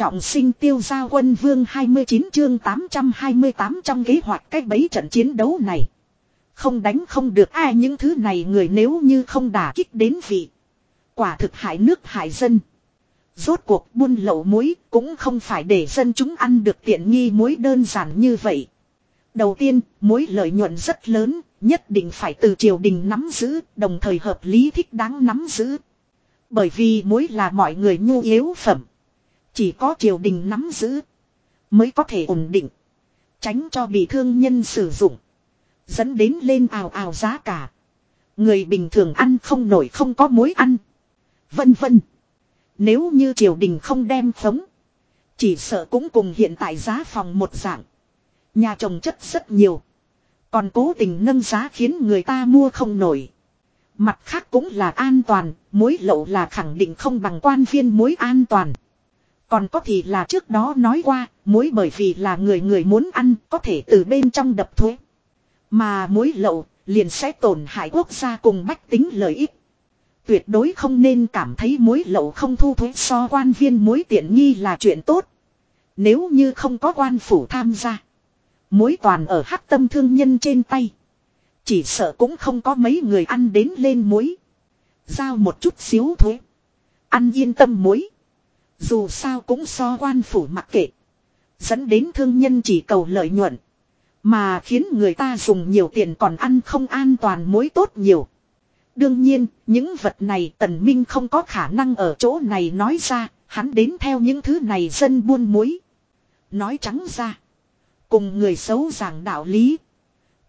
Trọng sinh tiêu giao quân vương 29 chương 828 trong kế hoạch cách bấy trận chiến đấu này. Không đánh không được ai những thứ này người nếu như không đả kích đến vị. Quả thực hại nước hại dân. Rốt cuộc buôn lậu muối cũng không phải để dân chúng ăn được tiện nghi muối đơn giản như vậy. Đầu tiên, muối lợi nhuận rất lớn, nhất định phải từ triều đình nắm giữ, đồng thời hợp lý thích đáng nắm giữ. Bởi vì muối là mọi người nhu yếu phẩm. Chỉ có triều đình nắm giữ, mới có thể ổn định. Tránh cho bị thương nhân sử dụng. Dẫn đến lên ào ào giá cả. Người bình thường ăn không nổi không có muối ăn. Vân vân. Nếu như triều đình không đem phóng. Chỉ sợ cũng cùng hiện tại giá phòng một dạng. Nhà trồng chất rất nhiều. Còn cố tình nâng giá khiến người ta mua không nổi. Mặt khác cũng là an toàn, mối lậu là khẳng định không bằng quan viên mối an toàn. Còn có thì là trước đó nói qua, muối bởi vì là người người muốn ăn, có thể từ bên trong đập thuế. Mà muối lậu, liền sẽ tổn hại quốc gia cùng bách tính lợi ích. Tuyệt đối không nên cảm thấy muối lậu không thu thuế so quan viên muối tiện nghi là chuyện tốt. Nếu như không có quan phủ tham gia. muối toàn ở hắc tâm thương nhân trên tay. Chỉ sợ cũng không có mấy người ăn đến lên muối. Giao một chút xíu thuế. Ăn yên tâm muối. Dù sao cũng so quan phủ mặc kệ. Dẫn đến thương nhân chỉ cầu lợi nhuận. Mà khiến người ta dùng nhiều tiền còn ăn không an toàn muối tốt nhiều. Đương nhiên, những vật này tần minh không có khả năng ở chỗ này nói ra, hắn đến theo những thứ này dân buôn muối. Nói trắng ra. Cùng người xấu giảng đạo lý.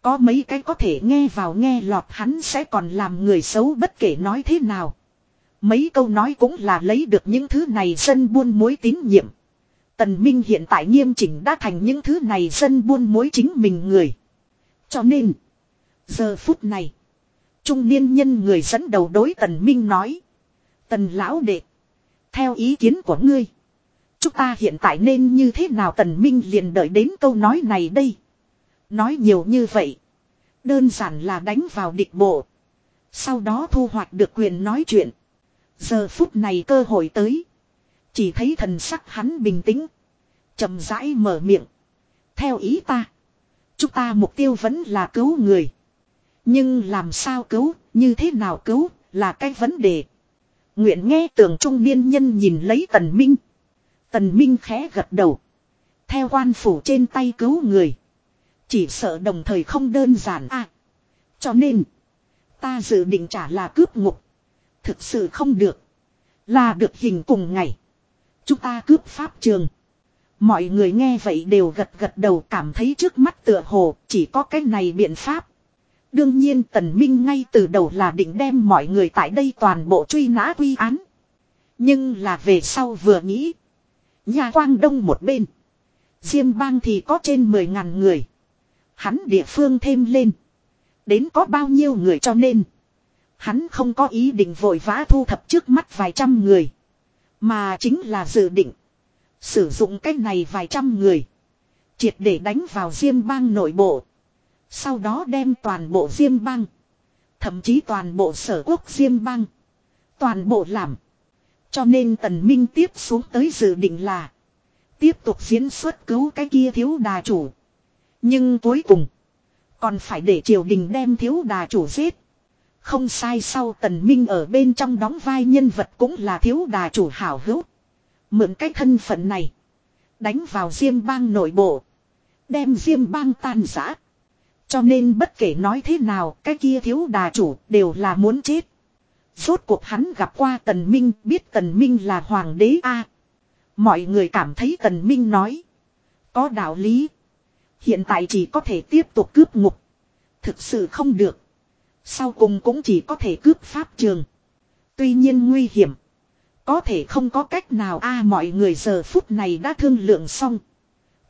Có mấy cái có thể nghe vào nghe lọt hắn sẽ còn làm người xấu bất kể nói thế nào. Mấy câu nói cũng là lấy được những thứ này dân buôn mối tín nhiệm. Tần Minh hiện tại nghiêm chỉnh đã thành những thứ này dân buôn mối chính mình người. Cho nên, giờ phút này, trung niên nhân người dẫn đầu đối Tần Minh nói. Tần lão đệ, theo ý kiến của ngươi, chúng ta hiện tại nên như thế nào Tần Minh liền đợi đến câu nói này đây. Nói nhiều như vậy, đơn giản là đánh vào địch bộ. Sau đó thu hoạch được quyền nói chuyện. Giờ phút này cơ hội tới. Chỉ thấy thần sắc hắn bình tĩnh. chậm rãi mở miệng. Theo ý ta. Chúng ta mục tiêu vẫn là cứu người. Nhưng làm sao cứu, như thế nào cứu, là cái vấn đề. Nguyện nghe tưởng trung niên nhân nhìn lấy tần minh. Tần minh khẽ gật đầu. Theo quan phủ trên tay cứu người. Chỉ sợ đồng thời không đơn giản à. Cho nên. Ta dự định trả là cướp ngục. Thực sự không được. Là được hình cùng ngày. Chúng ta cướp pháp trường. Mọi người nghe vậy đều gật gật đầu cảm thấy trước mắt tựa hồ chỉ có cái này biện pháp. Đương nhiên Tần Minh ngay từ đầu là định đem mọi người tại đây toàn bộ truy nã quy án. Nhưng là về sau vừa nghĩ. Nhà Quang Đông một bên. Diêm bang thì có trên 10.000 người. Hắn địa phương thêm lên. Đến có bao nhiêu người cho nên. Hắn không có ý định vội vã thu thập trước mắt vài trăm người. Mà chính là dự định. Sử dụng cách này vài trăm người. Triệt để đánh vào diêm bang nội bộ. Sau đó đem toàn bộ diêm bang. Thậm chí toàn bộ sở quốc diêm bang. Toàn bộ làm. Cho nên tần minh tiếp xuống tới dự định là. Tiếp tục diễn xuất cứu cái kia thiếu đà chủ. Nhưng cuối cùng. Còn phải để triều đình đem thiếu đà chủ giết. Không sai sau tần minh ở bên trong đóng vai nhân vật cũng là thiếu đà chủ hảo hữu. Mượn cái thân phận này. Đánh vào diêm bang nội bộ. Đem diêm bang tan rã. Cho nên bất kể nói thế nào, cái kia thiếu đà chủ đều là muốn chết. Rốt cuộc hắn gặp qua tần minh, biết tần minh là hoàng đế A. Mọi người cảm thấy tần minh nói. Có đạo lý. Hiện tại chỉ có thể tiếp tục cướp ngục. Thực sự không được. Sau cùng cũng chỉ có thể cướp pháp trường. Tuy nhiên nguy hiểm. Có thể không có cách nào a, mọi người giờ phút này đã thương lượng xong.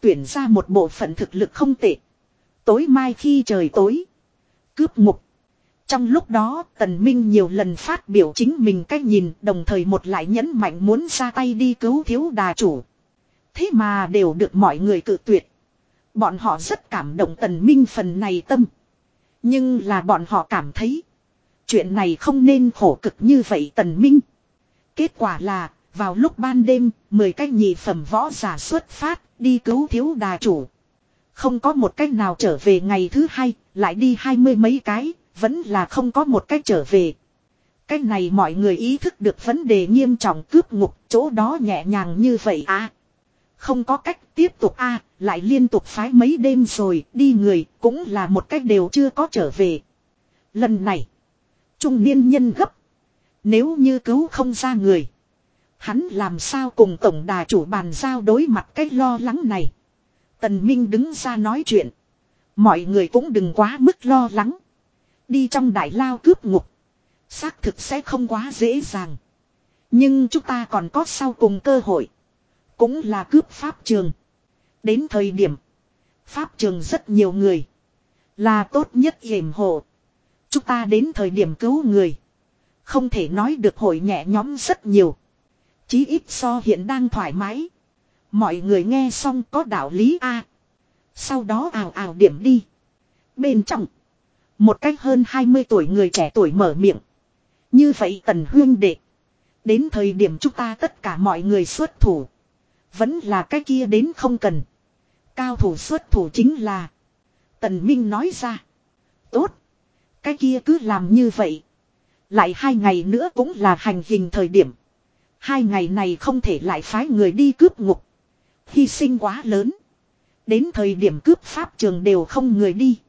Tuyển ra một bộ phận thực lực không tệ. Tối mai khi trời tối. Cướp ngục. Trong lúc đó, Tần Minh nhiều lần phát biểu chính mình cách nhìn, đồng thời một lại nhấn mạnh muốn ra tay đi cứu thiếu đà chủ. Thế mà đều được mọi người cự tuyệt. Bọn họ rất cảm động Tần Minh phần này tâm. Nhưng là bọn họ cảm thấy. Chuyện này không nên khổ cực như vậy tần minh. Kết quả là vào lúc ban đêm, 10 cái nhị phẩm võ giả xuất phát, đi cứu thiếu đà chủ. Không có một cách nào trở về ngày thứ hai, lại đi hai mươi mấy cái, vẫn là không có một cách trở về. Cách này mọi người ý thức được vấn đề nghiêm trọng cướp ngục, chỗ đó nhẹ nhàng như vậy à. Không có cách tiếp tục a lại liên tục phái mấy đêm rồi, đi người, cũng là một cách đều chưa có trở về. Lần này, trung niên nhân gấp. Nếu như cứu không ra người. Hắn làm sao cùng tổng đà chủ bàn giao đối mặt cái lo lắng này. Tần Minh đứng ra nói chuyện. Mọi người cũng đừng quá mức lo lắng. Đi trong đại lao cướp ngục. Xác thực sẽ không quá dễ dàng. Nhưng chúng ta còn có sau cùng cơ hội. Cũng là cướp pháp trường. Đến thời điểm. Pháp trường rất nhiều người. Là tốt nhất hiểm hộ. Chúng ta đến thời điểm cứu người. Không thể nói được hội nhẹ nhóm rất nhiều. Chí ít so hiện đang thoải mái. Mọi người nghe xong có đạo lý A. Sau đó ào ào điểm đi. Bên trong. Một cách hơn 20 tuổi người trẻ tuổi mở miệng. Như vậy tần huyên đệ. Đến thời điểm chúng ta tất cả mọi người xuất thủ. Vẫn là cái kia đến không cần. Cao thủ xuất thủ chính là. Tần Minh nói ra. Tốt. Cái kia cứ làm như vậy. Lại hai ngày nữa cũng là hành hình thời điểm. Hai ngày này không thể lại phái người đi cướp ngục. Hy sinh quá lớn. Đến thời điểm cướp pháp trường đều không người đi.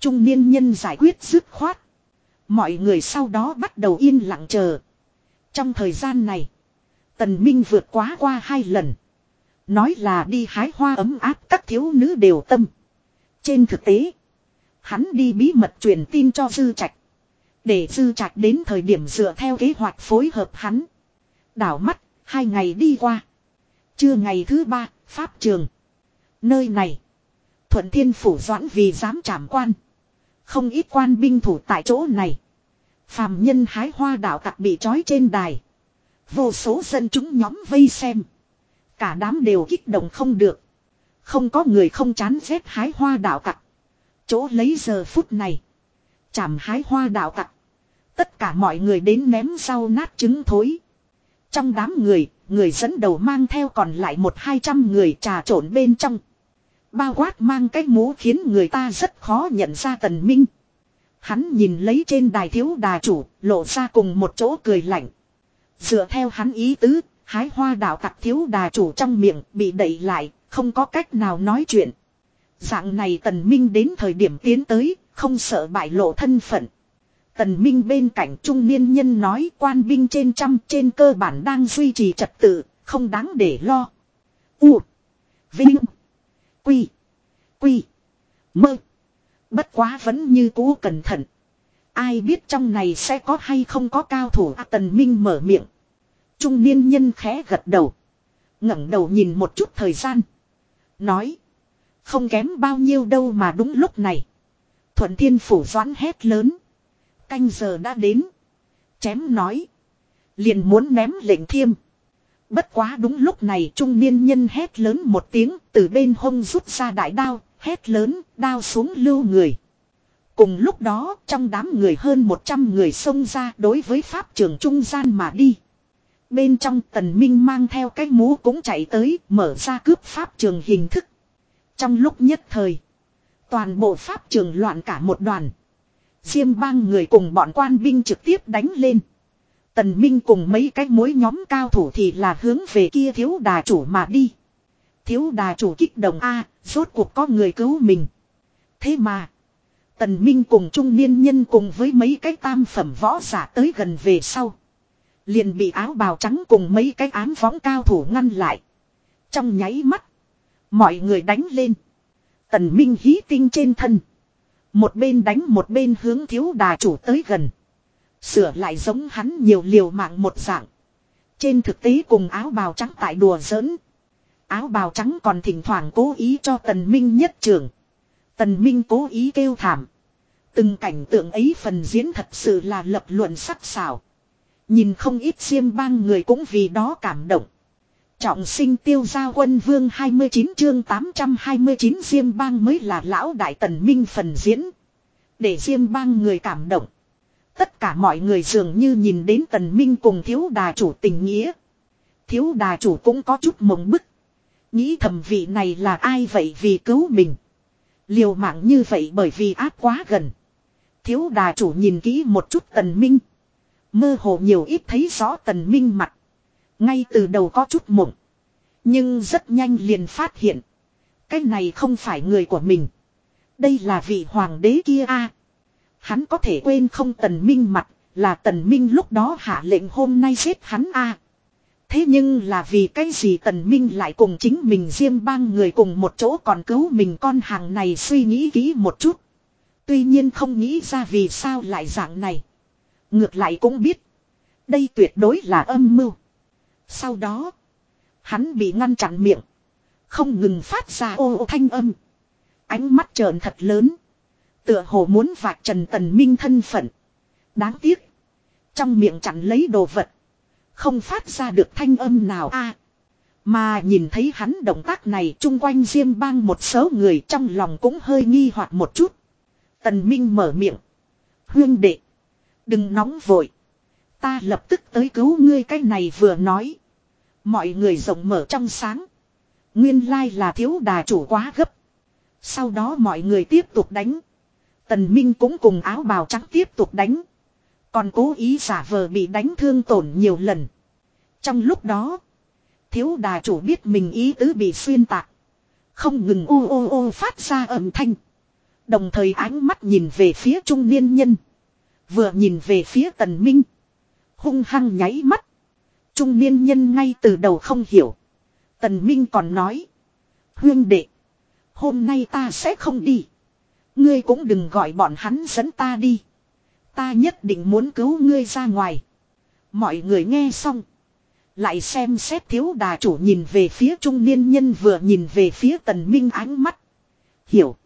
Trung niên nhân giải quyết dứt khoát. Mọi người sau đó bắt đầu yên lặng chờ. Trong thời gian này. Tần Minh vượt quá qua hai lần. Nói là đi hái hoa ấm áp các thiếu nữ đều tâm. Trên thực tế. Hắn đi bí mật truyền tin cho Dư Trạch. Để Dư Trạch đến thời điểm dựa theo kế hoạch phối hợp hắn. Đảo mắt, hai ngày đi qua. Trưa ngày thứ ba, Pháp Trường. Nơi này. Thuận Thiên Phủ Doãn vì dám trảm quan. Không ít quan binh thủ tại chỗ này. Phàm nhân hái hoa đảo tặc bị trói trên đài. Vô số dân chúng nhóm vây xem. Cả đám đều kích động không được. Không có người không chán rét hái hoa đạo tặc. Chỗ lấy giờ phút này. Chảm hái hoa đạo tặc. Tất cả mọi người đến ném rau nát trứng thối. Trong đám người, người dẫn đầu mang theo còn lại một hai trăm người trà trộn bên trong. Bao quát mang cái mũ khiến người ta rất khó nhận ra tần minh. Hắn nhìn lấy trên đài thiếu đà chủ, lộ ra cùng một chỗ cười lạnh. Dựa theo hắn ý tứ, hái hoa đạo tặc thiếu đà chủ trong miệng bị đẩy lại, không có cách nào nói chuyện. Dạng này tần minh đến thời điểm tiến tới, không sợ bại lộ thân phận. Tần Minh bên cạnh trung niên nhân nói quan binh trên trăm trên cơ bản đang duy trì trật tự, không đáng để lo. U. Vinh. Quy. Quy. Mơ. Bất quá vẫn như cũ cẩn thận. Ai biết trong này sẽ có hay không có cao thủ à, Tần Minh mở miệng. Trung niên nhân khẽ gật đầu. ngẩng đầu nhìn một chút thời gian. Nói. Không kém bao nhiêu đâu mà đúng lúc này. Thuận thiên phủ doãn hét lớn. Canh giờ đã đến. Chém nói. Liền muốn ném lệnh thiêm. Bất quá đúng lúc này trung niên nhân hét lớn một tiếng từ bên hông rút ra đại đao, hét lớn, đao xuống lưu người. Cùng lúc đó trong đám người hơn 100 người xông ra đối với pháp trường trung gian mà đi. Bên trong tần minh mang theo cái mũ cũng chạy tới mở ra cướp pháp trường hình thức. Trong lúc nhất thời, toàn bộ pháp trường loạn cả một đoàn. Diêm bang người cùng bọn quan binh trực tiếp đánh lên. Tần Minh cùng mấy cái mối nhóm cao thủ thì là hướng về kia thiếu đà chủ mà đi. Thiếu đà chủ kích động A, rốt cuộc có người cứu mình. Thế mà, Tần Minh cùng trung niên nhân cùng với mấy cái tam phẩm võ giả tới gần về sau. Liền bị áo bào trắng cùng mấy cái ám võng cao thủ ngăn lại. Trong nháy mắt, mọi người đánh lên. Tần Minh hí tinh trên thân. Một bên đánh một bên hướng thiếu đà chủ tới gần. Sửa lại giống hắn nhiều liều mạng một dạng. Trên thực tế cùng áo bào trắng tại đùa giỡn. Áo bào trắng còn thỉnh thoảng cố ý cho tần minh nhất trường. Tần minh cố ý kêu thảm. Từng cảnh tượng ấy phần diễn thật sự là lập luận sắc sảo. Nhìn không ít xiêm bang người cũng vì đó cảm động. Trọng sinh tiêu gia quân vương 29 chương 829 Diêm bang mới là lão đại tần minh phần diễn. Để Diêm bang người cảm động. Tất cả mọi người dường như nhìn đến tần minh cùng thiếu đà chủ tình nghĩa. Thiếu đà chủ cũng có chút mộng bức. Nghĩ thầm vị này là ai vậy vì cứu mình. Liều mạng như vậy bởi vì áp quá gần. Thiếu đà chủ nhìn kỹ một chút tần minh. Mơ hồ nhiều ít thấy rõ tần minh mặt. Ngay từ đầu có chút mộng. Nhưng rất nhanh liền phát hiện. Cái này không phải người của mình. Đây là vị hoàng đế kia a. Hắn có thể quên không tần minh mặt. Là tần minh lúc đó hạ lệnh hôm nay giết hắn a. Thế nhưng là vì cái gì tần minh lại cùng chính mình riêng bang người cùng một chỗ còn cứu mình con hàng này suy nghĩ kỹ một chút. Tuy nhiên không nghĩ ra vì sao lại dạng này. Ngược lại cũng biết. Đây tuyệt đối là âm mưu. Sau đó. Hắn bị ngăn chặn miệng. Không ngừng phát ra ô ô thanh âm. Ánh mắt trợn thật lớn. Tựa hồ muốn vạch trần tần minh thân phận. Đáng tiếc. Trong miệng chặn lấy đồ vật. Không phát ra được thanh âm nào a Mà nhìn thấy hắn động tác này chung quanh riêng bang một số người trong lòng cũng hơi nghi hoặc một chút. Tần Minh mở miệng. Hương đệ. Đừng nóng vội. Ta lập tức tới cứu ngươi cái này vừa nói. Mọi người rộng mở trong sáng. Nguyên lai là thiếu đà chủ quá gấp. Sau đó mọi người tiếp tục đánh. Tần Minh cũng cùng áo bào trắng tiếp tục đánh. Còn cố ý giả vờ bị đánh thương tổn nhiều lần. Trong lúc đó. Thiếu đà chủ biết mình ý tứ bị xuyên tạc. Không ngừng ô ô ô phát ra âm thanh. Đồng thời ánh mắt nhìn về phía trung niên nhân. Vừa nhìn về phía tần minh. Hung hăng nháy mắt. Trung niên nhân ngay từ đầu không hiểu. Tần minh còn nói. Huyên đệ. Hôm nay ta sẽ không đi. Ngươi cũng đừng gọi bọn hắn dẫn ta đi. Ta nhất định muốn cứu ngươi ra ngoài. Mọi người nghe xong. Lại xem xét thiếu đà chủ nhìn về phía trung niên nhân vừa nhìn về phía tần minh ánh mắt. Hiểu.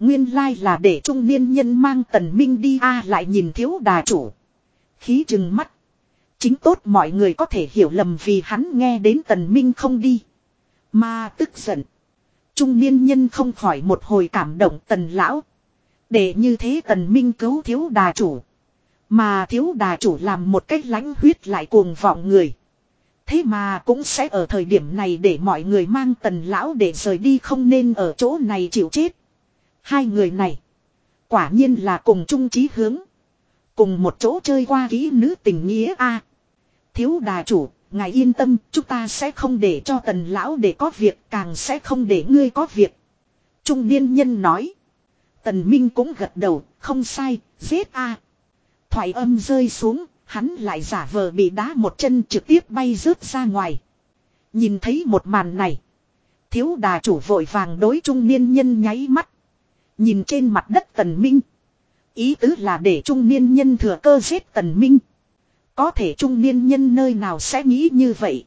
Nguyên lai là để trung niên nhân mang tần minh đi a lại nhìn thiếu đà chủ. Khí trừng mắt. Chính tốt mọi người có thể hiểu lầm vì hắn nghe đến tần minh không đi. Mà tức giận. Trung niên nhân không khỏi một hồi cảm động tần lão. Để như thế tần minh cứu thiếu đà chủ. Mà thiếu đà chủ làm một cách lãnh huyết lại cuồng vọng người. Thế mà cũng sẽ ở thời điểm này để mọi người mang tần lão để rời đi không nên ở chỗ này chịu chết. Hai người này. Quả nhiên là cùng chung chí hướng. Cùng một chỗ chơi qua kỹ nữ tình nghĩa a Thiếu đà chủ, ngài yên tâm, chúng ta sẽ không để cho tần lão để có việc, càng sẽ không để ngươi có việc. Trung niên nhân nói. Tần Minh cũng gật đầu, không sai, giết a Thoại âm rơi xuống, hắn lại giả vờ bị đá một chân trực tiếp bay rớt ra ngoài. Nhìn thấy một màn này. Thiếu đà chủ vội vàng đối trung niên nhân nháy mắt. Nhìn trên mặt đất tần minh. Ý tứ là để trung niên nhân thừa cơ giết tần minh. Có thể trung niên nhân nơi nào sẽ nghĩ như vậy.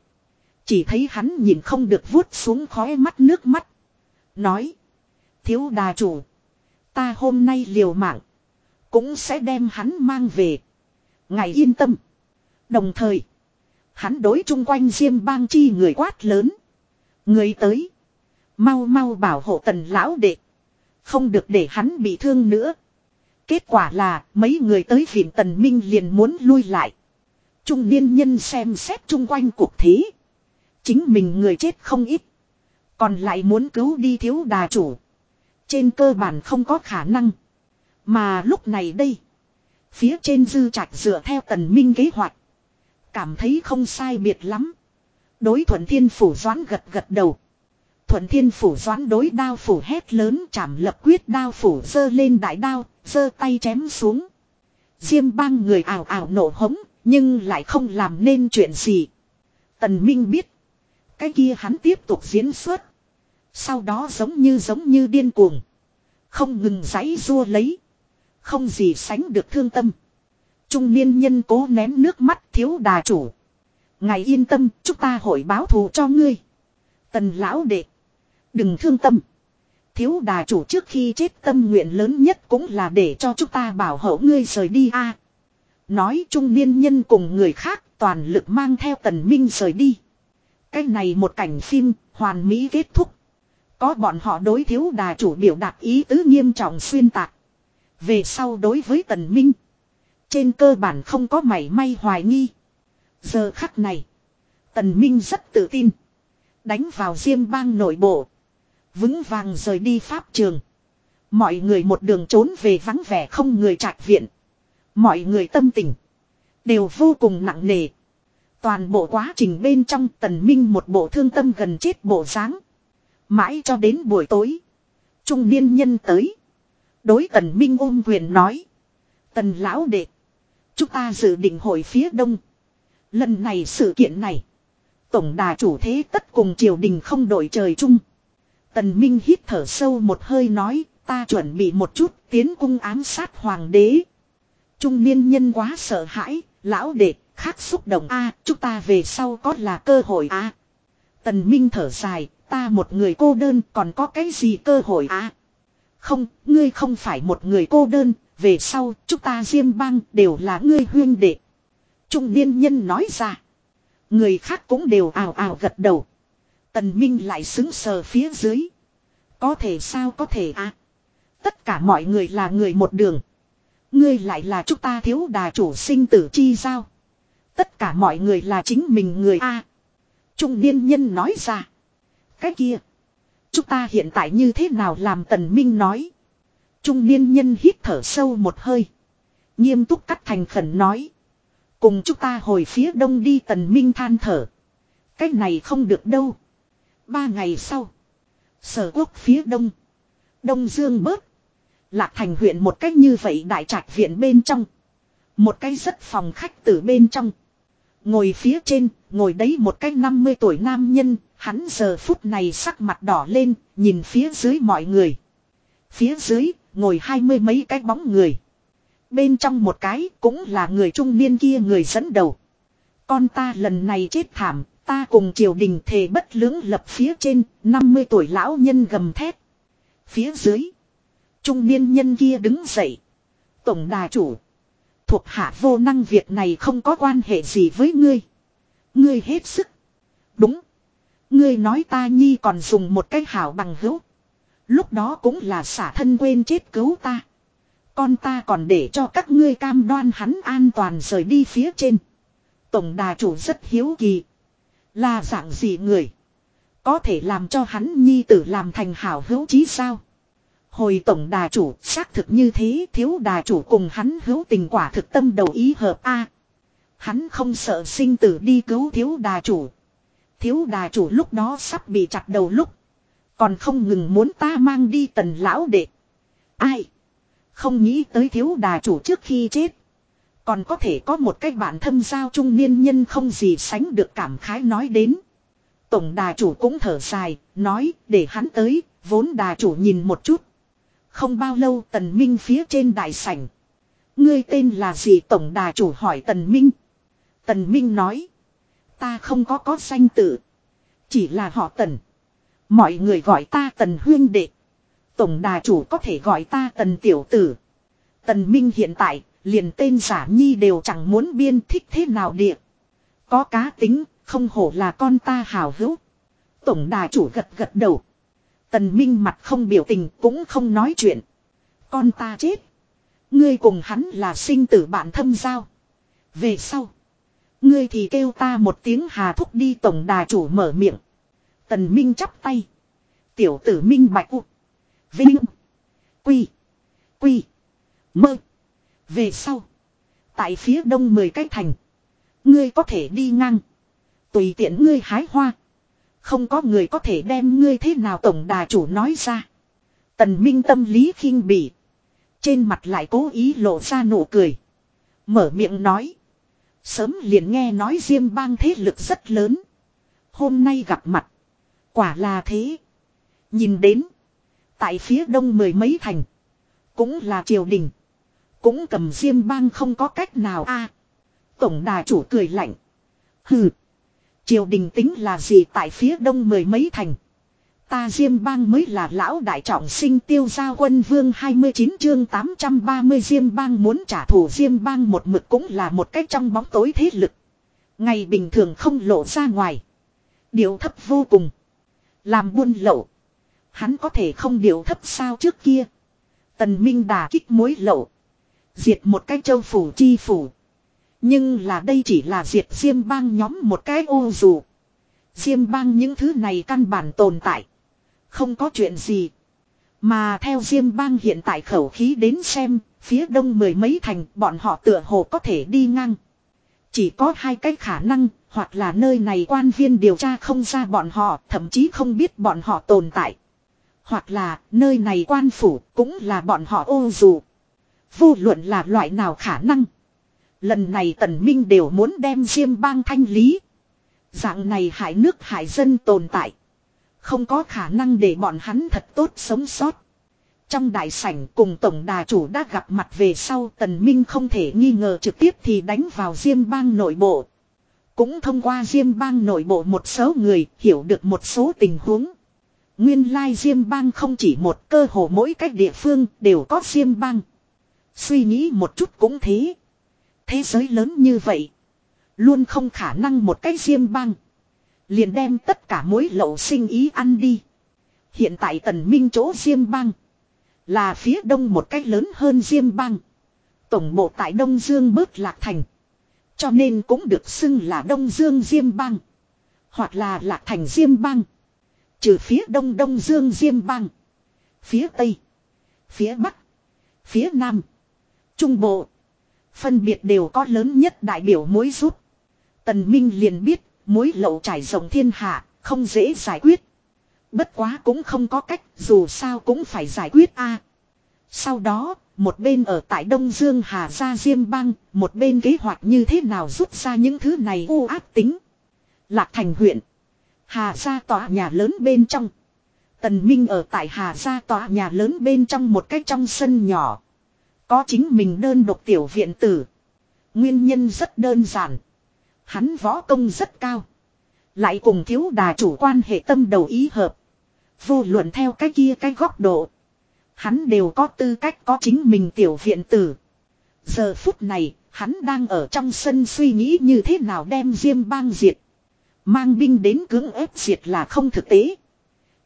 Chỉ thấy hắn nhìn không được vuốt xuống khói mắt nước mắt. Nói. Thiếu đà chủ. Ta hôm nay liều mạng. Cũng sẽ đem hắn mang về. Ngài yên tâm. Đồng thời. Hắn đối chung quanh diêm bang chi người quát lớn. Người tới. Mau mau bảo hộ tần lão đệ. Không được để hắn bị thương nữa. Kết quả là, mấy người tới viện tần minh liền muốn lui lại. Trung niên nhân xem xét chung quanh cuộc thế. Chính mình người chết không ít. Còn lại muốn cứu đi thiếu đà chủ. Trên cơ bản không có khả năng. Mà lúc này đây. Phía trên dư trạch dựa theo tần minh kế hoạch. Cảm thấy không sai biệt lắm. Đối thuận thiên phủ doãn gật gật đầu. Thuận thiên phủ doãn đối đao phủ hét lớn chạm lập quyết đao phủ dơ lên đại đao, dơ tay chém xuống. Diêm bang người ảo ảo nổ hống, nhưng lại không làm nên chuyện gì. Tần Minh biết. Cái kia hắn tiếp tục diễn xuất. Sau đó giống như giống như điên cuồng. Không ngừng giãy rua lấy. Không gì sánh được thương tâm. Trung niên nhân cố ném nước mắt thiếu đà chủ. Ngài yên tâm, chúng ta hội báo thù cho ngươi. Tần lão đệ. Đừng thương tâm. Thiếu đà chủ trước khi chết tâm nguyện lớn nhất cũng là để cho chúng ta bảo hộ ngươi rời đi a. Nói trung niên nhân cùng người khác toàn lực mang theo tần minh rời đi. Cái này một cảnh phim hoàn mỹ kết thúc. Có bọn họ đối thiếu đà chủ biểu đạt ý tứ nghiêm trọng xuyên tạc. Về sau đối với tần minh. Trên cơ bản không có mảy may hoài nghi. Giờ khắc này. Tần Minh rất tự tin. Đánh vào riêng bang nội bộ. Vững vàng rời đi pháp trường. Mọi người một đường trốn về vắng vẻ không người trạch viện. Mọi người tâm tình. Đều vô cùng nặng nề. Toàn bộ quá trình bên trong tần minh một bộ thương tâm gần chết bộ dáng Mãi cho đến buổi tối. Trung niên nhân tới. Đối tần minh ôm quyền nói. Tần lão đệ. Chúng ta dự định hội phía đông. Lần này sự kiện này. Tổng đà chủ thế tất cùng triều đình không đổi trời chung. Tần Minh hít thở sâu một hơi nói, ta chuẩn bị một chút tiến cung ám sát hoàng đế. Trung niên nhân quá sợ hãi, lão đệ, khác xúc động a chúng ta về sau có là cơ hội a Tần Minh thở dài, ta một người cô đơn còn có cái gì cơ hội a Không, ngươi không phải một người cô đơn, về sau chúng ta diêm bang đều là ngươi huyên đệ. Trung niên nhân nói ra. Người khác cũng đều ào ào gật đầu. Tần Minh lại xứng sờ phía dưới. Có thể sao có thể à. Tất cả mọi người là người một đường. Ngươi lại là chúng ta thiếu đà chủ sinh tử chi sao? Tất cả mọi người là chính mình người A. Trung niên nhân nói ra. Cái kia. Chúng ta hiện tại như thế nào làm tần minh nói. Trung niên nhân hít thở sâu một hơi. Nghiêm túc cắt thành khẩn nói. Cùng chúng ta hồi phía đông đi tần minh than thở. Cái này không được đâu. Ba ngày sau. Sở quốc phía đông. Đông Dương bớt. Lạc thành huyện một cách như vậy đại trạch viện bên trong. Một cái rất phòng khách từ bên trong. Ngồi phía trên, ngồi đấy một cái 50 tuổi nam nhân, hắn giờ phút này sắc mặt đỏ lên, nhìn phía dưới mọi người. Phía dưới, ngồi hai mươi mấy cái bóng người. Bên trong một cái cũng là người trung niên kia người dẫn đầu. Con ta lần này chết thảm, ta cùng triều đình thề bất lưỡng lập phía trên, 50 tuổi lão nhân gầm thét. Phía dưới, trung niên nhân kia đứng dậy. Tổng đà chủ, thuộc hạ vô năng việc này không có quan hệ gì với ngươi. Ngươi hết sức. Đúng. Ngươi nói ta nhi còn dùng một cái hảo bằng hữu. Lúc đó cũng là xả thân quên chết cứu ta. Con ta còn để cho các ngươi cam đoan hắn an toàn rời đi phía trên. Tổng đà chủ rất hiếu kỳ. Là dạng gì người. Có thể làm cho hắn nhi tử làm thành hảo hữu chí sao. Hồi tổng đà chủ, xác thực như thế, thiếu đà chủ cùng hắn hữu tình quả thực tâm đầu ý hợp a Hắn không sợ sinh tử đi cứu thiếu đà chủ. Thiếu đà chủ lúc đó sắp bị chặt đầu lúc. Còn không ngừng muốn ta mang đi tần lão đệ. Ai? Không nghĩ tới thiếu đà chủ trước khi chết. Còn có thể có một cách bạn thân giao trung niên nhân không gì sánh được cảm khái nói đến. Tổng đà chủ cũng thở dài, nói để hắn tới, vốn đà chủ nhìn một chút. Không bao lâu tần minh phía trên đại sảnh. Ngươi tên là gì tổng đà chủ hỏi tần minh. Tần minh nói. Ta không có có danh tự. Chỉ là họ tần. Mọi người gọi ta tần huyên đệ. Tổng đà chủ có thể gọi ta tần tiểu tử. Tần minh hiện tại, liền tên giả nhi đều chẳng muốn biên thích thế nào địa. Có cá tính, không hổ là con ta hào hữu. Tổng đà chủ gật gật đầu. Tần Minh mặt không biểu tình cũng không nói chuyện. Con ta chết. Ngươi cùng hắn là sinh tử bạn thân giao. Về sau. Ngươi thì kêu ta một tiếng hà thúc đi tổng đà chủ mở miệng. Tần Minh chắp tay. Tiểu tử Minh bạch u. Vinh. Quy. Quy. Mơ. Về sau. Tại phía đông mười cái thành. Ngươi có thể đi ngang. Tùy tiện ngươi hái hoa. Không có người có thể đem ngươi thế nào tổng đà chủ nói ra. Tần Minh tâm lý khinh bỉ. Trên mặt lại cố ý lộ ra nụ cười. Mở miệng nói. Sớm liền nghe nói Diêm bang thế lực rất lớn. Hôm nay gặp mặt. Quả là thế. Nhìn đến. Tại phía đông mười mấy thành. Cũng là triều đình. Cũng cầm Diêm bang không có cách nào a Tổng đà chủ cười lạnh. Hừ. Triều đình tính là gì tại phía đông mười mấy thành. Ta Diêm Bang mới là lão đại trọng sinh tiêu gia quân vương 29 chương 830 Diêm Bang muốn trả thù Diêm Bang một mực cũng là một cách trong bóng tối thế lực. Ngày bình thường không lộ ra ngoài. Điều thấp vô cùng. Làm buôn lậu. Hắn có thể không điều thấp sao trước kia. Tần Minh đà kích mối lậu. Diệt một cái châu phủ chi phủ. Nhưng là đây chỉ là diệt Diêm Bang nhóm một cái ô dù. Diêm bang những thứ này căn bản tồn tại. Không có chuyện gì. Mà theo Diêm bang hiện tại khẩu khí đến xem, phía đông mười mấy thành bọn họ tựa hồ có thể đi ngang. Chỉ có hai cái khả năng, hoặc là nơi này quan viên điều tra không ra bọn họ, thậm chí không biết bọn họ tồn tại. Hoặc là nơi này quan phủ cũng là bọn họ ô dù. Vô luận là loại nào khả năng. Lần này tần minh đều muốn đem Diêm bang thanh lý. Dạng này hại nước hại dân tồn tại. Không có khả năng để bọn hắn thật tốt sống sót. Trong đại sảnh cùng tổng đà chủ đã gặp mặt về sau tần minh không thể nghi ngờ trực tiếp thì đánh vào Diêm bang nội bộ. Cũng thông qua Diêm bang nội bộ một số người hiểu được một số tình huống. Nguyên lai Diêm bang không chỉ một cơ hồ mỗi cách địa phương đều có Diêm bang. Suy nghĩ một chút cũng thế. Thế giới lớn như vậy. Luôn không khả năng một cái riêng băng, Liền đem tất cả mối lậu sinh ý ăn đi. Hiện tại tần minh chỗ riêng băng Là phía đông một cách lớn hơn riêng băng, Tổng bộ tại Đông Dương bớt lạc thành. Cho nên cũng được xưng là Đông Dương Diêm bang. Hoặc là lạc thành Diêm bang. Trừ phía đông Đông Dương Diêm bang. Phía tây. Phía bắc. Phía nam. Trung bộ. Phân biệt đều có lớn nhất đại biểu mối rút. Tần Minh liền biết mối lậu trải rộng thiên hạ, không dễ giải quyết. Bất quá cũng không có cách, dù sao cũng phải giải quyết a. Sau đó, một bên ở tại Đông Dương Hà Gia Diêm Bang, một bên kế hoạch như thế nào rút ra những thứ này u ác tính. Lạc Thành huyện. Hà Gia tòa nhà lớn bên trong. Tần Minh ở tại Hà Gia tòa nhà lớn bên trong một cách trong sân nhỏ. Có chính mình đơn độc tiểu viện tử. Nguyên nhân rất đơn giản. Hắn võ công rất cao. Lại cùng thiếu đà chủ quan hệ tâm đầu ý hợp. Vô luận theo cái kia cái góc độ. Hắn đều có tư cách có chính mình tiểu viện tử. Giờ phút này, hắn đang ở trong sân suy nghĩ như thế nào đem Diêm bang diệt. Mang binh đến cưỡng ép diệt là không thực tế.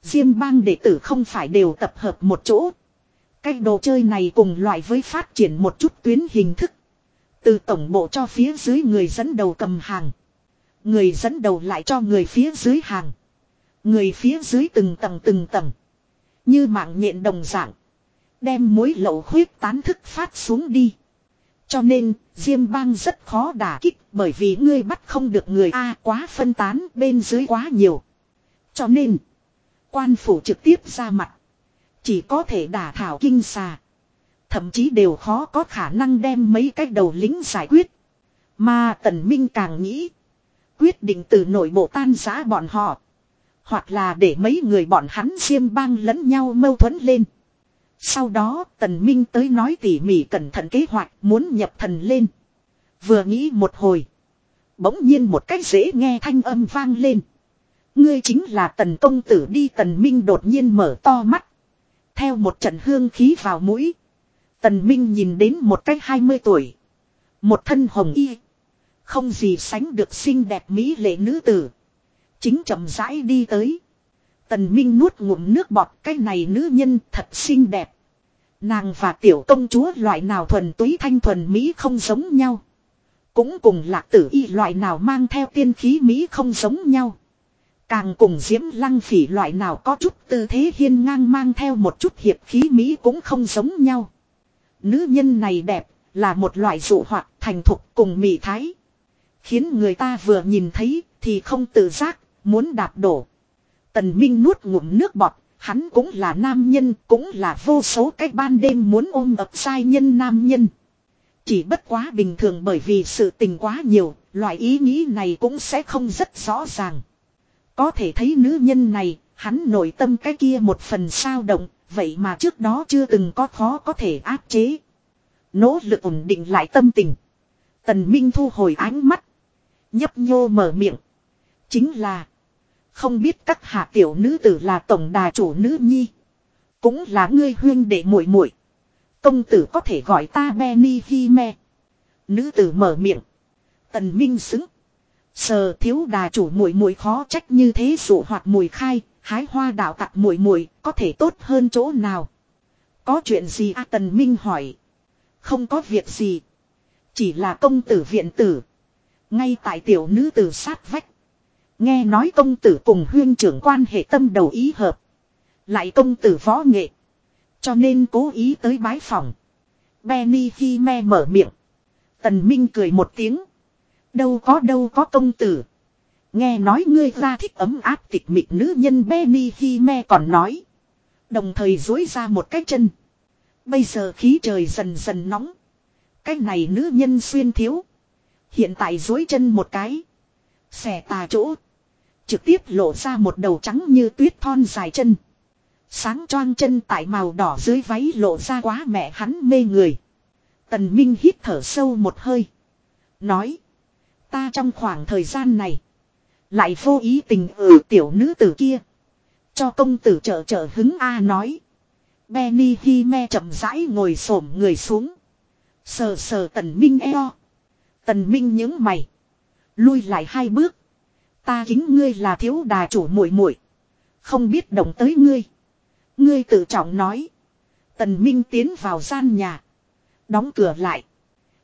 Diêm bang đệ tử không phải đều tập hợp một chỗ. Cái đồ chơi này cùng loại với phát triển một chút tuyến hình thức. Từ tổng bộ cho phía dưới người dẫn đầu cầm hàng. Người dẫn đầu lại cho người phía dưới hàng. Người phía dưới từng tầng từng tầng. Như mạng nhện đồng dạng. Đem mối lậu huyết tán thức phát xuống đi. Cho nên, Diêm bang rất khó đả kích bởi vì ngươi bắt không được người A quá phân tán bên dưới quá nhiều. Cho nên, quan phủ trực tiếp ra mặt. Chỉ có thể đả thảo kinh xà. Thậm chí đều khó có khả năng đem mấy cái đầu lính giải quyết. Mà Tần Minh càng nghĩ. Quyết định từ nội bộ tan giã bọn họ. Hoặc là để mấy người bọn hắn xiêm bang lẫn nhau mâu thuẫn lên. Sau đó, Tần Minh tới nói tỉ mỉ cẩn thận kế hoạch muốn nhập thần lên. Vừa nghĩ một hồi. Bỗng nhiên một cách dễ nghe thanh âm vang lên. Ngươi chính là tần công tử đi, tần minh đột nhiên mở to mắt. Theo một trận hương khí vào mũi. Tần Minh nhìn đến một cách 20 tuổi. Một thân hồng y. Không gì sánh được xinh đẹp mỹ lệ nữ tử. Chính chậm rãi đi tới. Tần Minh nuốt ngụm nước bọt, cái này nữ nhân thật xinh đẹp. Nàng và tiểu công chúa loại nào thuần túy thanh thuần Mỹ không giống nhau. Cũng cùng lạc tử y loại nào mang theo tiên khí Mỹ không giống nhau. Càng cùng diễm lăng phỉ loại nào có chút tư thế hiên ngang mang theo một chút hiệp khí Mỹ cũng không giống nhau. Nữ nhân này đẹp, là một loại dụ hoạt thành thục cùng mỹ thái. Khiến người ta vừa nhìn thấy thì không tự giác, muốn đạp đổ. Tần Minh nuốt ngụm nước bọt, hắn cũng là nam nhân, cũng là vô số cách ban đêm muốn ôm ập sai nhân nam nhân. Chỉ bất quá bình thường bởi vì sự tình quá nhiều, loại ý nghĩ này cũng sẽ không rất rõ ràng. Có thể thấy nữ nhân này, hắn nội tâm cái kia một phần sao động, vậy mà trước đó chưa từng có khó có thể áp chế. Nỗ lực ổn định lại tâm tình. Tần Minh thu hồi ánh mắt. Nhấp nhô mở miệng. Chính là. Không biết các hạ tiểu nữ tử là tổng đà chủ nữ nhi. Cũng là ngươi huyên đệ muội muội. Công tử có thể gọi ta Benny Hime. Nữ tử mở miệng. Tần Minh xứng. Sờ thiếu đà chủ muội muội khó trách như thế dụ hoạt mùi khai, hái hoa đạo tặc muội muội có thể tốt hơn chỗ nào. Có chuyện gì a Tần Minh hỏi. Không có việc gì. Chỉ là công tử viện tử. Ngay tại tiểu nữ tử sát vách. Nghe nói công tử cùng huyên trưởng quan hệ tâm đầu ý hợp. Lại công tử võ nghệ. Cho nên cố ý tới bái phòng. Benny khi me mở miệng. Tần Minh cười một tiếng. Đâu có đâu có công tử. Nghe nói ngươi ra thích ấm áp tịch mịch nữ nhân Benny khi me còn nói. Đồng thời dối ra một cái chân. Bây giờ khí trời dần dần nóng. Cái này nữ nhân xuyên thiếu. Hiện tại dối chân một cái. Xẻ tà chỗ. Trực tiếp lộ ra một đầu trắng như tuyết thon dài chân. Sáng choang chân tại màu đỏ dưới váy lộ ra quá mẹ hắn mê người. Tần Minh hít thở sâu một hơi. Nói. Ta trong khoảng thời gian này. Lại vô ý tình ở tiểu nữ tử kia. Cho công tử trợ trợ hứng A nói. Benny Hime chậm rãi ngồi xổm người xuống. Sờ sờ tần minh eo. Tần minh những mày. Lui lại hai bước. Ta kính ngươi là thiếu đà chủ muội muội Không biết động tới ngươi. Ngươi tự trọng nói. Tần minh tiến vào gian nhà. Đóng cửa lại.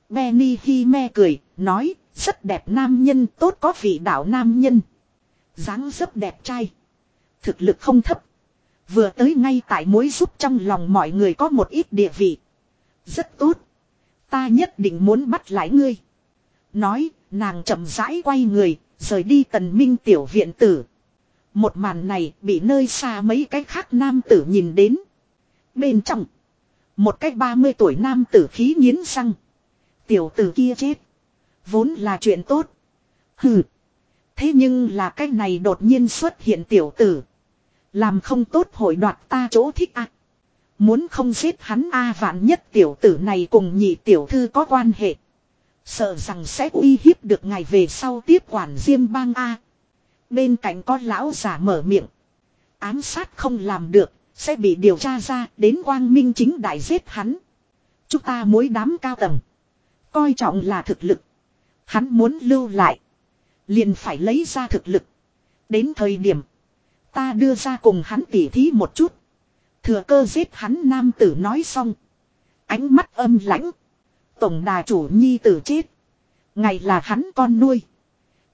Benny Hime cười, nói, rất đẹp nam nhân, tốt có vị đạo nam nhân. dáng dấp đẹp trai. Thực lực không thấp. Vừa tới ngay tại mối giúp trong lòng mọi người có một ít địa vị. Rất tốt. Ta nhất định muốn bắt lại ngươi. Nói, nàng chậm rãi quay người, rời đi tần minh tiểu viện tử. Một màn này bị nơi xa mấy cái khác nam tử nhìn đến. Bên trong, một cái 30 tuổi nam tử khí nghiến răng. Tiểu tử kia chết. Vốn là chuyện tốt. Hừ. Thế nhưng là cái này đột nhiên xuất hiện tiểu tử. Làm không tốt hội đoạt ta chỗ thích ạ. Muốn không giết hắn a vạn nhất tiểu tử này cùng nhị tiểu thư có quan hệ. Sợ rằng sẽ uy hiếp được ngày về sau tiếp quản riêng bang a. Bên cạnh có lão giả mở miệng. Ám sát không làm được, sẽ bị điều tra ra đến quang minh chính đại giết hắn. Chúng ta mối đám cao tầng. Coi trọng là thực lực. Hắn muốn lưu lại. Liền phải lấy ra thực lực. Đến thời điểm. Ta đưa ra cùng hắn tỉ thí một chút. Thừa cơ giết hắn nam tử nói xong. Ánh mắt âm lãnh. Tổng đà chủ nhi tử chết. Ngày là hắn con nuôi.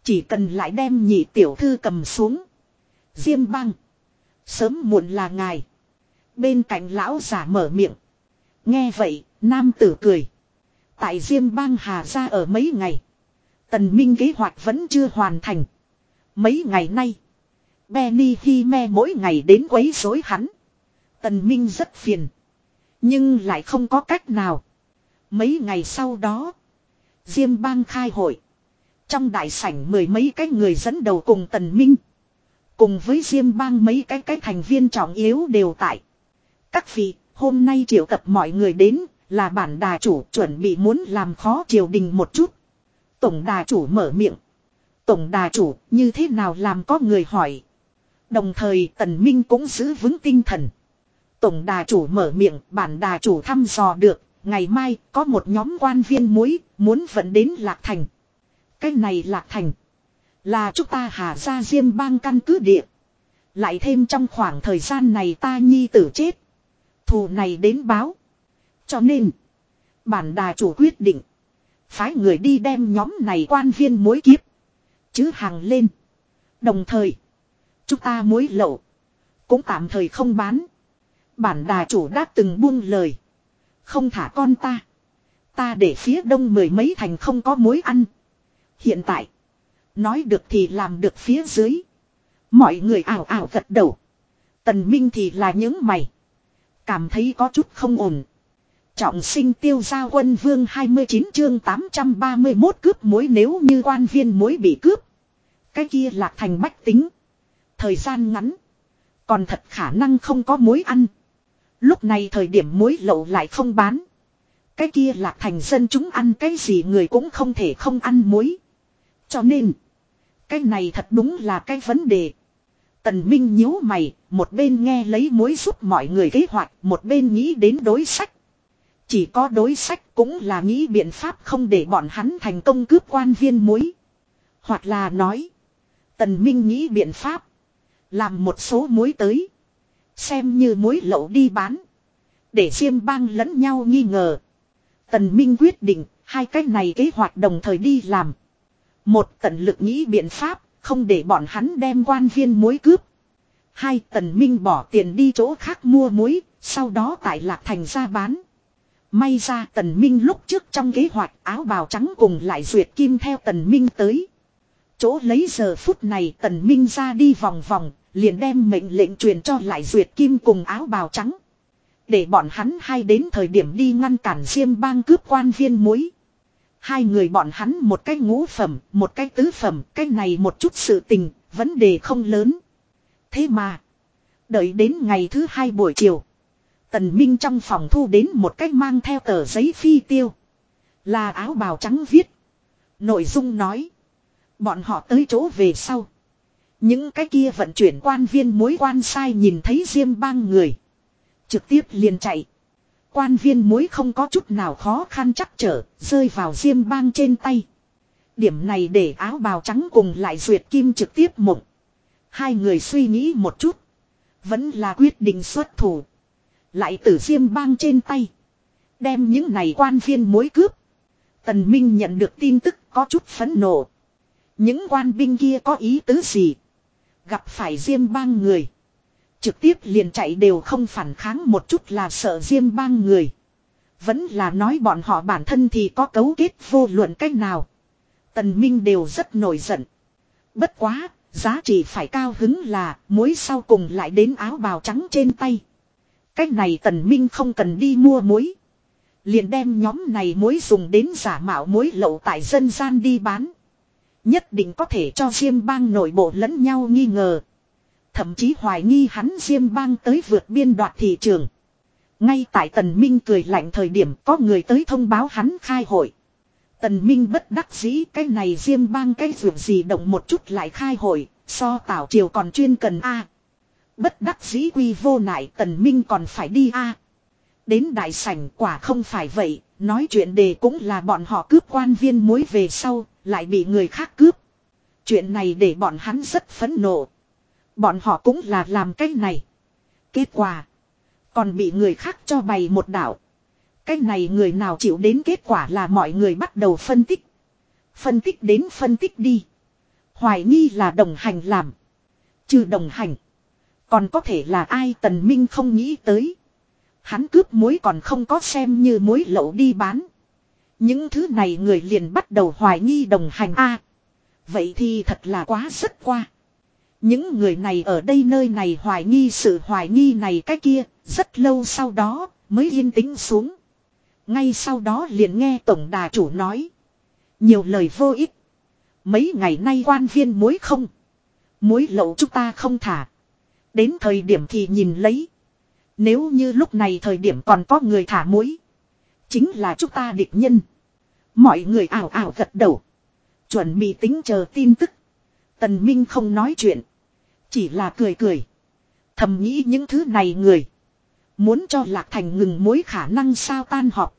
Chỉ cần lại đem nhị tiểu thư cầm xuống. Diêm băng. Sớm muộn là ngài. Bên cạnh lão giả mở miệng. Nghe vậy, nam tử cười. Tại Diêm bang Hà ra ở mấy ngày. Tần Minh kế hoạch vẫn chưa hoàn thành. Mấy ngày nay. Benny Hime mỗi ngày đến quấy rối hắn. Tần Minh rất phiền. Nhưng lại không có cách nào. Mấy ngày sau đó. Diêm bang khai hội. Trong đại sảnh mười mấy cái người dẫn đầu cùng Tần Minh. Cùng với Diêm bang mấy cái cái thành viên trọng yếu đều tại. Các vị, hôm nay triệu tập mọi người đến, là bản đà chủ chuẩn bị muốn làm khó triều đình một chút. Tổng đà chủ mở miệng. Tổng đà chủ, như thế nào làm có người hỏi. Đồng thời tần minh cũng giữ vững tinh thần. Tổng đà chủ mở miệng, bản đà chủ thăm dò được, ngày mai có một nhóm quan viên muối, muốn vận đến Lạc Thành. Cái này Lạc Thành, là chúng ta hà ra riêng bang căn cứ địa. Lại thêm trong khoảng thời gian này ta nhi tử chết. Thù này đến báo. Cho nên, bản đà chủ quyết định. Phái người đi đem nhóm này quan viên mối kiếp. Chứ hàng lên. Đồng thời, chúng ta mối lậu. Cũng tạm thời không bán. Bản đà chủ đã từng buông lời. Không thả con ta. Ta để phía đông mười mấy thành không có mối ăn. Hiện tại. Nói được thì làm được phía dưới. Mọi người ảo ảo gật đầu. Tần Minh thì là những mày. Cảm thấy có chút không ổn. Trọng sinh tiêu gia quân vương 29 chương 831 cướp mối nếu như quan viên mối bị cướp. Cái kia lạc thành bách tính. Thời gian ngắn. Còn thật khả năng không có mối ăn. Lúc này thời điểm mối lậu lại không bán. Cái kia lạc thành dân chúng ăn cái gì người cũng không thể không ăn muối. Cho nên. Cái này thật đúng là cái vấn đề. Tần Minh nhíu mày, một bên nghe lấy mối giúp mọi người kế hoạch, một bên nghĩ đến đối sách. Chỉ có đối sách cũng là nghĩ biện pháp không để bọn hắn thành công cướp quan viên muối. Hoặc là nói. Tần Minh nghĩ biện pháp. Làm một số muối tới. Xem như muối lậu đi bán. Để riêng bang lẫn nhau nghi ngờ. Tần Minh quyết định hai cái này kế hoạch đồng thời đi làm. Một tận lực nghĩ biện pháp, Không để bọn hắn đem quan viên muối cướp. Hai tần minh bỏ tiền đi chỗ khác mua muối, sau đó tại lạc thành ra bán. May ra tần minh lúc trước trong kế hoạch áo bào trắng cùng lại duyệt kim theo tần minh tới. Chỗ lấy giờ phút này tần minh ra đi vòng vòng, liền đem mệnh lệnh truyền cho lại duyệt kim cùng áo bào trắng. Để bọn hắn hai đến thời điểm đi ngăn cản Diêm bang cướp quan viên muối. Hai người bọn hắn một cái ngũ phẩm, một cái tứ phẩm, cái này một chút sự tình, vấn đề không lớn. Thế mà, đợi đến ngày thứ hai buổi chiều. Tần Minh trong phòng thu đến một cách mang theo tờ giấy phi tiêu. Là áo bào trắng viết. Nội dung nói. Bọn họ tới chỗ về sau. Những cái kia vận chuyển quan viên mối quan sai nhìn thấy riêng bang người. Trực tiếp liền chạy. Quan viên mối không có chút nào khó khăn chắc trở, rơi vào riêng bang trên tay. Điểm này để áo bào trắng cùng lại duyệt kim trực tiếp mộng. Hai người suy nghĩ một chút. Vẫn là quyết định xuất thủ. Lại tử Diêm bang trên tay. Đem những này quan viên mối cướp. Tần Minh nhận được tin tức có chút phẫn nộ. Những quan binh kia có ý tứ gì? Gặp phải Diêm bang người. Trực tiếp liền chạy đều không phản kháng một chút là sợ Diêm bang người. Vẫn là nói bọn họ bản thân thì có cấu kết vô luận cách nào. Tần Minh đều rất nổi giận. Bất quá, giá trị phải cao hứng là mối sau cùng lại đến áo bào trắng trên tay. Cách này Tần Minh không cần đi mua muối. Liền đem nhóm này muối dùng đến giả mạo muối lậu tại dân gian đi bán. Nhất định có thể cho riêng bang nội bộ lẫn nhau nghi ngờ. Thậm chí hoài nghi hắn riêng bang tới vượt biên đoạt thị trường. Ngay tại Tần Minh cười lạnh thời điểm có người tới thông báo hắn khai hội. Tần Minh bất đắc dĩ cái này riêng bang cái vượt gì động một chút lại khai hội, so tảo triều còn chuyên cần A. Bất đắc dĩ quy vô nại Tần Minh còn phải đi A. Đến đại sảnh quả không phải vậy, nói chuyện đề cũng là bọn họ cướp quan viên mối về sau, lại bị người khác cướp. Chuyện này để bọn hắn rất phẫn nộ. Bọn họ cũng là làm cái này. Kết quả. Còn bị người khác cho bày một đảo. Cái này người nào chịu đến kết quả là mọi người bắt đầu phân tích. Phân tích đến phân tích đi. Hoài nghi là đồng hành làm. Trừ đồng hành. Còn có thể là ai tần minh không nghĩ tới. Hắn cướp muối còn không có xem như muối lậu đi bán. Những thứ này người liền bắt đầu hoài nghi đồng hành a Vậy thì thật là quá rất qua. Những người này ở đây nơi này hoài nghi sự hoài nghi này cái kia, rất lâu sau đó mới yên tĩnh xuống. Ngay sau đó liền nghe tổng đà chủ nói. Nhiều lời vô ích. Mấy ngày nay quan viên muối không. Muối lậu chúng ta không thả. Đến thời điểm thì nhìn lấy. Nếu như lúc này thời điểm còn có người thả muối. Chính là chúng ta địch nhân. Mọi người ảo ảo gật đầu. Chuẩn bị tính chờ tin tức. Tần Minh không nói chuyện. Chỉ là cười cười. Thầm nghĩ những thứ này người. Muốn cho Lạc Thành ngừng mối khả năng sao tan họp.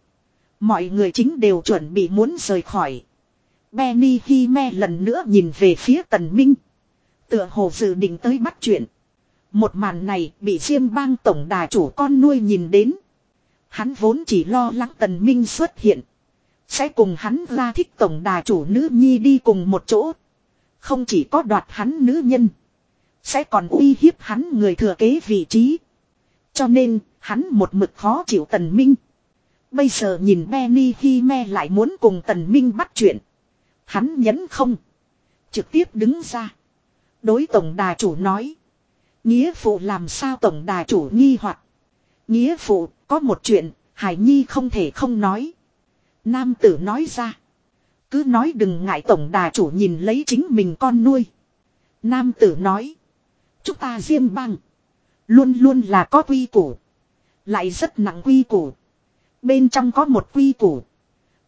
Mọi người chính đều chuẩn bị muốn rời khỏi. Benny Hime lần nữa nhìn về phía Tần Minh. Tựa hồ dự định tới bắt chuyện. Một màn này bị Diêm bang tổng đà chủ con nuôi nhìn đến. Hắn vốn chỉ lo lắng Tần Minh xuất hiện. Sẽ cùng hắn ra thích tổng đà chủ nữ nhi đi cùng một chỗ. Không chỉ có đoạt hắn nữ nhân. Sẽ còn uy hiếp hắn người thừa kế vị trí. Cho nên, hắn một mực khó chịu Tần Minh. Bây giờ nhìn Benny Hime lại muốn cùng Tần Minh bắt chuyện. Hắn nhấn không. Trực tiếp đứng ra. Đối tổng đà chủ nói. Nghĩa phụ làm sao tổng đà chủ nghi hoặc Nghĩa phụ, có một chuyện, Hải Nhi không thể không nói. Nam tử nói ra. Cứ nói đừng ngại tổng đà chủ nhìn lấy chính mình con nuôi. Nam tử nói. Chúng ta diêm băng. Luôn luôn là có quy củ. Lại rất nặng quy củ. Bên trong có một quy củ.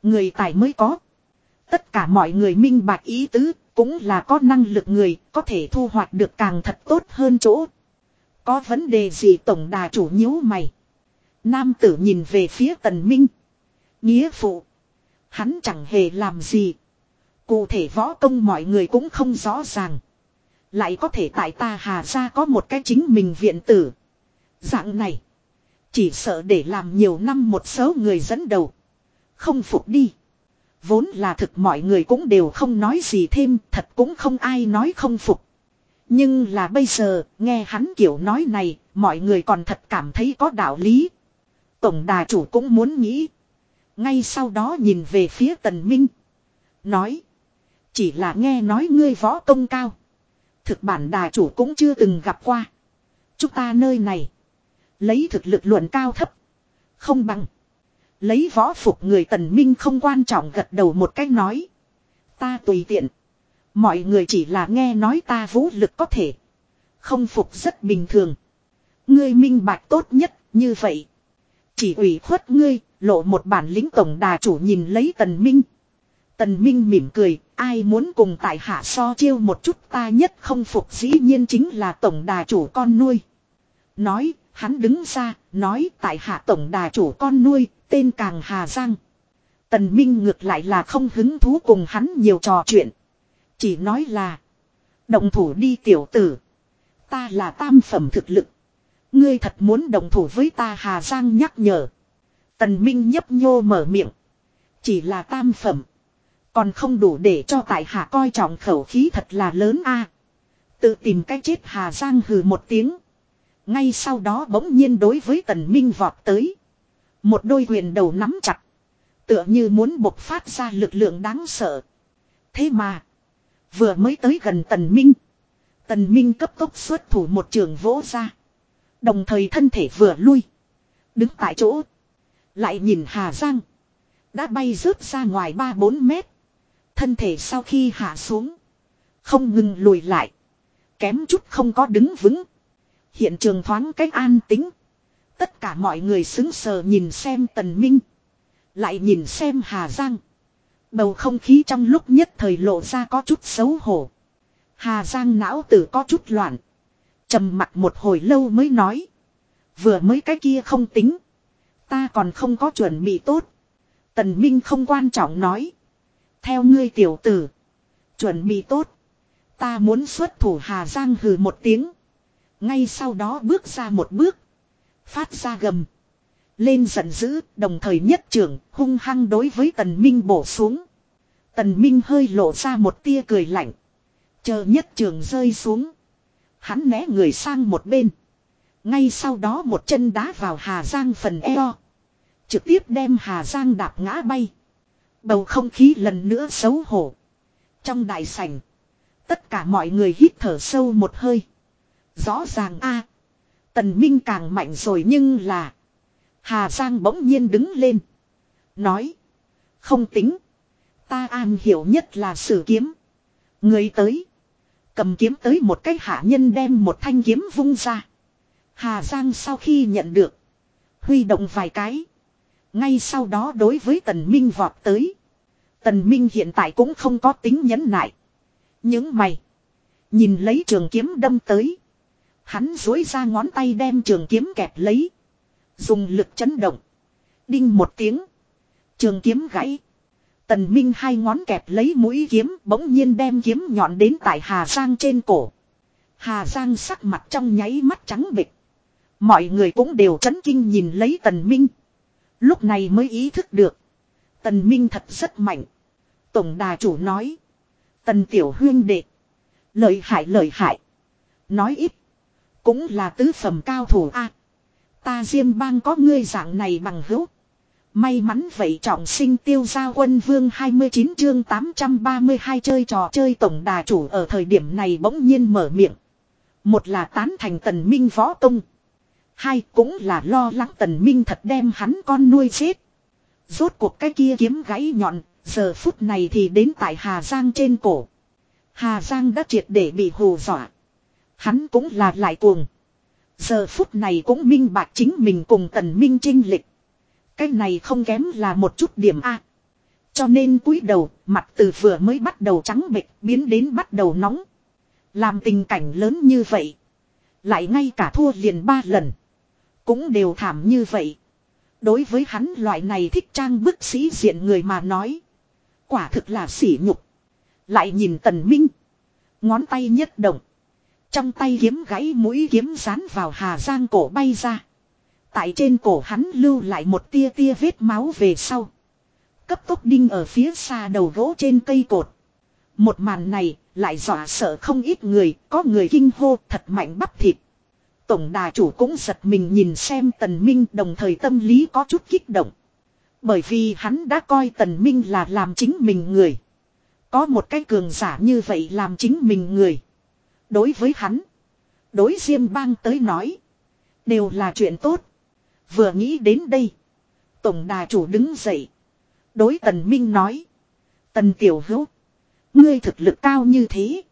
Người tài mới có. Tất cả mọi người minh bạch ý tứ, cũng là có năng lực người, có thể thu hoạch được càng thật tốt hơn chỗ. Có vấn đề gì tổng đà chủ nhíu mày. Nam tử nhìn về phía tần minh. Nghĩa phụ. Hắn chẳng hề làm gì. Cụ thể võ công mọi người cũng không rõ ràng. Lại có thể tại ta hà ra có một cái chính mình viện tử. Dạng này. Chỉ sợ để làm nhiều năm một số người dẫn đầu. Không phục đi. Vốn là thực mọi người cũng đều không nói gì thêm, thật cũng không ai nói không phục. Nhưng là bây giờ, nghe hắn kiểu nói này, mọi người còn thật cảm thấy có đạo lý. Tổng đà chủ cũng muốn nghĩ. Ngay sau đó nhìn về phía tần minh. Nói. Chỉ là nghe nói ngươi võ công cao. Thực bản đà chủ cũng chưa từng gặp qua. Chúng ta nơi này. Lấy thực lực luận cao thấp. Không bằng. Lấy võ phục người tần minh không quan trọng gật đầu một cách nói. Ta tùy tiện. Mọi người chỉ là nghe nói ta vũ lực có thể. Không phục rất bình thường. Ngươi minh bạch tốt nhất, như vậy. Chỉ ủy khuất ngươi, lộ một bản lĩnh tổng đà chủ nhìn lấy tần minh. Tần minh mỉm cười, ai muốn cùng tại hạ so chiêu một chút ta nhất không phục dĩ nhiên chính là tổng đà chủ con nuôi. Nói, hắn đứng ra, nói tại hạ tổng đà chủ con nuôi, tên càng Hà Giang. Tần Minh ngược lại là không hứng thú cùng hắn nhiều trò chuyện. Chỉ nói là. Động thủ đi tiểu tử. Ta là tam phẩm thực lực. Ngươi thật muốn động thủ với ta Hà Giang nhắc nhở. Tần Minh nhấp nhô mở miệng. Chỉ là tam phẩm. Còn không đủ để cho tại hạ coi trọng khẩu khí thật là lớn a. Tự tìm cách chết Hà Giang hừ một tiếng. Ngay sau đó bỗng nhiên đối với tần minh vọt tới. Một đôi huyền đầu nắm chặt. Tựa như muốn bộc phát ra lực lượng đáng sợ. Thế mà. Vừa mới tới gần tần minh. Tần minh cấp tốc xuất thủ một trường vỗ ra. Đồng thời thân thể vừa lui. Đứng tại chỗ. Lại nhìn Hà Giang. Đã bay rớt ra ngoài 3-4 mét. Thân thể sau khi hạ xuống. Không ngừng lùi lại. Kém chút không có đứng vững. Hiện trường thoáng cách an tính. Tất cả mọi người xứng sờ nhìn xem Tần Minh. Lại nhìn xem Hà Giang. Bầu không khí trong lúc nhất thời lộ ra có chút xấu hổ. Hà Giang não tử có chút loạn. trầm mặt một hồi lâu mới nói. Vừa mới cái kia không tính. Ta còn không có chuẩn bị tốt. Tần Minh không quan trọng nói. Theo ngươi tiểu tử. Chuẩn bị tốt. Ta muốn xuất thủ Hà Giang hừ một tiếng. Ngay sau đó bước ra một bước. Phát ra gầm. Lên giận dữ, đồng thời nhất trưởng, hung hăng đối với tần minh bổ xuống. Tần minh hơi lộ ra một tia cười lạnh. Chờ nhất trường rơi xuống. Hắn né người sang một bên. Ngay sau đó một chân đá vào Hà Giang phần eo. Trực tiếp đem Hà Giang đạp ngã bay. Bầu không khí lần nữa xấu hổ. Trong đại sảnh. Tất cả mọi người hít thở sâu một hơi. Rõ ràng a Tần Minh càng mạnh rồi nhưng là. Hà Giang bỗng nhiên đứng lên. Nói. Không tính. Ta an hiểu nhất là sử kiếm. Người tới. Cầm kiếm tới một cái hạ nhân đem một thanh kiếm vung ra. Hà Giang sau khi nhận được. Huy động vài cái. Ngay sau đó đối với Tần Minh vọt tới. Tần Minh hiện tại cũng không có tính nhẫn nại. Những mày. Nhìn lấy trường kiếm đâm tới. Hắn dối ra ngón tay đem trường kiếm kẹp lấy. Dùng lực chấn động. Đinh một tiếng. Trường kiếm gãy. Tần Minh hai ngón kẹp lấy mũi kiếm, bỗng nhiên đem kiếm nhọn đến tại Hà Giang trên cổ. Hà Giang sắc mặt trong nháy mắt trắng bịch. Mọi người cũng đều chấn kinh nhìn lấy Tần Minh. Lúc này mới ý thức được. Tần Minh thật rất mạnh. Tổng đà chủ nói. Tần Tiểu Huyên đệ. Lợi hại lợi hại. Nói ít. Cũng là tứ phẩm cao thủ a ta riêng bang có ngươi dạng này bằng hữu. May mắn vậy trọng sinh tiêu gia quân vương 29 chương 832 chơi trò chơi tổng đà chủ ở thời điểm này bỗng nhiên mở miệng. Một là tán thành tần minh võ công. Hai cũng là lo lắng tần minh thật đem hắn con nuôi chết. Rốt cuộc cái kia kiếm gãy nhọn, giờ phút này thì đến tại Hà Giang trên cổ. Hà Giang đã triệt để bị hù dọa. Hắn cũng là lại cuồng. Giờ phút này cũng minh bạch chính mình cùng tần minh trinh lịch. Cái này không kém là một chút điểm A. Cho nên cúi đầu, mặt từ vừa mới bắt đầu trắng bệch biến đến bắt đầu nóng. Làm tình cảnh lớn như vậy. Lại ngay cả thua liền ba lần. Cũng đều thảm như vậy. Đối với hắn loại này thích trang bức sĩ diện người mà nói. Quả thực là sỉ nhục. Lại nhìn tần minh. Ngón tay nhất động. Trong tay kiếm gãy mũi kiếm rán vào Hà Giang cổ bay ra. Tại trên cổ hắn lưu lại một tia tia vết máu về sau. cấp tốc đinh ở phía xa đầu gỗ trên cây cột. Một màn này lại dọa sợ không ít người, có người kinh hô thật mạnh bắp thịt. Tổng đà chủ cũng giật mình nhìn xem tần minh đồng thời tâm lý có chút kích động. Bởi vì hắn đã coi tần minh là làm chính mình người. Có một cái cường giả như vậy làm chính mình người. Đối với hắn. Đối diêm bang tới nói. Đều là chuyện tốt. Vừa nghĩ đến đây. Tổng đà chủ đứng dậy. Đối tần minh nói. Tần tiểu hữu. Ngươi thực lực cao như thế.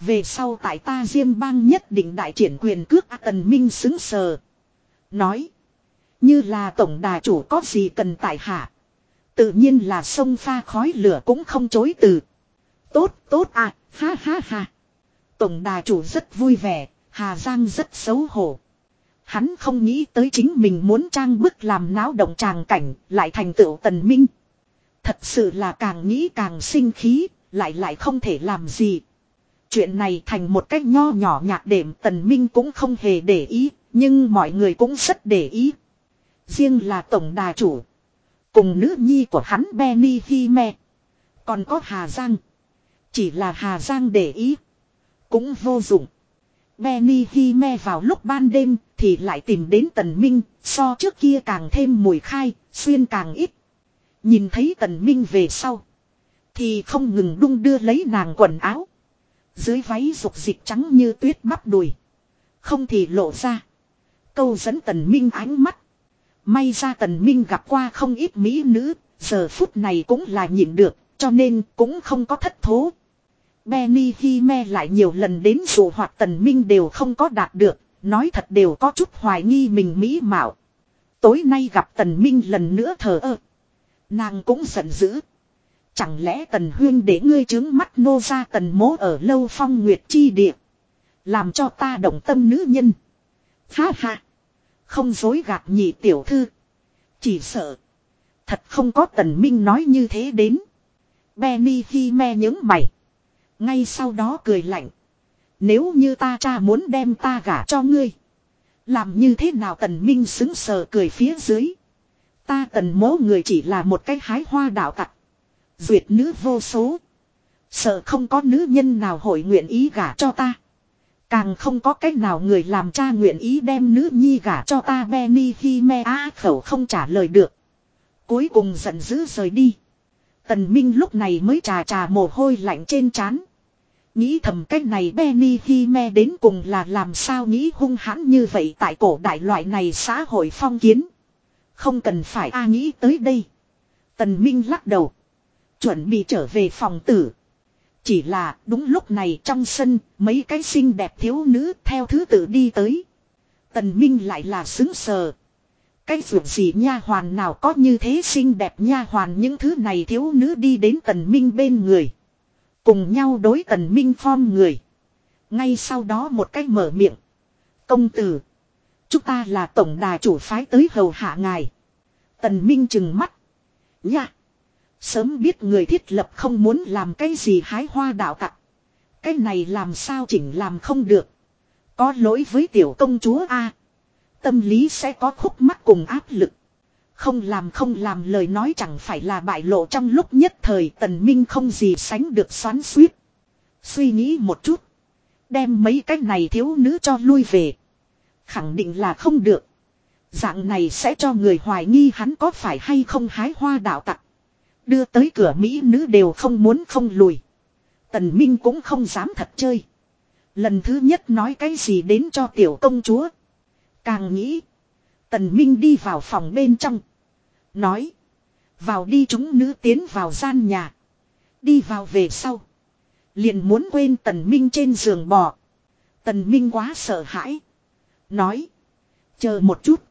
Về sau tại ta diêm bang nhất định đại triển quyền cước tần minh xứng sờ. Nói. Như là tổng đà chủ có gì cần tại hạ. Tự nhiên là sông pha khói lửa cũng không chối từ. Tốt, tốt à, ha ha ha. Tổng đà chủ rất vui vẻ, Hà Giang rất xấu hổ. Hắn không nghĩ tới chính mình muốn trang bức làm náo động tràng cảnh, lại thành tựu tần minh. Thật sự là càng nghĩ càng sinh khí, lại lại không thể làm gì. Chuyện này thành một cách nho nhỏ nhạc đệm tần minh cũng không hề để ý, nhưng mọi người cũng rất để ý. Riêng là tổng đà chủ. Cùng nữ nhi của hắn Benny Hime. Còn có Hà Giang. Chỉ là Hà Giang để ý. Cũng vô dụng. Benny Hime vào lúc ban đêm thì lại tìm đến Tần Minh. So trước kia càng thêm mùi khai, xuyên càng ít. Nhìn thấy Tần Minh về sau. Thì không ngừng đung đưa lấy nàng quần áo. Dưới váy rục dịch trắng như tuyết bắp đùi. Không thì lộ ra. Câu dẫn Tần Minh ánh mắt. May ra Tần Minh gặp qua không ít mỹ nữ. Giờ phút này cũng là nhịn được. Cho nên cũng không có thất thố. Benny Hime lại nhiều lần đến dù hoạt Tần Minh đều không có đạt được. Nói thật đều có chút hoài nghi mình mỹ mạo. Tối nay gặp Tần Minh lần nữa thờ ơ. Nàng cũng giận dữ. Chẳng lẽ tần huyên để ngươi trướng mắt nô ra tần mố ở lâu phong nguyệt chi địa. Làm cho ta động tâm nữ nhân. Ha ha. Không dối gạt nhị tiểu thư. Chỉ sợ. Thật không có tần minh nói như thế đến. Benny Hime me mày. Ngay sau đó cười lạnh. Nếu như ta cha muốn đem ta gả cho ngươi. Làm như thế nào tần minh xứng sờ cười phía dưới. Ta tần mố người chỉ là một cái hái hoa đạo tặc. Duyệt nữ vô số. Sợ không có nữ nhân nào hội nguyện ý gả cho ta. Càng không có cách nào người làm cha nguyện ý đem nữ nhi gả cho ta Benny khi me á khẩu không trả lời được. Cuối cùng giận dữ rời đi. Tần Minh lúc này mới trà trà mồ hôi lạnh trên trán. Nghĩ thầm cách này Benny khi me đến cùng là làm sao nghĩ hung hãn như vậy tại cổ đại loại này xã hội phong kiến. Không cần phải a nghĩ tới đây. Tần Minh lắc đầu. Chuẩn bị trở về phòng tử. Chỉ là đúng lúc này trong sân, mấy cái xinh đẹp thiếu nữ theo thứ tự đi tới. Tần Minh lại là xứng sờ. Cái vượt gì nha hoàn nào có như thế xinh đẹp nha hoàn những thứ này thiếu nữ đi đến tần minh bên người. Cùng nhau đối tần minh phong người. Ngay sau đó một cách mở miệng. Công tử. Chúng ta là tổng đà chủ phái tới hầu hạ ngài. Tần minh chừng mắt. Nha. Sớm biết người thiết lập không muốn làm cái gì hái hoa đạo tặc. Cái này làm sao chỉnh làm không được. Có lỗi với tiểu công chúa A. Tâm lý sẽ có khúc mắc cùng áp lực. Không làm không làm lời nói chẳng phải là bại lộ trong lúc nhất thời tần minh không gì sánh được xoắn suýt. Suy nghĩ một chút. Đem mấy cái này thiếu nữ cho lui về. Khẳng định là không được. Dạng này sẽ cho người hoài nghi hắn có phải hay không hái hoa đạo tặc. Đưa tới cửa Mỹ nữ đều không muốn không lùi. Tần Minh cũng không dám thật chơi. Lần thứ nhất nói cái gì đến cho tiểu công chúa. Càng nghĩ. Tần Minh đi vào phòng bên trong. Nói. Vào đi chúng nữ tiến vào gian nhà. Đi vào về sau. Liền muốn quên Tần Minh trên giường bò. Tần Minh quá sợ hãi. Nói. Chờ một chút.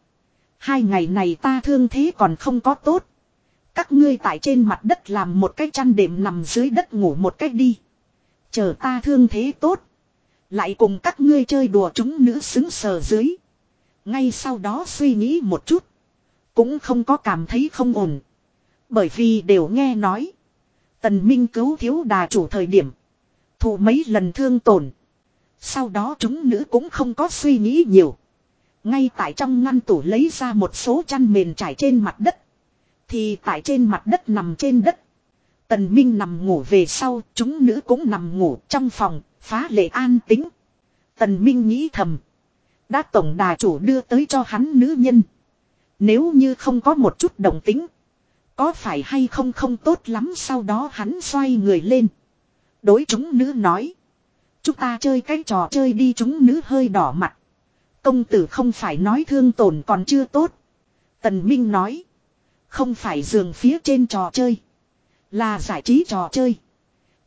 Hai ngày này ta thương thế còn không có tốt. Các ngươi tại trên mặt đất làm một cái chăn đệm nằm dưới đất ngủ một cách đi. Chờ ta thương thế tốt. Lại cùng các ngươi chơi đùa chúng nữ xứng sờ dưới. Ngay sau đó suy nghĩ một chút. Cũng không có cảm thấy không ổn. Bởi vì đều nghe nói. Tần Minh cứu thiếu đà chủ thời điểm. Thụ mấy lần thương tổn. Sau đó chúng nữ cũng không có suy nghĩ nhiều. Ngay tại trong ngăn tủ lấy ra một số chăn mền trải trên mặt đất. Thì tại trên mặt đất nằm trên đất. Tần Minh nằm ngủ về sau, chúng nữ cũng nằm ngủ trong phòng, phá lệ an tính. Tần Minh nghĩ thầm. Đã tổng đà chủ đưa tới cho hắn nữ nhân. Nếu như không có một chút đồng tính. Có phải hay không không tốt lắm sau đó hắn xoay người lên. Đối chúng nữ nói. Chúng ta chơi cái trò chơi đi, chúng nữ hơi đỏ mặt. Công tử không phải nói thương tổn còn chưa tốt. Tần Minh nói. Không phải giường phía trên trò chơi. Là giải trí trò chơi.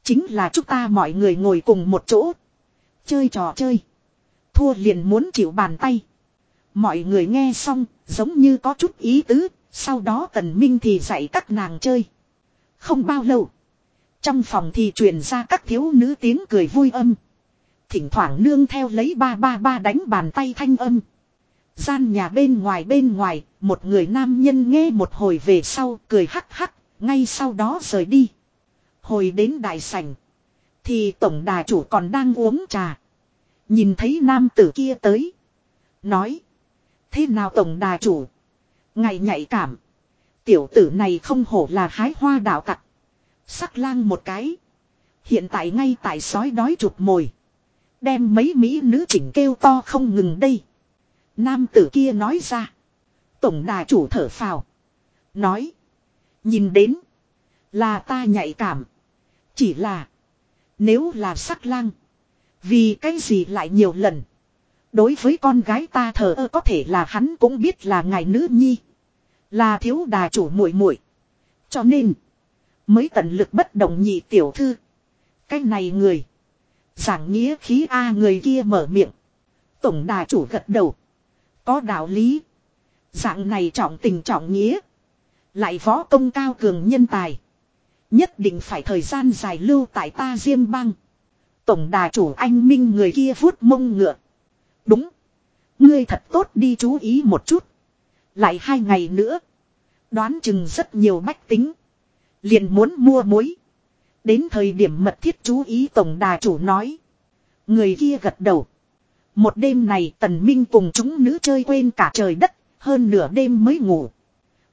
Chính là chúng ta mọi người ngồi cùng một chỗ. Chơi trò chơi. Thua liền muốn chịu bàn tay. Mọi người nghe xong, giống như có chút ý tứ, sau đó tần minh thì dạy các nàng chơi. Không bao lâu. Trong phòng thì truyền ra các thiếu nữ tiếng cười vui âm. Thỉnh thoảng nương theo lấy ba ba ba đánh bàn tay thanh âm. Gian nhà bên ngoài bên ngoài, một người nam nhân nghe một hồi về sau cười hắc hắc, ngay sau đó rời đi. Hồi đến đại sảnh. Thì tổng đà chủ còn đang uống trà. Nhìn thấy nam tử kia tới. Nói. Thế nào tổng đà chủ? Ngày nhạy cảm. Tiểu tử này không hổ là hái hoa đạo tặc. Sắc lang một cái. Hiện tại ngay tại sói đói chụp mồi. Đem mấy mỹ nữ chỉnh kêu to không ngừng đây. Nam tử kia nói ra. Tổng đà chủ thở phào. Nói. Nhìn đến. Là ta nhạy cảm. Chỉ là. Nếu là sắc lang. Vì cái gì lại nhiều lần. Đối với con gái ta thờ ơ có thể là hắn cũng biết là ngài nữ nhi. Là thiếu đà chủ muội muội Cho nên. Mới tận lực bất động nhị tiểu thư. Cái này người. Giảng nghĩa khí A người kia mở miệng. Tổng đà chủ gật đầu. Có đạo lý. Dạng này trọng tình trọng nghĩa. Lại võ công cao cường nhân tài. Nhất định phải thời gian dài lưu tại ta diêm băng. Tổng đà chủ anh Minh người kia vuốt mông ngựa. Đúng. Ngươi thật tốt đi chú ý một chút. Lại hai ngày nữa. Đoán chừng rất nhiều bách tính. Liền muốn mua muối. Đến thời điểm mật thiết chú ý tổng đà chủ nói. Người kia gật đầu. Một đêm này tần minh cùng chúng nữ chơi quên cả trời đất. Hơn nửa đêm mới ngủ.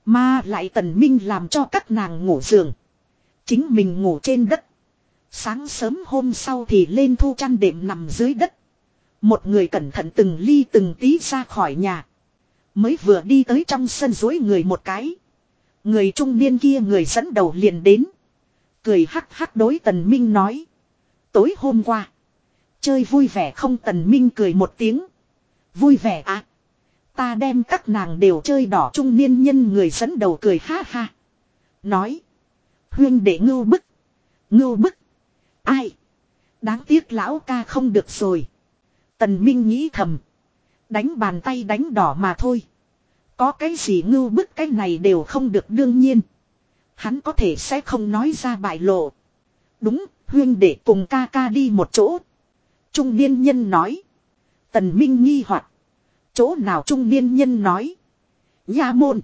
Mà lại tần minh làm cho các nàng ngủ giường. Chính mình ngủ trên đất. Sáng sớm hôm sau thì lên thu chăn đệm nằm dưới đất. Một người cẩn thận từng ly từng tí ra khỏi nhà. Mới vừa đi tới trong sân dối người một cái. Người trung niên kia người dẫn đầu liền đến. Cười hắc hắc đối tần minh nói. Tối hôm qua. Chơi vui vẻ không tần minh cười một tiếng. Vui vẻ à. Ta đem các nàng đều chơi đỏ trung niên nhân người dẫn đầu cười ha ha. Nói. Huyên để ngưu bức. Ngưu bức. Ai? Đáng tiếc lão ca không được rồi. Tần Minh nghĩ thầm. Đánh bàn tay đánh đỏ mà thôi. Có cái gì ngưu bức cái này đều không được đương nhiên. Hắn có thể sẽ không nói ra bại lộ. Đúng, huyên để cùng ca ca đi một chỗ. Trung niên nhân nói. Tần Minh nghi hoặc Chỗ nào trung niên nhân nói. Nha môn.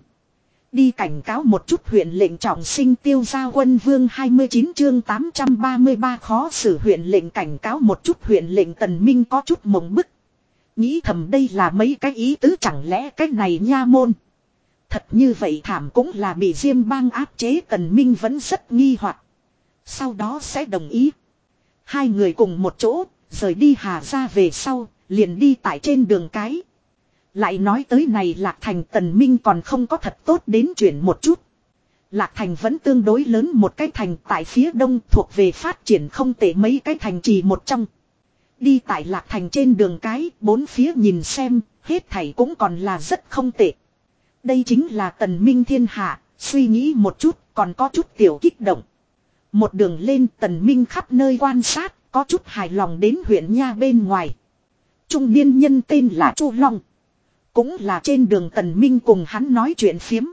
Đi cảnh cáo một chút huyện lệnh trọng sinh tiêu gia quân vương 29 chương 833 khó xử huyện lệnh cảnh cáo một chút huyện lệnh tần minh có chút mộng bức. Nghĩ thầm đây là mấy cái ý tứ chẳng lẽ cái này nha môn. Thật như vậy thảm cũng là bị Diêm bang áp chế tần minh vẫn rất nghi hoặc Sau đó sẽ đồng ý. Hai người cùng một chỗ, rời đi hà ra về sau, liền đi tại trên đường cái. Lại nói tới này Lạc Thành Tần Minh còn không có thật tốt đến chuyển một chút. Lạc Thành vẫn tương đối lớn một cái thành tại phía đông thuộc về phát triển không tệ mấy cái thành trì một trong. Đi tại Lạc Thành trên đường cái, bốn phía nhìn xem, hết thảy cũng còn là rất không tệ. Đây chính là Tần Minh thiên hạ, suy nghĩ một chút, còn có chút tiểu kích động. Một đường lên Tần Minh khắp nơi quan sát, có chút hài lòng đến huyện Nha bên ngoài. Trung niên nhân tên là Chu Long. Cũng là trên đường Tần Minh cùng hắn nói chuyện phiếm.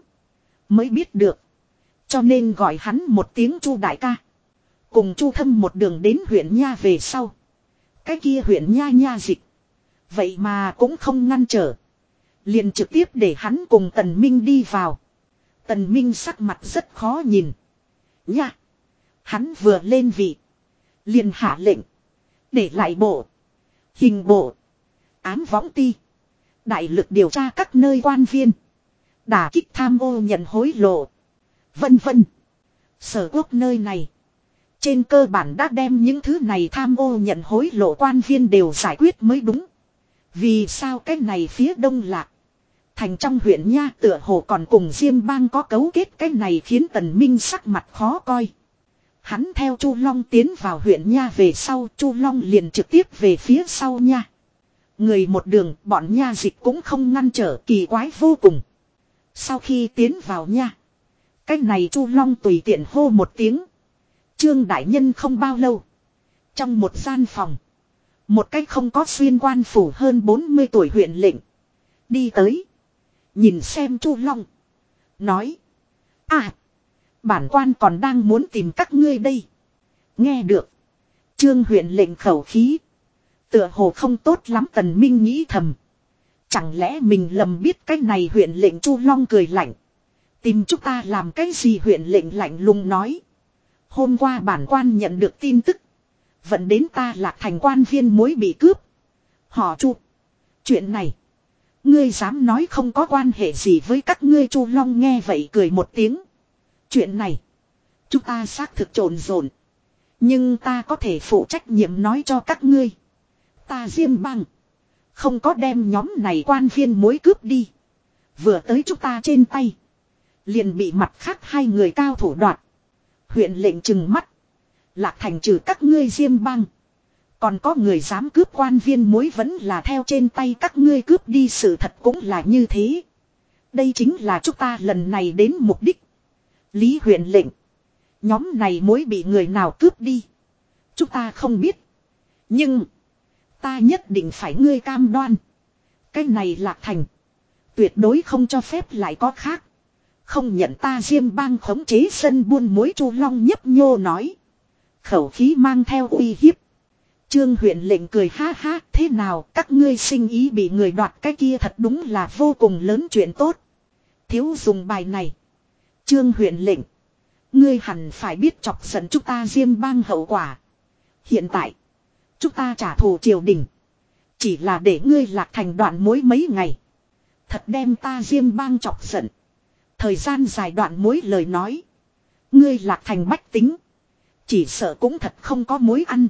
Mới biết được. Cho nên gọi hắn một tiếng Chu đại ca. Cùng Chu thâm một đường đến huyện Nha về sau. Cái kia huyện Nha Nha dịch. Vậy mà cũng không ngăn trở. Liền trực tiếp để hắn cùng Tần Minh đi vào. Tần Minh sắc mặt rất khó nhìn. Nha. Hắn vừa lên vị. Liền hạ lệnh. Để lại bộ. Hình bộ. Ám võng ti. Đại lực điều tra các nơi quan viên. Đả kích tham ô nhận hối lộ. Vân vân. Sở quốc nơi này. Trên cơ bản đã đem những thứ này tham ô nhận hối lộ quan viên đều giải quyết mới đúng. Vì sao cái này phía đông lạc. Thành trong huyện nha tựa hồ còn cùng Diêm bang có cấu kết cái này khiến tần minh sắc mặt khó coi. Hắn theo Chu Long tiến vào huyện nha về sau, Chu Long liền trực tiếp về phía sau nha. Người một đường, bọn nha dịch cũng không ngăn trở, kỳ quái vô cùng. Sau khi tiến vào nha. Cái này Chu Long tùy tiện hô một tiếng. Trương Đại Nhân không bao lâu. Trong một gian phòng. Một cách không có xuyên quan phủ hơn 40 tuổi huyện lệnh. Đi tới. Nhìn xem Chu Long. Nói. À. Bản quan còn đang muốn tìm các ngươi đây. Nghe được. Trương huyện lệnh khẩu khí. Tựa hồ không tốt lắm tần minh nghĩ thầm. Chẳng lẽ mình lầm biết cái này huyện lệnh Chu Long cười lạnh. Tìm chúng ta làm cái gì huyện lệnh lạnh lùng nói. Hôm qua bản quan nhận được tin tức. Vẫn đến ta lạc thành quan viên mối bị cướp. Họ chu. Chuyện này. Ngươi dám nói không có quan hệ gì với các ngươi chu long nghe vậy cười một tiếng. Chuyện này. Chúng ta xác thực trộn rộn. Nhưng ta có thể phụ trách nhiệm nói cho các ngươi. Ta diêm băng. Không có đem nhóm này quan viên mối cướp đi. Vừa tới chúng ta trên tay. Liền bị mặt khác hai người cao thủ đoạt. Huyện lệnh trừng mắt. Lạc thành trừ các ngươi diêm băng. Còn có người dám cướp quan viên mối vẫn là theo trên tay các ngươi cướp đi sự thật cũng là như thế. Đây chính là chúng ta lần này đến mục đích. Lý huyện lệnh. Nhóm này mối bị người nào cướp đi. Chúng ta không biết. Nhưng. Ta nhất định phải ngươi cam đoan. Cái này lạc thành. Tuyệt đối không cho phép lại có khác. Không nhận ta diêm bang khống chế sân buôn mối chu long nhấp nhô nói. Khẩu khí mang theo uy hiếp. Trương huyện lệnh cười ha ha, thế nào, các ngươi sinh ý bị người đoạt cái kia thật đúng là vô cùng lớn chuyện tốt. Thiếu dùng bài này. Trương huyện lệnh. Ngươi hẳn phải biết chọc giận chúng ta diêm bang hậu quả. Hiện tại. Chúng ta trả thù triều đình. Chỉ là để ngươi lạc thành đoạn mối mấy ngày. Thật đem ta diêm bang chọc giận. Thời gian dài đoạn mối lời nói. Ngươi lạc thành bách tính. Chỉ sợ cũng thật không có mối ăn.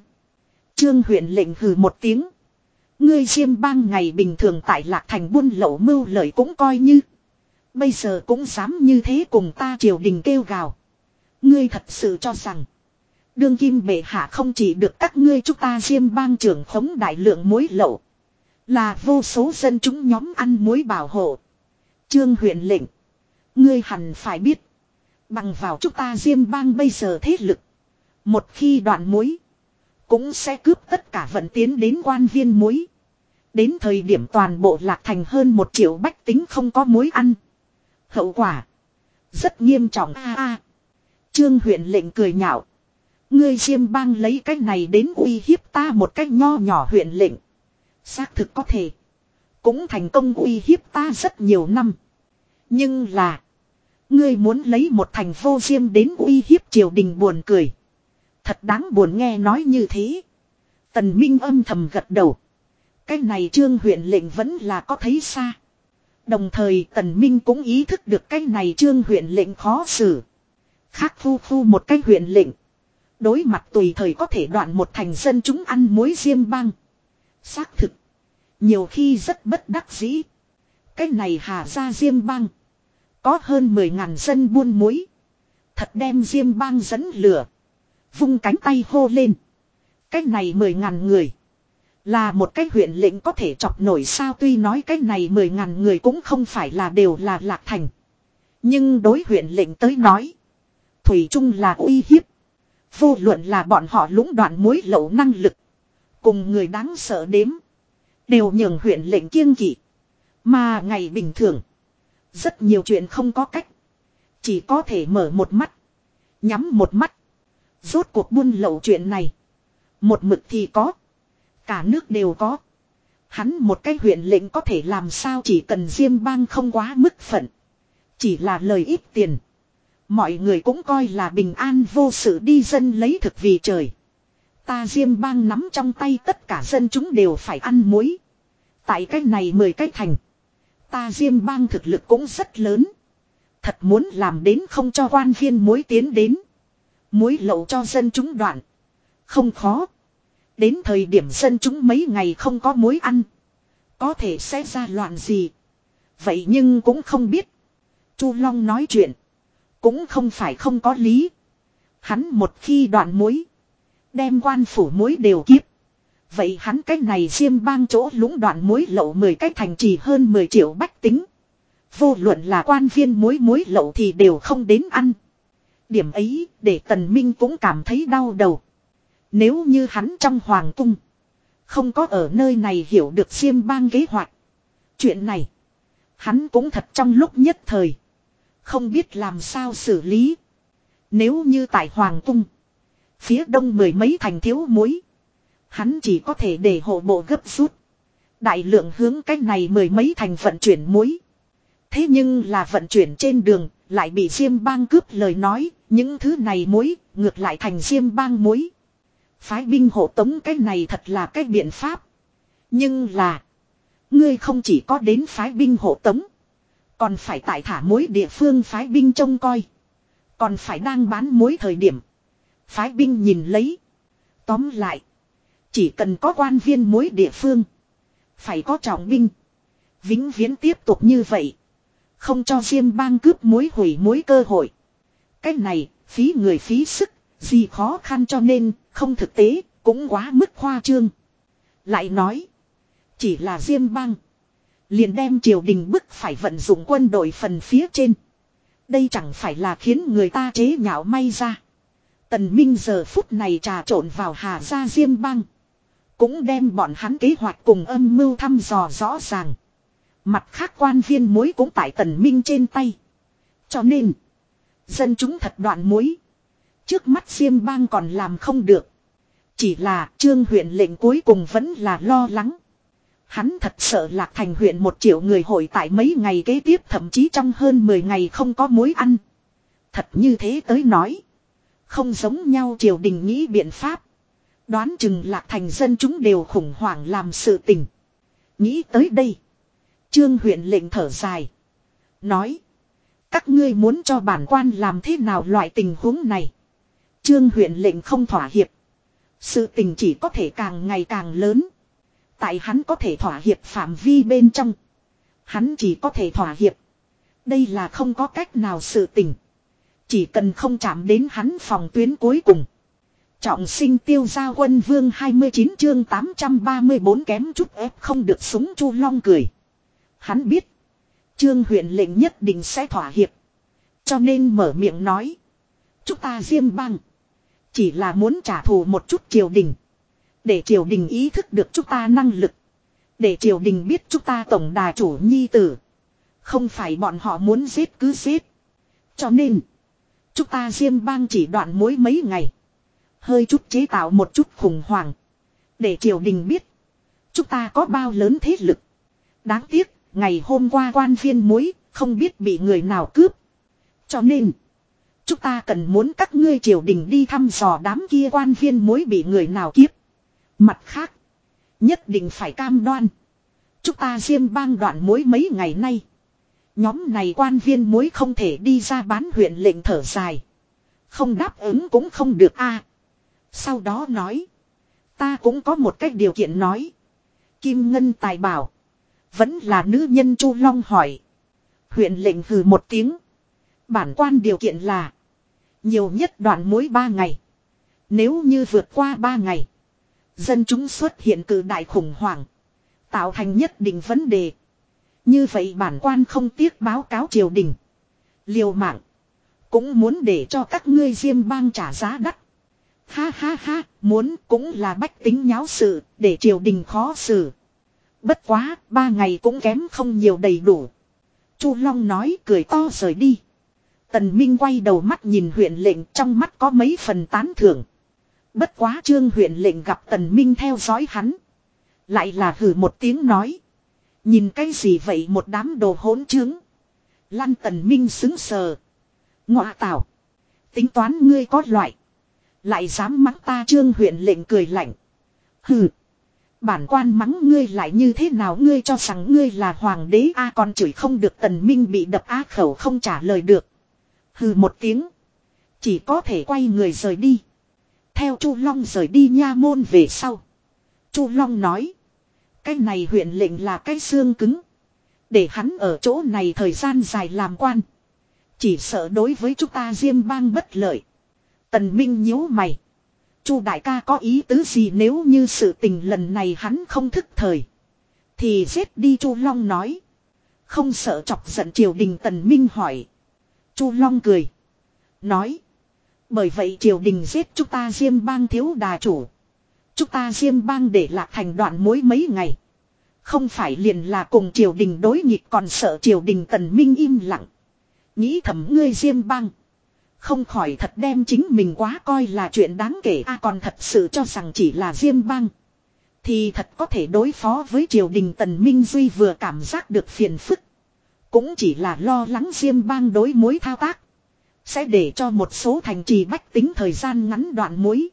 Trương huyện lệnh hừ một tiếng. Ngươi diêm bang ngày bình thường tại lạc thành buôn lậu mưu lợi cũng coi như. Bây giờ cũng dám như thế cùng ta triều đình kêu gào. Ngươi thật sự cho rằng. Đương kim bệ hạ không chỉ được các ngươi chúng ta diêm bang trưởng khống đại lượng muối lậu. Là vô số dân chúng nhóm ăn muối bảo hộ. Trương huyện lệnh. Ngươi hẳn phải biết. Bằng vào chúng ta diêm bang bây giờ thế lực. Một khi đoạn muối. Cũng sẽ cướp tất cả vận tiến đến quan viên muối. Đến thời điểm toàn bộ lạc thành hơn một triệu bách tính không có muối ăn. Hậu quả. Rất nghiêm trọng a a. Trương huyện lệnh cười nhạo. Ngươi diêm bang lấy cách này đến uy hiếp ta một cách nho nhỏ huyện lệnh. Xác thực có thể. Cũng thành công uy hiếp ta rất nhiều năm. Nhưng là. Ngươi muốn lấy một thành vô diêm đến uy hiếp triều đình buồn cười. Thật đáng buồn nghe nói như thế. Tần Minh âm thầm gật đầu. Cái này trương huyện lệnh vẫn là có thấy xa. Đồng thời Tần Minh cũng ý thức được cái này trương huyện lệnh khó xử. Khác phu phu một cái huyện lệnh. Đối mặt tùy thời có thể đoạn một thành dân chúng ăn muối diêm băng. Xác thực. Nhiều khi rất bất đắc dĩ. Cái này hà ra diêm băng. Có hơn 10 ngàn dân buôn muối. Thật đem diêm bang dẫn lửa. Vung cánh tay hô lên. Cái này 10 ngàn người. Là một cái huyện lệnh có thể chọc nổi sao tuy nói cái này 10 ngàn người cũng không phải là đều là lạc thành. Nhưng đối huyện lệnh tới nói. Thủy chung là uy hiếp. Vô luận là bọn họ lũng đoạn mối lậu năng lực. Cùng người đáng sợ đếm. Đều nhường huyện lệnh kiêng kỵ. Mà ngày bình thường. Rất nhiều chuyện không có cách. Chỉ có thể mở một mắt. Nhắm một mắt. Rốt cuộc buôn lậu chuyện này. Một mực thì có. Cả nước đều có. Hắn một cái huyện lệnh có thể làm sao chỉ cần riêng bang không quá mức phận. Chỉ là lời ít tiền. Mọi người cũng coi là bình an vô sự đi dân lấy thực vì trời. Ta diêm bang nắm trong tay tất cả dân chúng đều phải ăn muối. Tại cái này mười cái thành. Ta diêm bang thực lực cũng rất lớn. Thật muốn làm đến không cho quan viên muối tiến đến. muối lậu cho dân chúng đoạn. Không khó. Đến thời điểm dân chúng mấy ngày không có muối ăn. Có thể sẽ ra loạn gì. Vậy nhưng cũng không biết. Chu Long nói chuyện. Cũng không phải không có lý. Hắn một khi đoạn muối Đem quan phủ muối đều kiếp. Vậy hắn cách này riêng bang chỗ lũng đoạn muối lậu 10 cách thành trì hơn 10 triệu bách tính. Vô luận là quan viên muối muối lậu thì đều không đến ăn. Điểm ấy để tần minh cũng cảm thấy đau đầu. Nếu như hắn trong hoàng cung. Không có ở nơi này hiểu được riêng bang kế hoạch. Chuyện này. Hắn cũng thật trong lúc nhất thời. Không biết làm sao xử lý. Nếu như tại hoàng cung. Phía đông mười mấy thành thiếu muối. Hắn chỉ có thể để hộ bộ gấp rút. Đại lượng hướng cách này mười mấy thành vận chuyển muối. Thế nhưng là vận chuyển trên đường, lại bị Diêm bang cướp lời nói, những thứ này muối, ngược lại thành Diêm bang muối. Phái binh hộ tống cái này thật là cái biện pháp. Nhưng là, ngươi không chỉ có đến phái binh hộ tống, còn phải tại thả muối địa phương phái binh trông coi. Còn phải đang bán muối thời điểm. Phái binh nhìn lấy. Tóm lại, chỉ cần có quan viên muối địa phương, phải có trọng binh. Vĩnh viễn tiếp tục như vậy. Không cho riêng bang cướp mối hủy mối cơ hội. Cái này, phí người phí sức, gì khó khăn cho nên, không thực tế, cũng quá mức khoa trương. Lại nói, chỉ là riêng bang. Liền đem triều đình bức phải vận dụng quân đội phần phía trên. Đây chẳng phải là khiến người ta chế nhạo may ra. Tần Minh giờ phút này trà trộn vào Hà Gia Diêm bang. Cũng đem bọn hắn kế hoạch cùng âm mưu thăm dò rõ ràng. Mặt khác quan viên mối cũng tại tần minh trên tay. Cho nên. Dân chúng thật đoạn mối. Trước mắt Diêm bang còn làm không được. Chỉ là trương huyện lệnh cuối cùng vẫn là lo lắng. Hắn thật sợ lạc thành huyện một triệu người hội tại mấy ngày kế tiếp, thậm chí trong hơn 10 ngày không có mối ăn. Thật như thế tới nói. Không giống nhau triều đình nghĩ biện pháp. Đoán chừng lạc thành dân chúng đều khủng hoảng làm sự tình. Nghĩ tới đây. Trương huyện lệnh thở dài. Nói. Các ngươi muốn cho bản quan làm thế nào loại tình huống này. Trương huyện lệnh không thỏa hiệp. Sự tình chỉ có thể càng ngày càng lớn. Tại hắn có thể thỏa hiệp phạm vi bên trong. Hắn chỉ có thể thỏa hiệp. Đây là không có cách nào sự tình. Chỉ cần không chạm đến hắn phòng tuyến cuối cùng. Trọng sinh tiêu gia quân vương 29 chương 834 kém chút ép không được súng chu long cười. Hắn biết. Trương huyện lệnh nhất định sẽ thỏa hiệp. Cho nên mở miệng nói. Chúng ta riêng băng. Chỉ là muốn trả thù một chút triều đình. Để triều đình ý thức được chúng ta năng lực. Để triều đình biết chúng ta tổng đà chủ nhi tử. Không phải bọn họ muốn giết cứ giết. Cho nên. Chúng ta riêng bang chỉ đoạn mỗi mấy ngày. Hơi chút chế tạo một chút khủng hoảng. Để triều đình biết. Chúng ta có bao lớn thế lực. Đáng tiếc, ngày hôm qua quan viên muối, không biết bị người nào cướp. Cho nên, chúng ta cần muốn các ngươi triều đình đi thăm dò đám kia quan viên muối bị người nào kiếp. Mặt khác, nhất định phải cam đoan. Chúng ta riêng bang đoạn muối mấy ngày nay. Nhóm này quan viên muối không thể đi ra bán huyện lệnh thở dài. Không đáp ứng cũng không được a. Sau đó nói. Ta cũng có một cách điều kiện nói. Kim Ngân tài bảo. Vẫn là nữ nhân Chu Long hỏi. Huyện lệnh hừ một tiếng. Bản quan điều kiện là. Nhiều nhất đoạn mối ba ngày. Nếu như vượt qua ba ngày. Dân chúng xuất hiện cử đại khủng hoảng. Tạo thành nhất định vấn đề. Như vậy bản quan không tiếc báo cáo triều đình. Liều mạng. Cũng muốn để cho các ngươi diêm bang trả giá đắt. Ha ha ha, muốn cũng là bách tính nháo sự, để triều đình khó xử. Bất quá, ba ngày cũng kém không nhiều đầy đủ. Chu Long nói cười to rời đi. Tần Minh quay đầu mắt nhìn huyện lệnh trong mắt có mấy phần tán thưởng. Bất quá trương huyện lệnh gặp Tần Minh theo dõi hắn. Lại là hử một tiếng nói. Nhìn cái gì vậy một đám đồ hỗn trướng. Lăn Tần Minh xứng sờ. Ngọa tảo. Tính toán ngươi có loại. Lại dám mắng ta trương huyện lệnh cười lạnh. Hừ. Bản quan mắng ngươi lại như thế nào ngươi cho rằng ngươi là hoàng đế a còn chửi không được tần minh bị đập á khẩu không trả lời được. Hừ một tiếng. Chỉ có thể quay người rời đi. Theo Chu Long rời đi nha môn về sau. Chu Long nói. Cái này huyện lệnh là cái xương cứng. Để hắn ở chỗ này thời gian dài làm quan. Chỉ sợ đối với chúng ta riêng bang bất lợi. Tần Minh nhíu mày. Chu đại ca có ý tứ gì nếu như sự tình lần này hắn không thức thời. Thì giết đi Chu Long nói. Không sợ chọc giận triều đình Tần Minh hỏi. Chu Long cười. Nói. Bởi vậy triều đình giết chúng ta Diêm bang thiếu đà chủ. Chúng ta Diêm bang để lạc thành đoạn mối mấy ngày. Không phải liền là cùng triều đình đối nghịch còn sợ triều đình Tần Minh im lặng. Nghĩ thầm ngươi Diêm bang. Không khỏi thật đem chính mình quá coi là chuyện đáng kể a còn thật sự cho rằng chỉ là Diêm bang. Thì thật có thể đối phó với triều đình Tần Minh Duy vừa cảm giác được phiền phức. Cũng chỉ là lo lắng Diêm bang đối mối thao tác. Sẽ để cho một số thành trì bách tính thời gian ngắn đoạn muối,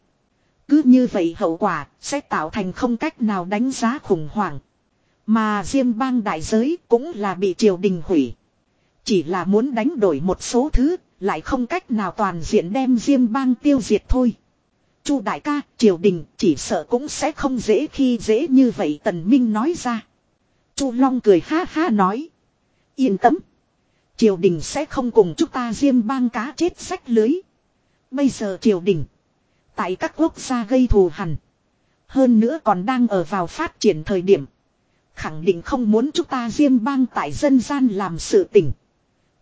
Cứ như vậy hậu quả sẽ tạo thành không cách nào đánh giá khủng hoảng. Mà Diêm bang đại giới cũng là bị triều đình hủy. Chỉ là muốn đánh đổi một số thứ, lại không cách nào toàn diện đem Diêm bang tiêu diệt thôi. Chu đại ca, triều đình chỉ sợ cũng sẽ không dễ khi dễ như vậy Tần Minh nói ra. Chu Long cười ha ha nói. Yên tâm. Triều đình sẽ không cùng chúng ta Diêm bang cá chết sách lưới. Bây giờ triều đình. Tại các quốc gia gây thù hằn. Hơn nữa còn đang ở vào phát triển thời điểm. Khẳng định không muốn chúng ta Diêm bang tại dân gian làm sự tình.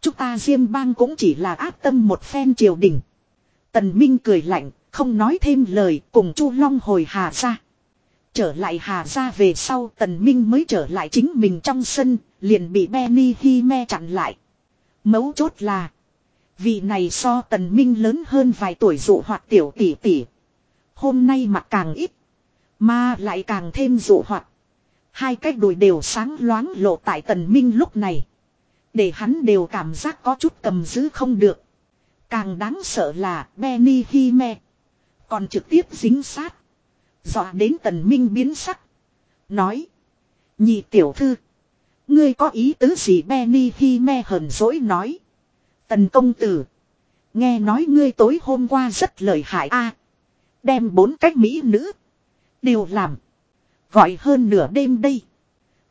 Chúng ta Diêm bang cũng chỉ là áp tâm một phen triều đình. Tần Minh cười lạnh, không nói thêm lời cùng Chu Long hồi Hà ra. Trở lại Hà ra về sau Tần Minh mới trở lại chính mình trong sân, liền bị Benny Hime chặn lại. Mấu chốt là, vị này so Tần Minh lớn hơn vài tuổi dụ hoạt tiểu tỷ tỷ. Hôm nay mặt càng ít, mà lại càng thêm dụ hoạt. Hai cái đùi đều sáng loáng lộ tại Tần Minh lúc này. Để hắn đều cảm giác có chút cầm giữ không được. Càng đáng sợ là Benny Hime. Còn trực tiếp dính sát. Dọa đến tần minh biến sắc. Nói. Nhị tiểu thư. Ngươi có ý tứ gì Benny Hime hờn dỗi nói. Tần công tử. Nghe nói ngươi tối hôm qua rất lợi hại a Đem bốn cách mỹ nữ. Đều làm. Gọi hơn nửa đêm đây.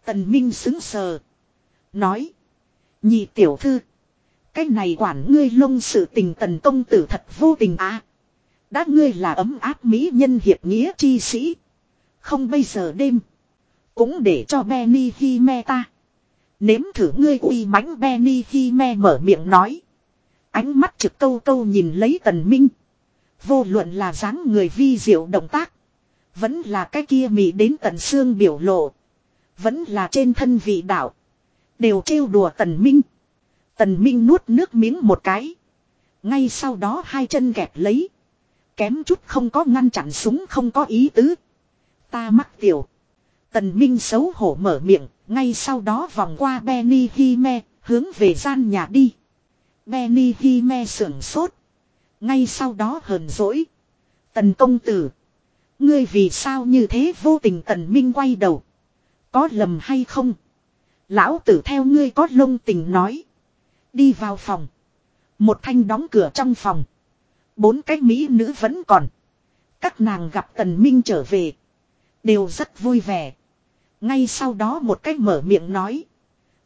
Tần Minh xứng sờ. Nói. Nhị tiểu thư. Cái này quản ngươi lông sự tình tần công tử thật vô tình à. Đã ngươi là ấm áp mỹ nhân hiệp nghĩa chi sĩ. Không bây giờ đêm. Cũng để cho Benny Hime ta. Nếm thử ngươi uy mãnh Benny Hime mở miệng nói. Ánh mắt trực câu câu nhìn lấy tần minh. Vô luận là dáng người vi diệu động tác. Vẫn là cái kia mị đến tận xương biểu lộ. Vẫn là trên thân vị đạo. Đều trêu đùa tần minh. Tần minh nuốt nước miếng một cái. Ngay sau đó hai chân kẹp lấy. Kém chút không có ngăn chặn súng không có ý tứ. Ta mắc tiểu. Tần minh xấu hổ mở miệng. Ngay sau đó vòng qua Benny Hime. Hướng về gian nhà đi. Benny Hime sưởng sốt. Ngay sau đó hờn dỗi. Tần công tử. Ngươi vì sao như thế vô tình tần minh quay đầu. Có lầm hay không? Lão tử theo ngươi có lông tình nói. Đi vào phòng. Một thanh đóng cửa trong phòng. Bốn cái mỹ nữ vẫn còn. Các nàng gặp tần minh trở về. Đều rất vui vẻ. Ngay sau đó một cách mở miệng nói.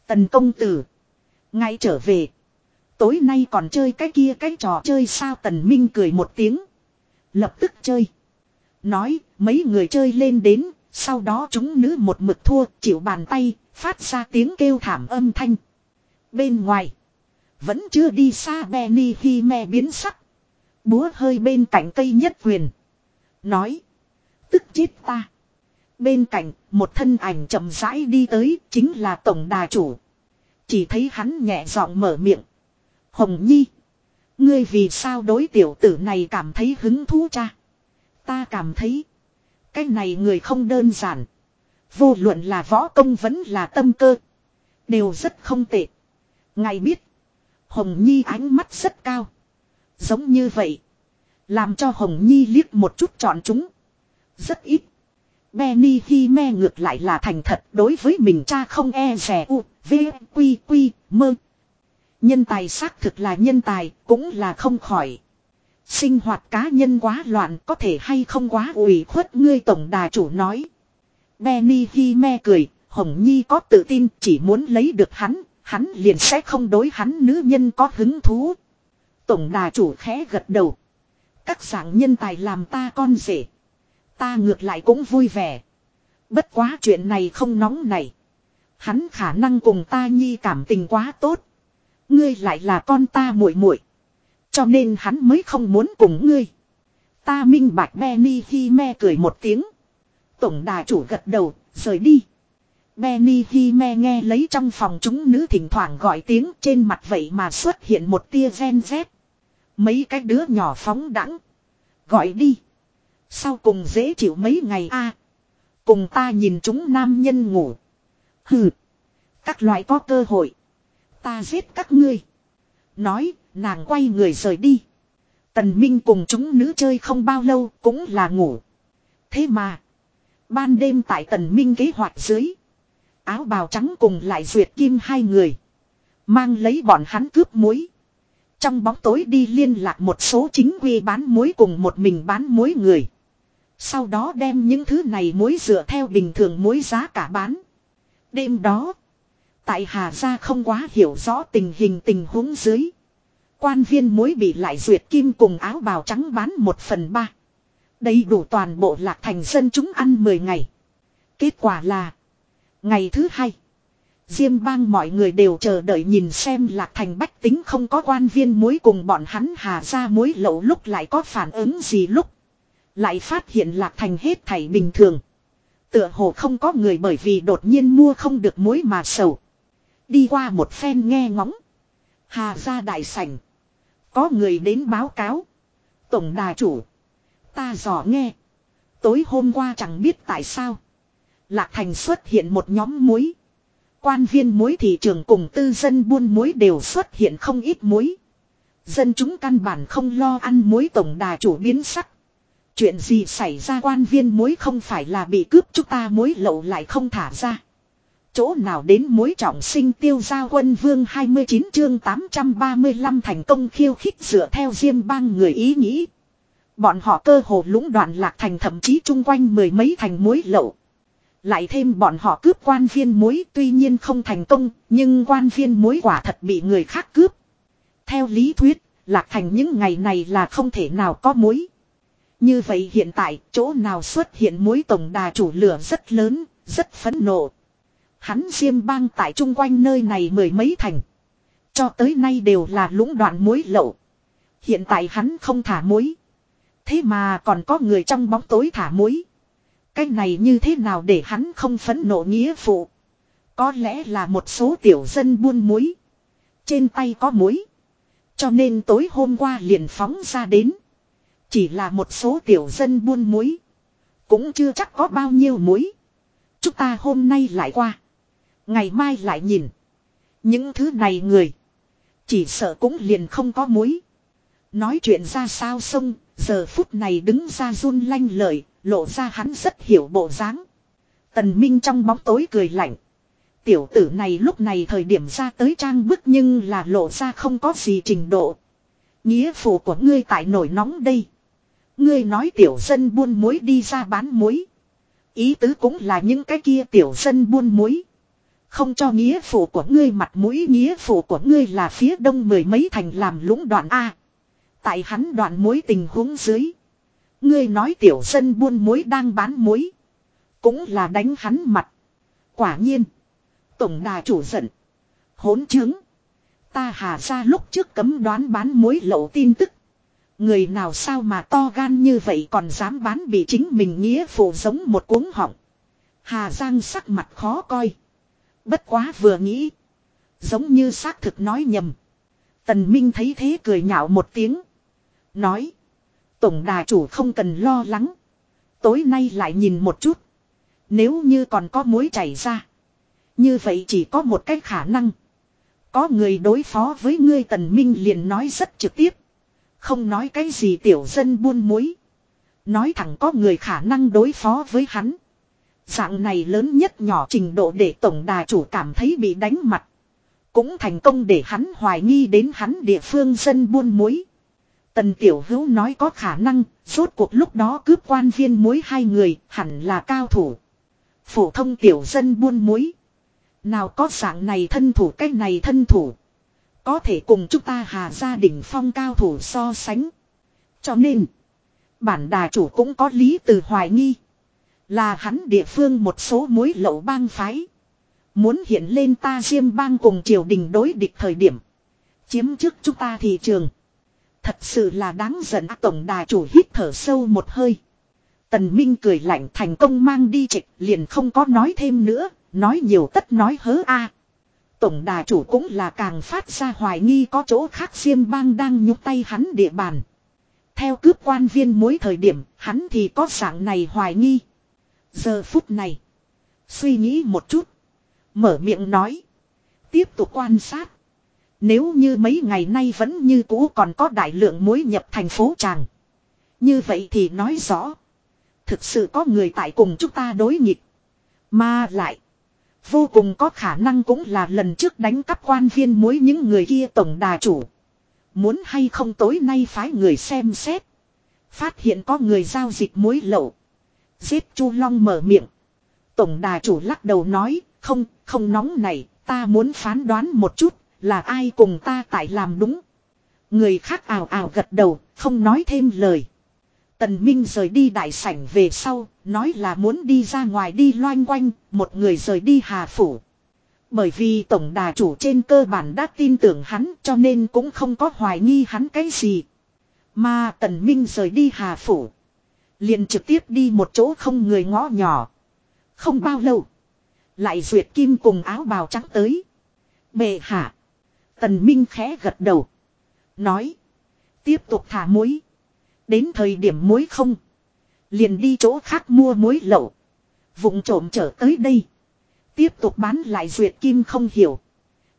Tần công tử. Ngay trở về. Tối nay còn chơi cái kia cái trò chơi sao tần minh cười một tiếng. Lập tức chơi. Nói, mấy người chơi lên đến. Sau đó chúng nữ một mực thua, chịu bàn tay, Phát ra tiếng kêu thảm âm thanh. Bên ngoài. Vẫn chưa đi xa Benny khi me biến sắc. Búa hơi bên cạnh cây nhất quyền. Nói. Tức chết ta. Bên cạnh, một thân ảnh chậm rãi đi tới, chính là tổng đà chủ. Chỉ thấy hắn nhẹ giọng mở miệng. Hồng Nhi. Ngươi vì sao đối tiểu tử này cảm thấy hứng thú cha? Ta cảm thấy. Cái này người không đơn giản. Vô luận là võ công vẫn là tâm cơ. Đều rất không tệ. Ngài biết. Hồng Nhi ánh mắt rất cao. Giống như vậy. Làm cho Hồng Nhi liếc một chút chọn chúng. Rất ít. Benny Hi me ngược lại là thành thật đối với mình cha không e rẻ u, v, quy quy, mơ. Nhân tài xác thực là nhân tài, cũng là không khỏi. Sinh hoạt cá nhân quá loạn có thể hay không quá ủy khuất ngươi tổng đà chủ nói. Benny Hi me cười, Hồng Nhi có tự tin chỉ muốn lấy được hắn, hắn liền sẽ không đối hắn nữ nhân có hứng thú. Tổng đà chủ khẽ gật đầu. Các dạng nhân tài làm ta con rể. Ta ngược lại cũng vui vẻ. Bất quá chuyện này không nóng này. Hắn khả năng cùng ta nhi cảm tình quá tốt. Ngươi lại là con ta muội muội, Cho nên hắn mới không muốn cùng ngươi. Ta minh bạch Benny khi me cười một tiếng. Tổng đà chủ gật đầu, rời đi. Benny khi me nghe lấy trong phòng chúng nữ thỉnh thoảng gọi tiếng trên mặt vậy mà xuất hiện một tia gen z. Mấy cái đứa nhỏ phóng đẳng. Gọi đi. Sau cùng dễ chịu mấy ngày a Cùng ta nhìn chúng nam nhân ngủ. Hừ. Các loại có cơ hội. Ta giết các ngươi. Nói, nàng quay người rời đi. Tần Minh cùng chúng nữ chơi không bao lâu cũng là ngủ. Thế mà. Ban đêm tại tần Minh kế hoạch dưới. Áo bào trắng cùng lại duyệt kim hai người. Mang lấy bọn hắn cướp muối. Trong bóng tối đi liên lạc một số chính quy bán muối cùng một mình bán muối người. Sau đó đem những thứ này muối dựa theo bình thường muối giá cả bán. Đêm đó. Tại Hà Gia không quá hiểu rõ tình hình tình huống dưới. Quan viên muối bị lại duyệt kim cùng áo bào trắng bán một phần ba. Đầy đủ toàn bộ lạc thành dân chúng ăn 10 ngày. Kết quả là. Ngày thứ hai. Diêm bang mọi người đều chờ đợi nhìn xem lạc thành bách tính không có quan viên muối cùng bọn hắn hà ra muối lậu lúc lại có phản ứng gì lúc. Lại phát hiện lạc thành hết thảy bình thường. Tựa hồ không có người bởi vì đột nhiên mua không được muối mà sầu. Đi qua một phen nghe ngóng. Hà ra đại sảnh. Có người đến báo cáo. Tổng đà chủ. Ta dò nghe. Tối hôm qua chẳng biết tại sao. Lạc thành xuất hiện một nhóm muối. Quan viên muối thị trường cùng tư dân buôn muối đều xuất hiện không ít muối. Dân chúng căn bản không lo ăn muối tổng đà chủ biến sắc. Chuyện gì xảy ra quan viên muối không phải là bị cướp chúng ta muối lậu lại không thả ra. Chỗ nào đến mối trọng sinh tiêu giao quân vương 29 chương 835 thành công khiêu khích dựa theo riêng bang người ý nghĩ. Bọn họ cơ hồ lũng đoạn lạc thành thậm chí chung quanh mười mấy thành muối lậu. Lại thêm bọn họ cướp quan viên muối tuy nhiên không thành công, nhưng quan viên muối quả thật bị người khác cướp. Theo lý thuyết, lạc thành những ngày này là không thể nào có muối. Như vậy hiện tại, chỗ nào xuất hiện muối tổng đà chủ lửa rất lớn, rất phấn nộ. Hắn diêm bang tại chung quanh nơi này mười mấy thành. Cho tới nay đều là lũng đoạn muối lậu. Hiện tại hắn không thả muối. Thế mà còn có người trong bóng tối thả muối. Cái này như thế nào để hắn không phấn nộ nghĩa phụ. Có lẽ là một số tiểu dân buôn muối. Trên tay có muối. Cho nên tối hôm qua liền phóng ra đến. Chỉ là một số tiểu dân buôn muối. Cũng chưa chắc có bao nhiêu muối. Chúng ta hôm nay lại qua. Ngày mai lại nhìn. Những thứ này người. Chỉ sợ cũng liền không có muối. Nói chuyện ra sao xong. Giờ phút này đứng ra run lanh lợi. Lộ ra hắn rất hiểu bộ dáng. Tần Minh trong bóng tối cười lạnh. Tiểu tử này lúc này thời điểm ra tới trang bức nhưng là lộ ra không có gì trình độ. Nghĩa phụ của ngươi tại nổi nóng đây. Ngươi nói tiểu dân buôn muối đi ra bán muối. Ý tứ cũng là những cái kia tiểu dân buôn muối. Không cho nghĩa phụ của ngươi mặt mũi, nghĩa phụ của ngươi là phía đông mười mấy thành làm lũng đoạn A. Tại hắn đoạn mối tình huống dưới. Ngươi nói tiểu dân buôn muối đang bán muối. Cũng là đánh hắn mặt. Quả nhiên. Tổng đà chủ giận. Hốn chứng. Ta hà ra lúc trước cấm đoán bán muối lậu tin tức. Người nào sao mà to gan như vậy còn dám bán bị chính mình nghĩa phụ giống một cuống họng. Hà Giang sắc mặt khó coi. Bất quá vừa nghĩ. Giống như xác thực nói nhầm. Tần Minh thấy thế cười nhạo một tiếng. Nói. Tổng đà chủ không cần lo lắng. Tối nay lại nhìn một chút. Nếu như còn có muối chảy ra. Như vậy chỉ có một cách khả năng. Có người đối phó với ngươi tần minh liền nói rất trực tiếp. Không nói cái gì tiểu dân buôn muối. Nói thẳng có người khả năng đối phó với hắn. Dạng này lớn nhất nhỏ trình độ để tổng đà chủ cảm thấy bị đánh mặt. Cũng thành công để hắn hoài nghi đến hắn địa phương dân buôn muối. Tần Tiểu Hữu nói có khả năng, rốt cuộc lúc đó cướp quan viên muối hai người, hẳn là cao thủ. Phổ thông tiểu dân buôn muối. Nào có dạng này thân thủ cách này thân thủ. Có thể cùng chúng ta hà gia đình phong cao thủ so sánh. Cho nên, bản đà chủ cũng có lý từ hoài nghi. Là hắn địa phương một số mối lậu bang phái. Muốn hiện lên ta diêm bang cùng triều đình đối địch thời điểm. Chiếm trước chúng ta thị trường. Thật sự là đáng giận tổng đà chủ hít thở sâu một hơi. Tần Minh cười lạnh thành công mang đi trịch liền không có nói thêm nữa, nói nhiều tất nói hớ a. Tổng đà chủ cũng là càng phát ra hoài nghi có chỗ khác xiêm bang đang nhúc tay hắn địa bàn. Theo cướp quan viên mỗi thời điểm, hắn thì có dạng này hoài nghi. Giờ phút này, suy nghĩ một chút, mở miệng nói. Tiếp tục quan sát. Nếu như mấy ngày nay vẫn như cũ còn có đại lượng muối nhập thành phố tràng. Như vậy thì nói rõ. Thực sự có người tại cùng chúng ta đối nghịch. Mà lại. Vô cùng có khả năng cũng là lần trước đánh cắp quan viên muối những người kia tổng đà chủ. Muốn hay không tối nay phái người xem xét. Phát hiện có người giao dịch muối lậu. Giết Chu Long mở miệng. Tổng đà chủ lắc đầu nói, không, không nóng này, ta muốn phán đoán một chút, là ai cùng ta tại làm đúng. Người khác ảo ảo gật đầu, không nói thêm lời. Tần Minh rời đi đại sảnh về sau, nói là muốn đi ra ngoài đi loanh quanh, một người rời đi Hà Phủ. Bởi vì tổng đà chủ trên cơ bản đã tin tưởng hắn cho nên cũng không có hoài nghi hắn cái gì. Mà Tần Minh rời đi Hà Phủ. liền trực tiếp đi một chỗ không người ngõ nhỏ. Không bao lâu. Lại duyệt kim cùng áo bào trắng tới. Bệ hạ. Tần Minh khẽ gật đầu. Nói. Tiếp tục thả muối. Đến thời điểm muối không. Liền đi chỗ khác mua muối lậu. Vụng trộm trở tới đây. Tiếp tục bán lại duyệt kim không hiểu.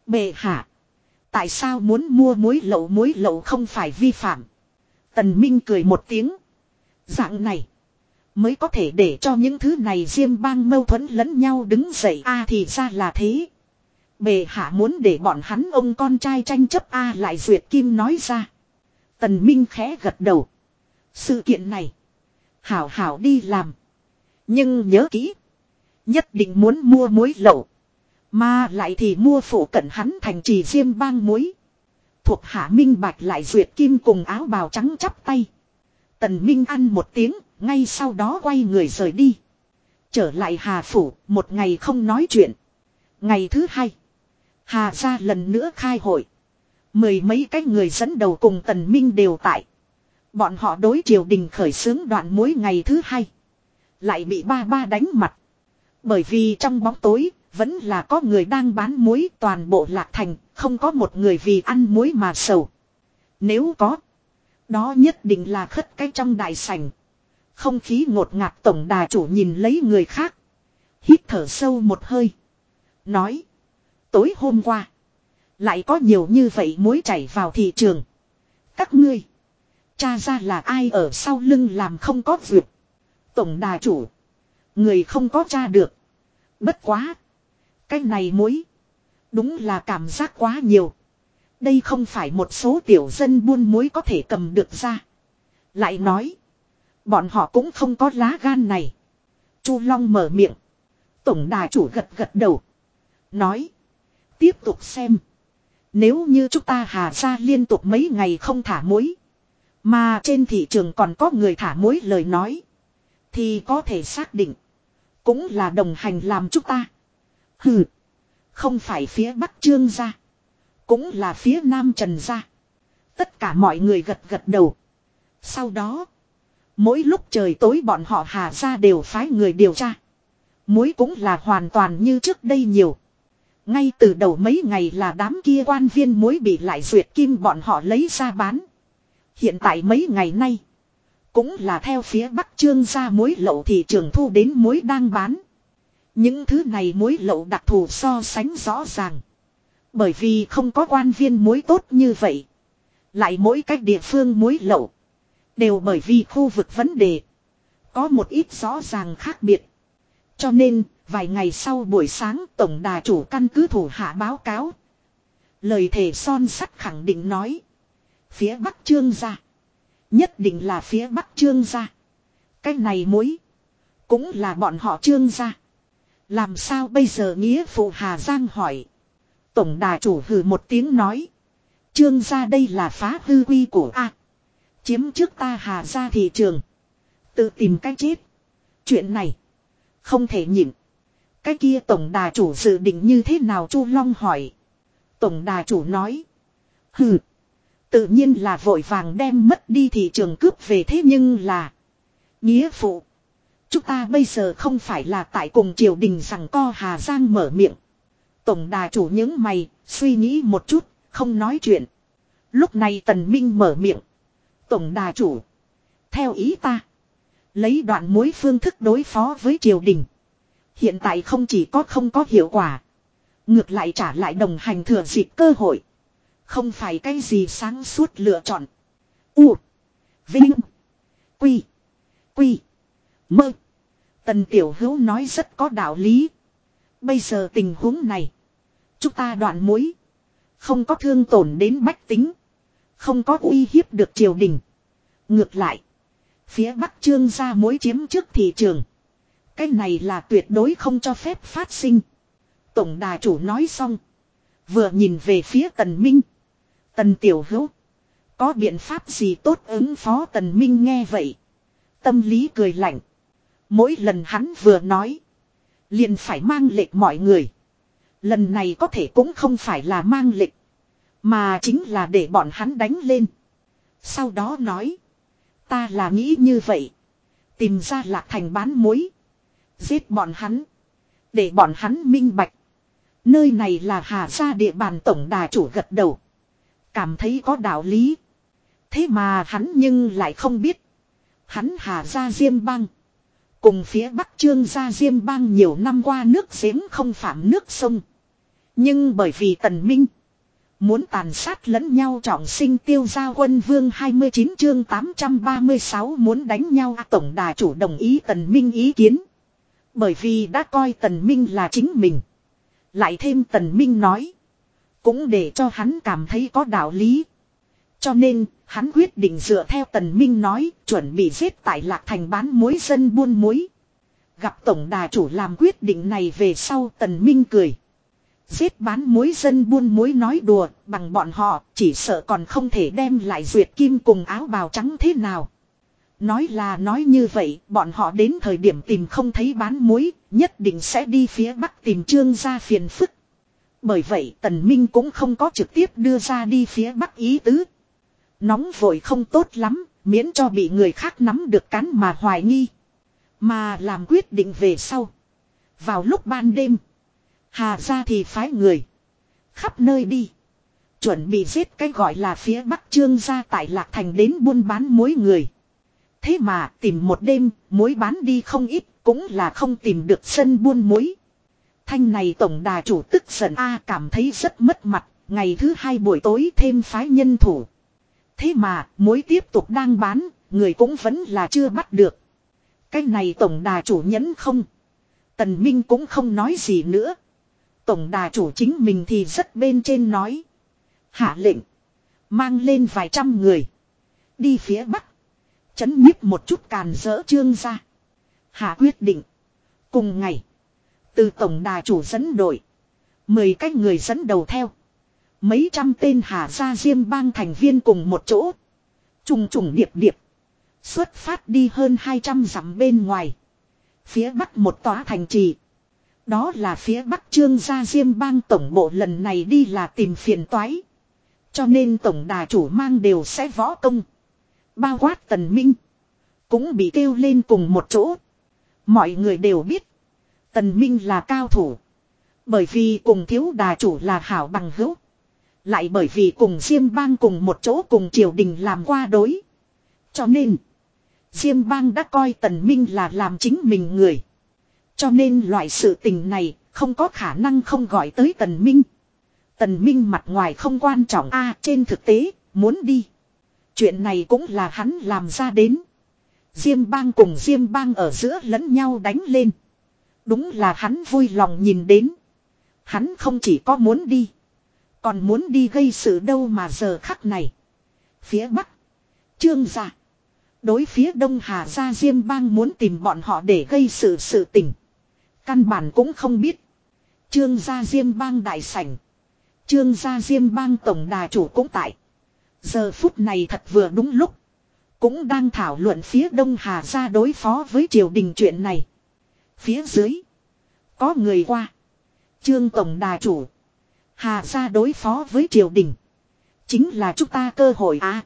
Bệ hạ. Tại sao muốn mua muối lậu muối lậu không phải vi phạm. Tần Minh cười một tiếng. Dạng này. Mới có thể để cho những thứ này riêng bang mâu thuẫn lẫn nhau đứng dậy a thì ra là thế. Bề hạ muốn để bọn hắn ông con trai tranh chấp A lại Duyệt Kim nói ra. Tần Minh khẽ gật đầu. Sự kiện này. Hảo hảo đi làm. Nhưng nhớ kỹ. Nhất định muốn mua muối lậu. Mà lại thì mua phủ cận hắn thành trì riêng bang muối. Thuộc hạ minh bạch lại Duyệt Kim cùng áo bào trắng chắp tay. Tần Minh ăn một tiếng, ngay sau đó quay người rời đi. Trở lại Hà Phủ, một ngày không nói chuyện. Ngày thứ hai. Hà ra lần nữa khai hội. Mười mấy cái người dẫn đầu cùng tần minh đều tại. Bọn họ đối triều đình khởi xướng đoạn mối ngày thứ hai. Lại bị ba ba đánh mặt. Bởi vì trong bóng tối, vẫn là có người đang bán muối toàn bộ lạc thành, không có một người vì ăn muối mà sầu. Nếu có, đó nhất định là khất cái trong đại sảnh. Không khí ngột ngạt tổng đà chủ nhìn lấy người khác. Hít thở sâu một hơi. Nói tối hôm qua. Lại có nhiều như vậy muối chảy vào thị trường. Các ngươi. Cha ra là ai ở sau lưng làm không có việc. Tổng đà chủ. Người không có cha được. Bất quá. Cái này muối. Đúng là cảm giác quá nhiều. Đây không phải một số tiểu dân buôn muối có thể cầm được ra. Lại nói. Bọn họ cũng không có lá gan này. Chu Long mở miệng. Tổng đà chủ gật gật đầu. Nói. Tiếp tục xem. Nếu như chúng ta hà ra liên tục mấy ngày không thả muối. Mà trên thị trường còn có người thả mối lời nói. Thì có thể xác định. Cũng là đồng hành làm chúng ta. Hừ. Không phải phía Bắc Trương gia. Cũng là phía Nam Trần gia. Tất cả mọi người gật gật đầu. Sau đó. Mỗi lúc trời tối bọn họ hà ra đều phái người điều tra. Muối cũng là hoàn toàn như trước đây nhiều. Ngay từ đầu mấy ngày là đám kia quan viên muối bị lại duyệt kim bọn họ lấy ra bán. Hiện tại mấy ngày nay. Cũng là theo phía Bắc Trương ra muối lậu thị trường thu đến muối đang bán. Những thứ này muối lậu đặc thù so sánh rõ ràng. Bởi vì không có quan viên muối tốt như vậy. Lại mỗi cách địa phương muối lậu. Đều bởi vì khu vực vấn đề. Có một ít rõ ràng khác biệt. Cho nên, vài ngày sau buổi sáng tổng đà chủ căn cứ thủ hạ báo cáo. Lời thề son sắt khẳng định nói. Phía bắc trương gia. Nhất định là phía bắc trương gia. Cái này mối. Cũng là bọn họ trương gia. Làm sao bây giờ nghĩa phụ Hà Giang hỏi. Tổng đà chủ hừ một tiếng nói. Trương gia đây là phá hư quy của A. Chiếm trước ta Hà ra thị trường. Tự tìm cách chết. Chuyện này. Không thể nhịn. Cái kia tổng đà chủ dự định như thế nào Chu Long hỏi. Tổng đà chủ nói. Hừ. Tự nhiên là vội vàng đem mất đi thị trường cướp về thế nhưng là. Nghĩa phụ. Chúng ta bây giờ không phải là tại cùng triều đình rằng co Hà Giang mở miệng. Tổng đà chủ những mày, suy nghĩ một chút, không nói chuyện. Lúc này tần minh mở miệng. Tổng đà chủ. Theo ý ta. Lấy đoạn mối phương thức đối phó với triều đình. Hiện tại không chỉ có không có hiệu quả. Ngược lại trả lại đồng hành thừa dịp cơ hội. Không phải cái gì sáng suốt lựa chọn. U. Vinh. Quy. Quy. Mơ. Tần Tiểu Hữu nói rất có đạo lý. Bây giờ tình huống này. Chúng ta đoạn mối. Không có thương tổn đến bách tính. Không có uy hiếp được triều đình. Ngược lại. Phía Bắc Trương ra mối chiếm trước thị trường. Cái này là tuyệt đối không cho phép phát sinh. Tổng đà chủ nói xong. Vừa nhìn về phía Tần Minh. Tần Tiểu Hữu. Có biện pháp gì tốt ứng phó Tần Minh nghe vậy. Tâm lý cười lạnh. Mỗi lần hắn vừa nói. Liền phải mang lệch mọi người. Lần này có thể cũng không phải là mang lệch. Mà chính là để bọn hắn đánh lên. Sau đó nói. Ta là nghĩ như vậy. Tìm ra lạc thành bán mối. Giết bọn hắn. Để bọn hắn minh bạch. Nơi này là hà gia địa bàn tổng đà chủ gật đầu. Cảm thấy có đạo lý. Thế mà hắn nhưng lại không biết. Hắn hà gia diêm băng. Cùng phía bắc trương gia diêm bang nhiều năm qua nước giếng không phạm nước sông. Nhưng bởi vì tần minh. Muốn tàn sát lẫn nhau trọng sinh tiêu gia quân vương 29 chương 836 muốn đánh nhau, tổng đà chủ đồng ý tần minh ý kiến. Bởi vì đã coi tần minh là chính mình. Lại thêm tần minh nói. Cũng để cho hắn cảm thấy có đạo lý. Cho nên, hắn quyết định dựa theo tần minh nói, chuẩn bị giết tại lạc thành bán muối dân buôn muối. Gặp tổng đà chủ làm quyết định này về sau tần minh cười. Giết bán muối dân buôn muối nói đùa, bằng bọn họ, chỉ sợ còn không thể đem lại duyệt kim cùng áo bào trắng thế nào. Nói là nói như vậy, bọn họ đến thời điểm tìm không thấy bán muối, nhất định sẽ đi phía bắc tìm trương gia phiền phức. Bởi vậy tần minh cũng không có trực tiếp đưa ra đi phía bắc ý tứ. Nóng vội không tốt lắm, miễn cho bị người khác nắm được cắn mà hoài nghi. Mà làm quyết định về sau. Vào lúc ban đêm. Hà ra thì phái người. Khắp nơi đi. Chuẩn bị giết cái gọi là phía bắc trương gia tại Lạc Thành đến buôn bán mối người. Thế mà tìm một đêm, mối bán đi không ít, cũng là không tìm được sân buôn mối. Thanh này tổng đà chủ tức giận A cảm thấy rất mất mặt, ngày thứ hai buổi tối thêm phái nhân thủ. Thế mà, mối tiếp tục đang bán, người cũng vẫn là chưa bắt được. Cái này tổng đà chủ nhẫn không. Tần Minh cũng không nói gì nữa. Tổng đà chủ chính mình thì rất bên trên nói. Hạ lệnh. Mang lên vài trăm người. Đi phía bắc. Chấn nhiếp một chút càn rỡ trương ra. Hạ quyết định. Cùng ngày. Từ tổng đà chủ dẫn đội. Mười cách người dẫn đầu theo. Mấy trăm tên hà gia diêm bang thành viên cùng một chỗ. Trùng trùng điệp điệp. Xuất phát đi hơn 200 dặm bên ngoài. Phía bắc một tòa thành trì. Đó là phía bắc trương gia diêm bang tổng bộ lần này đi là tìm phiền toái. Cho nên tổng đà chủ mang đều sẽ võ công. Bao quát tần minh. Cũng bị kêu lên cùng một chỗ. Mọi người đều biết. Tần minh là cao thủ. Bởi vì cùng thiếu đà chủ là hảo bằng hữu. Lại bởi vì cùng Diêm Bang cùng một chỗ cùng triều đình làm qua đối. Cho nên, Diêm Bang đã coi Tần Minh là làm chính mình người. Cho nên loại sự tình này không có khả năng không gọi tới Tần Minh. Tần Minh mặt ngoài không quan trọng a trên thực tế, muốn đi. Chuyện này cũng là hắn làm ra đến. Diêm bang cùng Diêm bang ở giữa lẫn nhau đánh lên. Đúng là hắn vui lòng nhìn đến. Hắn không chỉ có muốn đi. Còn muốn đi gây sự đâu mà giờ khắc này. Phía Bắc. Trương gia. Đối phía Đông Hà Gia Diêm Bang muốn tìm bọn họ để gây sự sự tình. Căn bản cũng không biết. Trương gia Diêm Bang đại sảnh. Trương gia Diêm Bang tổng đà chủ cũng tại. Giờ phút này thật vừa đúng lúc. Cũng đang thảo luận phía Đông Hà Gia đối phó với triều đình chuyện này. Phía dưới. Có người qua. Trương tổng đà chủ. Hà ra đối phó với triều đình. Chính là chúng ta cơ hội à.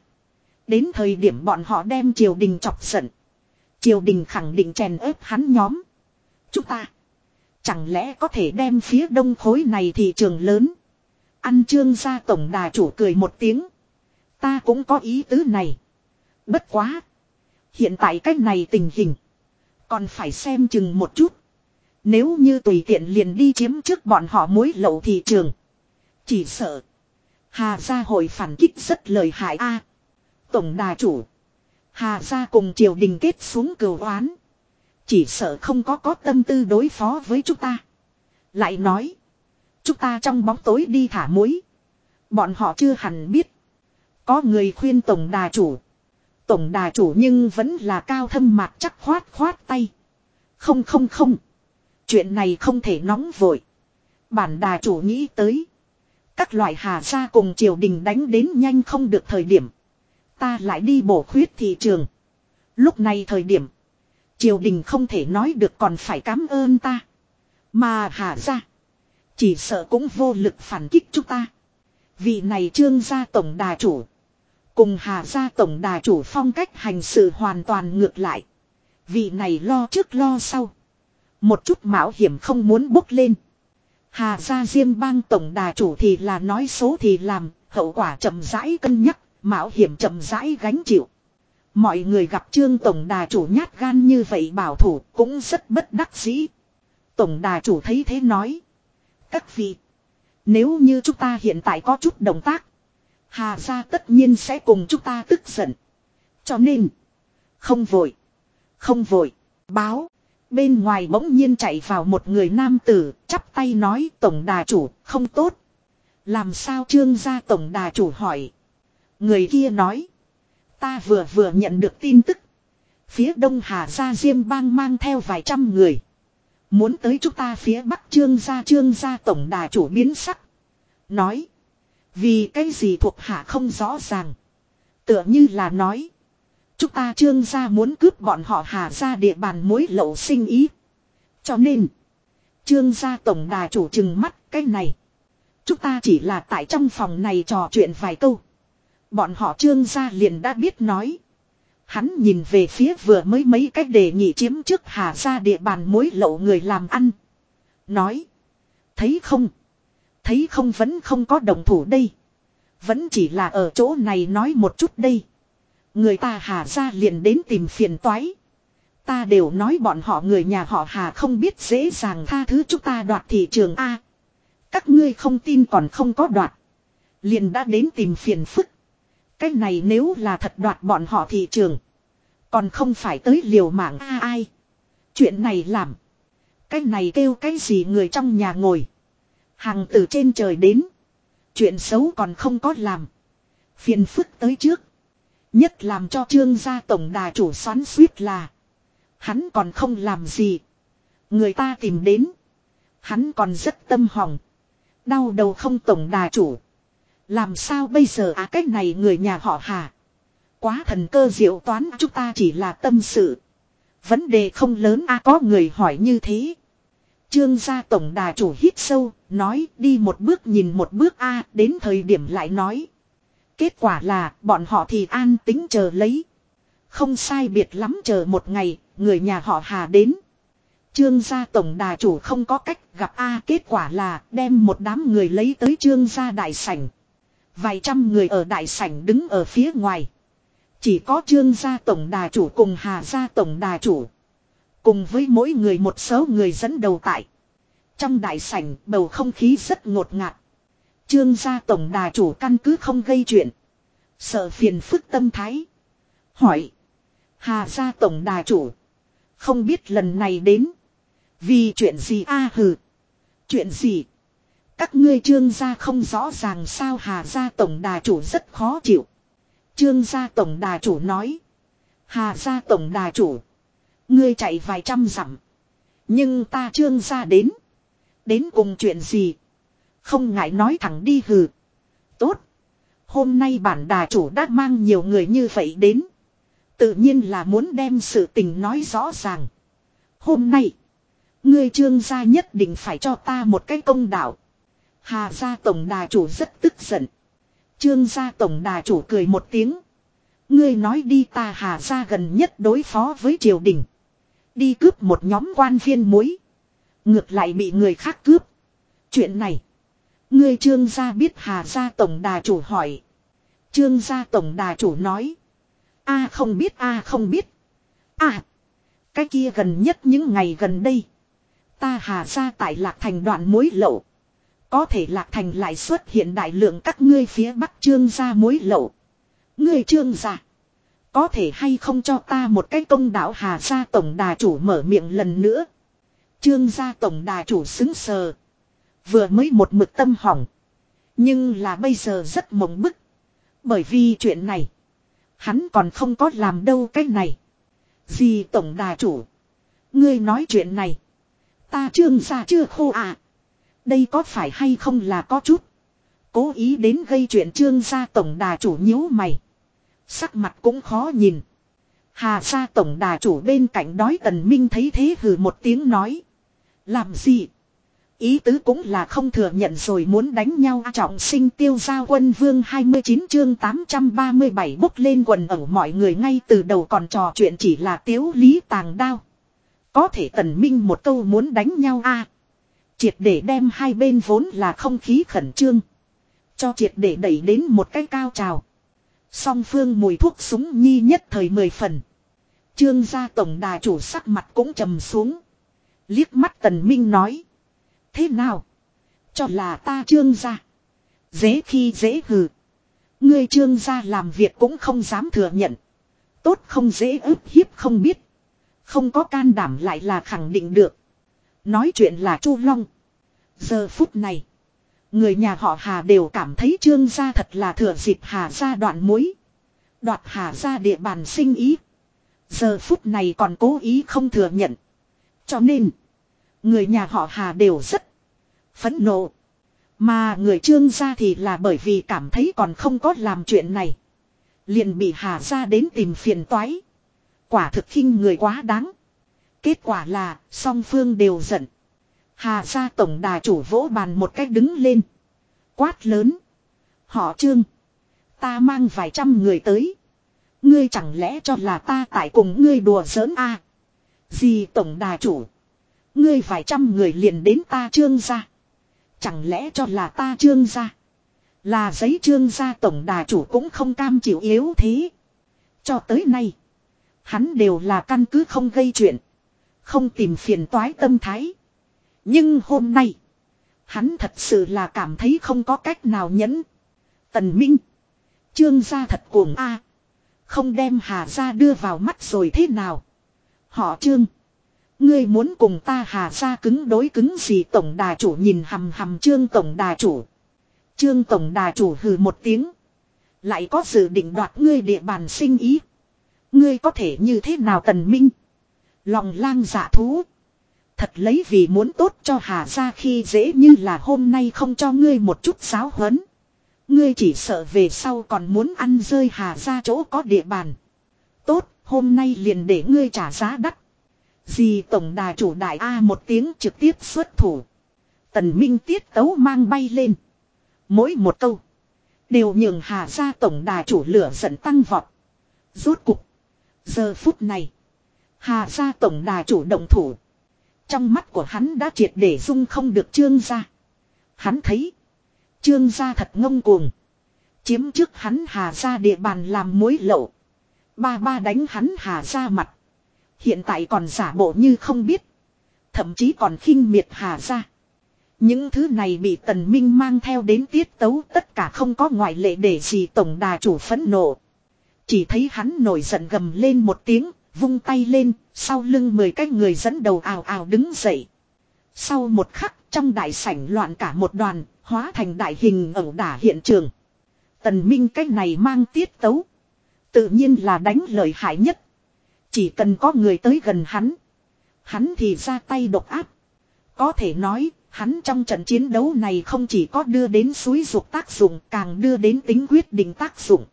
Đến thời điểm bọn họ đem triều đình chọc giận. Triều đình khẳng định chèn ép hắn nhóm. Chúng ta. Chẳng lẽ có thể đem phía đông khối này thị trường lớn. Ăn trương gia tổng đà chủ cười một tiếng. Ta cũng có ý tứ này. Bất quá. Hiện tại cách này tình hình. Còn phải xem chừng một chút. Nếu như tùy tiện liền đi chiếm trước bọn họ mối lậu thị trường. Chỉ sợ. Hà gia hội phản kích rất lời hại a. tổng đà chủ. Hà gia cùng triều đình kết xuống cửu oán. Chỉ sợ không có có tâm tư đối phó với chúng ta. Lại nói. Chúng ta trong bóng tối đi thả muối. Bọn họ chưa hẳn biết. Có người khuyên tổng đà chủ. Tổng đà chủ nhưng vẫn là cao thâm mạc chắc khoát khoát tay. Không không không. Chuyện này không thể nóng vội. Bản đà chủ nghĩ tới. Các loại hà gia cùng triều đình đánh đến nhanh không được thời điểm. Ta lại đi bổ khuyết thị trường. Lúc này thời điểm. Triều đình không thể nói được còn phải cảm ơn ta. Mà hà gia. Chỉ sợ cũng vô lực phản kích chúng ta. Vị này trương gia tổng đà chủ. Cùng hà gia tổng đà chủ phong cách hành sự hoàn toàn ngược lại. Vị này lo trước lo sau. Một chút mạo hiểm không muốn bốc lên. Hà gia diêm bang tổng đà chủ thì là nói số thì làm, hậu quả chậm rãi cân nhắc, mạo hiểm chậm rãi gánh chịu. Mọi người gặp trương tổng đà chủ nhát gan như vậy bảo thủ cũng rất bất đắc dĩ. Tổng đà chủ thấy thế nói. Các vị, nếu như chúng ta hiện tại có chút động tác, Hà gia tất nhiên sẽ cùng chúng ta tức giận. Cho nên, không vội, không vội, báo. Bên ngoài bỗng nhiên chạy vào một người nam tử, chắp tay nói tổng đà chủ, không tốt. Làm sao trương gia tổng đà chủ hỏi. Người kia nói. Ta vừa vừa nhận được tin tức. Phía đông Hà Gia Diêm bang mang theo vài trăm người. Muốn tới chúng ta phía bắc trương gia trương gia tổng đà chủ biến sắc. Nói. Vì cái gì thuộc hạ không rõ ràng. Tựa như là nói. Chúng ta trương gia muốn cướp bọn họ hà ra địa bàn mối lậu sinh ý. Cho nên. Trương gia tổng đà chủ chừng mắt cái này. Chúng ta chỉ là tại trong phòng này trò chuyện vài câu. Bọn họ trương gia liền đã biết nói. Hắn nhìn về phía vừa mới mấy cách đề nghị chiếm trước hà ra địa bàn mối lậu người làm ăn. Nói. Thấy không? Thấy không vẫn không có đồng thủ đây. Vẫn chỉ là ở chỗ này nói một chút đây. Người ta hà ra liền đến tìm phiền toái. Ta đều nói bọn họ người nhà họ hà không biết dễ dàng tha thứ chúng ta đoạt thị trường A. Các ngươi không tin còn không có đoạt. Liền đã đến tìm phiền phức. Cái này nếu là thật đoạt bọn họ thị trường. Còn không phải tới liều mạng A ai. Chuyện này làm. Cái này kêu cái gì người trong nhà ngồi. Hàng từ trên trời đến. Chuyện xấu còn không có làm. Phiền phức tới trước. Nhất làm cho trương gia tổng đà chủ xoắn suýt là. Hắn còn không làm gì. Người ta tìm đến. Hắn còn rất tâm hỏng. Đau đầu không tổng đà chủ. Làm sao bây giờ à cách này người nhà họ hà. Quá thần cơ diệu toán, chúng ta chỉ là tâm sự. Vấn đề không lớn à có người hỏi như thế. Trương gia tổng đà chủ hít sâu, nói đi một bước nhìn một bước a đến thời điểm lại nói. Kết quả là bọn họ thì an tính chờ lấy. Không sai biệt lắm chờ một ngày, người nhà họ Hà đến. Trương gia tổng đà chủ không có cách gặp A kết quả là đem một đám người lấy tới trương gia đại sảnh. Vài trăm người ở đại sảnh đứng ở phía ngoài. Chỉ có trương gia tổng đà chủ cùng Hà gia tổng đà chủ. Cùng với mỗi người một số người dẫn đầu tại. Trong đại sảnh, bầu không khí rất ngột ngạt. Trương gia tổng đà chủ căn cứ không gây chuyện. Sợ phiền phức tâm thái. Hỏi. Hà gia tổng đà chủ. Không biết lần này đến. Vì chuyện gì a hừ. Chuyện gì? Các ngươi trương gia không rõ ràng sao hà gia tổng đà chủ rất khó chịu. Trương gia tổng đà chủ nói. Hà gia tổng đà chủ. Ngươi chạy vài trăm dặm. Nhưng ta trương gia đến. Đến cùng chuyện gì? Không ngại nói thẳng đi hừ. Tốt. Hôm nay bản đà chủ đã mang nhiều người như vậy đến. Tự nhiên là muốn đem sự tình nói rõ ràng. Hôm nay. Ngươi trương gia nhất định phải cho ta một cái công đạo. Hà gia tổng đà chủ rất tức giận. Trương gia tổng đà chủ cười một tiếng. Ngươi nói đi ta hà gia gần nhất đối phó với triều đình. Đi cướp một nhóm quan viên muối. Ngược lại bị người khác cướp. Chuyện này. Ngươi trương gia biết hà gia tổng đà chủ hỏi. Trương gia tổng đà chủ nói. a không biết, a không biết. a Cái kia gần nhất những ngày gần đây. Ta hà gia tại lạc thành đoạn mối lậu. Có thể lạc thành lại xuất hiện đại lượng các ngươi phía bắc trương gia mối lậu. Ngươi trương gia. Có thể hay không cho ta một cái công đạo hà gia tổng đà chủ mở miệng lần nữa. Trương gia tổng đà chủ xứng sờ. Vừa mới một mực tâm hỏng. Nhưng là bây giờ rất mộng bức. Bởi vì chuyện này. Hắn còn không có làm đâu cái này. Gì tổng đà chủ. Ngươi nói chuyện này. Ta trương gia chưa khô à. Đây có phải hay không là có chút. Cố ý đến gây chuyện trương gia tổng đà chủ nhíu mày. Sắc mặt cũng khó nhìn. Hà gia tổng đà chủ bên cạnh đói tần minh thấy thế hừ một tiếng nói. Làm gì? Ý tứ cũng là không thừa nhận rồi muốn đánh nhau trọng sinh tiêu gia quân vương 29 chương 837 bốc lên quần ẩu mọi người ngay từ đầu còn trò chuyện chỉ là tiếu lý tàng đao. Có thể tần minh một câu muốn đánh nhau a Triệt để đem hai bên vốn là không khí khẩn trương. Cho triệt để đẩy đến một cái cao trào. Song phương mùi thuốc súng nhi nhất thời mười phần. Trương gia tổng đà chủ sắc mặt cũng trầm xuống. Liếc mắt tần minh nói. Thế nào? Cho là ta trương gia. Dễ khi dễ hừ. Ngươi trương gia làm việc cũng không dám thừa nhận. Tốt không dễ ức hiếp không biết. Không có can đảm lại là khẳng định được. Nói chuyện là Chu Long. Giờ phút này. Người nhà họ Hà đều cảm thấy trương gia thật là thừa dịp Hà gia đoạn mối. Đoạt Hà gia địa bàn sinh ý. Giờ phút này còn cố ý không thừa nhận. Cho nên. Người nhà họ Hà đều rất phẫn nộ. Mà người trương gia thì là bởi vì cảm thấy còn không có làm chuyện này. Liền bị Hà gia đến tìm phiền toái. Quả thực khinh người quá đáng. Kết quả là song phương đều giận. Hà gia tổng đà chủ vỗ bàn một cách đứng lên. Quát lớn. Họ trương. Ta mang vài trăm người tới. Ngươi chẳng lẽ cho là ta tại cùng ngươi đùa giỡn a? À? Gì tổng đà chủ. Ngươi vài trăm người liền đến ta trương gia. Chẳng lẽ cho là ta trương gia. Là giấy trương gia tổng đà chủ cũng không cam chịu yếu thế. Cho tới nay. Hắn đều là căn cứ không gây chuyện. Không tìm phiền toái tâm thái. Nhưng hôm nay. Hắn thật sự là cảm thấy không có cách nào nhẫn. Tần Minh. Trương gia thật cuồng a Không đem Hà gia đưa vào mắt rồi thế nào. Họ Trương. Ngươi muốn cùng ta Hà gia cứng đối cứng gì tổng đà chủ nhìn hầm hầm Trương tổng đà chủ. Trương tổng đà chủ hừ một tiếng. Lại có dự định đoạt ngươi địa bàn sinh ý. Ngươi có thể như thế nào tần minh. Lòng lang dạ thú. Thật lấy vì muốn tốt cho Hà gia khi dễ như là hôm nay không cho ngươi một chút giáo huấn. Ngươi chỉ sợ về sau còn muốn ăn rơi Hà gia chỗ có địa bàn. Tốt, hôm nay liền để ngươi trả giá đắt. Dì tổng đà chủ đại A một tiếng trực tiếp xuất thủ. Tần Minh tiết tấu mang bay lên. Mỗi một câu. Đều nhường Hà gia tổng đà chủ lửa giận tăng vọt. Rốt cục. Giờ phút này. Hà gia tổng đà chủ động thủ. Trong mắt của hắn đã triệt để dung không được trương gia. Hắn thấy. Trương gia thật ngông cuồng. Chiếm trước hắn hà gia địa bàn làm mối lậu. Ba ba đánh hắn hà gia mặt. Hiện tại còn giả bộ như không biết. Thậm chí còn khinh miệt hà gia. Những thứ này bị tần minh mang theo đến tiết tấu tất cả không có ngoại lệ để gì tổng đà chủ phẫn nộ. Chỉ thấy hắn nổi giận gầm lên một tiếng, vung tay lên, sau lưng mười cái người dẫn đầu ào ào đứng dậy. Sau một khắc trong đại sảnh loạn cả một đoàn, hóa thành đại hình ẩu đả hiện trường. Tần Minh cách này mang tiết tấu. Tự nhiên là đánh lợi hại nhất. Chỉ cần có người tới gần hắn. Hắn thì ra tay độc áp. Có thể nói, hắn trong trận chiến đấu này không chỉ có đưa đến suối ruột tác dụng càng đưa đến tính quyết định tác dụng.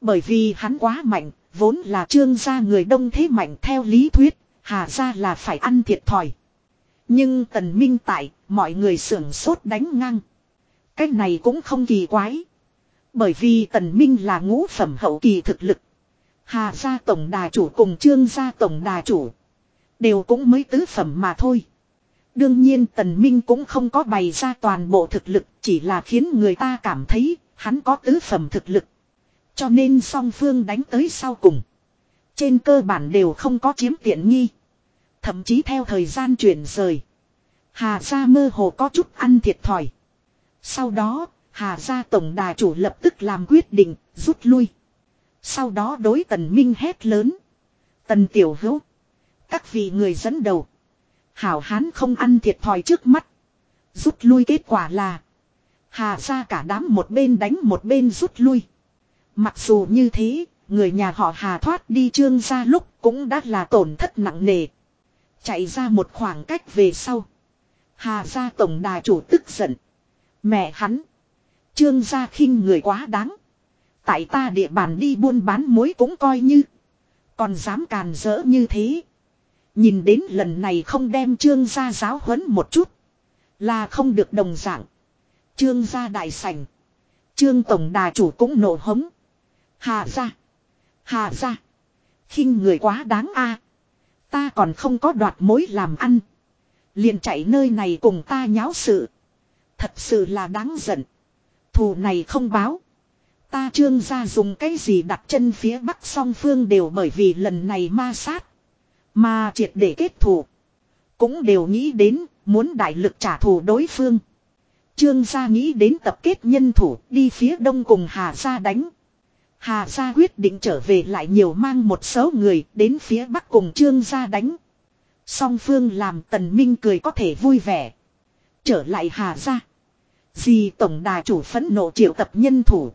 Bởi vì hắn quá mạnh, vốn là trương gia người đông thế mạnh theo lý thuyết, hà gia là phải ăn thiệt thòi. Nhưng tần minh tại, mọi người sưởng sốt đánh ngang. cách này cũng không kỳ quái. Bởi vì tần minh là ngũ phẩm hậu kỳ thực lực. Hà gia tổng đà chủ cùng trương gia tổng đà chủ. Đều cũng mới tứ phẩm mà thôi. Đương nhiên tần minh cũng không có bày ra toàn bộ thực lực. Chỉ là khiến người ta cảm thấy hắn có tứ phẩm thực lực. Cho nên song phương đánh tới sau cùng. Trên cơ bản đều không có chiếm tiện nghi. Thậm chí theo thời gian chuyển rời. Hà gia mơ hồ có chút ăn thiệt thòi. Sau đó, Hà gia tổng đà chủ lập tức làm quyết định, rút lui. Sau đó đối tần minh hét lớn. Tần tiểu hữu. Các vị người dẫn đầu. Hảo hán không ăn thiệt thòi trước mắt. Rút lui kết quả là. Hà gia cả đám một bên đánh một bên rút lui. Mặc dù như thế, người nhà họ Hà thoát đi trương gia lúc cũng đã là tổn thất nặng nề. Chạy ra một khoảng cách về sau. Hà gia tổng đà chủ tức giận. Mẹ hắn. Trương gia khinh người quá đáng. Tại ta địa bàn đi buôn bán muối cũng coi như. Còn dám càn rỡ như thế. Nhìn đến lần này không đem trương gia giáo huấn một chút. Là không được đồng dạng. Trương gia đại sảnh. Trương tổng đà chủ cũng nổ hống. Hà gia. Hà gia. khinh người quá đáng a. Ta còn không có đoạt mối làm ăn. Liền chạy nơi này cùng ta nháo sự. Thật sự là đáng giận. Thù này không báo. Ta trương gia dùng cái gì đặt chân phía bắc song phương đều bởi vì lần này ma sát. Mà triệt để kết thù. Cũng đều nghĩ đến muốn đại lực trả thù đối phương. Trương gia nghĩ đến tập kết nhân thủ đi phía đông cùng Hà gia đánh. Hà gia quyết định trở về lại nhiều mang một số người đến phía bắc cùng trương gia đánh. Song phương làm tần minh cười có thể vui vẻ. Trở lại Hà gia. Dì tổng đà chủ phẫn nộ triệu tập nhân thủ.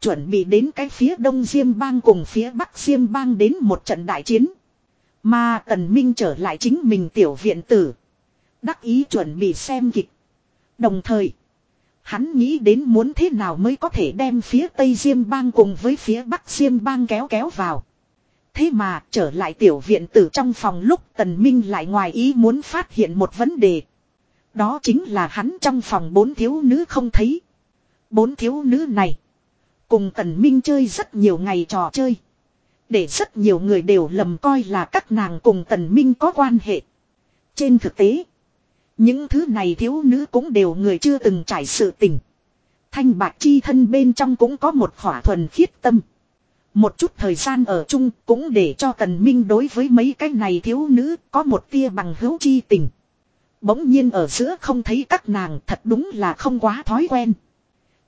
Chuẩn bị đến cái phía đông Diêm bang cùng phía bắc Diêm bang đến một trận đại chiến. Mà tần minh trở lại chính mình tiểu viện tử. Đắc ý chuẩn bị xem kịch. Đồng thời. Hắn nghĩ đến muốn thế nào mới có thể đem phía Tây Diêm Bang cùng với phía Bắc Diêm Bang kéo kéo vào. Thế mà, trở lại tiểu viện tử trong phòng lúc Tần Minh lại ngoài ý muốn phát hiện một vấn đề. Đó chính là hắn trong phòng bốn thiếu nữ không thấy. Bốn thiếu nữ này. Cùng Tần Minh chơi rất nhiều ngày trò chơi. Để rất nhiều người đều lầm coi là các nàng cùng Tần Minh có quan hệ. Trên thực tế. Những thứ này thiếu nữ cũng đều người chưa từng trải sự tình. Thanh bạc chi thân bên trong cũng có một khỏa thuần khiết tâm. Một chút thời gian ở chung cũng để cho tần minh đối với mấy cái này thiếu nữ có một tia bằng hữu chi tình. Bỗng nhiên ở giữa không thấy các nàng thật đúng là không quá thói quen.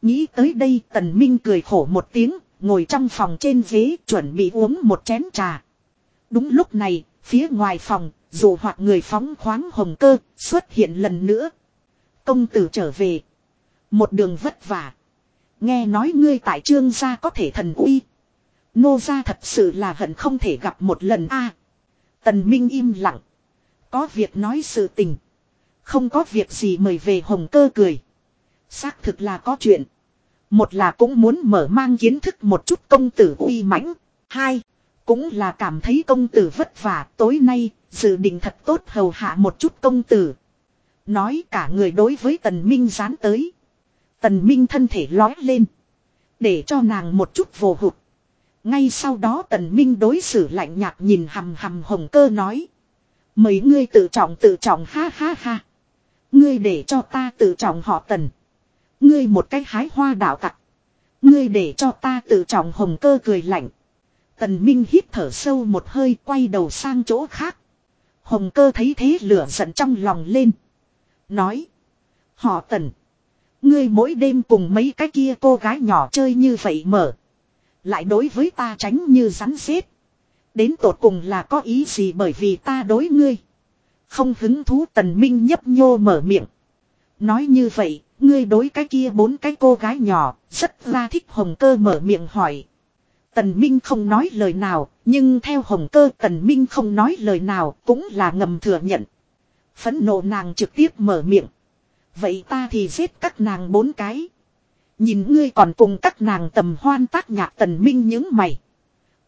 Nghĩ tới đây tần minh cười khổ một tiếng, ngồi trong phòng trên ghế chuẩn bị uống một chén trà. Đúng lúc này, phía ngoài phòng, dù hoặc người phóng khoáng hồng cơ xuất hiện lần nữa. Công tử trở về. Một đường vất vả. Nghe nói ngươi tại trương gia có thể thần uy. Nô gia thật sự là hận không thể gặp một lần a. Tần Minh im lặng. Có việc nói sự tình. Không có việc gì mời về hồng cơ cười. Xác thực là có chuyện. Một là cũng muốn mở mang kiến thức một chút công tử uy mãnh. Hai, cũng là cảm thấy công tử vất vả, tối nay, Dự định thật tốt hầu hạ một chút công tử. Nói cả người đối với tần minh dán tới. Tần minh thân thể lói lên. Để cho nàng một chút vồ hụt. Ngay sau đó tần minh đối xử lạnh nhạt nhìn hầm hầm hồng cơ nói. Mấy ngươi tự trọng tự trọng, ha ha ha. Ngươi để cho ta tự trọng họ tần. Ngươi một cách hái hoa đạo tặc. Ngươi để cho ta tự trọng hồng cơ cười lạnh. Tần Minh hít thở sâu một hơi quay đầu sang chỗ khác. Hồng cơ thấy thế lửa giận trong lòng lên. Nói. Họ tần. Ngươi mỗi đêm cùng mấy cái kia cô gái nhỏ chơi như vậy mở. Lại đối với ta tránh như rắn xếp. Đến tột cùng là có ý gì bởi vì ta đối ngươi. Không hứng thú tần minh nhấp nhô mở miệng. Nói như vậy, ngươi đối cái kia bốn cái cô gái nhỏ, rất ra thích hồng cơ mở miệng hỏi. Tần Minh không nói lời nào, nhưng theo hồng cơ tần Minh không nói lời nào cũng là ngầm thừa nhận. Phẫn nộ nàng trực tiếp mở miệng. Vậy ta thì giết các nàng bốn cái. Nhìn ngươi còn cùng các nàng tầm hoan tác nhạc tần Minh những mày.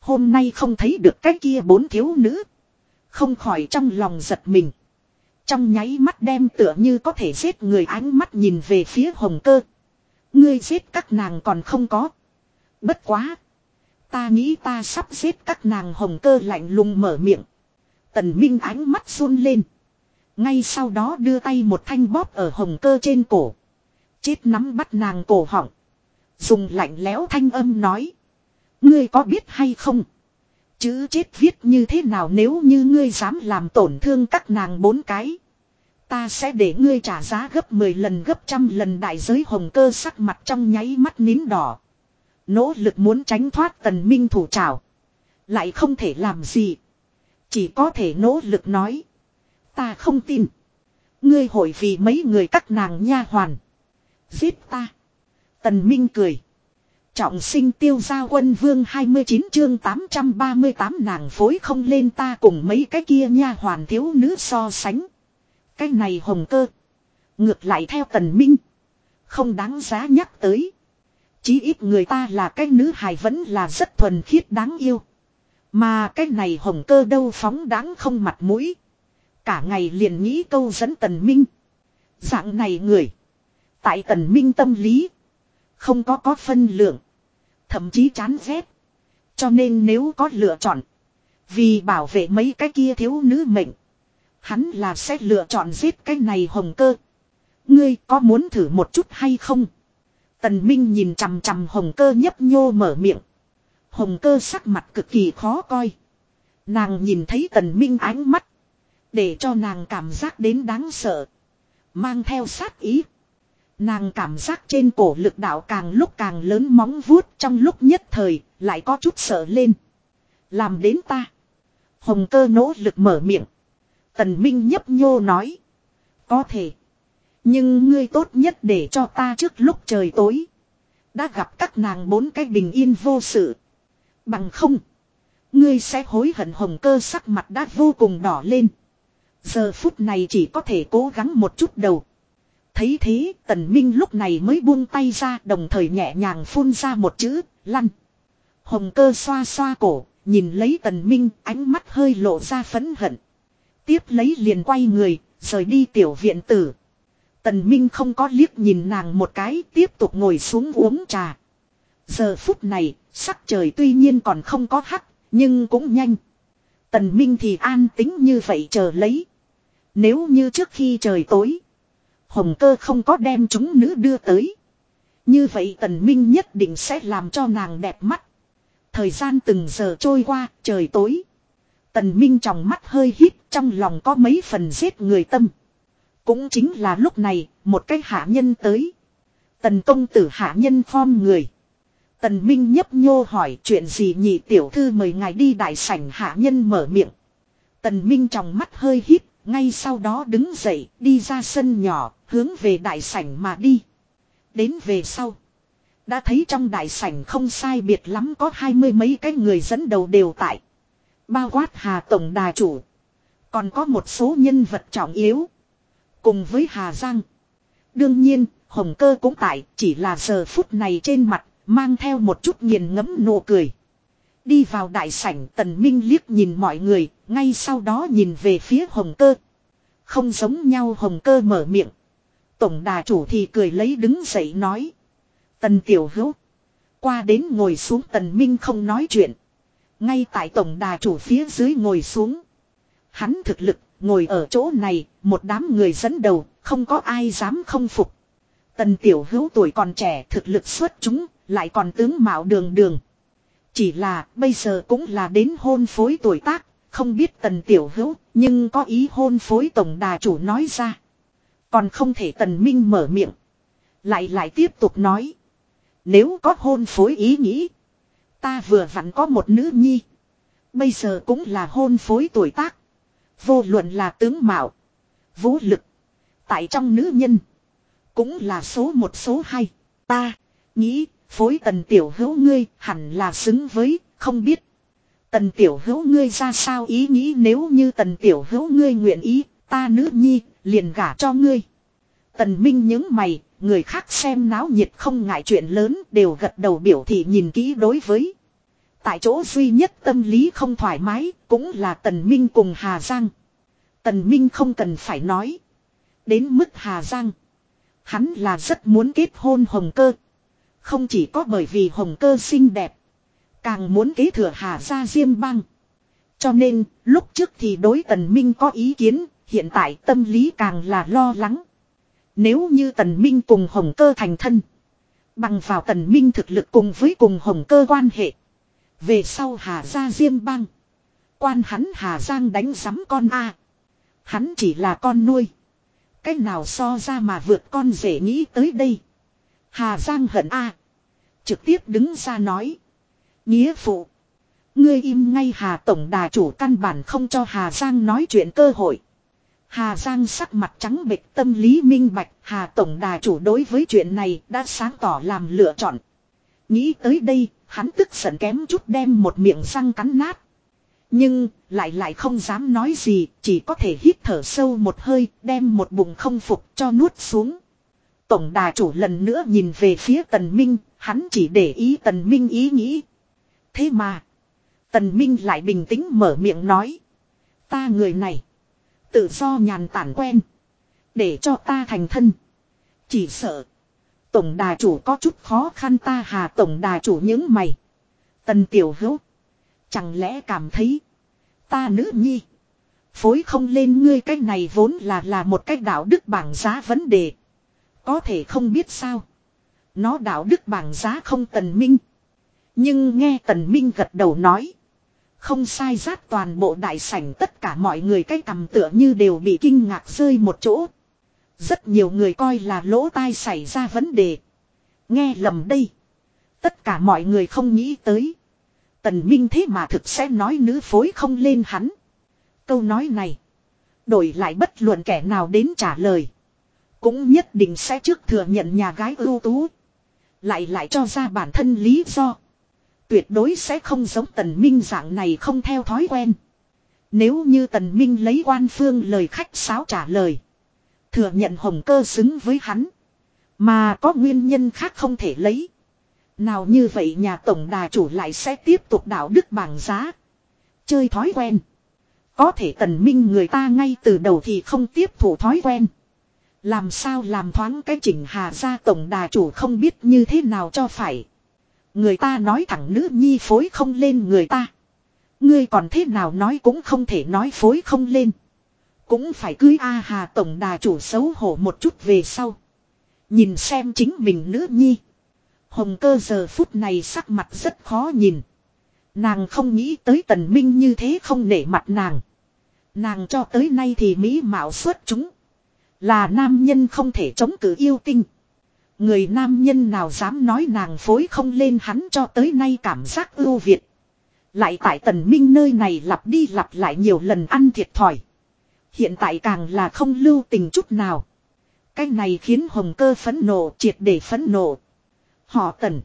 Hôm nay không thấy được cái kia bốn thiếu nữ. Không khỏi trong lòng giật mình. Trong nháy mắt đem tựa như có thể giết người ánh mắt nhìn về phía hồng cơ. Ngươi giết các nàng còn không có. Bất quá. Ta nghĩ ta sắp giết các nàng hồng cơ lạnh lùng mở miệng. Tần Minh ánh mắt run lên. Ngay sau đó đưa tay một thanh bóp ở hồng cơ trên cổ. Chết nắm bắt nàng cổ họng. Dùng lạnh lẽo thanh âm nói. Ngươi có biết hay không? Chữ chết viết như thế nào nếu như ngươi dám làm tổn thương các nàng bốn cái. Ta sẽ để ngươi trả giá gấp 10 lần gấp trăm lần đại giới hồng cơ sắc mặt trong nháy mắt nín đỏ. Nỗ lực muốn tránh thoát tần minh thủ trào. Lại không thể làm gì. Chỉ có thể nỗ lực nói. Ta không tin. Ngươi hội vì mấy người các nàng nha hoàn. Giết ta. Tần minh cười. Trọng sinh tiêu gia quân vương 29 chương 838 nàng phối không lên ta cùng mấy cái kia nha hoàn thiếu nữ so sánh. Cái này hồng cơ. Ngược lại theo tần minh. Không đáng giá nhắc tới. Chí ít người ta là cái nữ hài vẫn là rất thuần khiết đáng yêu. Mà cái này hồng cơ đâu phóng đáng không mặt mũi. Cả ngày liền nghĩ câu dẫn tần minh. Dạng này người. Tại tần minh tâm lý. Không có có phân lượng. Thậm chí chán ghét. Cho nên nếu có lựa chọn. Vì bảo vệ mấy cái kia thiếu nữ mệnh. Hắn là sẽ lựa chọn giết cái này hồng cơ. Ngươi có muốn thử một chút hay không? Tần Minh nhìn chằm chằm hồng cơ nhấp nhô mở miệng. Hồng cơ sắc mặt cực kỳ khó coi. Nàng nhìn thấy tần Minh ánh mắt. Để cho nàng cảm giác đến đáng sợ. Mang theo sát ý. Nàng cảm giác trên cổ lực đạo càng lúc càng lớn móng vuốt trong lúc nhất thời lại có chút sợ lên. Làm đến ta. Hồng cơ nỗ lực mở miệng. Tần Minh nhấp nhô nói. Có thể. Nhưng ngươi tốt nhất để cho ta trước lúc trời tối. Đã gặp các nàng bốn cái bình yên vô sự. Bằng không. Ngươi sẽ hối hận hồng cơ sắc mặt đã vô cùng đỏ lên. Giờ phút này chỉ có thể cố gắng một chút đầu. Thấy thế tần minh lúc này mới buông tay ra đồng thời nhẹ nhàng phun ra một chữ, lăn. Hồng cơ xoa xoa cổ, nhìn lấy tần minh ánh mắt hơi lộ ra phấn hận. Tiếp lấy liền quay người, rời đi tiểu viện tử. Tần Minh không có liếc nhìn nàng một cái tiếp tục ngồi xuống uống trà. Giờ phút này, sắc trời tuy nhiên còn không có hắc, nhưng cũng nhanh. Tần Minh thì an tính như vậy chờ lấy. Nếu như trước khi trời tối, Hồng cơ không có đem chúng nữ đưa tới. Như vậy Tần Minh nhất định sẽ làm cho nàng đẹp mắt. Thời gian từng giờ trôi qua, trời tối. Tần Minh trong mắt hơi hít, trong lòng có mấy phần giết người tâm. Cũng chính là lúc này, một cái hạ nhân tới. Tần công tử hạ nhân phong người. Tần Minh nhấp nhô hỏi chuyện gì nhị tiểu thư mời ngài đi đại sảnh hạ nhân mở miệng. Tần Minh trong mắt hơi hít, ngay sau đó đứng dậy đi ra sân nhỏ, hướng về đại sảnh mà đi. Đến về sau. Đã thấy trong đại sảnh không sai biệt lắm có hai mươi mấy cái người dẫn đầu đều tại. Bao quát Hà Tổng Đà Chủ. Còn có một số nhân vật trọng yếu. Cùng với Hà Giang. Đương nhiên, Hồng Cơ cũng tại, chỉ là giờ phút này trên mặt, mang theo một chút nghiền ngẫm nụ cười. Đi vào đại sảnh tần minh liếc nhìn mọi người, ngay sau đó nhìn về phía Hồng Cơ. Không giống nhau Hồng Cơ mở miệng. Tổng đà chủ thì cười lấy đứng dậy nói. Tần tiểu hữu. Qua đến ngồi xuống tần minh không nói chuyện. Ngay tại tổng đà chủ phía dưới ngồi xuống. Hắn thực lực, ngồi ở chỗ này, một đám người dẫn đầu, không có ai dám không phục. Tần tiểu hữu tuổi còn trẻ thực lực xuất chúng, lại còn tướng mạo đường đường. Chỉ là bây giờ cũng là đến hôn phối tuổi tác, không biết tần tiểu hữu, nhưng có ý hôn phối tổng đà chủ nói ra. Còn không thể tần minh mở miệng. Lại lại tiếp tục nói. Nếu có hôn phối ý nghĩ. Ta vừa vặn có một nữ nhi. Bây giờ cũng là hôn phối tuổi tác. Vô luận là tướng mạo. Vũ lực. Tại trong nữ nhân. Cũng là số một số hai. Ta. Nghĩ. Phối tần tiểu hữu ngươi hẳn là xứng với. Không biết. Tần tiểu hữu ngươi ra sao ý nghĩ nếu như tần tiểu hữu ngươi nguyện ý. Ta nữ nhi. Liền gả cho ngươi. Tần Minh những mày, người khác xem náo nhiệt không ngại chuyện lớn đều gật đầu biểu thị nhìn kỹ đối với. Tại chỗ duy nhất tâm lý không thoải mái cũng là Tần Minh cùng Hà Giang. Tần Minh không cần phải nói. Đến mức Hà Giang. Hắn là rất muốn kết hôn Hồng Cơ. Không chỉ có bởi vì Hồng Cơ xinh đẹp. Càng muốn kế thừa Hà gia Diêm Bang. Cho nên, lúc trước thì đối Tần Minh có ý kiến, hiện tại tâm lý càng là lo lắng. Nếu như Tần Minh cùng Hồng Cơ thành thân. Bằng vào Tần Minh thực lực cùng với cùng Hồng Cơ quan hệ. Về sau Hà Gia Diêm Bang. Quan hắn Hà Giang đánh giám con A. Hắn chỉ là con nuôi. Cách nào so ra mà vượt con dễ nghĩ tới đây. Hà Giang hận A. Trực tiếp đứng ra nói. Nghĩa phụ. Ngươi im ngay Hà Tổng Đà chủ căn bản không cho Hà Giang nói chuyện cơ hội. Hà Giang sắc mặt trắng bệch tâm lý minh bạch, Hà Tổng Đà chủ đối với chuyện này đã sáng tỏ làm lựa chọn. Nghĩ tới đây, hắn tức giận kém chút đem một miệng răng cắn nát. Nhưng, lại lại không dám nói gì, chỉ có thể hít thở sâu một hơi, đem một bụng không phục cho nuốt xuống. Tổng đà chủ lần nữa nhìn về phía Tần Minh, hắn chỉ để ý Tần Minh ý nghĩ. Thế mà, Tần Minh lại bình tĩnh mở miệng nói. Ta người này, Tự do nhàn tản quen. Để cho ta thành thân. Chỉ sợ. Tổng đà chủ có chút khó khăn ta hà tổng đà chủ những mày. Tần tiểu hữu. Chẳng lẽ cảm thấy. Ta nữ nhi. Phối không lên ngươi cái này vốn là là một cách đạo đức bảng giá vấn đề. Có thể không biết sao. Nó đạo đức bảng giá không tần minh. Nhưng nghe tần minh gật đầu nói. Không sai, rát toàn bộ đại sảnh tất cả mọi người cái cầm tựa như đều bị kinh ngạc rơi một chỗ. Rất nhiều người coi là lỗ tai xảy ra vấn đề. Nghe lầm đây. Tất cả mọi người không nghĩ tới. Tần Minh thế mà thực sẽ nói nữ phối không lên hắn. Câu nói này. Đổi lại bất luận kẻ nào đến trả lời. Cũng nhất định sẽ trước thừa nhận nhà gái ưu tú. Lại lại cho ra bản thân lý do tuyệt đối sẽ không giống tần minh dạng này không theo thói quen. Nếu như tần minh lấy quan phương lời khách sáo trả lời. Thừa nhận hồng cơ xứng với hắn. Mà có nguyên nhân khác không thể lấy. Nào như vậy nhà tổng đà chủ lại sẽ tiếp tục đạo đức bảng giá. Chơi thói quen. Có thể tần minh người ta ngay từ đầu thì không tiếp thủ thói quen. Làm sao làm thoáng cái chỉnh hà ra tổng đà chủ không biết như thế nào cho phải. Người ta nói thẳng nữ nhi phối không lên người ta. Ngươi còn thế nào nói cũng không thể nói phối không lên. Cũng phải cưới A Hà Tổng đà chủ xấu hổ một chút về sau. Nhìn xem chính mình nữ nhi. Hồng cơ giờ phút này sắc mặt rất khó nhìn. Nàng không nghĩ tới tần minh như thế không nể mặt nàng. Nàng cho tới nay thì mỹ mạo xuất chúng. Là nam nhân không thể chống cự yêu tinh. Người nam nhân nào dám nói nàng phối không lên hắn cho tới nay cảm giác ưu việt. Lại tại tần minh nơi này lặp đi lặp lại nhiều lần ăn thiệt thòi. Hiện tại càng là không lưu tình chút nào. Cái này khiến hồng cơ phẫn nộ triệt để phẫn nộ. Họ tần.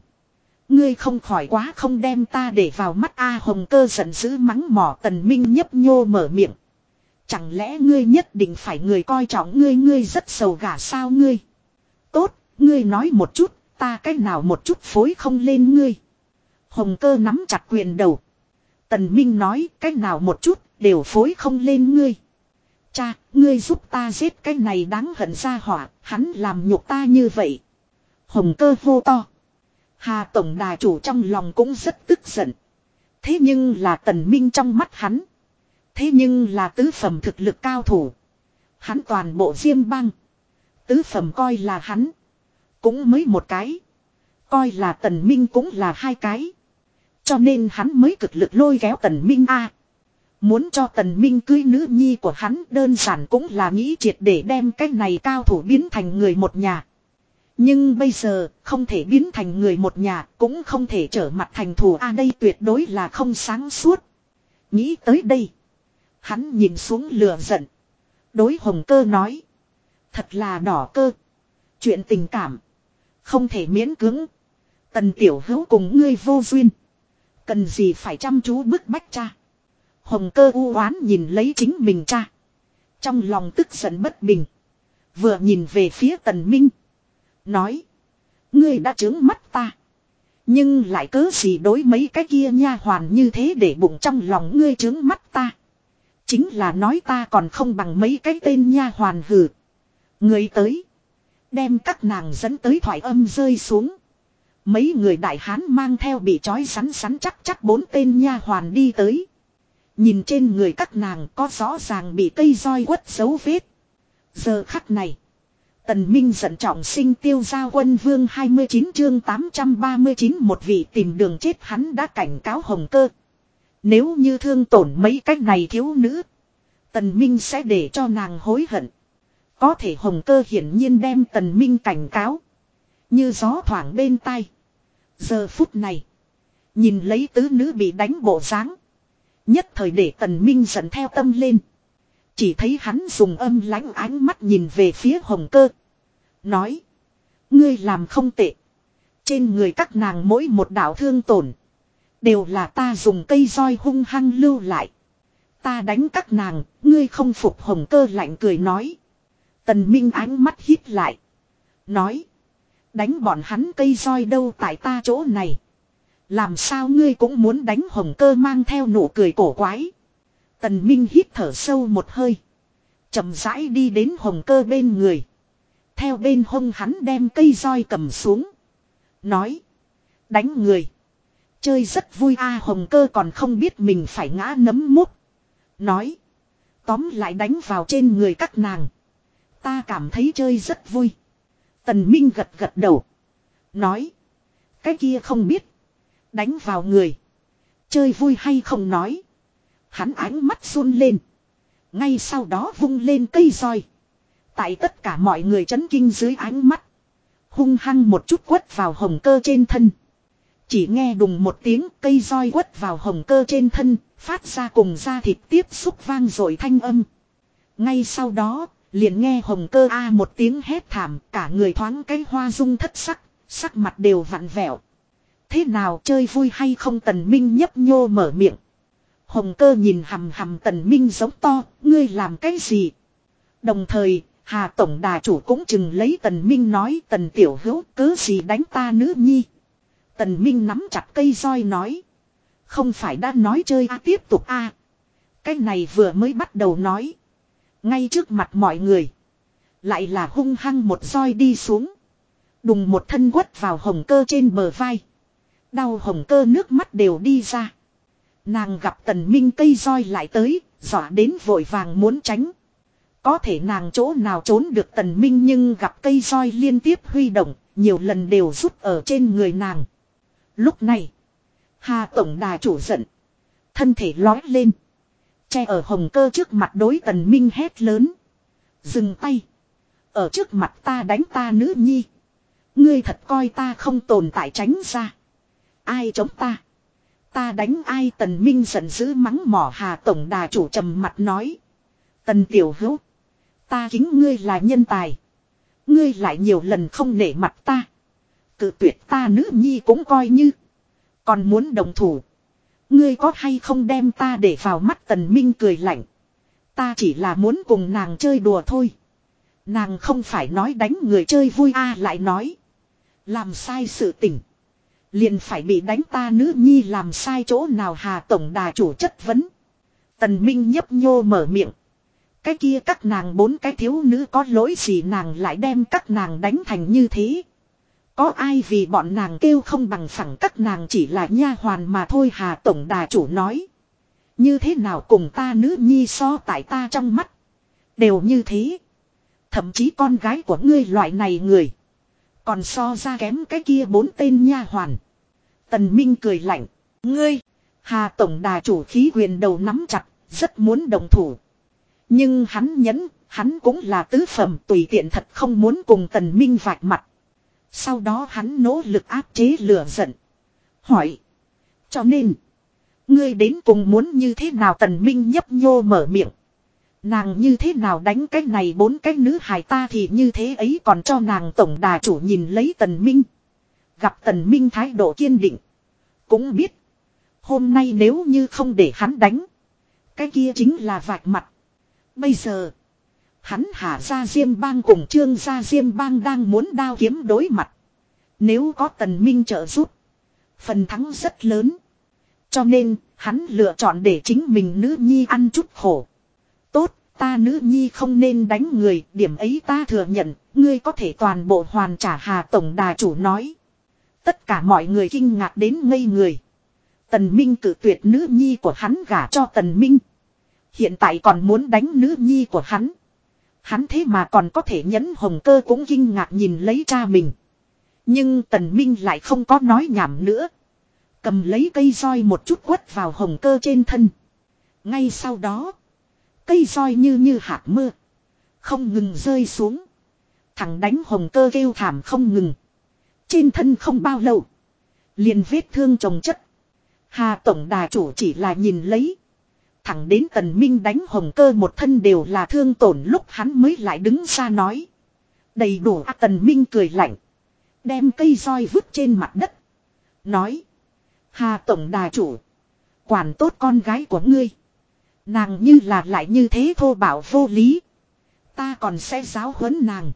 Ngươi không khỏi quá không đem ta để vào mắt A hồng cơ giận dữ mắng mỏ tần minh nhấp nhô mở miệng. Chẳng lẽ ngươi nhất định phải người coi trọng ngươi ngươi rất sầu gả sao ngươi. Tốt, Ngươi nói một chút, ta cách nào một chút phối không lên ngươi. Hồng cơ nắm chặt quyền đầu. Tần Minh nói cách nào một chút, đều phối không lên ngươi. Cha, ngươi giúp ta giết cái này đáng hận ra hỏa, hắn làm nhục ta như vậy. Hồng cơ hô to. Hà Tổng đà chủ trong lòng cũng rất tức giận. Thế nhưng là tần minh trong mắt hắn. Thế nhưng là tứ phẩm thực lực cao thủ. Hắn toàn bộ diêm băng. Tứ phẩm coi là hắn. Cũng mới một cái. Coi là tần minh cũng là hai cái. Cho nên hắn mới cực lực lôi kéo tần minh a. Muốn cho tần minh cưới nữ nhi của hắn đơn giản cũng là nghĩ triệt để đem cái này cao thủ biến thành người một nhà. Nhưng bây giờ, không thể biến thành người một nhà, cũng không thể trở mặt thành thù a đây tuyệt đối là không sáng suốt. Nghĩ tới đây. Hắn nhìn xuống lửa giận. Đối hồng cơ nói. Thật là đỏ cơ. Chuyện tình cảm. Không thể miễn cưỡng. Tần tiểu hữu cùng ngươi vô duyên. Cần gì phải chăm chú bức bách cha. Hồng cơ u oán nhìn lấy chính mình cha. Trong lòng tức giận bất bình. Vừa nhìn về phía tần minh. Nói. Ngươi đã trướng mắt ta. Nhưng lại cớ gì đối mấy cái kia nha hoàn như thế để bụng trong lòng ngươi trướng mắt ta. Chính là nói ta còn không bằng mấy cái tên nha hoàn hử. Người tới. Đem các nàng dẫn tới thoại âm rơi xuống. Mấy người đại hán mang theo bị trói sắn sắn chắc chắc bốn tên nha hoàn đi tới. Nhìn trên người các nàng có rõ ràng bị cây roi quất dấu vết. Giờ khắc này. Tần Minh giận trọng sinh tiêu gia quân vương 29 chương 839 một vị tìm đường chết hắn đã cảnh cáo hồng cơ. Nếu như thương tổn mấy cách này thiếu nữ. Tần Minh sẽ để cho nàng hối hận. Có thể hồng cơ hiển nhiên đem tần Minh cảnh cáo. Như gió thoảng bên tai. Giờ phút này. Nhìn lấy tứ nữ bị đánh bộ dáng Nhất thời để tần Minh giận theo tâm lên. Chỉ thấy hắn dùng âm lãnh ánh mắt nhìn về phía hồng cơ. Nói. Ngươi làm không tệ. Trên người các nàng mỗi một đạo thương tổn. Đều là ta dùng cây roi hung hăng lưu lại. Ta đánh các nàng, ngươi không phục hồng cơ lạnh cười nói. Tần Minh ánh mắt hít lại. Nói. Đánh bọn hắn cây roi đâu tại ta chỗ này. Làm sao ngươi cũng muốn đánh hồng cơ mang theo nụ cười cổ quái. Tần Minh hít thở sâu một hơi. chậm rãi đi đến hồng cơ bên người. Theo bên hông hắn đem cây roi cầm xuống. Nói. Đánh người. Chơi rất vui a, hồng cơ còn không biết mình phải ngã nấm mút. Nói. Tóm lại đánh vào trên người các nàng. Ta cảm thấy chơi rất vui. Tần Minh gật gật đầu. Nói. Cái kia không biết. Đánh vào người. Chơi vui hay không nói. Hắn ánh mắt run lên. Ngay sau đó vung lên cây roi. Tại tất cả mọi người chấn kinh dưới ánh mắt. Hung hăng một chút quất vào hồng cơ trên thân. Chỉ nghe đùng một tiếng cây roi quất vào hồng cơ trên thân, phát ra cùng da thịt tiếp xúc vang rồi thanh âm. Ngay sau đó, liền nghe hồng cơ a một tiếng hét thảm, cả người thoáng cái hoa dung thất sắc, sắc mặt đều vặn vẹo. Thế nào chơi vui hay không tần minh nhấp nhô mở miệng. Hồng cơ nhìn hầm hầm tần minh giống to, ngươi làm cái gì? Đồng thời, Hà Tổng Đà Chủ cũng chừng lấy tần minh nói tần tiểu hữu cứ gì đánh ta nữ nhi. Tần Minh nắm chặt cây roi nói. Không phải đã nói chơi a tiếp tục a Cái này vừa mới bắt đầu nói. Ngay trước mặt mọi người. Lại là hung hăng một roi đi xuống. Đùng một thân quất vào hồng cơ trên bờ vai. Đau hồng cơ nước mắt đều đi ra. Nàng gặp tần minh cây roi lại tới, dọa đến vội vàng muốn tránh. Có thể nàng chỗ nào trốn được tần minh nhưng gặp cây roi liên tiếp huy động, nhiều lần đều rút ở trên người nàng. Lúc này, Hà Tổng Đà chủ giận. Thân thể lói lên. Che ở hồng cơ trước mặt đối tần minh hét lớn. Dừng tay. Ở trước mặt ta đánh ta nữ nhi. Ngươi thật coi ta không tồn tại tránh ra. Ai chống ta. Ta đánh ai tần minh giận dữ mắng mỏ hà tổng đà chủ trầm mặt nói. Tần tiểu hữu. Ta kính ngươi là nhân tài. Ngươi lại nhiều lần không nể mặt ta. Cự tuyệt ta nữ nhi cũng coi như. Còn muốn đồng thủ. Ngươi có hay không đem ta để vào mắt tần minh cười lạnh. Ta chỉ là muốn cùng nàng chơi đùa thôi. Nàng không phải nói đánh người chơi vui a, lại nói. Làm sai sự tình. Liền phải bị đánh ta nữ nhi làm sai chỗ nào hà tổng đà chủ chất vấn. Tần Minh nhấp nhô mở miệng. Cái kia các nàng bốn cái thiếu nữ có lỗi gì nàng lại đem các nàng đánh thành như thế. Có ai vì bọn nàng kêu không bằng phẳng các nàng chỉ là nha hoàn mà thôi Hà Tổng Đà Chủ nói. Như thế nào cùng ta nữ nhi so tại ta trong mắt. Đều như thế. Thậm chí con gái của ngươi loại này người. Còn so ra kém cái kia bốn tên nha hoàn. Tần Minh cười lạnh. Ngươi. Hà Tổng Đà Chủ khí quyền đầu nắm chặt. Rất muốn đồng thủ. Nhưng hắn nhấn. Hắn cũng là tứ phẩm, tùy tiện thật không muốn cùng Tần Minh vạch mặt. Sau đó hắn nỗ lực áp chế lửa giận. Hỏi. Cho nên. Ngươi đến cùng muốn như thế nào tần minh nhấp nhô mở miệng. Nàng như thế nào đánh cái này bốn cái nữ hài ta thì như thế ấy còn cho nàng tổng đà chủ nhìn lấy tần minh. Gặp tần minh thái độ kiên định. Cũng biết. Hôm nay nếu như không để hắn đánh. Cái kia chính là vạch mặt. Bây giờ. Hắn hạ ra diêm bang cùng trương ra diêm bang đang muốn đao kiếm đối mặt. Nếu có tần minh trợ giúp. Phần thắng rất lớn. Cho nên, hắn lựa chọn để chính mình nữ nhi ăn chút khổ. Tốt, ta nữ nhi không nên đánh người, điểm ấy ta thừa nhận, ngươi có thể toàn bộ hoàn trả hà tổng đà chủ nói. Tất cả mọi người kinh ngạc đến ngây người. Tần Minh cử tuyệt nữ nhi của hắn gả cho Tần Minh. Hiện tại còn muốn đánh nữ nhi của hắn. Hắn thế mà còn có thể nhấn hồng cơ cũng kinh ngạc nhìn lấy cha mình. Nhưng Tần Minh lại không có nói nhảm nữa. Cầm lấy cây roi một chút quất vào hồng cơ trên thân. Ngay sau đó. Cây roi như như hạt mưa. Không ngừng rơi xuống. Thằng đánh hồng cơ kêu thảm không ngừng. Trên thân không bao lâu. Liền vết thương trồng chất. Hà tổng đà chủ chỉ là nhìn lấy. Thẳng đến tần minh đánh hồng cơ một thân đều là thương tổn lúc hắn mới lại đứng ra nói. Đầy đủ à, tần minh cười lạnh. Đem cây roi vứt trên mặt đất. Nói. Hà tổng đà chủ. Quản tốt con gái của ngươi. Nàng như là lại như thế thô bảo vô lý. Ta còn sẽ giáo huấn nàng.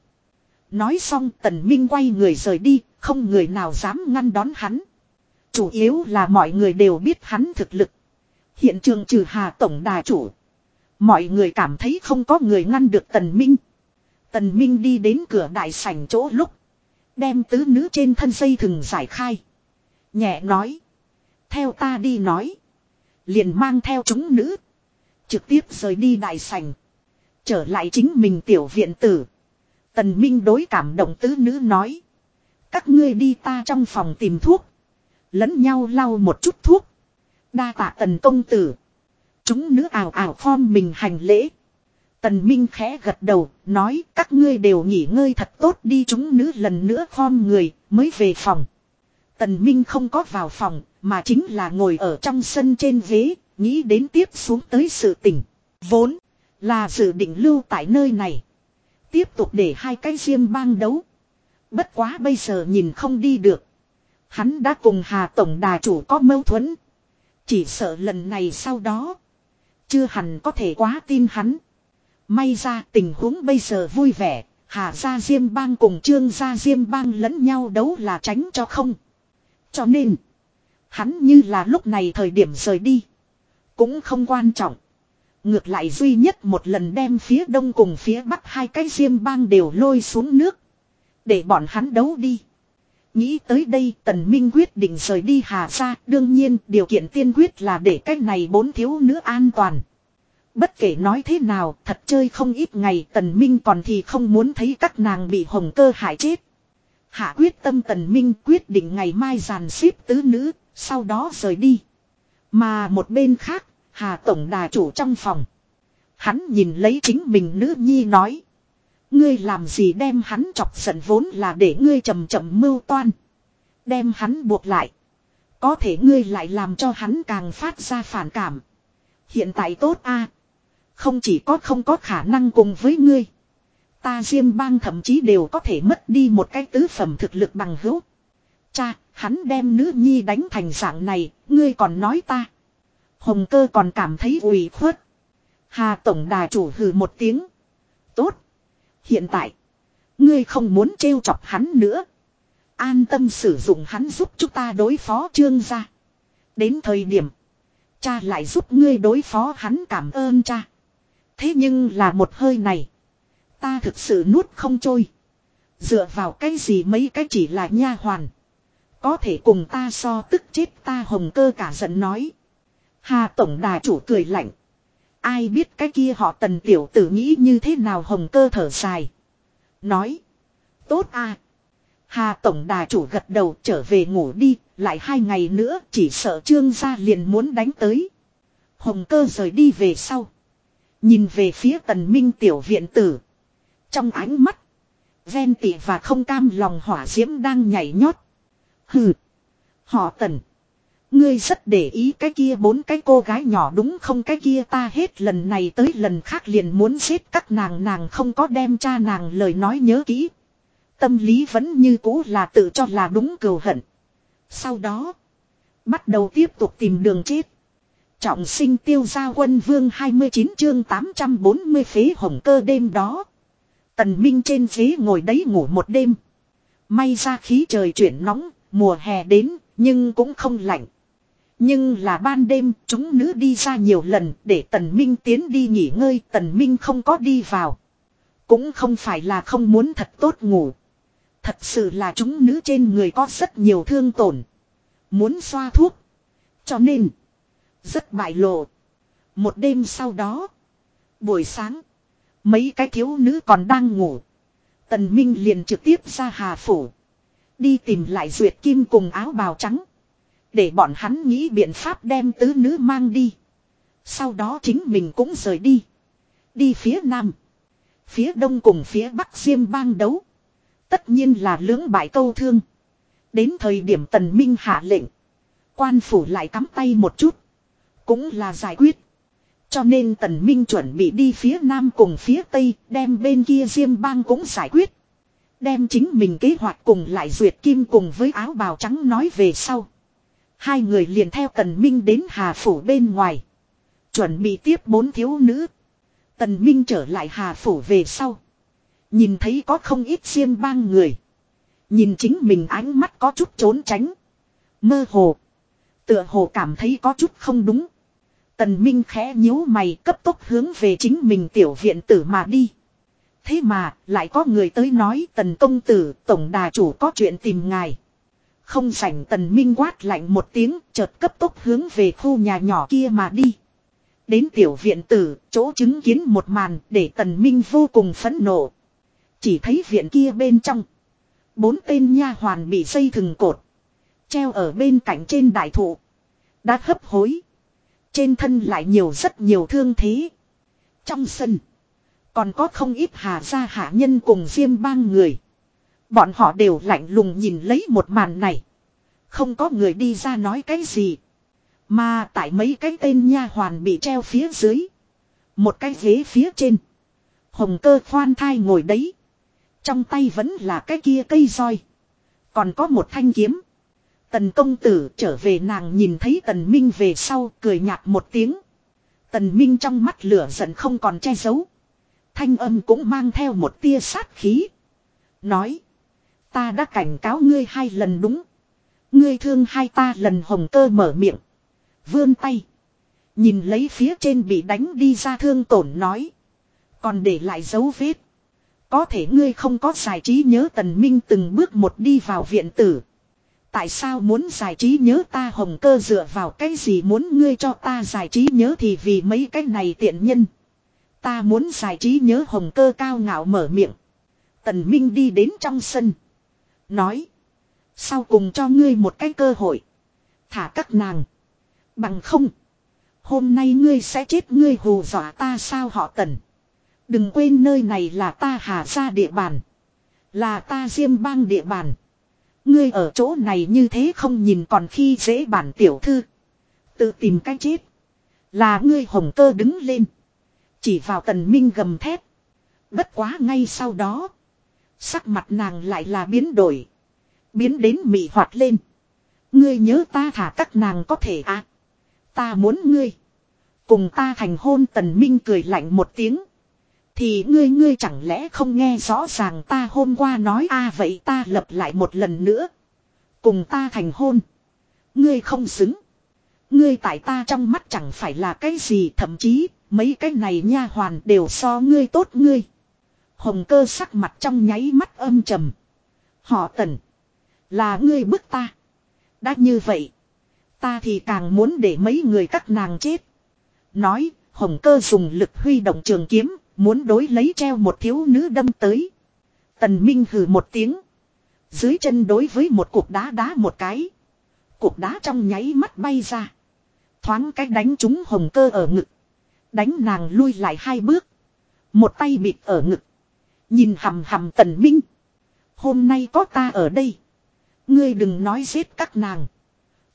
Nói xong tần minh quay người rời đi. Không người nào dám ngăn đón hắn. Chủ yếu là mọi người đều biết hắn thực lực. Hiện trường trừ hà tổng đà chủ. Mọi người cảm thấy không có người ngăn được tần minh. Tần minh đi đến cửa đại sảnh chỗ lúc. Đem tứ nữ trên thân dây thừng giải khai. Nhẹ nói. Theo ta đi nói. Liền mang theo chúng nữ. Trực tiếp rời đi đại sảnh. Trở lại chính mình tiểu viện tử. Tần Minh đối cảm động tứ nữ nói. Các ngươi đi ta trong phòng tìm thuốc. Lẫn nhau lau một chút thuốc. Đa tạ tần công tử. Chúng nữ ảo ảo form mình hành lễ. Tần Minh khẽ gật đầu, nói các ngươi đều nghỉ ngơi thật tốt đi chúng nữ lần nữa form người, mới về phòng. Tần Minh không có vào phòng, mà chính là ngồi ở trong sân trên ghế, nghĩ đến tiếp xuống tới sự tình. Vốn, là dự định lưu tại nơi này. Tiếp tục để hai cái riêng bang đấu. Bất quá bây giờ nhìn không đi được. Hắn đã cùng Hà Tổng Đà Chủ có mâu thuẫn. Chỉ sợ lần này sau đó. Chưa hẳn có thể quá tin hắn. May ra tình huống bây giờ vui vẻ. Hà gia Diêm Bang cùng Trương gia Diêm Bang lẫn nhau đấu là tránh cho không. Cho nên. Hắn như là lúc này thời điểm rời đi. Cũng không quan trọng. Ngược lại duy nhất một lần đem phía đông cùng phía bắc hai cái Diêm Bang đều lôi xuống nước. Để bọn hắn đấu đi. Nghĩ tới đây tần minh quyết định rời đi hà ra đương nhiên điều kiện tiên quyết là để cách này bốn thiếu nữ an toàn. Bất kể nói thế nào thật chơi không ít ngày tần minh còn thì không muốn thấy các nàng bị hồng cơ hại chết. Hạ quyết tâm tần minh quyết định ngày mai giàn xếp tứ nữ, sau đó rời đi. Mà một bên khác, Hà Tổng đà chủ trong phòng. Hắn nhìn lấy chính mình nữ nhi nói. Ngươi làm gì đem hắn chọc giận vốn là để ngươi chậm chậm mưu toan. Đem hắn buộc lại. Có thể ngươi lại làm cho hắn càng phát ra phản cảm. Hiện tại tốt a Không chỉ có không có khả năng cùng với ngươi. Ta Diêm bang thậm chí đều có thể mất đi một cái tứ phẩm thực lực bằng hữu. Cha, hắn đem nữ nhi đánh thành dạng này, ngươi còn nói ta. Hồng cơ còn cảm thấy ủy khuất. Hà tổng đà chủ hừ một tiếng. Tốt. Hiện tại, ngươi không muốn trêu chọc hắn nữa. An tâm sử dụng hắn giúp chúng ta đối phó trương gia. Đến thời điểm, cha lại giúp ngươi đối phó hắn cảm ơn cha. Thế nhưng là một hơi này, ta thực sự nuốt không trôi. Dựa vào cái gì mấy cái chỉ là nha hoàn. Có thể cùng ta so tức chết ta hồng cơ cả giận nói. Hà tổng đà chủ cười lạnh. Ai biết cái kia họ tần tiểu tử nghĩ như thế nào hồng cơ thở dài. Nói. Tốt à. Hà tổng đà chủ gật đầu trở về ngủ đi. Lại hai ngày nữa chỉ sợ trương gia liền muốn đánh tới. Hồng cơ rời đi về sau. Nhìn về phía tần minh tiểu viện tử. Trong ánh mắt. Ven tị và không cam lòng hỏa diễm đang nhảy nhót. Hừ. Họ tần. Ngươi rất để ý cái kia bốn cái cô gái nhỏ đúng không cái kia ta hết lần này tới lần khác liền muốn giết các nàng nàng không có đem cha nàng lời nói nhớ kỹ. Tâm lý vẫn như cũ là tự cho là đúng cừu hận. Sau đó, bắt đầu tiếp tục tìm đường chết. Trọng sinh tiêu gia quân vương 29 chương 840 phế hồng cơ đêm đó. Tần Minh trên ghế ngồi đấy ngủ một đêm. May ra khí trời chuyển nóng, mùa hè đến, nhưng cũng không lạnh. Nhưng là ban đêm, chúng nữ đi ra nhiều lần để Tần Minh tiến đi nghỉ ngơi, Tần Minh không có đi vào. Cũng không phải là không muốn thật tốt ngủ. Thật sự là chúng nữ trên người có rất nhiều thương tổn. Muốn xoa thuốc. Cho nên, rất bại lộ. Một đêm sau đó, buổi sáng, mấy cái thiếu nữ còn đang ngủ. Tần Minh liền trực tiếp ra hà phủ. Đi tìm lại duyệt kim cùng áo bào trắng. Để bọn hắn nghĩ biện pháp đem tứ nữ mang đi. Sau đó chính mình cũng rời đi. Đi phía nam. Phía đông cùng phía bắc diêm bang đấu. Tất nhiên là lưỡng bại câu thương. Đến thời điểm tần minh hạ lệnh. Quan phủ lại cắm tay một chút. Cũng là giải quyết. Cho nên tần minh chuẩn bị đi phía nam cùng phía tây, đem bên kia diêm bang cũng giải quyết. Đem chính mình kế hoạch cùng lại duyệt kim cùng với áo bào trắng nói về sau. Hai người liền theo tần minh đến hà phủ bên ngoài. Chuẩn bị tiếp bốn thiếu nữ. Tần minh trở lại hà phủ về sau. Nhìn thấy có không ít xiêm bang người. Nhìn chính mình ánh mắt có chút trốn tránh. Mơ hồ. Tựa hồ cảm thấy có chút không đúng. Tần Minh khẽ nhíu mày cấp tốc hướng về chính mình tiểu viện tử mà đi. Thế mà, lại có người tới nói tần công tử, tổng đà chủ có chuyện tìm ngài. Không sảnh tần minh quát lạnh một tiếng, chợt cấp tốc hướng về khu nhà nhỏ kia mà đi. Đến tiểu viện tử, chỗ chứng kiến một màn để tần minh vô cùng phẫn nộ. Chỉ thấy viện kia bên trong. Bốn tên nha hoàn bị dây thừng cột. Treo ở bên cạnh trên đại thụ. Đã hấp hối. Trên thân lại nhiều rất nhiều thương thế. Trong sân. Còn có không ít hà gia hạ nhân cùng diêm bang người. Bọn họ đều lạnh lùng nhìn lấy một màn này. Không có người đi ra nói cái gì. Mà tại mấy cái tên nha hoàn bị treo phía dưới. Một cái ghế phía trên. Hồng cơ khoan thai ngồi đấy. Trong tay vẫn là cái kia cây roi. Còn có một thanh kiếm. Tần công tử trở về nàng nhìn thấy tần minh về sau cười nhạt một tiếng. Tần minh trong mắt lửa giận không còn che giấu. Thanh âm cũng mang theo một tia sát khí. Nói. Ta đã cảnh cáo ngươi hai lần đúng. Ngươi thương hai ta lần hồng cơ mở miệng. Vươn tay. Nhìn lấy phía trên bị đánh đi ra thương tổn nói. Còn để lại dấu vết. Có thể ngươi không có giải trí nhớ tần minh từng bước một đi vào viện tử. Tại sao muốn giải trí nhớ ta hồng cơ dựa vào cái gì muốn ngươi cho ta giải trí nhớ thì vì mấy cái này tiện nhân. Ta muốn giải trí nhớ hồng cơ cao ngạo mở miệng. Tần Minh đi đến trong sân. Nói. Sau cùng cho ngươi một cái cơ hội. Thả các nàng. Bằng không. Hôm nay ngươi sẽ chết ngươi hù dọa ta sao họ tần. Đừng quên nơi này là ta hà ra địa bàn. Là ta diêm bang địa bàn. Ngươi ở chỗ này như thế không nhìn còn khi dễ bản tiểu thư. Tự tìm cách chết. Là ngươi hồng cơ đứng lên. Chỉ vào tần minh gầm thét. Bất quá ngay sau đó. Sắc mặt nàng lại là biến đổi. Biến đến mị hoạt lên. Ngươi nhớ ta thả các nàng có thể à. Ta muốn ngươi. Cùng ta thành hôn tần minh cười lạnh một tiếng. Thì ngươi ngươi chẳng lẽ không nghe rõ ràng ta hôm qua nói a à, vậy ta lập lại một lần nữa. Cùng ta thành hôn. Ngươi không xứng. Ngươi tại ta trong mắt chẳng phải là cái gì thậm chí mấy cái này nha hoàn đều so ngươi tốt ngươi. Hồng cơ sắc mặt trong nháy mắt âm trầm. Họ tần. Là ngươi bức ta. Đã như vậy. Ta thì càng muốn để mấy người các nàng chết. Nói, hồng cơ dùng lực huy động trường kiếm, muốn đối lấy treo một thiếu nữ đâm tới. Tần Minh hừ một tiếng. Dưới chân đối với một cục đá đá một cái. Cục đá trong nháy mắt bay ra. Thoáng cách đánh trúng hồng cơ ở ngực. Đánh nàng lui lại hai bước. Một tay bịt ở ngực. Nhìn hầm hầm tần minh. Hôm nay có ta ở đây. Ngươi đừng nói giết các nàng.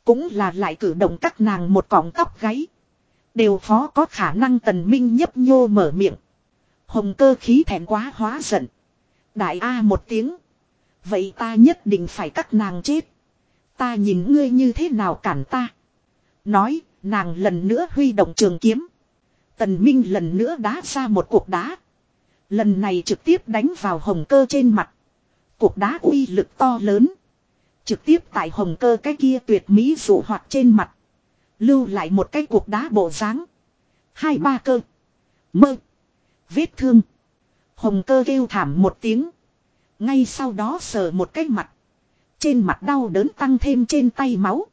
Cũng là lại cử động các nàng một cọng tóc gáy. Đều phó có khả năng tần minh nhấp nhô mở miệng. Hồng cơ khí thẹn quá hóa giận. Đại A một tiếng. Vậy ta nhất định phải các nàng chết. Ta nhìn ngươi như thế nào cản ta. Nói, nàng lần nữa huy động trường kiếm. Tần Minh lần nữa đá ra một cuộc đá. Lần này trực tiếp đánh vào hồng cơ trên mặt. Cuộc đá uy lực to lớn. Trực tiếp tại hồng cơ cái kia tuyệt mỹ dụ hoạt trên mặt. Lưu lại một cái cuộc đá bộ dáng Hai ba cơ. Mơ. Vết thương. Hồng cơ kêu thảm một tiếng. Ngay sau đó sờ một cái mặt. Trên mặt đau đớn tăng thêm trên tay máu.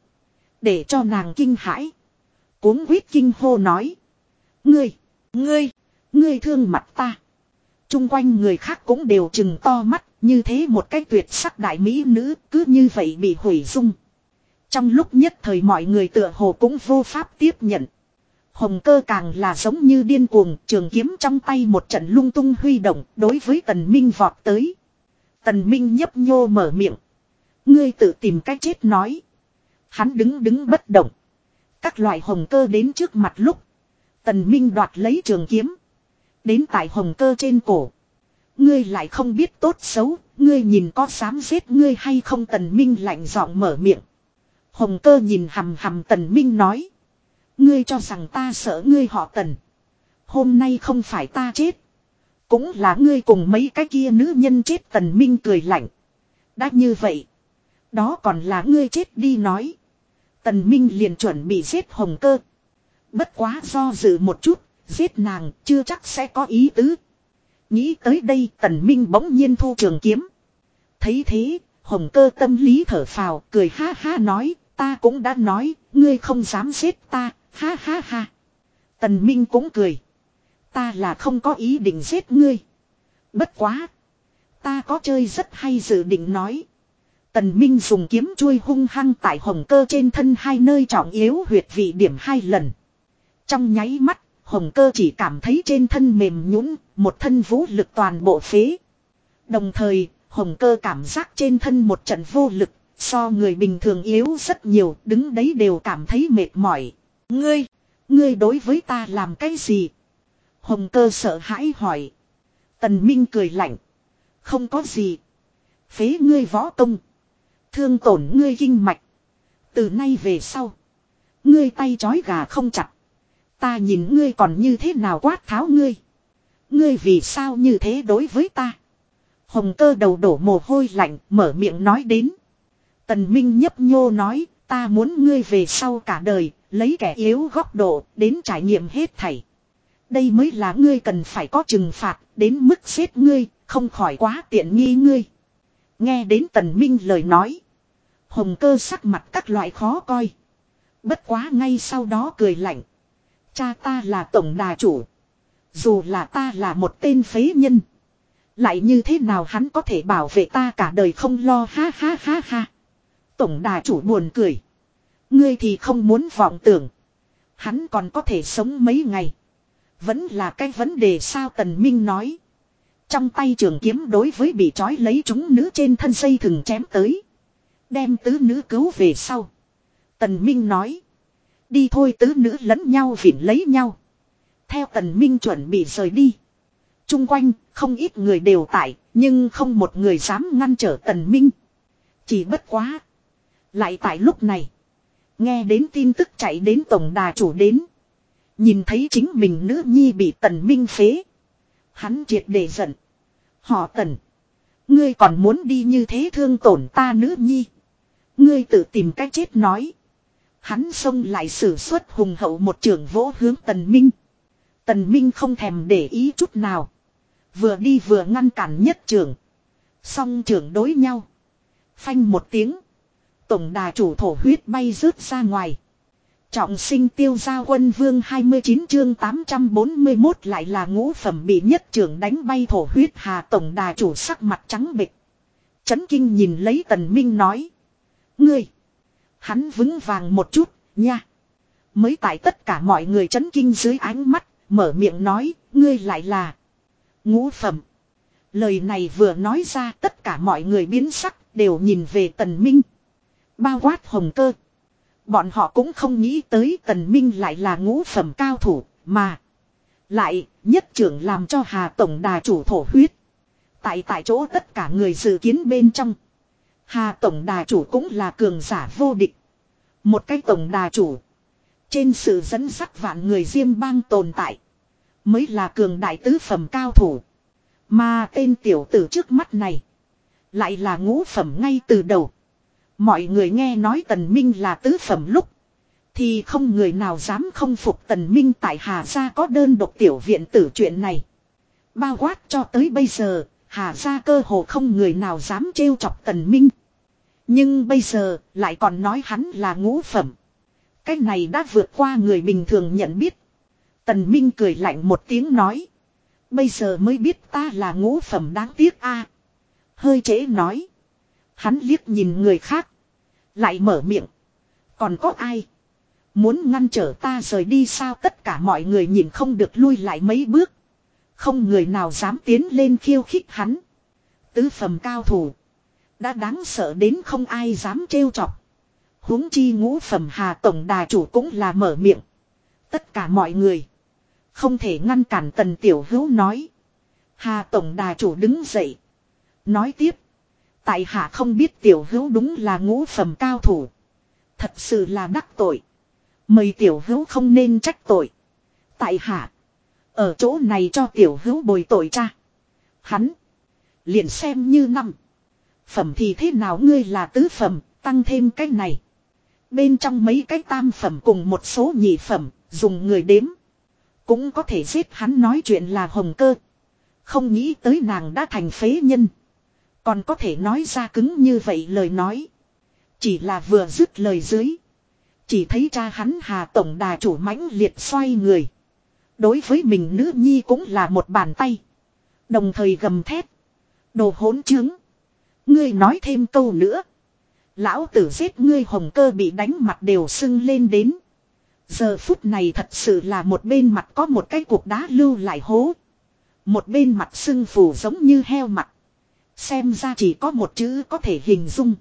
Để cho nàng kinh hãi. Cuốn huyết kinh hô nói. Ngươi, ngươi, ngươi thương mặt ta chung quanh người khác cũng đều chừng to mắt. Như thế một cái tuyệt sắc đại mỹ nữ cứ như vậy bị hủy dung. Trong lúc nhất thời mọi người tựa hồ cũng vô pháp tiếp nhận. Hồng cơ càng là giống như điên cuồng, trường kiếm trong tay một trận lung tung huy động đối với tần minh vọt tới. Tần minh nhấp nhô mở miệng. Ngươi tự tìm cách chết nói. Hắn đứng đứng bất động. Các loại hồng cơ đến trước mặt lúc. Tần minh đoạt lấy trường kiếm. Đến tại hồng cơ trên cổ. Ngươi lại không biết tốt xấu, ngươi nhìn có dám giết ngươi hay không tần minh lạnh giọng mở miệng. Hồng cơ nhìn hầm hầm tần minh nói. Ngươi cho rằng ta sợ ngươi họ tần. Hôm nay không phải ta chết. Cũng là ngươi cùng mấy cái kia nữ nhân chết tần minh cười lạnh. Đã như vậy. Đó còn là ngươi chết đi nói. Tần minh liền chuẩn bị giết hồng cơ. Bất quá do dự một chút. Giết nàng chưa chắc sẽ có ý tứ. Nghĩ tới đây tần minh bỗng nhiên thu trường kiếm. Thấy thế, hồng cơ tâm lý thở phào, cười ha ha nói, ta cũng đã nói, ngươi không dám giết ta, ha ha ha. Tần minh cũng cười. Ta là không có ý định giết ngươi. Bất quá. Ta có chơi rất hay dự định nói. Tần Minh dùng kiếm chui hung hăng tại hồng cơ trên thân hai nơi trọng yếu huyệt vị điểm hai lần. Trong nháy mắt, hồng cơ chỉ cảm thấy trên thân mềm nhũn, một thân vũ lực toàn bộ phế. Đồng thời, hồng cơ cảm giác trên thân một trận vô lực, so người bình thường yếu rất nhiều, đứng đấy đều cảm thấy mệt mỏi. Ngươi, ngươi đối với ta làm cái gì? Hồng cơ sợ hãi hỏi. Tần Minh cười lạnh. Không có gì. Phế ngươi võ công. Thương tổn ngươi kinh mạch. Từ nay về sau. Ngươi tay chói gà không chặt. Ta nhìn ngươi còn như thế nào quát tháo ngươi. Ngươi vì sao như thế đối với ta. Hồng cơ đầu đổ mồ hôi lạnh, mở miệng nói đến. Tần Minh nhấp nhô nói, ta muốn ngươi về sau cả đời, lấy kẻ yếu góc độ, đến trải nghiệm hết thảy. Đây mới là ngươi cần phải có trừng phạt, đến mức giết ngươi, không khỏi quá tiện nghi ngươi. Nghe đến tần minh lời nói. Hồng cơ sắc mặt các loại khó coi. Bất quá ngay sau đó cười lạnh. Cha ta là tổng đà chủ. Dù là ta là một tên phế nhân. Lại như thế nào hắn có thể bảo vệ ta cả đời không lo ha ha ha ha. Tổng đà chủ buồn cười. Ngươi thì không muốn vọng tưởng. Hắn còn có thể sống mấy ngày. Vẫn là cái vấn đề sao Tần Minh nói. Trong tay trường kiếm đối với bị trói lấy chúng nữ trên thân dây thừng chém tới. Đem tứ nữ cứu về sau. Tần Minh nói. Đi thôi tứ nữ lẫn nhau vỉn lấy nhau. Theo Tần Minh chuẩn bị rời đi. Trung quanh, không ít người đều tại, nhưng không một người dám ngăn trở Tần Minh. Chỉ bất quá. Lại tại lúc này. Nghe đến tin tức chạy đến tổng đà chủ đến. Nhìn thấy chính mình nữ nhi bị Tần Minh phế. Hắn triệt để giận. Họ Tần. Ngươi còn muốn đi như thế thương tổn ta nữ nhi. Ngươi tự tìm cách chết nói. Hắn xông lại sử xuất hùng hậu một trường vỗ hướng Tần Minh. Tần Minh không thèm để ý chút nào. Vừa đi vừa ngăn cản nhất trường. Song trường đối nhau. Phanh một tiếng. Tổng đà chủ thổ huyết bay rớt ra ngoài. Trọng sinh tiêu gia quân vương 29 chương 841 lại là ngũ phẩm bị nhất trưởng đánh bay thổ huyết hà tổng đà chủ sắc mặt trắng bịch. Chấn kinh nhìn lấy tần minh nói. Ngươi. Hắn vững vàng một chút, nha. Mới tại tất cả mọi người chấn kinh dưới ánh mắt, mở miệng nói, ngươi lại là ngũ phẩm. Lời này vừa nói ra tất cả mọi người biến sắc, đều nhìn về tần minh. Bao quát hồng cơ. Bọn họ cũng không nghĩ tới tần minh lại là ngũ phẩm cao thủ, mà. Lại, nhất trưởng làm cho Hà Tổng đà chủ thổ huyết. Tại tại chỗ tất cả người dự kiến bên trong. Hà Tổng đà chủ cũng là cường giả vô địch. Một cái Tổng đà chủ. Trên sự dẫn dắt vạn người diêm bang tồn tại. Mới là cường đại tứ phẩm cao thủ. Mà tên tiểu tử trước mắt này. Lại là ngũ phẩm ngay từ đầu. Mọi người nghe nói tần minh là tứ phẩm lúc. Thì không người nào dám không phục tần minh tại Hà Gia có đơn độc tiểu viện tử chuyện này. Bao quát cho tới bây giờ, Hà Gia cơ hồ không người nào dám trêu chọc tần minh. Nhưng bây giờ, lại còn nói hắn là ngũ phẩm. Cái này đã vượt qua người bình thường nhận biết. Tần Minh cười lạnh một tiếng nói. Bây giờ mới biết ta là ngũ phẩm đáng tiếc a. Hơi trễ nói. Hắn liếc nhìn người khác. Lại mở miệng. Còn có ai? Muốn ngăn trở ta rời đi sao tất cả mọi người nhìn không được lui lại mấy bước. Không người nào dám tiến lên khiêu khích hắn. Tứ phẩm cao thủ. Đã đáng sợ đến không ai dám trêu chọc huống chi ngũ phẩm hà tổng đà chủ cũng là mở miệng. Tất cả mọi người. Không thể ngăn cản tần tiểu hữu nói. Hà tổng đà chủ đứng dậy. Nói tiếp. Tại hạ không biết tiểu hữu đúng là ngũ phẩm cao thủ. Thật sự là đắc tội. Mời tiểu hữu không nên trách tội. Tại hạ. Ở chỗ này cho tiểu hữu bồi tội cha. Hắn. Liền xem như năm. Phẩm thì thế nào ngươi là tứ phẩm. Tăng thêm cái này. Bên trong mấy cái tam phẩm cùng một số nhị phẩm, dùng người đếm. Cũng có thể giết hắn nói chuyện là hồng cơ. Không nghĩ tới nàng đã thành phế nhân. Còn có thể nói ra cứng như vậy lời nói. Chỉ là vừa dứt lời dưới. Chỉ thấy cha hắn hà tổng đà chủ mãnh liệt xoay người. Đối với mình nữ nhi cũng là một bàn tay. Đồng thời gầm thét. Đồ hỗn chứng. Ngươi nói thêm câu nữa. Lão tử giết ngươi hồng cơ bị đánh mặt đều sưng lên đến. Giờ phút này thật sự là một bên mặt có một cái cục đá lưu lại hố. Một bên mặt sưng phù giống như heo mặt. Xem ra chỉ có một chữ có thể hình dung.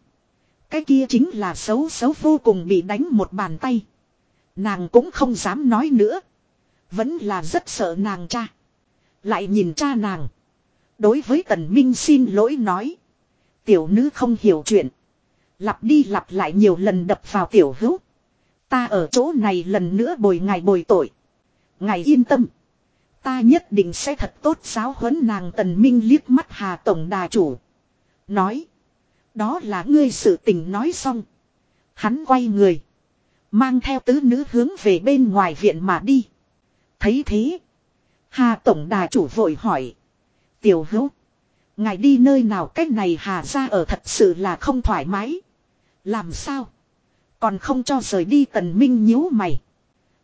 Cái kia chính là xấu xấu vô cùng bị đánh một bàn tay. Nàng cũng không dám nói nữa. Vẫn là rất sợ nàng cha. Lại nhìn cha nàng. Đối với tần minh xin lỗi nói. Tiểu nữ không hiểu chuyện. Lặp đi lặp lại nhiều lần đập vào tiểu hữu. Ta ở chỗ này lần nữa bồi ngài bồi tội. Ngài yên tâm. Ta nhất định sẽ thật tốt giáo huấn nàng tần minh liếc mắt hà tổng đà chủ. Nói. Đó là ngươi sự tình nói xong. Hắn quay người. Mang theo tứ nữ hướng về bên ngoài viện mà đi. Thấy thế. Hà tổng đà chủ vội hỏi. Tiểu hữu. Ngài đi nơi nào cách này hà ra ở thật sự là không thoải mái. Làm sao? Còn không cho rời đi tần minh nhíu mày.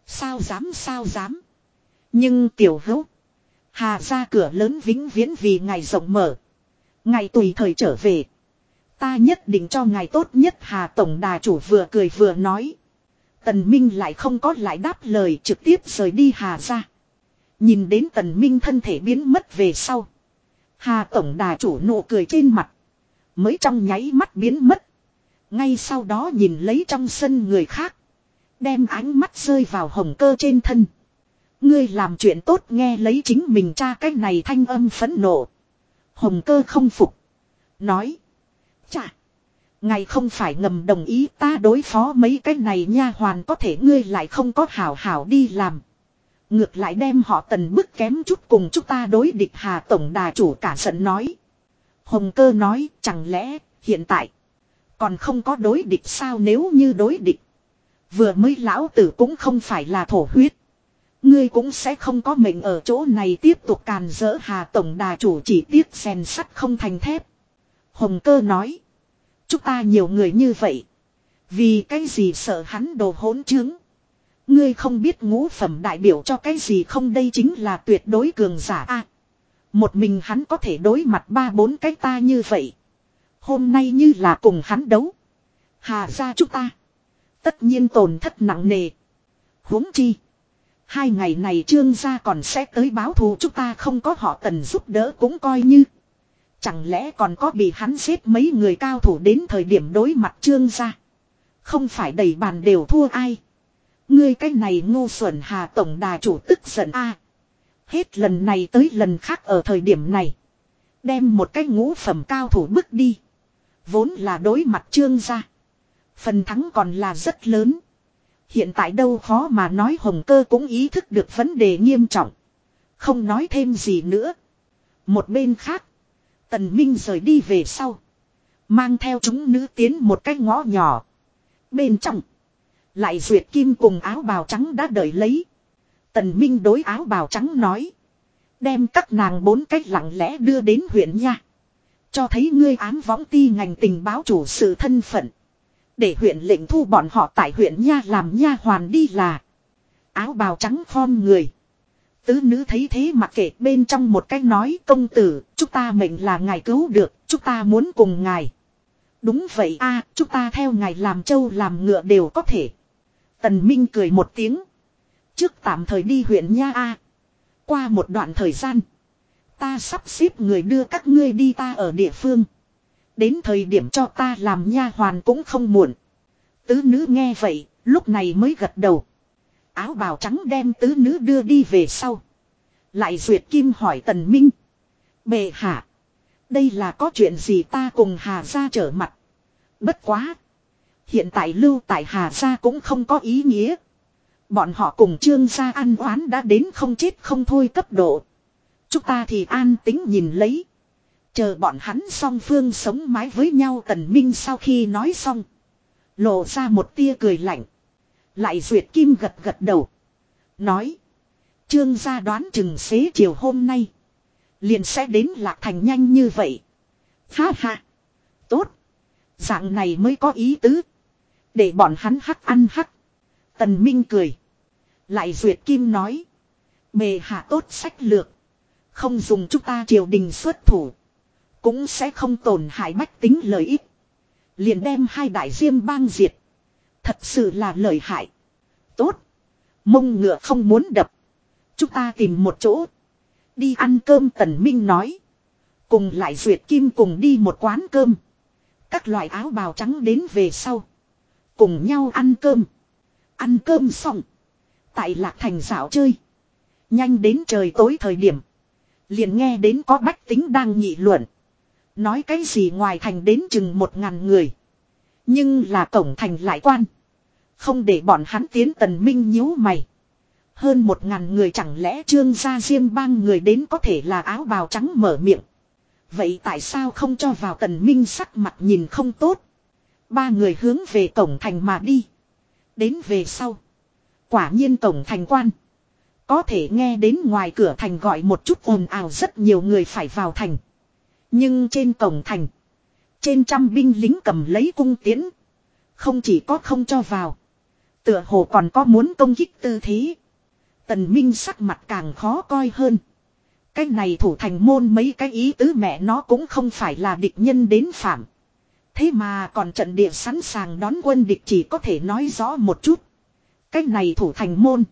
Sao dám sao dám? Nhưng tiểu hữu. Hà ra cửa lớn vĩnh viễn vì ngài rộng mở. Ngài tùy thời trở về. Ta nhất định cho ngài tốt nhất, Hà Tổng Đà chủ vừa cười vừa nói. Tần Minh lại không có lại đáp lời trực tiếp rời đi Hà ra. Nhìn đến Tần Minh thân thể biến mất về sau. Hà Tổng Đà chủ nụ cười trên mặt. Mới trong nháy mắt biến mất. Ngay sau đó nhìn lấy trong sân người khác. Đem ánh mắt rơi vào hồng cơ trên thân. Ngươi làm chuyện tốt nghe lấy chính mình cha cái này thanh âm phẫn nộ. Hồng cơ không phục. Nói. Chà. ngày không phải ngầm đồng ý ta đối phó mấy cái này nha hoàn có thể ngươi lại không có hảo hảo đi làm. Ngược lại đem họ tần bức kém chút cùng chúng ta đối địch hà tổng đà chủ cả giận nói. Hồng cơ nói, chẳng lẽ, hiện tại, còn không có đối địch sao nếu như đối địch. Vừa mới lão tử cũng không phải là thổ huyết. Ngươi cũng sẽ không có mệnh ở chỗ này tiếp tục càn dỡ hà tổng đà chủ chỉ tiếc rèn sắt không thành thép. Hồng cơ nói. Chúng ta nhiều người như vậy. Vì cái gì sợ hắn đồ hỗn chứng. Ngươi không biết ngũ phẩm đại biểu cho cái gì không đây chính là tuyệt đối cường giả a Một mình hắn có thể đối mặt ba bốn cái ta như vậy. Hôm nay như là cùng hắn đấu. Hà ra chúng ta. Tất nhiên tổn thất nặng nề. huống chi. Hai ngày này trương gia còn sẽ tới báo thù chúng ta không có họ tần giúp đỡ cũng coi như. Chẳng lẽ còn có bị hắn xếp mấy người cao thủ đến thời điểm đối mặt trương gia. Không phải đầy bàn đều thua ai. Ngươi cái này ngu xuẩn hà tổng đà chủ tức giận a. Hết lần này tới lần khác ở thời điểm này. Đem một cái ngũ phẩm cao thủ bước đi. Vốn là đối mặt trương gia. Phần thắng còn là rất lớn. Hiện tại đâu khó mà nói hồng cơ cũng ý thức được vấn đề nghiêm trọng. Không nói thêm gì nữa. Một bên khác. Tần Minh rời đi về sau. Mang theo chúng nữ tiến một cái ngõ nhỏ. Bên trong. Lại duyệt kim cùng áo bào trắng đã đợi lấy. Tần Minh đối áo bào trắng nói. Đem các nàng bốn cách lặng lẽ đưa đến huyện nha. Cho thấy ngươi ám võng ti ngành tình báo chủ sự thân phận. Để huyện lệnh thu bọn họ tại huyện nha làm nha hoàn đi là. Áo bào trắng khom người. Tứ nữ thấy thế mặc kệ bên trong một cách nói công tử, chúng ta mệnh là ngài cứu được, chúng ta muốn cùng ngài. Đúng vậy a à, chúng ta theo ngài làm trâu làm ngựa đều có thể. Tần Minh cười một tiếng. Trước tạm thời đi huyện Nha A. Qua một đoạn thời gian. Ta sắp xếp người đưa các ngươi đi ta ở địa phương. Đến thời điểm cho ta làm nha hoàn cũng không muộn. Tứ nữ nghe vậy, lúc này mới gật đầu. Áo bào trắng đem tứ nữ đưa đi về sau. Lại duyệt kim hỏi tần minh. Bệ hạ. Đây là có chuyện gì ta cùng Hà ra trở mặt. Bất quá. Hiện tại lưu tại Hà Gia cũng không có ý nghĩa. Bọn họ cùng trương gia ăn oán đã đến không chết không thôi cấp độ. Chúng ta thì an tính nhìn lấy. Chờ bọn hắn song phương sống mái với nhau tần minh sau khi nói xong. Lộ ra một tia cười lạnh. Lại duyệt kim gật gật đầu. Nói. Trương gia đoán chừng xế chiều hôm nay. Liền sẽ đến lạc thành nhanh như vậy. Ha ha. Tốt. Dạng này mới có ý tứ. Để bọn hắn hắc ăn hắc. Tần Minh cười. Lại duyệt kim nói. Bề hạ tốt sách lược. Không dùng chúng ta triều đình xuất thủ. Cũng sẽ không tổn hại bách tính lợi ích. Liền đem hai đại diêm bang diệt. Thật sự là lợi hại. Tốt. Mông ngựa không muốn đập. Chúng ta tìm một chỗ. Đi ăn cơm tần minh nói. Cùng lại duyệt kim cùng đi một quán cơm. Các loại áo bào trắng đến về sau. Cùng nhau ăn cơm. Ăn cơm xong. Tại lạc thành dạo chơi. Nhanh đến trời tối thời điểm. Liền nghe đến có bách tính đang nghị luận. Nói cái gì ngoài thành đến chừng một ngàn người. Nhưng là cổng thành lại quan. Không để bọn hắn tiến tần minh nhíu mày. Hơn một ngàn người chẳng lẽ trương gia diêm bang người đến có thể là áo bào trắng mở miệng. Vậy tại sao không cho vào tần minh sắc mặt nhìn không tốt. Ba người hướng về cổng thành mà đi. Đến về sau. Quả nhiên cổng thành quan. Có thể nghe đến ngoài cửa thành gọi một chút ồn ào rất nhiều người phải vào thành. Nhưng trên cổng thành. Trên trăm binh lính cầm lấy cung tiễn. Không chỉ có không cho vào. Tựa hồ còn có muốn công kích tư thế. Tần Minh sắc mặt càng khó coi hơn. Cái này thủ thành môn mấy cái ý tứ mẹ nó cũng không phải là địch nhân đến phạm. Thế mà còn trận địa sẵn sàng đón quân địch chỉ có thể nói rõ một chút. Cái này thủ thành môn.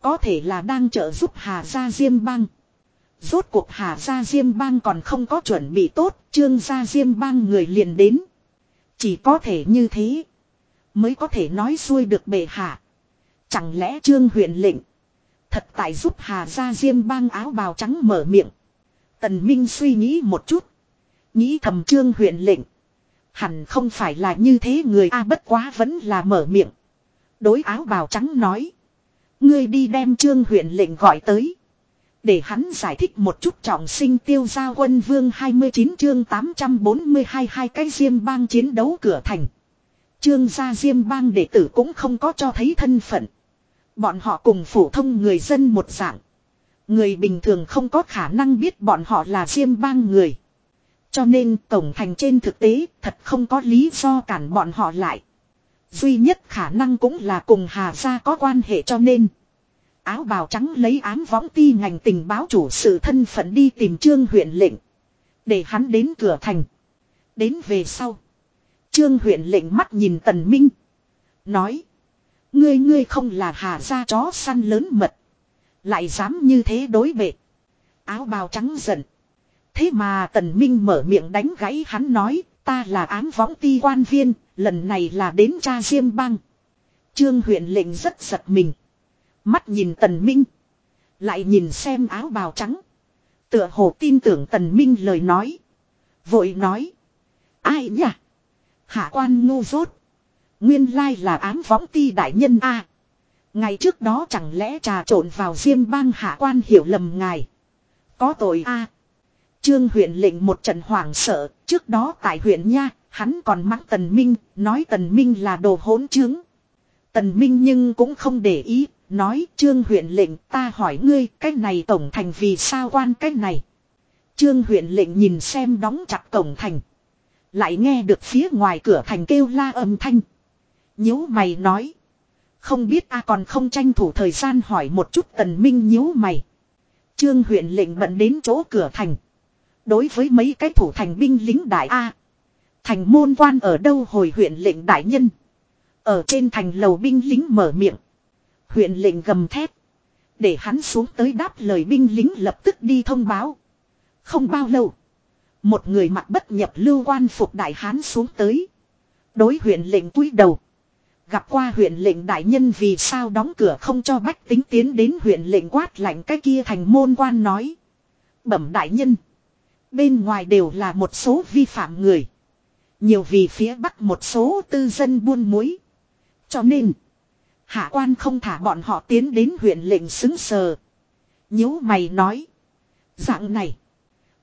Có thể là đang trợ giúp Hà Gia Diêm Bang. Rốt cuộc Hà Gia Diêm Bang còn không có chuẩn bị tốt, Trương Gia Diêm Bang người liền đến. Chỉ có thể như thế. Mới có thể nói xuôi được bệ hạ. Chẳng lẽ Trương huyện lệnh. Thật tại giúp Hà Gia Diêm Bang áo bào trắng mở miệng. Tần Minh suy nghĩ một chút. Nghĩ thầm Trương huyện lệnh. Hẳn không phải là như thế người a bất quá vẫn là mở miệng. Đối áo bào trắng nói. Ngươi đi đem trương huyện lệnh gọi tới. Để hắn giải thích một chút trọng sinh tiêu gia quân vương 29 chương 842 hai cái diêm bang chiến đấu cửa thành. Trương gia diêm bang đệ tử cũng không có cho thấy thân phận. Bọn họ cùng phổ thông người dân một dạng. Người bình thường không có khả năng biết bọn họ là diêm bang người. Cho nên tổng thành trên thực tế thật không có lý do cản bọn họ lại. Duy nhất khả năng cũng là cùng Hà Gia có quan hệ cho nên. Áo bào trắng lấy ám võng ti ngành tình báo chủ sự thân phận đi tìm trương huyện lệnh. Để hắn đến cửa thành. Đến về sau. Trương huyện lệnh mắt nhìn tần minh. Nói. Ngươi ngươi không là Hà Gia chó săn lớn mật. Lại dám như thế đối bệ. Áo bào trắng giận. Thế mà tần minh mở miệng đánh gãy hắn nói. Ta là ám võng ti quan viên, lần này là đến cha Diêm bang. Trương huyện lệnh rất giật mình. Mắt nhìn tần minh. Lại nhìn xem áo bào trắng. Tựa hồ tin tưởng tần minh lời nói. Vội nói. Ai nhỉ? Hạ quan ngu dốt. Nguyên lai là ám võng ti đại nhân a. Ngày trước đó chẳng lẽ trà trộn vào diêm bang hạ quan hiểu lầm ngài. Có tội a. Trương huyện lệnh một trận hoảng sợ, trước đó tại huyện nha, hắn còn mắng Tần Minh, nói Tần Minh là đồ hỗn trướng. Tần Minh nhưng cũng không để ý, nói Trương huyện lệnh ta hỏi ngươi, cái này tổng thành vì sao quan cái này. Trương huyện lệnh nhìn xem đóng chặt cổng thành. Lại nghe được phía ngoài cửa thành kêu la âm thanh. nhíu mày nói. Không biết a còn không tranh thủ thời gian hỏi một chút tần minh nhíu mày. Trương huyện lệnh bận đến chỗ cửa thành. Đối với mấy cái thủ thành binh lính đại A. Thành môn quan ở đâu hồi huyện lệnh đại nhân. Ở trên thành lầu binh lính mở miệng. Huyện lệnh gầm thép Để hắn xuống tới đáp lời binh lính lập tức đi thông báo. Không bao lâu. Một người mặc bất nhập lưu quan phục đại hán xuống tới. Đối huyện lệnh cúi đầu. Gặp qua huyện lệnh đại nhân vì sao đóng cửa không cho bách tính tiến đến huyện lệnh quát lạnh cái kia thành môn quan nói. Bẩm đại nhân. Bên ngoài đều là một số vi phạm người. Nhiều vì phía bắc một số tư dân buôn muối. Cho nên. Hạ quan không thả bọn họ tiến đến huyện lệnh xứng sờ. nhíu mày nói. Dạng này.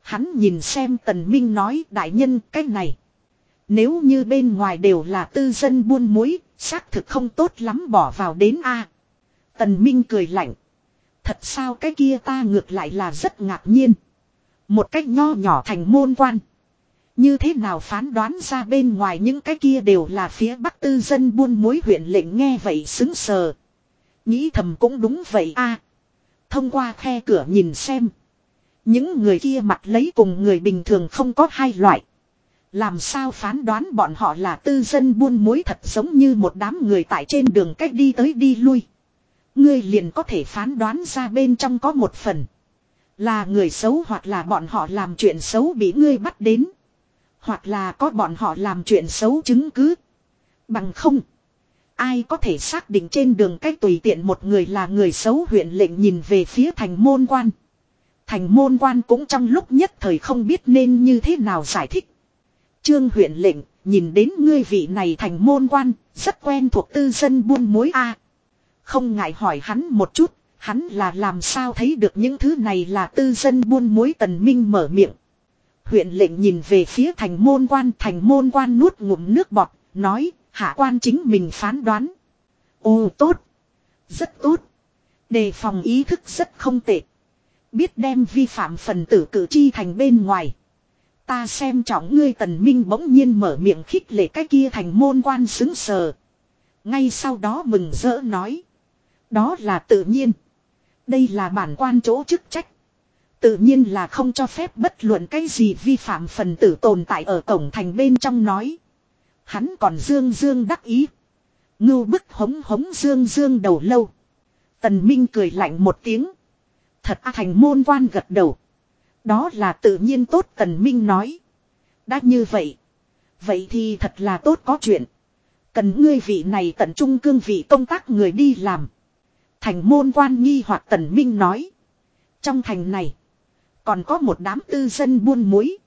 Hắn nhìn xem tần minh nói đại nhân cách này. Nếu như bên ngoài đều là tư dân buôn muối, xác thực không tốt lắm bỏ vào đến A. Tần Minh cười lạnh. Thật sao cái kia ta ngược lại là rất ngạc nhiên. Một cách nho nhỏ thành môn quan. Như thế nào phán đoán ra bên ngoài những cái kia đều là phía bắc tư dân buôn mối huyện lệnh nghe vậy xứng sờ. Nghĩ thầm cũng đúng vậy a. thông qua khe cửa nhìn xem. Những người kia mặt lấy cùng người bình thường không có hai loại. Làm sao phán đoán bọn họ là tư dân buôn mối thật giống như một đám người tại trên đường cách đi tới đi lui. Ngươi liền có thể phán đoán ra bên trong có một phần. Là người xấu hoặc là bọn họ làm chuyện xấu bị ngươi bắt đến. Hoặc là có bọn họ làm chuyện xấu chứng cứ. Bằng không. Ai có thể xác định trên đường cách tùy tiện một người là người xấu huyện lệnh nhìn về phía thành môn quan. Thành môn quan cũng trong lúc nhất thời không biết nên như thế nào giải thích. Trương huyện lệnh, nhìn đến ngươi vị này thành môn quan, rất quen thuộc tư dân buôn mối A. Không ngại hỏi hắn một chút, hắn là làm sao thấy được những thứ này là tư dân buôn muối tần minh mở miệng. Huyện lệnh nhìn về phía thành môn quan, thành môn quan nuốt ngụm nước bọt, nói, hạ quan chính mình phán đoán. Ồ tốt, rất tốt, đề phòng ý thức rất không tệ. Biết đem vi phạm phần tử cử chi thành bên ngoài. Ta xem trọng ngươi tần minh bỗng nhiên mở miệng khích lệ cái kia thành môn quan xứng sờ. Ngay sau đó mừng rỡ nói. Đó là tự nhiên. Đây là bản quan chỗ chức trách. Tự nhiên là không cho phép bất luận cái gì vi phạm phần tử tồn tại ở cổng thành bên trong nói. Hắn còn dương dương đắc ý. Ngưu bức hống hống dương dương đầu lâu. Tần Minh cười lạnh một tiếng. Thật thành môn quan gật đầu. Đó là tự nhiên tốt Tần Minh nói. Đã như vậy. Vậy thì thật là tốt có chuyện. Cần ngươi vị này tận trung cương vị công tác người đi làm. Thành môn quan nghi hoặc Tần Minh nói. Trong thành này. Còn có một đám tư dân buôn muối.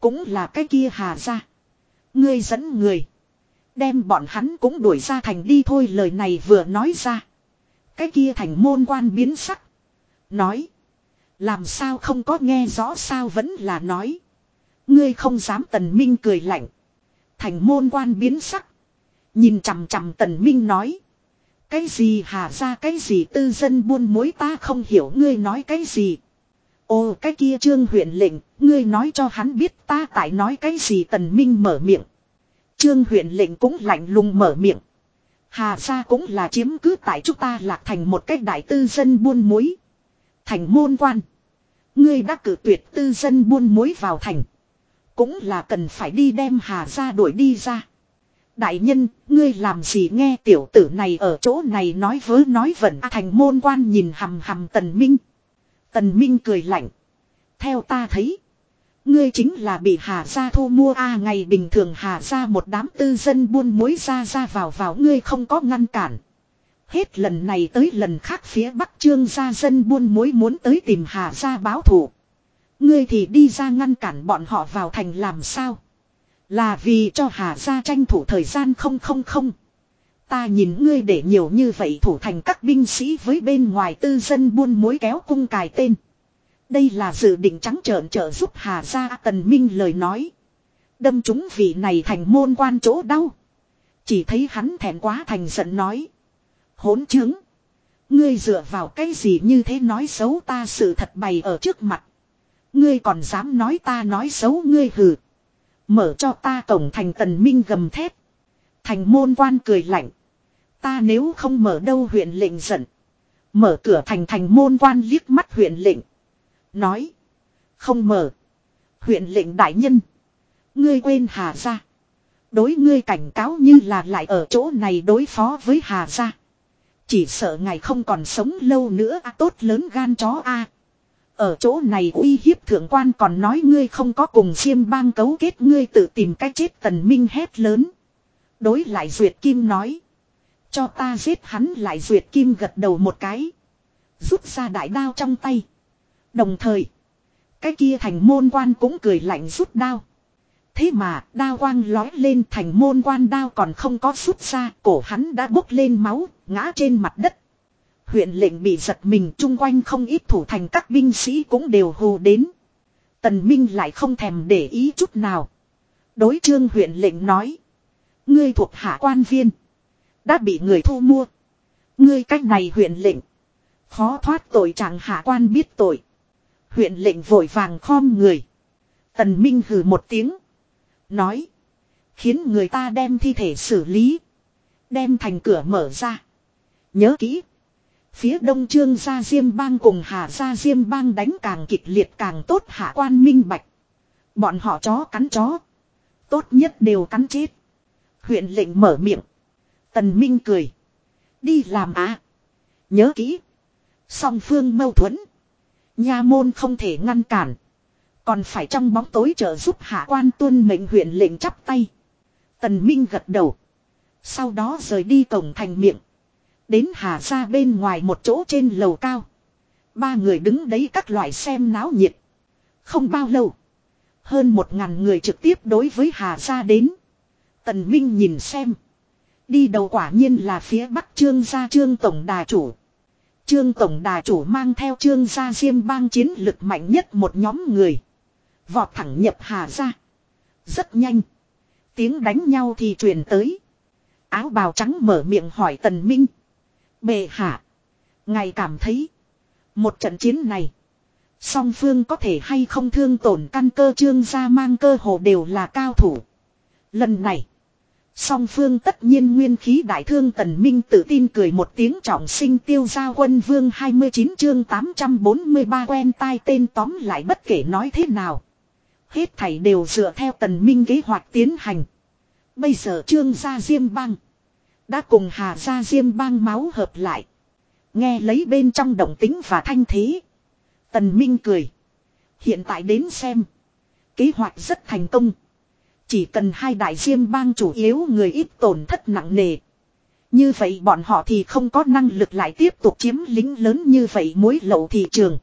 Cũng là cái kia hà ra. Ngươi dẫn người. Đem bọn hắn cũng đuổi ra thành đi thôi lời này vừa nói ra. Cái kia thành môn quan biến sắc. Nói. Làm sao không có nghe rõ sao vẫn là nói. Ngươi không dám tần minh cười lạnh. Thành môn quan biến sắc. Nhìn chằm chằm tần minh nói. Cái gì hà ra cái gì tư dân buôn mối ta không hiểu ngươi nói cái gì. Ồ cái kia trương huyện lệnh, ngươi nói cho hắn biết ta tại nói cái gì tần minh mở miệng. Trương huyện lệnh cũng lạnh lùng mở miệng. Hà ra cũng là chiếm cứ tại chúng ta lạc thành một cách đại tư dân buôn mối. Thành môn quan. Ngươi đã cử tuyệt tư dân buôn mối vào thành. Cũng là cần phải đi đem hà ra đuổi đi ra. Đại nhân, ngươi làm gì nghe tiểu tử này ở chỗ này nói vớ nói vẩn thành môn quan nhìn hầm hầm tần minh. Tần minh cười lạnh. Theo ta thấy. Ngươi chính là bị Hà Gia thu mua a ngày bình thường Hà Gia một đám tư dân buôn muối ra ra vào vào ngươi không có ngăn cản. Hết lần này tới lần khác phía Bắc Trương gia dân buôn muối muốn tới tìm Hà Gia báo thù. Ngươi thì đi ra ngăn cản bọn họ vào thành làm sao? Là vì cho Hà Gia tranh thủ thời gian không không không. Ta nhìn ngươi để nhiều như vậy thủ thành các binh sĩ với bên ngoài tư dân buôn mối kéo cung cài tên. Đây là dự định trắng trợn trợ giúp Hà Gia Tần Minh lời nói. Đâm chúng vị này thành môn quan chỗ đau. Chỉ thấy hắn thẹn quá thành giận nói. Hỗn chứng. Ngươi dựa vào cái gì như thế nói xấu ta sự thật bày ở trước mặt. Ngươi còn dám nói ta nói xấu ngươi hừ. Mở cho ta cổng thành tần minh gầm thép. Thành môn quan cười lạnh. Ta nếu không mở đâu huyện lệnh giận. Mở cửa thành thành môn quan liếc mắt huyện lệnh. Nói. Không mở. Huyện lệnh đại nhân. Ngươi quên Hà gia. Đối ngươi cảnh cáo như là lại ở chỗ này đối phó với Hà gia. Chỉ sợ ngài không còn sống lâu nữa a, tốt lớn gan chó a. Ở chỗ này uy hiếp thượng quan còn nói ngươi không có cùng xiêm bang cấu kết, ngươi tự tìm cách chết tần minh hét lớn. Đối lại Duyệt Kim nói. Cho ta giết hắn lại Duyệt Kim gật đầu một cái. Rút ra đại đao trong tay. Đồng thời. Cái kia thành môn quan cũng cười lạnh rút đao. Thế mà, đao quang lói lên, thành môn quan đao còn không có rút ra. Cổ hắn đã bốc lên máu. Ngã trên mặt đất. Huyện lệnh bị giật mình, chung quanh không ít thủ thành các binh sĩ cũng đều hù đến. Tần Minh lại không thèm để ý chút nào. Đối trương huyện lệnh nói. Ngươi thuộc hạ quan viên. Đã bị người thu mua. Ngươi cách này huyện lệnh. Khó thoát tội chẳng hạ quan biết tội. Huyện lệnh vội vàng khom người. Tần Minh hừ một tiếng. Nói. Khiến người ta đem thi thể xử lý. Đem thành cửa mở ra. Nhớ kỹ. Phía đông trương gia diêm bang cùng hà gia diêm bang đánh càng kịch liệt càng tốt hạ quan minh bạch. Bọn họ chó cắn chó. Tốt nhất đều cắn chết. Huyện lệnh mở miệng. Tần Minh cười. Đi làm á. Nhớ kỹ. Song phương mâu thuẫn. Nha môn không thể ngăn cản. Còn phải trong bóng tối trợ giúp hạ quan tuân mệnh huyện lệnh chắp tay. Tần Minh gật đầu. Sau đó rời đi cổng thành miệng. Đến hà ra bên ngoài một chỗ trên lầu cao. Ba người đứng đấy các loại xem náo nhiệt. Không bao lâu. Hơn một ngàn người trực tiếp đối với hà ra đến. Tần Minh nhìn xem. Đi đầu quả nhiên là phía bắc trương gia trương tổng đà chủ. Trương tổng đà chủ mang theo trương gia diêm bang chiến lực mạnh nhất một nhóm người. Vọt thẳng nhập hà ra. Rất nhanh. Tiếng đánh nhau thì truyền tới. Áo bào trắng mở miệng hỏi tần minh. Bệ hạ. Ngài cảm thấy. Một trận chiến này. Song phương có thể hay không thương tổn căn cơ trương gia mang cơ hồ đều là cao thủ. Lần này. Song phương tất nhiên nguyên khí đại thương tần minh tự tin cười một tiếng trọng sinh tiêu gia quân vương 29 chương 843 quen tai tên tóm lại bất kể nói thế nào. Hết thảy đều dựa theo tần minh kế hoạch tiến hành. Bây giờ trương gia diêm băng. Đã cùng hà gia diêm bang máu hợp lại. Nghe lấy bên trong động tính và thanh thế. Tần minh cười. Hiện tại đến xem. Kế hoạch rất thành công. Chỉ cần hai đại diêm bang chủ yếu người ít tổn thất nặng nề. Như vậy bọn họ thì không có năng lực lại tiếp tục chiếm lính lớn như vậy mối lậu thị trường.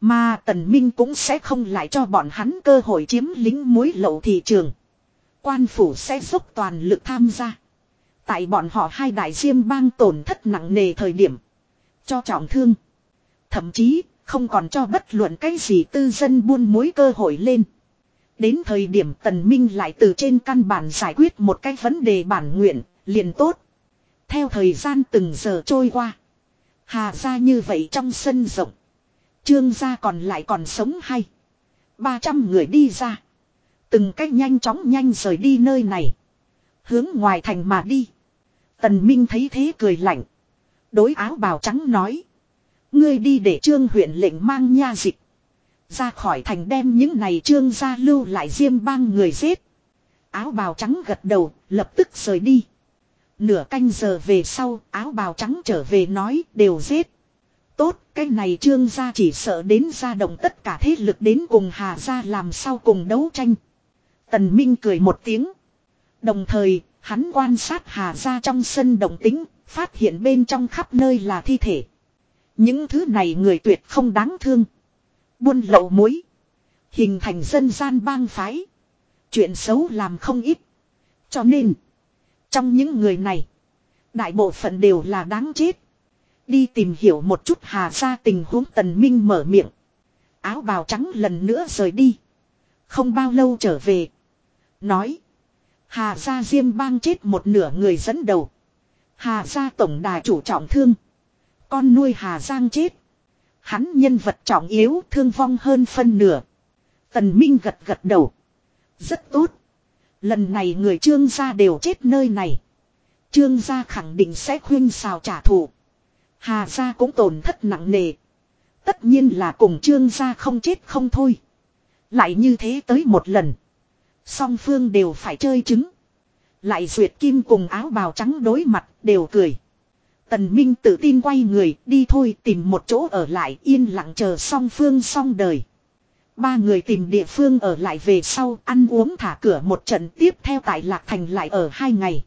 Mà Tần Minh cũng sẽ không lại cho bọn hắn cơ hội chiếm lính mối lậu thị trường. Quan phủ sẽ dốc toàn lực tham gia. Tại bọn họ hai đại diêm bang tổn thất nặng nề thời điểm. Cho trọng thương. Thậm chí không còn cho bất luận cái gì tư dân buôn mối cơ hội lên. Đến thời điểm tần minh lại từ trên căn bản giải quyết một cái vấn đề bản nguyện, liền tốt. Theo thời gian từng giờ trôi qua. Hà ra như vậy trong sân rộng. Trương gia còn lại còn sống hay. 300 người đi ra. Từng cách nhanh chóng nhanh rời đi nơi này. Hướng ngoài thành mà đi. Tần Minh thấy thế cười lạnh. Đối áo bào trắng nói. Ngươi đi để trương huyện lệnh mang nha dịch. Ra khỏi thành đem những này trương gia lưu lại diêm bang người giết. Áo bào trắng gật đầu, lập tức rời đi. Nửa canh giờ về sau, áo bào trắng trở về nói đều giết. Tốt, cái này trương gia chỉ sợ đến gia động tất cả thế lực đến cùng Hà gia làm sao cùng đấu tranh. Tần Minh cười một tiếng. Đồng thời, hắn quan sát Hà gia trong sân đồng tính, phát hiện bên trong khắp nơi là thi thể. Những thứ này người tuyệt không đáng thương. Buôn lậu muối. Hình thành dân gian bang phái. Chuyện xấu làm không ít. Cho nên, trong những người này, đại bộ phận đều là đáng chết. Đi tìm hiểu một chút hà ra tình huống tần minh mở miệng. Áo bào trắng lần nữa rời đi. Không bao lâu trở về. Nói. Hà gia diêm bang chết một nửa người dẫn đầu. Hà gia tổng đà chủ trọng thương. Con nuôi Hà Giang chết. Hắn nhân vật trọng yếu thương vong hơn phân nửa. Tần Minh gật gật đầu. Rất tốt. Lần này người trương gia đều chết nơi này. Trương gia khẳng định sẽ khuyên xào trả thù. Hà gia cũng tổn thất nặng nề. Tất nhiên là cùng trương gia không chết không thôi. Lại như thế tới một lần. Song phương đều phải chơi trứng. Lại duyệt kim cùng áo bào trắng đối mặt, đều cười. Tần Minh tự tin quay người, đi thôi, tìm một chỗ ở lại, yên lặng chờ song phương song đời. Ba người tìm địa phương ở lại về sau, ăn uống thả cửa một trận tiếp theo tại Lạc Thành lại ở hai ngày.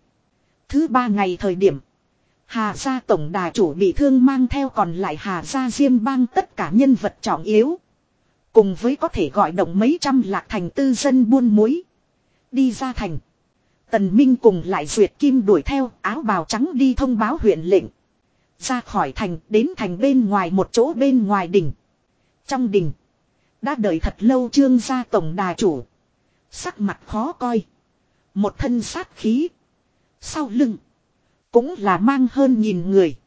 Thứ ba ngày thời điểm. Hà gia tổng đà chủ bị thương mang theo còn lại Hà gia diêm bang tất cả nhân vật trọng yếu. Cùng với có thể gọi động mấy trăm lạc thành tư dân buôn muối. Đi ra thành. Tần Minh cùng lại duyệt kim đuổi theo, áo bào trắng đi thông báo huyện lệnh. Ra khỏi thành, đến thành bên ngoài một chỗ bên ngoài đỉnh. Trong đỉnh. Đã đợi thật lâu trương gia tổng đà chủ. Sắc mặt khó coi. Một thân sát khí. Sau lưng. Cũng là mang hơn nhìn người.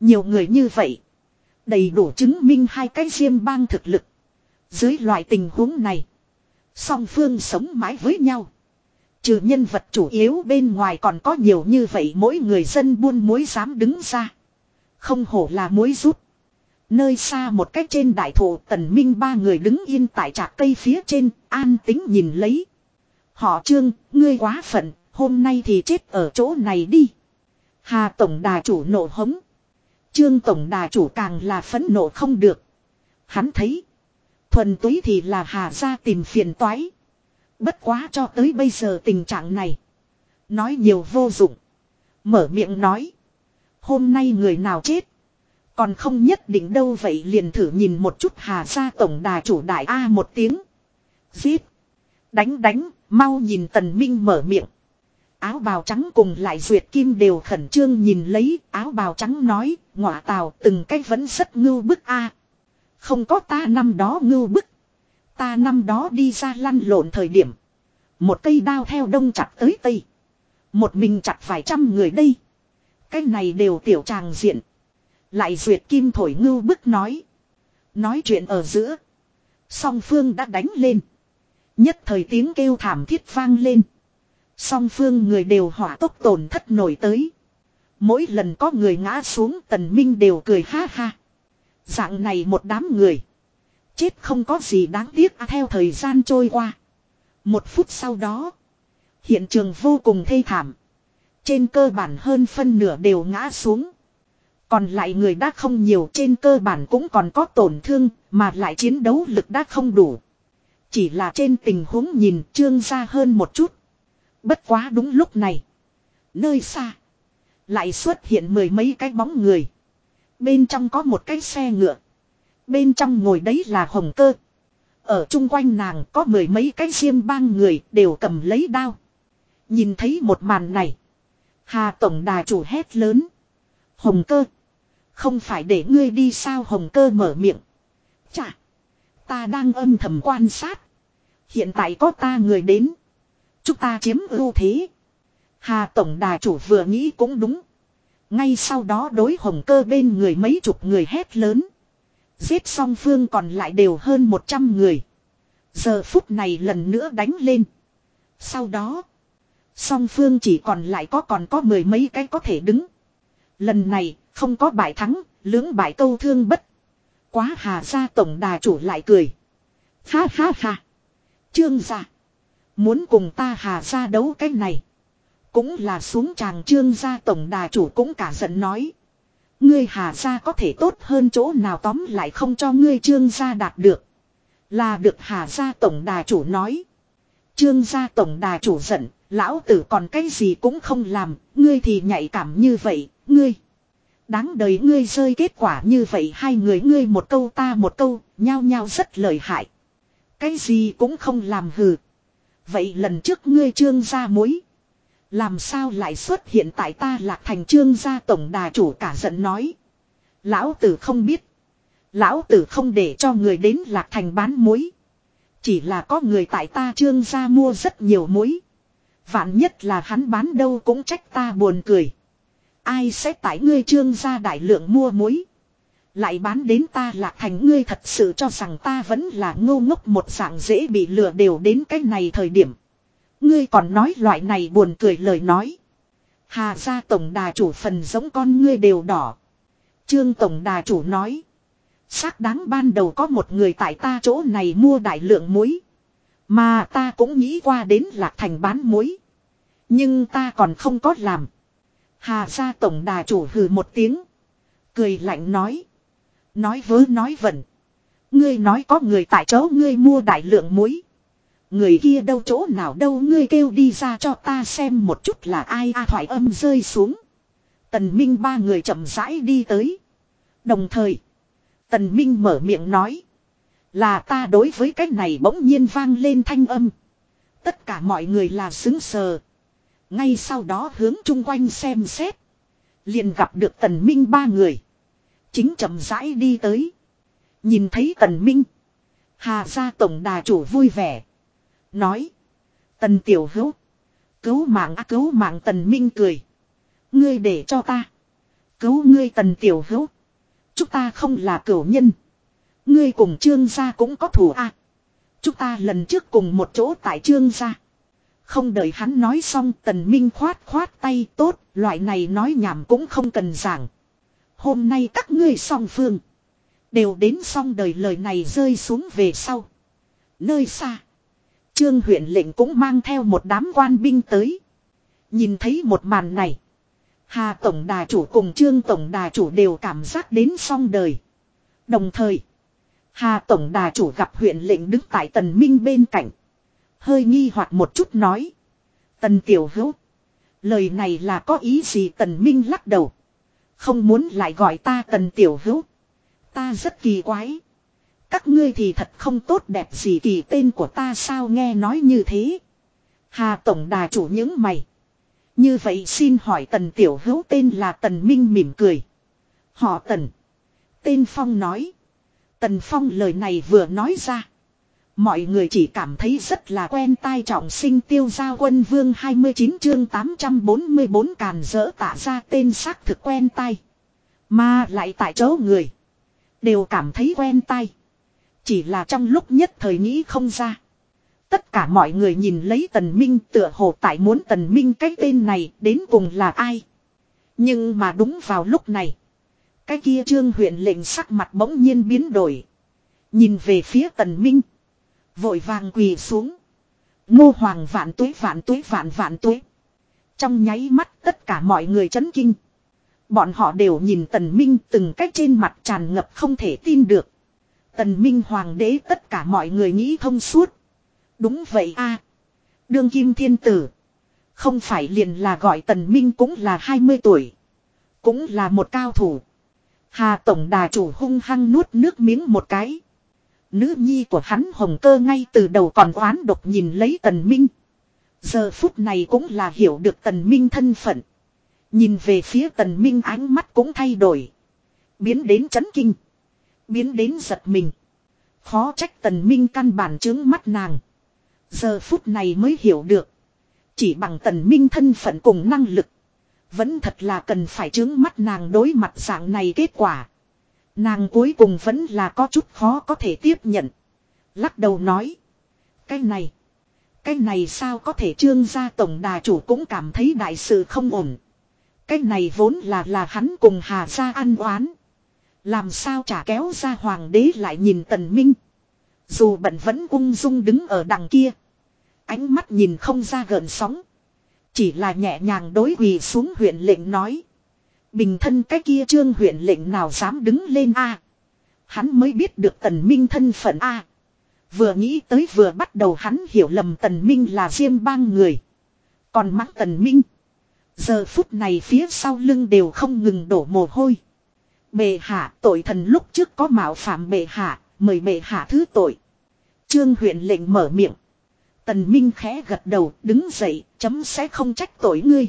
Nhiều người như vậy. Đầy đủ chứng minh hai cái riêng bang thực lực. Dưới loại tình huống này. Song phương sống mãi với nhau. Trừ nhân vật chủ yếu bên ngoài còn có nhiều như vậy mỗi người dân buôn muối dám đứng ra. Không hổ là muối rút. Nơi xa một cách trên đại thụ tần minh ba người đứng yên tại trạc cây phía trên, an tính nhìn lấy. Họ trương, ngươi quá phận, hôm nay thì chết ở chỗ này đi. Hà tổng đà chủ nộ hống. Trương tổng đà chủ càng là phẫn nộ không được. Hắn thấy. Thuần túy thì là hà ra tìm phiền toái. Bất quá cho tới bây giờ tình trạng này. Nói nhiều vô dụng. Mở miệng nói. Hôm nay người nào chết. Còn không nhất định đâu vậy liền thử nhìn một chút hà ra tổng đà chủ đại A một tiếng. Giết. Đánh đánh, mau nhìn tần minh mở miệng. Áo bào trắng cùng lại duyệt kim đều khẩn trương nhìn lấy áo bào trắng nói, ngọa tào từng cách vẫn rất ngưu bức a không có ta năm đó ngưu bức. Ta năm đó đi ra lăn lộn thời điểm. Một cây đao theo đông chặt tới tây. Một mình chặt vài trăm người đây. Cái này đều tiểu tràng diện. Lại duyệt kim thổi ngưu bức nói. Nói chuyện ở giữa. Song phương đã đánh lên. Nhất thời tiếng kêu thảm thiết vang lên. Song phương người đều hỏa tốc tổn thất nổi tới. Mỗi lần có người ngã xuống tần minh đều cười ha ha. Dạng này một đám người. Chết không có gì đáng tiếc à, theo thời gian trôi qua. Một phút sau đó. Hiện trường vô cùng thê thảm. Trên cơ bản hơn phân nửa đều ngã xuống. Còn lại người đã không nhiều trên cơ bản cũng còn có tổn thương mà lại chiến đấu lực đã không đủ. Chỉ là trên tình huống nhìn trương ra hơn một chút. Bất quá đúng lúc này. Nơi xa. Lại xuất hiện mười mấy cái bóng người. Bên trong có một cái xe ngựa. Bên trong ngồi đấy là hồng cơ. Ở chung quanh nàng có mười mấy cái xiêm bang người đều cầm lấy đao. Nhìn thấy một màn này. Hà Tổng Đà chủ hét lớn. Hồng cơ. Không phải để ngươi đi sao hồng cơ mở miệng. Chà. Ta đang âm thầm quan sát. Hiện tại có ta người đến. Chúng ta chiếm ưu thế. Hà Tổng Đà chủ vừa nghĩ cũng đúng. Ngay sau đó đối hồng cơ bên người mấy chục người hét lớn. Giết song phương còn lại đều hơn 100 người. Giờ phút này lần nữa đánh lên. Sau đó. Song phương chỉ còn lại có còn có mười mấy cái có thể đứng. Lần này không có bại thắng, lưỡng bại câu thương bất. Quá hà ra tổng đà chủ lại cười. Ha ha ha. Trương gia. Muốn cùng ta hà ra đấu cái này. Cũng là xuống chàng trương gia tổng đà chủ cũng cả giận nói. Ngươi hà gia có thể tốt hơn chỗ nào tóm lại không cho ngươi trương gia đạt được. Là được hà gia tổng đà chủ nói. Trương gia tổng đà chủ giận, lão tử còn cái gì cũng không làm, ngươi thì nhạy cảm như vậy, ngươi. Đáng đời ngươi rơi kết quả như vậy hai người ngươi một câu ta một câu, nhao nhao rất lợi hại. Cái gì cũng không làm hừ. Vậy lần trước ngươi trương gia muối làm sao lại xuất hiện tại ta lạc thành trương gia tổng đà chủ cả giận nói. Lão tử không biết. Lão tử không để cho người đến lạc thành bán muối. Chỉ là có người tại ta trương gia mua rất nhiều muối. Vạn nhất là hắn bán đâu cũng trách ta buồn cười. Ai sẽ tại ngươi trương gia đại lượng mua muối. Lại bán đến ta lạc thành ngươi thật sự cho rằng ta vẫn là ngô ngốc một dạng dễ bị lừa đều đến cái này thời điểm. Ngươi còn nói loại này buồn cười lời nói. Hà gia tổng đà chủ phần giống con ngươi đều đỏ. Trương tổng đà chủ nói. Xác đáng ban đầu có một người tại ta chỗ này mua đại lượng muối. Mà ta cũng nghĩ qua đến lạc thành bán muối. Nhưng ta còn không có làm. Hà gia tổng đà chủ hừ một tiếng. Cười lạnh nói. Nói vớ nói vẩn. Ngươi nói có người tại chỗ ngươi mua đại lượng muối. Người kia đâu chỗ nào đâu, ngươi kêu đi ra cho ta xem một chút là ai a thoại âm rơi xuống. Tần Minh ba người chậm rãi đi tới. Đồng thời. Tần Minh mở miệng nói. Là ta đối với cái này bỗng nhiên vang lên thanh âm. Tất cả mọi người là xứng sờ. Ngay sau đó hướng chung quanh xem xét. Liền gặp được tần minh ba người. Chính chậm rãi đi tới. Nhìn thấy tần minh. Hà gia tổng đà chủ vui vẻ. Nói. Tần tiểu hữu. Cứu mạng á cứu mạng tần minh cười. Ngươi để cho ta. Cứu ngươi tần tiểu hữu. Chúng ta không là cửu nhân. Ngươi cùng trương gia cũng có thủ a. Chúng ta lần trước cùng một chỗ tại trương gia. Không đợi hắn nói xong tần minh khoát khoát tay tốt, loại này nói nhảm cũng không cần giảng. Hôm nay các ngươi song phương. Đều đến xong đời lời này rơi xuống về sau. Nơi xa. Trương huyện lệnh cũng mang theo một đám quan binh tới. Nhìn thấy một màn này. Hà Tổng Đà Chủ cùng Trương Tổng Đà Chủ đều cảm giác đến xong đời. Đồng thời. Hà Tổng Đà Chủ gặp huyện lệnh đứng tại Tần Minh bên cạnh. Hơi nghi hoặc một chút nói. Tần Tiểu Hữu. Lời này là có ý gì Tần Minh lắc đầu. Không muốn lại gọi ta Tần Tiểu Hữu. Ta rất kỳ quái. Các ngươi thì thật không tốt đẹp gì kỳ tên của ta sao nghe nói như thế. Hà Tổng Đà chủ những mày. Như vậy xin hỏi Tần Tiểu Hữu tên là Tần Minh mỉm cười. Họ Tần. Tên Phong nói. Tần Phong lời này vừa nói ra. Mọi người chỉ cảm thấy rất là quen tai trọng sinh tiêu gia quân vương 29 chương 844 càn dỡ tả ra tên xác thực quen tai. Mà lại tại chỗ người. Đều cảm thấy quen tai. Chỉ là trong lúc nhất thời nghĩ không ra. Tất cả mọi người nhìn lấy tần minh tựa hồ tại muốn tần minh cái tên này đến cùng là ai. Nhưng mà đúng vào lúc này. Cái kia trương huyện lệnh sắc mặt bỗng nhiên biến đổi. Nhìn về phía tần minh. Vội vàng quỳ xuống. Ngô hoàng vạn tuế vạn tuế, vạn vạn tuế. Trong nháy mắt tất cả mọi người chấn kinh. Bọn họ đều nhìn tần minh từng cách trên mặt tràn ngập không thể tin được. Tần minh hoàng đế tất cả mọi người nghĩ thông suốt. Đúng vậy a Đương kim thiên tử. Không phải liền là gọi tần minh cũng là 20 tuổi. Cũng là một cao thủ. Hà tổng đà chủ hung hăng nuốt nước miếng một cái. Nữ nhi của hắn hồng cơ ngay từ đầu còn oán độc nhìn lấy tần minh. Giờ phút này cũng là hiểu được tần minh thân phận. Nhìn về phía tần minh ánh mắt cũng thay đổi. Biến đến chấn kinh. Biến đến giật mình. Khó trách tần minh căn bản chứng mắt nàng. Giờ phút này mới hiểu được. Chỉ bằng tần minh thân phận cùng năng lực. Vẫn thật là cần phải chứng mắt nàng đối mặt dạng này kết quả. Nàng cuối cùng vẫn là có chút khó có thể tiếp nhận. Lắc đầu nói. Cái này. Cái này sao có thể trương gia tổng đà chủ cũng cảm thấy đại sự không ổn. Cái này vốn là là hắn cùng Hà gia ăn oán. Làm sao trả kéo ra hoàng đế lại nhìn tần minh. Dù bận vẫn ung dung đứng ở đằng kia. Ánh mắt nhìn không ra gợn sóng. Chỉ là nhẹ nhàng đối quỳ xuống huyện lệnh nói. Bình thân cái kia trương huyện lệnh nào dám đứng lên a Hắn mới biết được tần minh thân phận a Vừa nghĩ tới vừa bắt đầu hắn hiểu lầm tần minh là riêng bang người. Còn mắng tần minh. Giờ phút này phía sau lưng đều không ngừng đổ mồ hôi. Bệ hạ tội thần lúc trước có mạo phạm bệ hạ, mời bệ hạ thứ tội. Trương huyện lệnh mở miệng. Tần Minh khẽ gật đầu, đứng dậy, chấm sẽ không trách tội ngươi.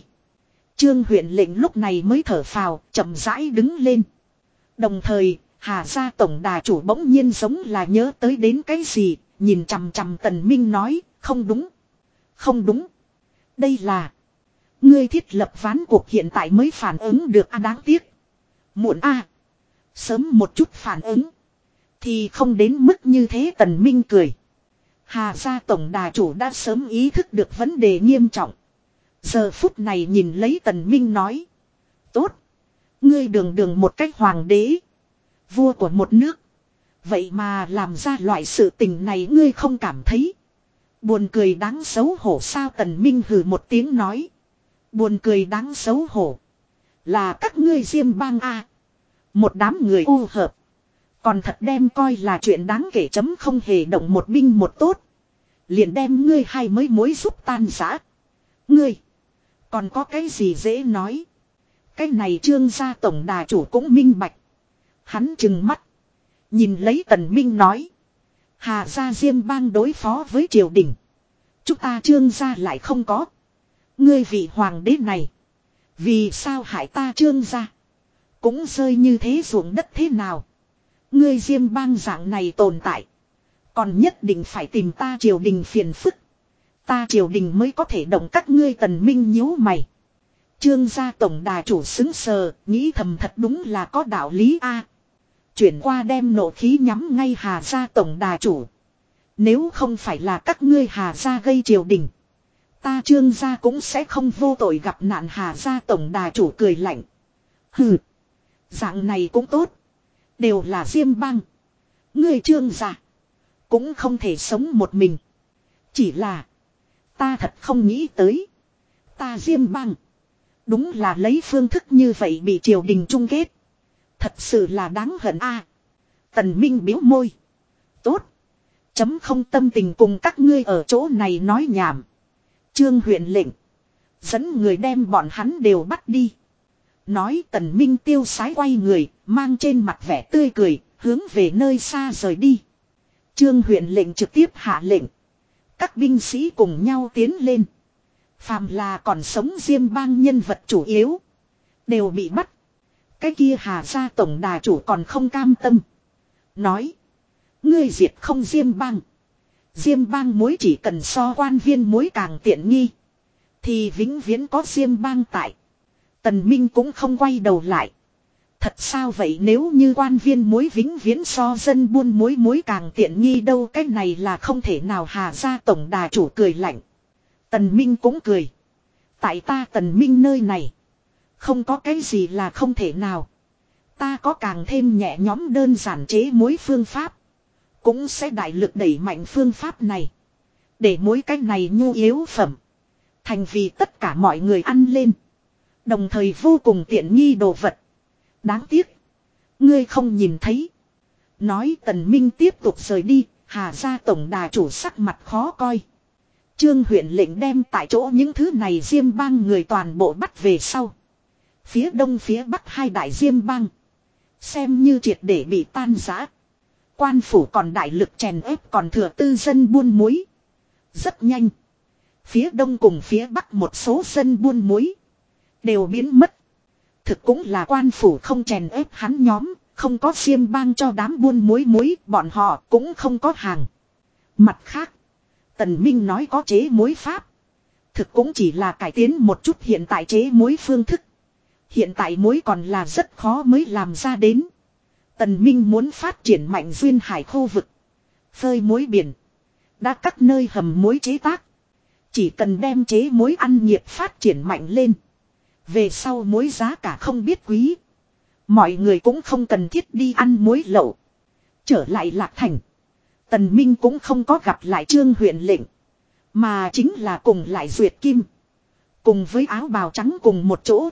Trương huyện lệnh lúc này mới thở phào, chậm rãi đứng lên. Đồng thời, Hà gia tổng đà chủ bỗng nhiên giống là nhớ tới đến cái gì, nhìn chằm chằm Tần Minh nói, không đúng. Không đúng. Đây là... Ngươi thiết lập ván cuộc hiện tại mới phản ứng được a đáng tiếc. Muộn a Sớm một chút phản ứng. Thì không đến mức như thế Tần Minh cười. Hà gia tổng đà chủ đã sớm ý thức được vấn đề nghiêm trọng. Giờ phút này nhìn lấy Tần Minh nói. Tốt. Ngươi đường đường một cách hoàng đế. Vua của một nước. Vậy mà làm ra loại sự tình này ngươi không cảm thấy. Buồn cười đáng xấu hổ sao Tần Minh hừ một tiếng nói. Buồn cười đáng xấu hổ. Là các ngươi diêm bang A. Một đám người u hợp. Còn thật đem coi là chuyện đáng kể chấm không hề động một binh một tốt. Liền đem ngươi hai mới mối giúp tan giã. Ngươi. Còn có cái gì dễ nói. Cái này trương gia tổng đà chủ cũng minh bạch. Hắn chừng mắt. Nhìn lấy tần minh nói. Hà gia diêm bang đối phó với triều đình. Chúng ta trương gia lại không có. Ngươi vị hoàng đế này. Vì sao hại ta trương gia. Cũng rơi như thế ruộng đất thế nào. Ngươi diêm bang dạng này tồn tại. Còn nhất định phải tìm ta triều đình phiền phức. Ta triều đình mới có thể động các ngươi tần minh nhíu mày. Trương gia tổng đà chủ xứng sờ, nghĩ thầm thật đúng là có đạo lý a. Chuyển qua đem nộ khí nhắm ngay hà gia tổng đà chủ. Nếu không phải là các ngươi hà gia gây triều đình. Ta trương gia cũng sẽ không vô tội gặp nạn hà gia tổng đà chủ cười lạnh. Hừ. Dạng này cũng tốt. Đều là diêm băng. Ngươi trương giả Cũng không thể sống một mình. Chỉ là. Ta thật không nghĩ tới. Ta diêm băng. Đúng là lấy phương thức như vậy bị triều đình chung kết. Thật sự là đáng hận a. Tần Minh biếu môi. Tốt. Chấm không tâm tình cùng các ngươi ở chỗ này nói nhảm. Trương huyện lệnh. Dẫn người đem bọn hắn đều bắt đi. Nói tần minh tiêu sái quay người, mang trên mặt vẻ tươi cười, hướng về nơi xa rời đi. Trương huyện lệnh trực tiếp hạ lệnh. Các binh sĩ cùng nhau tiến lên. Phàm là còn sống diêm bang nhân vật chủ yếu. Đều bị bắt. Cái kia hà ra tổng đà chủ còn không cam tâm. Nói. Ngươi diệt không diêm bang. Diêm bang mối chỉ cần so quan viên mối càng tiện nghi. Thì vĩnh viễn có diêm bang tại. Tần Minh cũng không quay đầu lại. Thật sao vậy nếu như quan viên muối vĩnh viễn so dân buôn muối muối càng tiện nghi đâu, cái này là không thể nào hà ra tổng đà chủ cười lạnh. Tần Minh cũng cười. Tại ta tần Minh nơi này. Không có cái gì là không thể nào. Ta có càng thêm nhẹ nhóm đơn giản chế mối phương pháp. Cũng sẽ đại lực đẩy mạnh phương pháp này. Để mối cái này nhu yếu phẩm. Thành vì tất cả mọi người ăn lên. Đồng thời vô cùng tiện nghi đồ vật. Đáng tiếc. Ngươi không nhìn thấy. Nói tần minh tiếp tục rời đi. Hà ra tổng đà chủ sắc mặt khó coi. Trương huyện lệnh đem tại chỗ những thứ này diêm bang người toàn bộ bắt về sau. Phía đông phía bắc hai đại diêm bang. Xem như triệt để bị tan giã. Quan phủ còn đại lực chèn ép còn thừa tư dân buôn muối. Rất nhanh. Phía đông cùng phía bắc một số dân buôn muối. Đều biến mất. Thực cũng là quan phủ không chèn ép hắn nhóm. Không có xiêm bang cho đám buôn muối muối. Bọn họ cũng không có hàng. Mặt khác. Tần Minh nói có chế muối pháp. Thực cũng chỉ là cải tiến một chút hiện tại chế muối phương thức. Hiện tại muối còn là rất khó mới làm ra đến. Tần Minh muốn phát triển mạnh duyên hải khu vực. Phơi muối biển. Đã các nơi hầm muối chế tác. Chỉ cần đem chế muối ăn nhiệt phát triển mạnh lên. Về sau muối giá cả không biết quý. Mọi người cũng không cần thiết đi ăn muối lậu. Trở lại lạc thành. Tần Minh cũng không có gặp lại trương huyện lệnh. Mà chính là cùng lại duyệt kim. Cùng với áo bào trắng cùng một chỗ.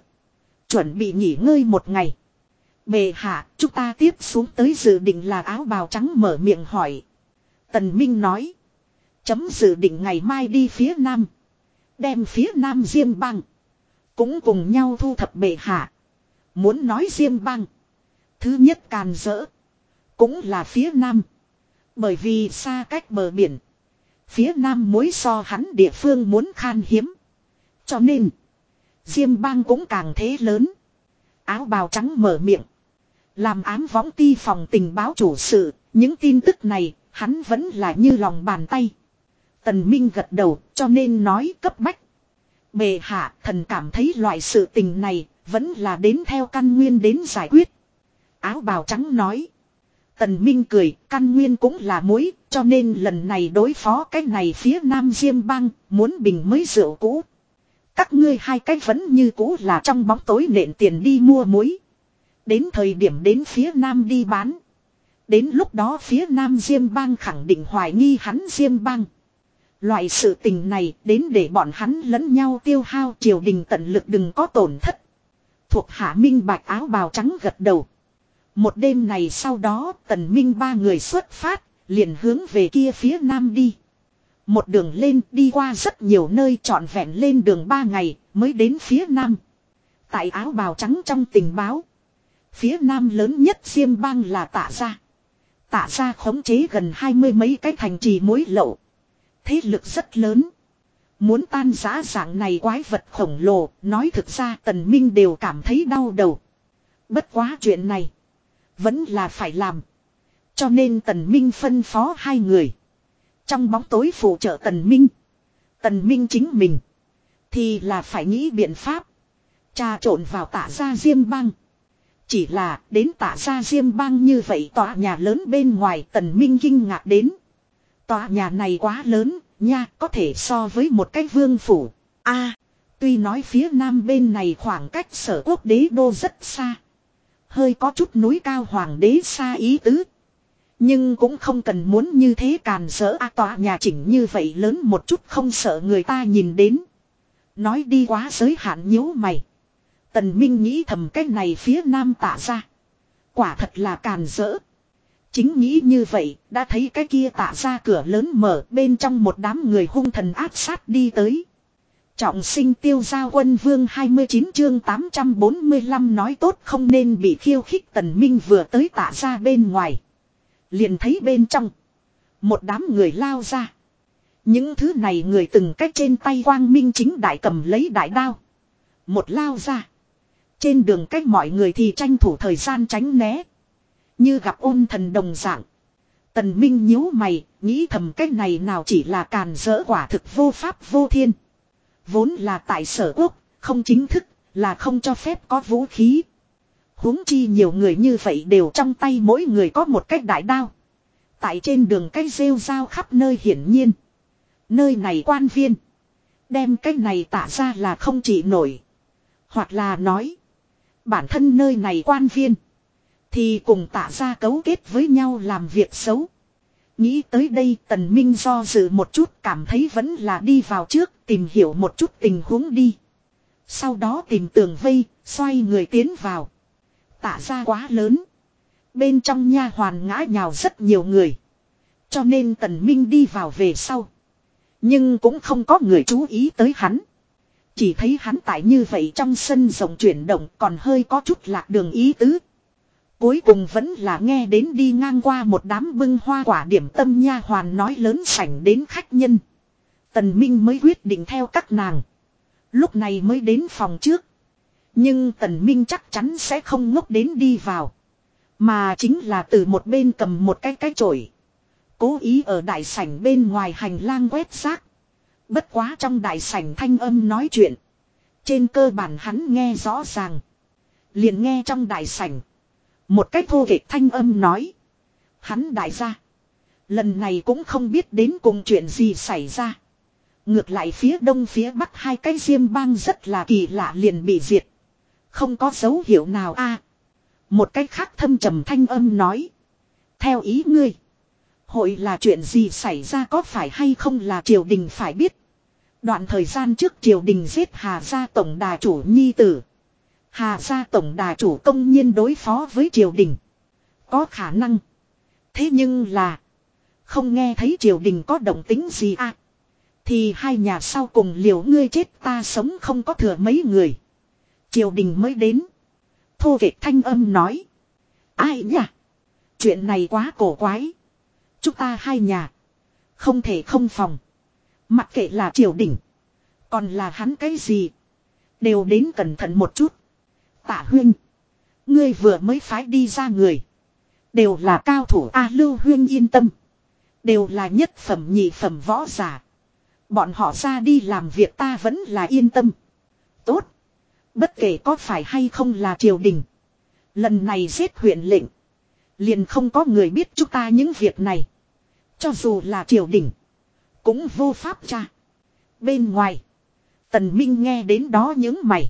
Chuẩn bị nghỉ ngơi một ngày. Bề hạ, chúng ta tiếp xuống tới dự định là áo bào trắng mở miệng hỏi. Tần Minh nói. Chấm dự định ngày mai đi phía nam. Đem phía nam riêng băng. Cũng cùng nhau thu thập bệ hạ. Muốn nói riêng băng, Thứ nhất càn rỡ. Cũng là phía nam. Bởi vì xa cách bờ biển. Phía nam mối so hắn địa phương muốn khan hiếm. Cho nên. Diêm bang cũng càng thế lớn. Áo bào trắng mở miệng. Làm ám võng ti phòng tình báo chủ sự. Những tin tức này hắn vẫn là như lòng bàn tay. Tần Minh gật đầu cho nên nói cấp bách. Bề hạ thần cảm thấy loại sự tình này vẫn là đến theo căn nguyên đến giải quyết. Áo bào trắng nói. Tần Minh cười, căn nguyên cũng là mối, cho nên lần này đối phó cái này phía Nam Diêm Bang, muốn bình mới rượu cũ. Các ngươi hai cái vẫn như cũ là trong bóng tối nện tiền đi mua muối. Đến thời điểm đến phía Nam đi bán. Đến lúc đó phía Nam Diêm Bang khẳng định hoài nghi hắn Diêm Bang. Loại sự tình này đến để bọn hắn lẫn nhau tiêu hao triều đình tận lực đừng có tổn thất. Thuộc hạ minh bạch áo bào trắng gật đầu. Một đêm này sau đó tần minh ba người xuất phát, liền hướng về kia phía nam đi. Một đường lên đi qua rất nhiều nơi trọn vẹn lên đường ba ngày mới đến phía nam. Tại áo bào trắng trong tình báo. Phía nam lớn nhất Diêm bang là tạ gia. Tạ gia khống chế gần hai mươi mấy cái thành trì mối lậu. Thế lực rất lớn. Muốn tan giá dạng này quái vật khổng lồ, nói thực ra tần minh đều cảm thấy đau đầu. Bất quá chuyện này. Vẫn là phải làm. Cho nên Tần Minh phân phó hai người. Trong bóng tối phụ trợ Tần Minh. Tần Minh chính mình. Thì là phải nghĩ biện pháp. Trà trộn vào tạ gia Diêm Bang. Chỉ là đến tạ gia Diêm Bang như vậy tòa nhà lớn bên ngoài Tần Minh kinh ngạc đến. Tòa nhà này quá lớn, nha, có thể so với một cái vương phủ. a tuy nói phía nam bên này khoảng cách sở quốc đế đô rất xa. Hơi có chút núi cao hoàng đế xa ý tứ. Nhưng cũng không cần muốn như thế càn rỡ a tòa nhà chỉnh như vậy lớn một chút không sợ người ta nhìn đến. Nói đi quá giới hạn nhíu mày. Tần Minh nghĩ thầm cái này phía nam tạ ra. Quả thật là càn rỡ. Chính nghĩ như vậy, đã thấy cái kia tạ ra cửa lớn mở bên trong một đám người hung thần áp sát đi tới. Trọng sinh tiêu gia quân vương 29 chương 845 nói tốt không nên bị khiêu khích tần minh vừa tới tạ ra bên ngoài. Liền thấy bên trong. Một đám người lao ra. Những thứ này người từng cách trên tay quang minh chính đại cầm lấy đại đao. Một lao ra. Trên đường cách mọi người thì tranh thủ thời gian tránh né. Như gặp ôn thần đồng dạng. Tần Minh nhíu mày, nghĩ thầm cách này nào chỉ là càn rỡ quả thực vô pháp vô thiên. Vốn là tại sở quốc, không chính thức, là không cho phép có vũ khí. huống chi nhiều người như vậy đều trong tay mỗi người có một cách đại đao. Tại trên đường cách rêu rao khắp nơi hiển nhiên. Nơi này quan viên. Đem cái này tả ra là không chỉ nổi. Hoặc là nói. Bản thân nơi này quan viên. Thì cùng tạ ra cấu kết với nhau làm việc xấu. Nghĩ tới đây tần minh do dự một chút cảm thấy vẫn là đi vào trước tìm hiểu một chút tình huống đi. Sau đó tìm tường vây, xoay người tiến vào. Tạ ra quá lớn. Bên trong nha hoàn ngã nhào rất nhiều người. Cho nên tần minh đi vào về sau. Nhưng cũng không có người chú ý tới hắn. Chỉ thấy hắn tại như vậy trong sân rộng chuyển động còn hơi có chút lạc đường ý tứ. Cuối cùng vẫn là nghe đến đi ngang qua một đám bưng hoa quả điểm tâm nha hoàn nói lớn sảnh đến khách nhân. Tần Minh mới quyết định theo các nàng. Lúc này mới đến phòng trước. Nhưng Tần Minh chắc chắn sẽ không ngốc đến đi vào. Mà chính là từ một bên cầm một cái cái chổi. Cố ý ở đại sảnh bên ngoài hành lang quét rác. Bất quá trong đại sảnh thanh âm nói chuyện. Trên cơ bản hắn nghe rõ ràng. Liền nghe trong đại sảnh. Một cách thô kệch thanh âm nói. Hắn đại gia. Lần này cũng không biết đến cùng chuyện gì xảy ra. Ngược lại phía đông phía bắc hai cái diêm bang rất là kỳ lạ liền bị diệt. Không có dấu hiệu nào a. một cách khác thâm trầm thanh âm nói. Theo ý ngươi. Hội là chuyện gì xảy ra có phải hay không là triều đình phải biết. Đoạn thời gian trước triều đình giết Hà gia tổng đà chủ nhi tử. Hà gia tổng đà chủ công nhiên đối phó với triều đình. Có khả năng. Thế nhưng là. Không nghe thấy triều đình có động tính gì à. Thì hai nhà sau cùng liều ngươi chết ta sống không có thừa mấy người. Triều đình mới đến. Thô vệ thanh âm nói. Ai nhỉ? Chuyện này quá cổ quái. Chúng ta hai nhà. Không thể không phòng. Mặc kệ là triều đình. Còn là hắn cái gì. Đều đến cẩn thận một chút. Tạ huyên. Ngươi vừa mới phái đi ra người. Đều là cao thủ A Lưu Huyên yên tâm. Đều là nhất phẩm nhị phẩm võ giả. Bọn họ ra đi làm việc ta vẫn là yên tâm. Tốt. Bất kể có phải hay không là triều đình. Lần này giết huyện lệnh. Liền không có người biết chúng ta những việc này. Cho dù là triều đình. Cũng vô pháp cha. Bên ngoài. Tần Minh nghe đến đó những mày.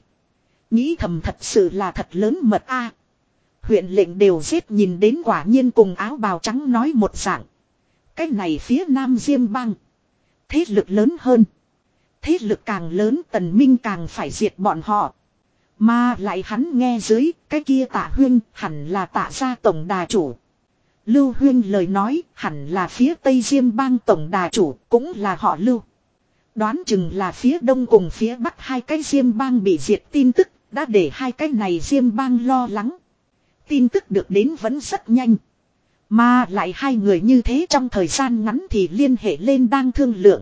Nghĩ thầm thật sự là thật lớn mật a. Huyện lệnh đều giết nhìn đến quả nhiên cùng áo bào trắng nói một dạng. Cái này phía nam diêm bang. Thế lực lớn hơn. Thế lực càng lớn tần minh càng phải diệt bọn họ. Mà lại hắn nghe dưới, cái kia tạ huyên hẳn là tạ gia tổng đà chủ. Lưu huyên lời nói hẳn là phía tây diêm bang tổng đà chủ, cũng là họ lưu. Đoán chừng là phía đông cùng phía bắc hai cái diêm bang bị diệt tin tức đã để hai cái này diêm bang lo lắng. Tin tức được đến vẫn rất nhanh. Mà lại hai người như thế trong thời gian ngắn thì liên hệ lên đang thương lượng.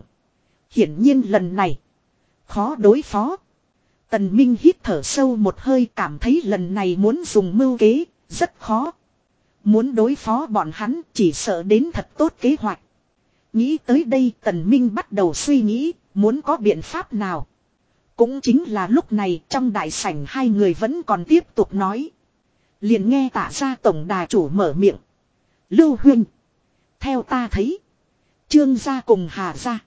Hiển nhiên lần này. Khó đối phó. Tần Minh hít thở sâu một hơi cảm thấy lần này muốn dùng mưu kế, rất khó. Muốn đối phó bọn hắn chỉ sợ đến thật tốt kế hoạch. Nghĩ tới đây Tần Minh bắt đầu suy nghĩ, muốn có biện pháp nào. Cũng chính là lúc này trong đại sảnh hai người vẫn còn tiếp tục nói. Liền nghe tạ ra tổng đà chủ mở miệng. Lưu huynh. Theo ta thấy. Trương gia cùng Hà gia.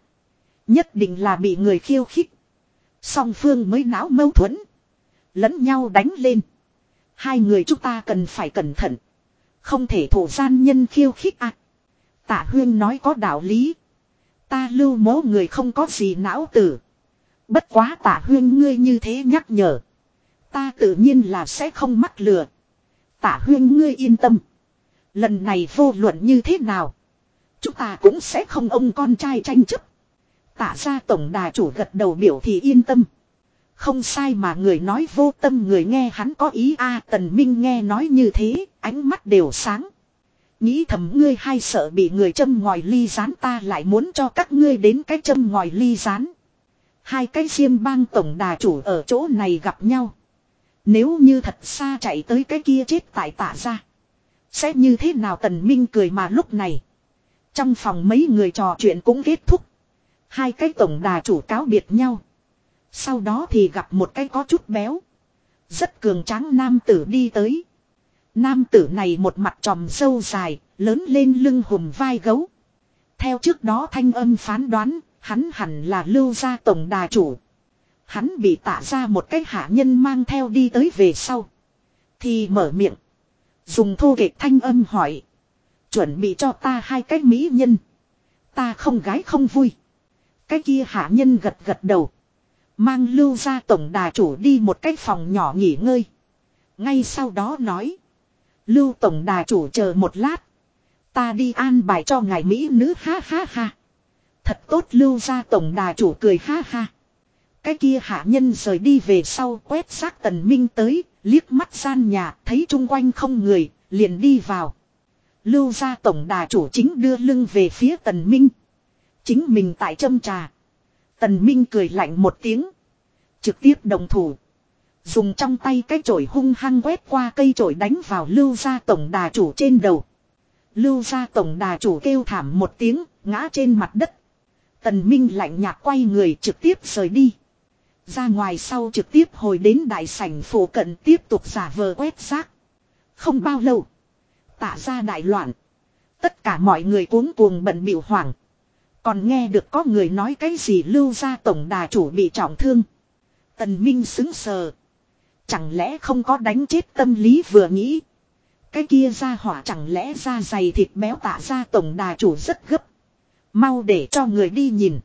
Nhất định là bị người khiêu khích. Song phương mới não mâu thuẫn. Lẫn nhau đánh lên. Hai người chúng ta cần phải cẩn thận. Không thể thổ gian nhân khiêu khích à. Tạ huyên nói có đạo lý. Ta lưu mố người không có gì não tử. Bất quá Tả huyên ngươi như thế nhắc nhở. Ta tự nhiên là sẽ không mắc lừa. Tả huyên ngươi yên tâm. Lần này vô luận như thế nào. Chúng ta cũng sẽ không ông con trai tranh chấp. Tả ra tổng đà chủ gật đầu biểu thì yên tâm. Không sai mà người nói vô tâm người nghe hắn có ý a tần minh nghe nói như thế, ánh mắt đều sáng. Nghĩ thầm ngươi hay sợ bị người châm ngòi ly rán ta lại muốn cho các ngươi đến cái châm ngòi ly rán. Hai cái diêm bang tổng đà chủ ở chỗ này gặp nhau. Nếu như thật xa chạy tới cái kia chết tại tạ ra. Sẽ như thế nào tần minh cười mà lúc này. Trong phòng mấy người trò chuyện cũng kết thúc. Hai cái tổng đà chủ cáo biệt nhau. Sau đó thì gặp một cái có chút béo. Rất cường tráng nam tử đi tới. Nam tử này một mặt tròm sâu dài, lớn lên lưng hùm vai gấu. Theo trước đó thanh âm phán đoán, hắn hẳn là lưu gia tổng đà chủ. Hắn bị tạ ra một cái hạ nhân mang theo đi tới về sau. Thì mở miệng. Dùng thô kệch thanh âm hỏi. Chuẩn bị cho ta hai cái mỹ nhân. Ta không gái không vui. Cái kia hạ nhân gật gật đầu. Mang lưu ra tổng đà chủ đi một cái phòng nhỏ nghỉ ngơi. Ngay sau đó nói. Lưu tổng đà chủ chờ một lát. Ta đi an bài cho ngài Mỹ nữ, ha ha ha. Thật tốt lưu ra tổng đà chủ cười ha ha. Cái kia hạ nhân rời đi về sau quét xác tần minh tới, liếc mắt gian nhà, thấy chung quanh không người, liền đi vào. Lưu ra tổng đà chủ chính đưa lưng về phía tần minh. Chính mình tại châm trà. Tần minh cười lạnh một tiếng. Trực tiếp đồng thủ. Dùng trong tay cái chổi hung hăng quét qua cây chổi đánh vào lưu ra tổng đà chủ trên đầu. Lưu ra tổng đà chủ kêu thảm một tiếng, ngã trên mặt đất. Tần Minh lạnh nhạt quay người trực tiếp rời đi. Ra ngoài sau trực tiếp hồi đến đại sảnh phủ cận tiếp tục giả vờ quét xác. Không bao lâu. Tả ra đại loạn. Tất cả mọi người cuống cuồng bận biểu hoảng. Còn nghe được có người nói cái gì lưu ra tổng đà chủ bị trọng thương. Tần Minh xứng sờ. Chẳng lẽ không có đánh chết tâm lý vừa nghĩ. Cái kia ra hỏa chẳng lẽ ra dày thịt béo tạ ra tổng đà chủ rất gấp. Mau để cho người đi nhìn.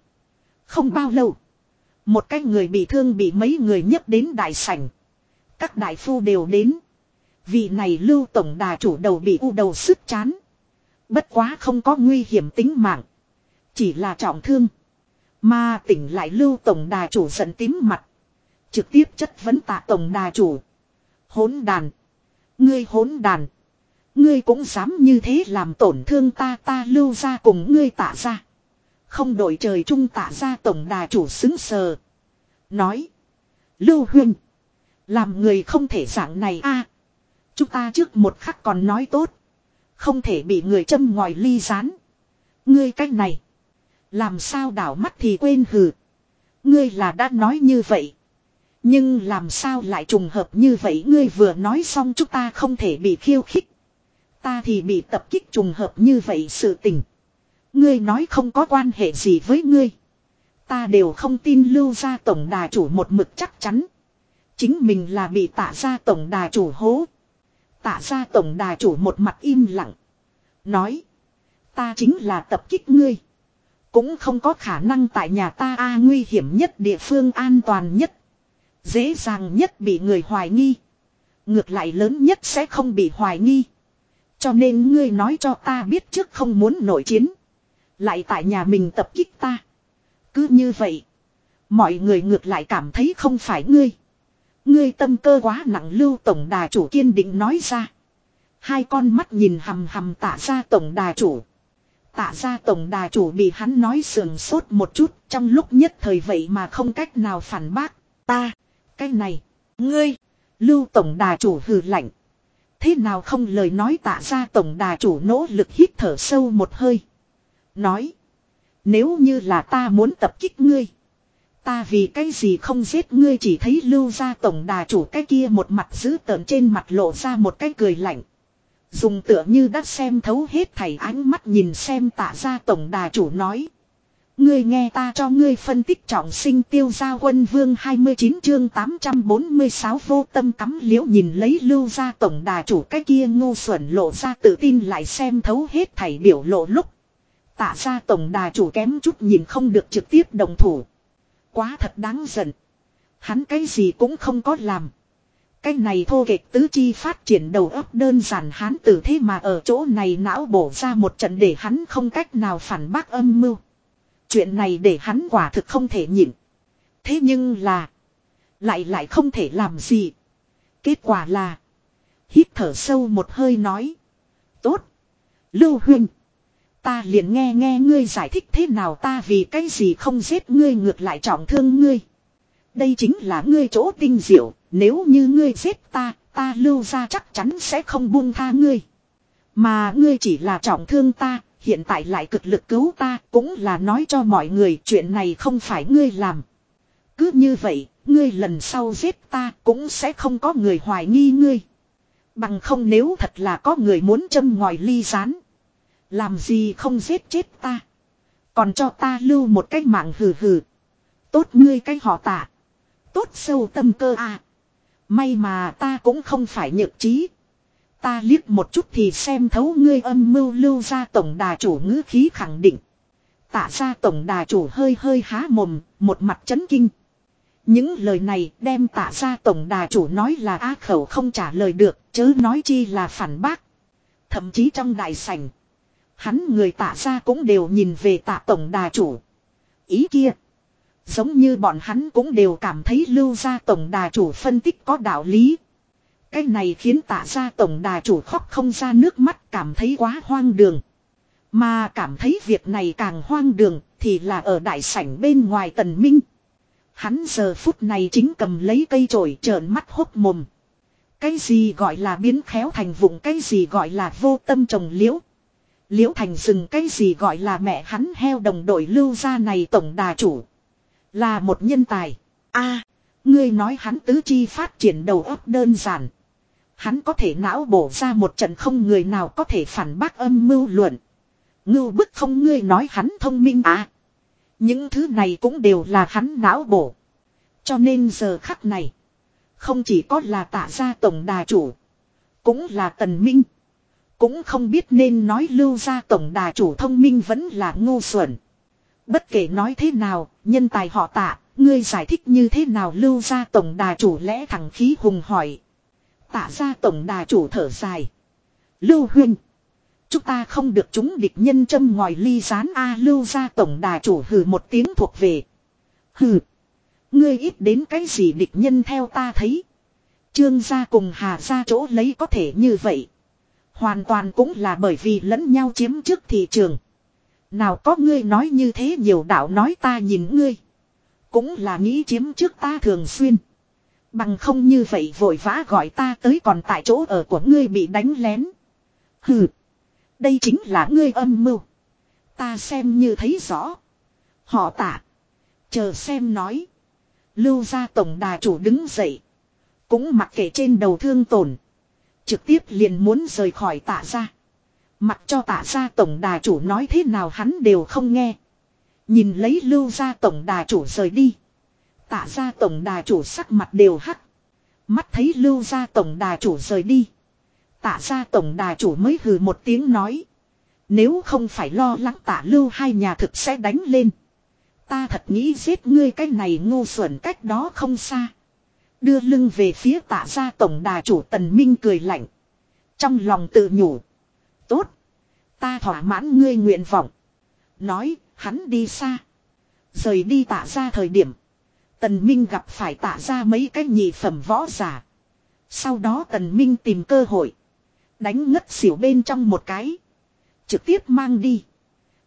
Không bao lâu. Một cái người bị thương bị mấy người nhấc đến đại sảnh. Các đại phu đều đến. Vị này lưu tổng đà chủ đầu bị u đầu sức chán. Bất quá không có nguy hiểm tính mạng. Chỉ là trọng thương. Mà tỉnh lại lưu tổng đà chủ giận tím mặt. Trực tiếp chất vấn tạ tổng đà chủ. Hốn đàn. Ngươi hốn đàn. Ngươi cũng dám như thế làm tổn thương ta ta lưu ra cùng ngươi tạ ra. Không đổi trời chung tạ ra tổng đà chủ xứng sờ. Nói. Lưu huynh. Làm người không thể dạng này a. chúng ta trước một khắc còn nói tốt. Không thể bị người châm ngòi ly rán. Ngươi cách này. Làm sao đảo mắt thì quên hừ. Ngươi là đã nói như vậy. Nhưng làm sao lại trùng hợp như vậy ngươi vừa nói xong chúng ta không thể bị khiêu khích. Ta thì bị tập kích trùng hợp như vậy sự tình. Ngươi nói không có quan hệ gì với ngươi. Ta đều không tin lưu ra tổng đà chủ một mực chắc chắn. Chính mình là bị tạ ra tổng đà chủ hố. Tạ ra tổng đà chủ một mặt im lặng. Nói. Ta chính là tập kích ngươi. Cũng không có khả năng tại nhà ta a nguy hiểm nhất địa phương an toàn nhất. Dễ dàng nhất bị người hoài nghi. Ngược lại lớn nhất sẽ không bị hoài nghi. Cho nên ngươi nói cho ta biết trước không muốn nổi chiến. Lại tại nhà mình tập kích ta. Cứ như vậy. Mọi người ngược lại cảm thấy không phải ngươi. Ngươi tâm cơ quá nặng lưu tổng đà chủ kiên định nói ra. Hai con mắt nhìn hầm hầm tạ ra tổng đà chủ. Tạ ra tổng đà chủ bị hắn nói sườn sốt một chút trong lúc nhất thời vậy mà không cách nào phản bác. Ta, cái này, ngươi, lưu tổng đà chủ hừ lạnh. Thế nào không lời nói tạ ra tổng đà chủ nỗ lực hít thở sâu một hơi. Nói, nếu như là ta muốn tập kích ngươi. Ta vì cái gì không giết ngươi chỉ thấy lưu ra tổng đà chủ cái kia một mặt giữ tợn trên mặt lộ ra một cái cười lạnh. Dùng tựa như đã xem thấu hết thảy ánh mắt nhìn xem tạ ra tổng đà chủ nói. Ngươi nghe ta cho ngươi phân tích trọng sinh tiêu gia quân vương 29 chương 846 vô tâm cắm liễu nhìn lấy lưu gia tổng đà chủ cái kia ngu xuẩn lộ ra tự tin lại xem thấu hết thảy biểu lộ lúc. Tạ ra tổng đà chủ kém chút nhìn không được trực tiếp đồng thủ. Quá thật đáng giận. Hắn cái gì cũng không có làm. Cái này thô kịch tứ chi phát triển đầu óc đơn giản hắn tử thế mà ở chỗ này não bổ ra một trận để hắn không cách nào phản bác âm mưu. Chuyện này để hắn quả thực không thể nhịn. Thế nhưng là. Lại lại không thể làm gì. Kết quả là. Hít thở sâu một hơi nói. Tốt. Lưu huynh. Ta liền nghe nghe ngươi giải thích thế nào ta vì cái gì không giết ngươi ngược lại trọng thương ngươi. Đây chính là ngươi chỗ tinh diệu, nếu như ngươi giết ta, ta lưu ra chắc chắn sẽ không buông tha ngươi. Mà ngươi chỉ là trọng thương ta, hiện tại lại cực lực cứu ta, cũng là nói cho mọi người chuyện này không phải ngươi làm. Cứ như vậy, ngươi lần sau giết ta cũng sẽ không có người hoài nghi ngươi. Bằng không nếu thật là có người muốn châm ngòi ly rán. Làm gì không giết chết ta. Còn cho ta lưu một cái mạng hừ hừ. Tốt ngươi cái họ tạ. Tốt sâu tâm cơ à. May mà ta cũng không phải nhược trí. Ta liếc một chút thì xem thấu ngươi âm mưu lưu ra tổng đà chủ ngữ khí khẳng định. Tạ ra tổng đà chủ hơi hơi há mồm, một mặt chấn kinh. Những lời này đem tạ ra tổng đà chủ nói là á khẩu không trả lời được, chớ nói chi là phản bác. Thậm chí trong đại sảnh, hắn người tạ ra cũng đều nhìn về tạ tổng đà chủ. Ý kia, giống như bọn hắn cũng đều cảm thấy lưu ra tổng đà chủ phân tích có đạo lý. Cái này khiến tạ ra tổng đà chủ khóc không ra nước mắt cảm thấy quá hoang đường. Mà cảm thấy việc này càng hoang đường thì là ở đại sảnh bên ngoài tần minh. Hắn giờ phút này chính cầm lấy cây chổi trợn mắt hốc mồm. Cái gì gọi là biến khéo thành vụng, cái gì gọi là vô tâm trồng liễu. Liễu thành rừng cái gì gọi là mẹ hắn heo đồng đội lưu ra này tổng đà chủ. Là một nhân tài. a, ngươi nói hắn tứ chi phát triển đầu óc đơn giản. Hắn có thể não bổ ra một trận không người nào có thể phản bác âm mưu luận. Ngưu bức không ngươi nói hắn thông minh à. Những thứ này cũng đều là hắn não bổ. Cho nên giờ khắc này. Không chỉ có là tạ gia tổng đà chủ. Cũng là tần minh. Cũng không biết nên nói lưu ra tổng đà chủ thông minh vẫn là ngu xuẩn. Bất kể nói thế nào, nhân tài họ tạ, ngươi giải thích như thế nào lưu ra tổng đà chủ lẽ thẳng khí hùng hỏi. Tạ ra tổng đà chủ thở dài. Lưu huynh. Chúng ta không được chúng địch nhân châm ngòi ly rán A lưu ra tổng đà chủ hừ một tiếng thuộc về. Hừ. Ngươi ít đến cái gì địch nhân theo ta thấy. Trương gia cùng hà gia chỗ lấy có thể như vậy. Hoàn toàn cũng là bởi vì lẫn nhau chiếm trước thị trường. Nào có ngươi nói như thế nhiều đạo nói ta nhìn ngươi. Cũng là nghĩ chiếm trước ta thường xuyên. Bằng không như vậy vội vã gọi ta tới còn tại chỗ ở của ngươi bị đánh lén. Hừ. Đây chính là ngươi âm mưu. Ta xem như thấy rõ. Họ tạ. Chờ xem nói. Lưu ra tổng đà chủ đứng dậy. Cũng mặc kệ trên đầu thương tổn. Trực tiếp liền muốn rời khỏi tạ ra. Mặc cho tạ ra tổng đà chủ nói thế nào hắn đều không nghe. Nhìn lấy lưu ra tổng đà chủ rời đi. Tạ ra tổng đà chủ sắc mặt đều hắc Mắt thấy lưu ra tổng đà chủ rời đi. Tạ ra tổng đà chủ mới hừ một tiếng nói. Nếu không phải lo lắng tạ lưu hai nhà thực sẽ đánh lên. Ta thật nghĩ giết ngươi cái này ngu xuẩn cách đó không xa. Đưa lưng về phía tạ ra tổng đà chủ tần minh cười lạnh. Trong lòng tự nhủ. Tốt. Ta thỏa mãn ngươi nguyện vọng. Nói, hắn đi xa. Rời đi tạ ra thời điểm. Tần Minh gặp phải tạ ra mấy cái nhị phẩm võ giả. Sau đó Tần Minh tìm cơ hội. Đánh ngất xỉu bên trong một cái. Trực tiếp mang đi.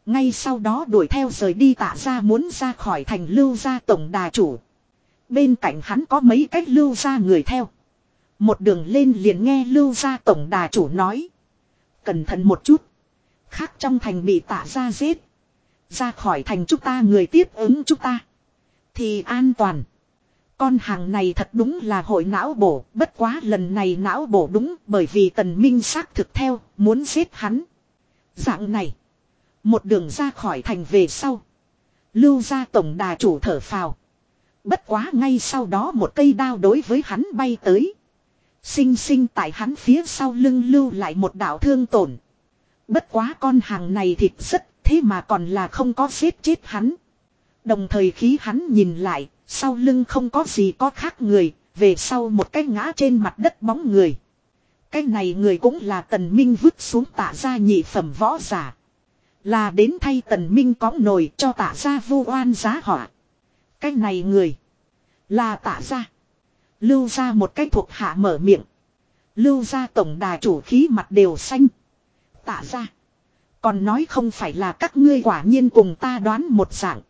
Ngay sau đó đuổi theo rời đi tạ ra muốn ra khỏi thành lưu gia tổng đà chủ. Bên cạnh hắn có mấy cách lưu gia người theo. Một đường lên liền nghe lưu gia tổng đà chủ nói. Cẩn thận một chút. Khác trong thành bị tạ ra giết. Ra khỏi thành chúng ta người tiếp ứng chúng ta. Thì an toàn. Con hàng này thật đúng là hội não bổ, bất quá lần này não bổ đúng bởi vì tần minh xác thực theo, muốn giết hắn. Dạng này. Một đường ra khỏi thành về sau. Lưu ra tổng đà chủ thở phào. Bất quá ngay sau đó một cây đao đối với hắn bay tới. Sinh sinh tại hắn phía sau lưng lưu lại một đạo thương tổn. Bất quá con hàng này thịt rất thế mà còn là không có giết chết hắn. Đồng thời khí hắn nhìn lại, sau lưng không có gì có khác người, về sau một cái ngã trên mặt đất bóng người. Cái này người cũng là tần minh vứt xuống tạ ra nhị phẩm võ giả. Là đến thay tần minh có nồi cho tạ ra vu oan giá họa. Cái này người. Là tạ ra. Lưu ra một cái thuộc hạ mở miệng. Lưu ra tổng đà chủ khí mặt đều xanh. Tạ ra. Còn nói không phải là các ngươi quả nhiên cùng ta đoán một dạng.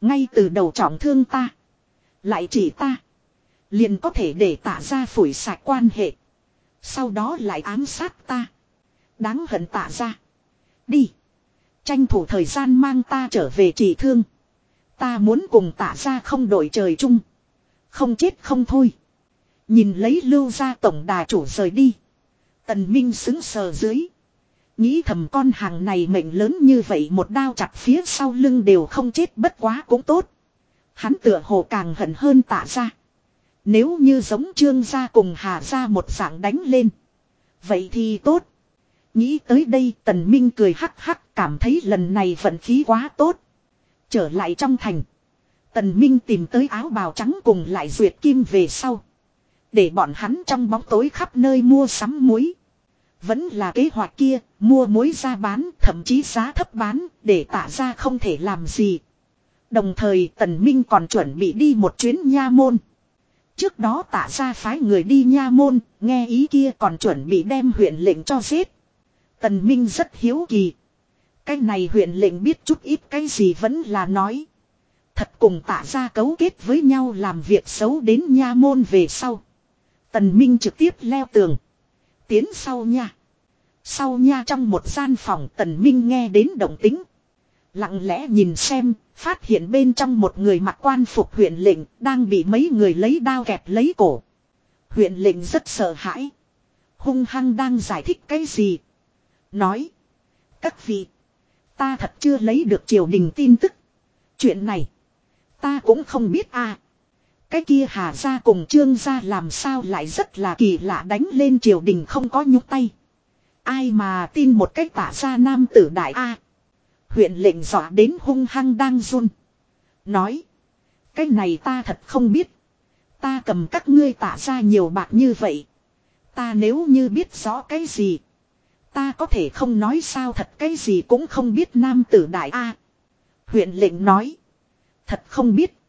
Ngay từ đầu trọng thương ta. Lại chỉ ta. Liền có thể để tạ ra phủi sạch quan hệ. Sau đó lại ám sát ta. Đáng hận tạ ra. Đi. Tranh thủ thời gian mang ta trở về trị thương. Ta muốn cùng tạ ra không đổi trời chung. Không chết không thôi. Nhìn lấy lưu ra tổng đà chủ rời đi. Tần Minh xứng sờ dưới. Nghĩ thầm con hàng này mệnh lớn như vậy một đao chặt phía sau lưng đều không chết bất quá cũng tốt. Hắn tựa hồ càng hận hơn tạ ra. Nếu như giống trương gia cùng hà gia một dạng đánh lên. Vậy thì tốt. Nghĩ tới đây tần minh cười hắc hắc cảm thấy lần này vận khí quá tốt. Trở lại trong thành. Tần minh tìm tới áo bào trắng cùng lại duyệt kim về sau. Để bọn hắn trong bóng tối khắp nơi mua sắm muối. Vẫn là kế hoạch kia, mua muối ra bán, thậm chí giá thấp bán, để tạ ra không thể làm gì. Đồng thời Tần Minh còn chuẩn bị đi một chuyến nha môn. Trước đó tạ ra phái người đi nha môn, nghe ý kia còn chuẩn bị đem huyện lệnh cho giết. Tần Minh rất hiếu kỳ. Cái này huyện lệnh biết chút ít cái gì vẫn là nói. Thật cùng tạ ra cấu kết với nhau làm việc xấu đến nha môn về sau. Tần Minh trực tiếp leo tường. Tiến sau nha. Sau nha trong một gian phòng tần minh nghe đến động tính. Lặng lẽ nhìn xem, phát hiện bên trong một người mặc quan phục huyện lệnh đang bị mấy người lấy đao kẹp lấy cổ. Huyện lệnh rất sợ hãi. Hung hăng đang giải thích cái gì. Nói. Các vị. Ta thật chưa lấy được triều đình tin tức. Chuyện này. Ta cũng không biết a. Cái kia hà ra cùng trương ra làm sao lại rất là kỳ lạ đánh lên triều đình không có nhúc tay. Ai mà tin một cách tả ra nam tử đại A. Huyện lệnh dọa đến hung hăng đang run. Nói. Cái này ta thật không biết. Ta cầm các ngươi tả ra nhiều bạc như vậy. Ta nếu như biết rõ cái gì. Ta có thể không nói sao thật cái gì cũng không biết nam tử đại A. Huyện lệnh nói. Thật không biết.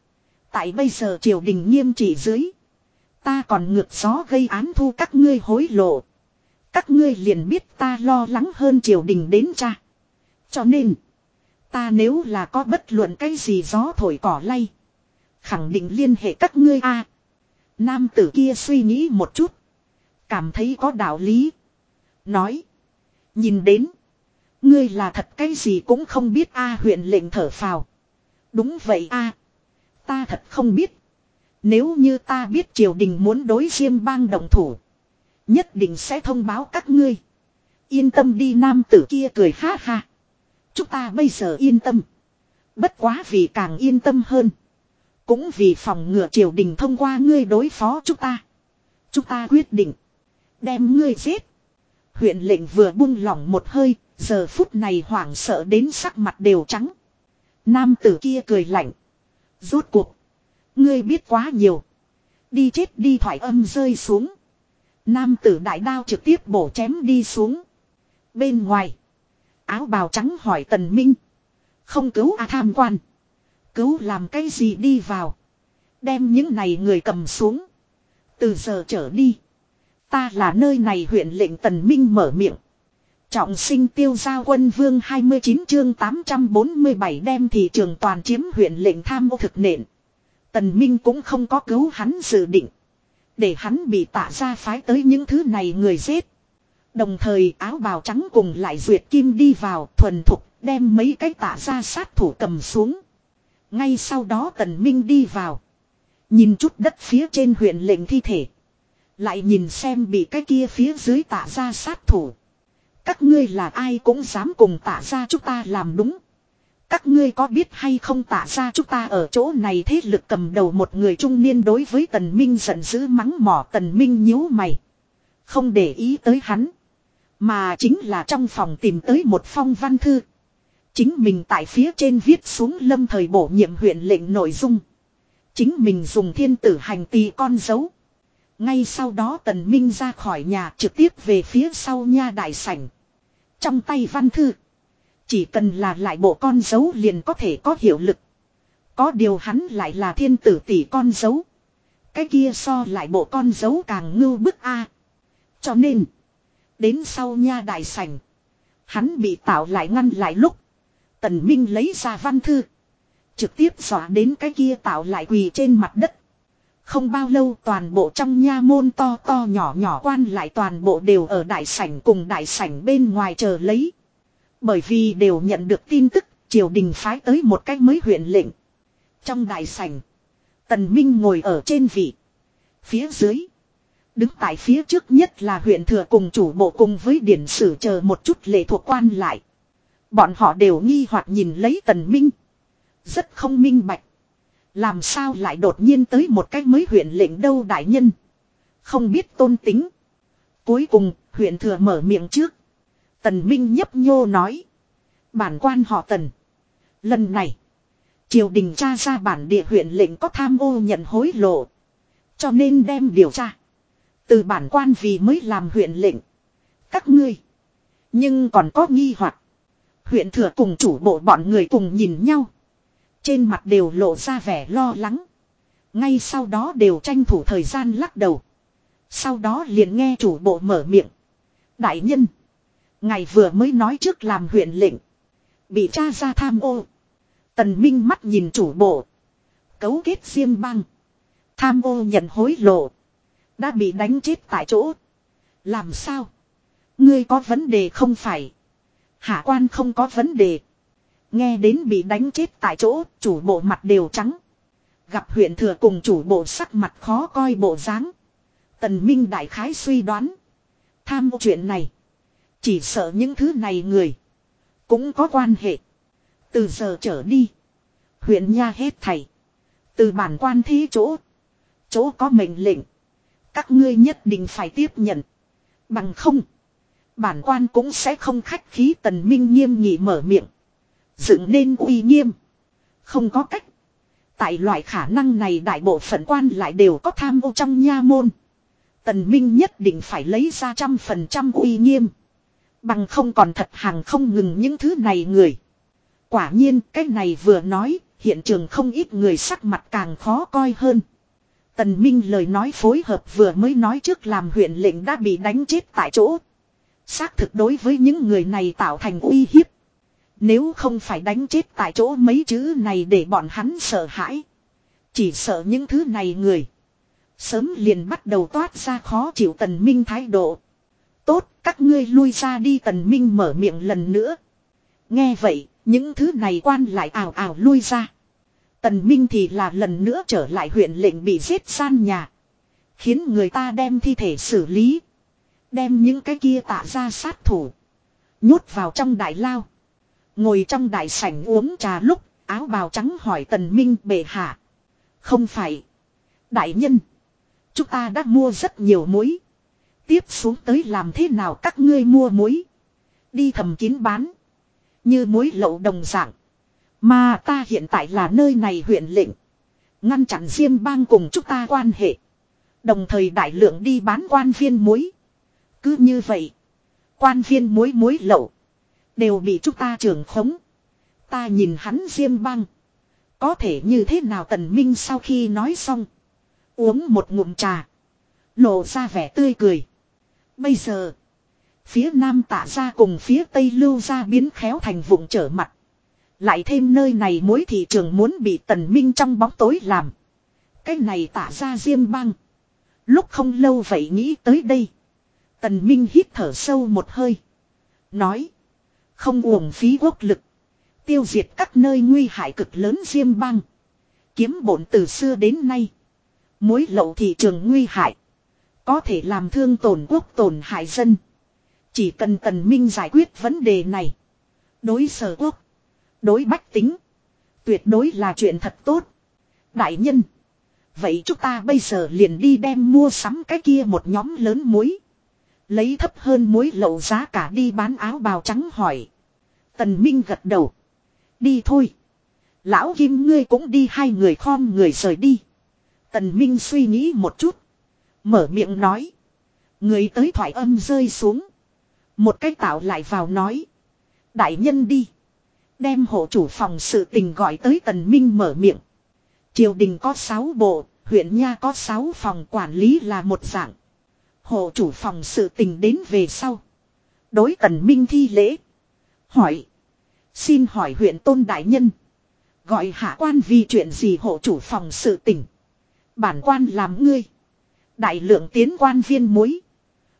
Tại bây giờ triều đình nghiêm trị dưới. Ta còn ngược gió gây án thu các ngươi hối lộ. Các ngươi liền biết ta lo lắng hơn triều đình đến cha. Cho nên. Ta nếu là có bất luận cái gì gió thổi cỏ lay. Khẳng định liên hệ các ngươi a. Nam tử kia suy nghĩ một chút. Cảm thấy có đạo lý. Nói. Nhìn đến. Ngươi là thật cái gì cũng không biết a, huyện lệnh thở phào. Đúng vậy a Ta thật không biết. Nếu như ta biết triều đình muốn đối diêm bang đồng thủ. Nhất định sẽ thông báo các ngươi. Yên tâm đi, nam tử kia cười ha ha. Chúng ta bây giờ yên tâm. Bất quá vì càng yên tâm hơn. Cũng vì phòng ngừa triều đình thông qua ngươi đối phó chúng ta. Chúng ta quyết định. Đem ngươi giết. Huyện lệnh vừa buông lỏng một hơi. Giờ phút này hoảng sợ đến sắc mặt đều trắng. Nam tử kia cười lạnh. Rốt cuộc. Ngươi biết quá nhiều. Đi chết đi thoải âm rơi xuống. Nam tử đại đao trực tiếp bổ chém đi xuống. Bên ngoài. Áo bào trắng hỏi tần minh. Không cứu a tham quan. Cứu làm cái gì đi vào. Đem những này người cầm xuống. Từ giờ trở đi. Ta là nơi này huyện lệnh tần minh mở miệng. Trọng sinh tiêu gia quân vương 29 chương 847 đem thị trường toàn chiếm huyện lệnh tham ô thực nện. Tần Minh cũng không có cứu hắn dự định. Để hắn bị tạ ra phái tới những thứ này người giết. Đồng thời áo bào trắng cùng lại duyệt kim đi vào, thuần thục, đem mấy cái tạ ra sát thủ cầm xuống. Ngay sau đó tần minh đi vào. Nhìn chút đất phía trên huyện lệnh thi thể. Lại nhìn xem bị cái kia phía dưới tạ ra sát thủ. Các ngươi là ai cũng dám cùng tả ra chúng ta làm đúng. Các ngươi có biết hay không tả ra chúng ta ở chỗ này thế lực cầm đầu một người trung niên đối với tần minh giận dữ mắng mỏ tần minh nhíu mày. Không để ý tới hắn. Mà chính là trong phòng tìm tới một phong văn thư. Chính mình tại phía trên viết xuống lâm thời bổ nhiệm huyện lệnh nội dung. Chính mình dùng thiên tử hành tì con dấu. Ngay sau đó tần minh ra khỏi nhà trực tiếp về phía sau nha đại sảnh. Trong tay văn thư. Chỉ cần là lại bộ con dấu liền có thể có hiệu lực. Có điều hắn lại là thiên tử tỷ con dấu. Cái kia so lại bộ con dấu càng ngưu bức a. Cho nên. Đến sau nha đại sảnh. Hắn bị tạo lại ngăn lại lúc. Tần Minh lấy ra văn thư. Trực tiếp dọa đến cái kia tạo lại quỳ trên mặt đất. Không bao lâu toàn bộ trong nha môn to to nhỏ nhỏ quan lại toàn bộ đều ở đại sảnh cùng đại sảnh bên ngoài chờ lấy. Bởi vì đều nhận được tin tức, triều đình phái tới một cách mới huyện lệnh. Trong đại sảnh, Tần Minh ngồi ở trên vị. Phía dưới, đứng tại phía trước nhất là huyện thừa cùng chủ bộ cùng với điển sử chờ một chút lệ thuộc quan lại. Bọn họ đều nghi hoặc nhìn lấy Tần Minh. Rất không minh bạch. Làm sao lại đột nhiên tới một cách mới huyện lệnh đâu đại nhân. Không biết tôn tính. Cuối cùng, huyện thừa mở miệng trước. Tần Minh nhấp nhô nói. Bản quan họ tần. Lần này. Triều đình tra ra bản địa huyện lệnh có tham ô nhận hối lộ. Cho nên đem điều tra. Từ bản quan vì mới làm huyện lệnh. Các ngươi. Nhưng còn có nghi hoặc Huyện thừa cùng chủ bộ bọn người cùng nhìn nhau. Trên mặt đều lộ ra vẻ lo lắng. Ngay sau đó đều tranh thủ thời gian lắc đầu. Sau đó liền nghe chủ bộ mở miệng. Đại nhân. Ngài vừa mới nói trước làm huyện lệnh. Bị cha ra tham ô. Tần Minh mắt nhìn chủ bộ. Cấu kết xiêm băng. Tham ô nhận hối lộ. Đã bị đánh chết tại chỗ. Làm sao? Ngươi có vấn đề không phải. Hạ quan không có vấn đề. Nghe đến bị đánh chết tại chỗ, chủ bộ mặt đều trắng. Gặp huyện thừa cùng chủ bộ sắc mặt khó coi bộ dáng. Tần Minh đại khái suy đoán. Tham chuyện này. Chỉ sợ những thứ này người. Cũng có quan hệ. Từ giờ trở đi. Huyện nha hết thầy. Từ bản quan thế chỗ. Chỗ có mệnh lệnh. Các ngươi nhất định phải tiếp nhận. Bằng không. Bản quan cũng sẽ không khách khí tần minh nghiêm nghị mở miệng. Dựng nên uy nghiêm. Không có cách. Tại loại khả năng này đại bộ phận quan lại đều có tham ô trong nha môn. Tần Minh nhất định phải lấy ra trăm phần trăm uy nghiêm. Bằng không còn thật hàng không ngừng những thứ này người. Quả nhiên cái này vừa nói, hiện trường không ít người sắc mặt càng khó coi hơn. Tần Minh lời nói phối hợp vừa mới nói trước làm huyện lệnh đã bị đánh chết tại chỗ. Xác thực đối với những người này tạo thành uy hiếp. Nếu không phải đánh chết tại chỗ mấy chữ này để bọn hắn sợ hãi. Chỉ sợ những thứ này người. Sớm liền bắt đầu toát ra khó chịu tần minh thái độ. Tốt, các ngươi lui ra đi tần minh mở miệng lần nữa. Nghe vậy, những thứ này quan lại ảo ảo lui ra. Tần minh thì là lần nữa trở lại huyện lệnh bị giết san nhà. Khiến người ta đem thi thể xử lý. Đem những cái kia tạ ra sát thủ. Nhốt vào trong đại lao. Ngồi trong đại sảnh uống trà lúc, áo bào trắng hỏi tần minh bệ hạ. Không phải. Đại nhân. Chúng ta đã mua rất nhiều muối. Tiếp xuống tới làm thế nào các ngươi mua muối. Đi thầm kín bán. Như muối lậu đồng dạng. Mà ta hiện tại là nơi này huyện lệnh. Ngăn chặn riêng bang cùng chúng ta quan hệ. Đồng thời đại lượng đi bán quan viên muối. Cứ như vậy. Quan viên muối muối lậu. Đều bị chúng ta trưởng khống. Ta nhìn hắn Diêm băng. Có thể như thế nào tần minh sau khi nói xong. Uống một ngụm trà. Lộ ra vẻ tươi cười. Bây giờ. Phía nam tạ ra cùng phía tây lưu ra biến khéo thành vùng trở mặt. Lại thêm nơi này mối thị trường muốn bị tần minh trong bóng tối làm. Cái này tạ ra diêm băng. Lúc không lâu vậy nghĩ tới đây. Tần minh hít thở sâu một hơi. Nói. Không uổng phí quốc lực. Tiêu diệt các nơi nguy hại cực lớn diêm băng. Kiếm bổn từ xưa đến nay. Mối lậu thị trường nguy hại. Có thể làm thương tổn quốc tổn hại dân. Chỉ cần tần minh giải quyết vấn đề này. Đối sở quốc. Đối bách tính. Tuyệt đối là chuyện thật tốt. Đại nhân. Vậy chúng ta bây giờ liền đi đem mua sắm cái kia một nhóm lớn muối. Lấy thấp hơn muối lậu giá cả đi bán áo bào trắng hỏi. Tần Minh gật đầu. Đi thôi. Lão Kim ngươi cũng đi hai người khom người rời đi. Tần Minh suy nghĩ một chút. Mở miệng nói. Người tới thoại âm rơi xuống. Một cách tạo lại vào nói. Đại nhân đi. Đem hộ chủ phòng sự tình gọi tới tần minh mở miệng. Triều đình có 6 bộ, huyện nha có 6 phòng quản lý là một dạng. Hộ chủ phòng sự tình đến về sau. Đối tần minh thi lễ. Hỏi. Xin hỏi huyện tôn đại nhân. Gọi hạ quan vì chuyện gì hộ chủ phòng sự tình. Bản quan làm ngươi. Đại lượng tiến quan viên muối.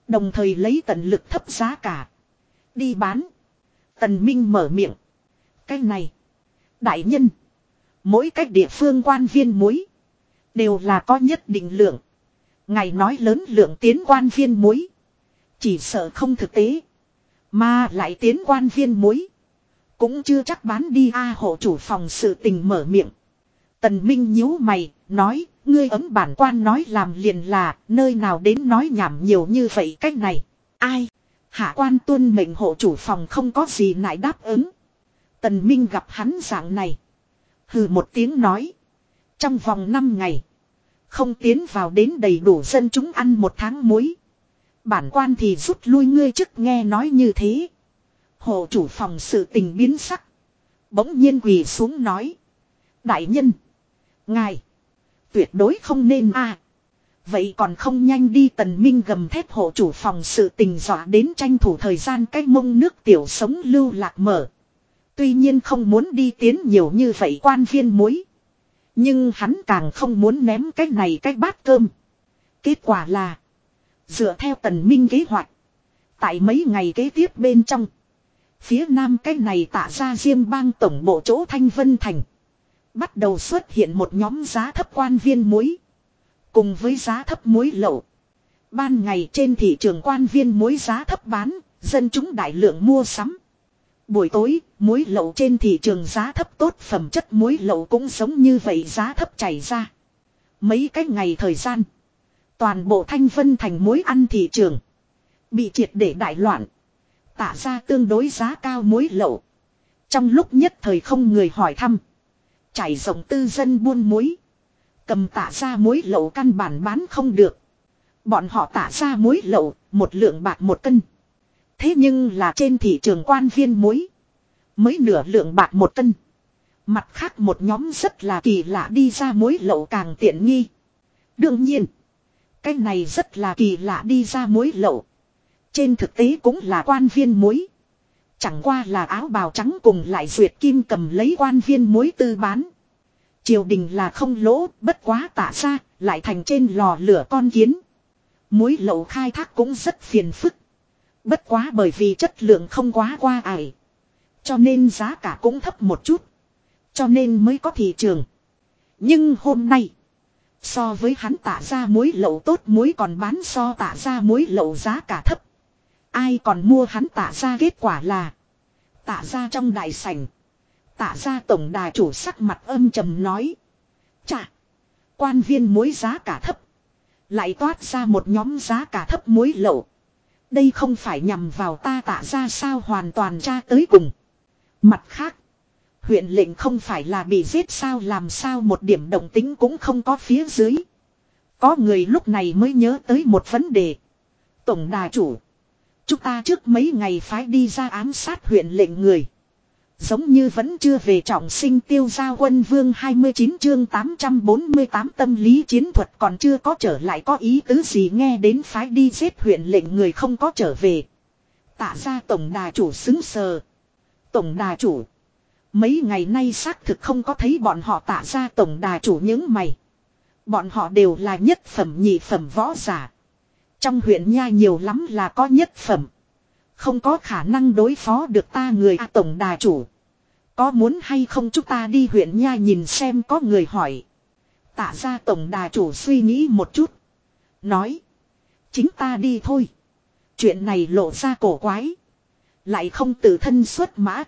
Đồng thời lấy tận lực thấp giá cả. Đi bán. Tần Minh mở miệng. Cái này. Đại nhân. Mỗi cách địa phương quan viên muối. Đều là có nhất định lượng. Ngày nói lớn lượng tiến quan viên muối. Chỉ sợ không thực tế. Mà lại tiến quan viên muối. Cũng chưa chắc bán đi a hộ chủ phòng sự tình mở miệng. Tần Minh nhíu mày, nói, ngươi ấm bản quan nói làm liền là, nơi nào đến nói nhảm nhiều như vậy cách này. Ai? Hạ quan tuân mệnh hộ chủ phòng không có gì nại đáp ứng. Tần Minh gặp hắn dạng này. Hừ một tiếng nói. Trong vòng 5 ngày. Không tiến vào đến đầy đủ dân chúng ăn một tháng muối. Bản quan thì rút lui ngươi chức nghe nói như thế. Hộ chủ phòng sự tình biến sắc. Bỗng nhiên quỳ xuống nói. Đại nhân. Ngài. Tuyệt đối không nên a. Vậy còn không nhanh đi tần minh gầm thép hộ chủ phòng sự tình dọa đến tranh thủ thời gian cách mông nước tiểu sống lưu lạc mở. Tuy nhiên không muốn đi tiến nhiều như vậy quan viên muối. Nhưng hắn càng không muốn ném cái này cái bát cơm. Kết quả là. Dựa theo tần minh kế hoạch. Tại mấy ngày kế tiếp bên trong. Phía nam cái này tạ ra riêng bang tổng bộ chỗ Thanh Vân Thành. Bắt đầu xuất hiện một nhóm giá thấp quan viên muối. Cùng với giá thấp muối lậu. Ban ngày trên thị trường quan viên muối giá thấp bán, dân chúng đại lượng mua sắm. Buổi tối, muối lậu trên thị trường giá thấp tốt phẩm chất muối lậu cũng giống như vậy giá thấp chảy ra. Mấy cái ngày thời gian, toàn bộ thanh vân thành muối ăn thị trường. Bị triệt để đại loạn. Tả ra tương đối giá cao muối lậu. Trong lúc nhất thời không người hỏi thăm. chảy rộng tư dân buôn muối. Cầm tạ ra muối lậu căn bản bán không được. Bọn họ tạ ra muối lậu, một lượng bạc một cân. Thế nhưng là trên thị trường quan viên muối. Mới nửa lượng bạc một cân. Mặt khác một nhóm rất là kỳ lạ đi ra muối lậu càng tiện nghi. Đương nhiên. Cái này rất là kỳ lạ đi ra muối lậu. Trên thực tế cũng là quan viên muối. Chẳng qua là áo bào trắng cùng lại duyệt kim cầm lấy quan viên muối tư bán. Triều đình là không lỗ, bất quá tả ra, lại thành trên lò lửa con kiến. Muối lậu khai thác cũng rất phiền phức. Bất quá bởi vì chất lượng không quá qua ải. Cho nên giá cả cũng thấp một chút. Cho nên mới có thị trường. Nhưng hôm nay. So với hắn tạ ra muối lậu tốt muối còn bán so tạ ra muối lậu giá cả thấp. Ai còn mua hắn tạ ra kết quả là. Tạ ra trong đại sảnh. Tạ ra tổng đà chủ sắc mặt âm trầm nói. Chà. Quan viên muối giá cả thấp. Lại toát ra một nhóm giá cả thấp muối lậu. Đây không phải nhằm vào ta tạ ra sao hoàn toàn tra tới cùng. Mặt khác. Huyện lệnh không phải là bị giết sao, làm sao một điểm động tính cũng không có phía dưới. Có người lúc này mới nhớ tới một vấn đề. Tổng đà chủ. Chúng ta trước mấy ngày phái đi ra ám sát huyện lệnh người. Giống như vẫn chưa về trọng sinh tiêu gia quân vương 29 chương 848 tâm lý chiến thuật còn chưa có trở lại có ý tứ gì nghe đến phái đi giết huyện lệnh người không có trở về. Tạ ra tổng đà chủ xứng sờ. Tổng đà chủ. Mấy ngày nay xác thực không có thấy bọn họ tạ ra tổng đà chủ những mày. Bọn họ đều là nhất phẩm nhị phẩm võ giả. Trong huyện nha nhiều lắm là có nhất phẩm. Không có khả năng đối phó được ta người A tổng đà chủ. Có muốn hay không chúng ta đi huyện nha nhìn xem có người hỏi. Tạ ra tổng đà chủ suy nghĩ một chút. Nói. Chính ta đi thôi. Chuyện này lộ ra cổ quái. Lại không tự thân xuất mã.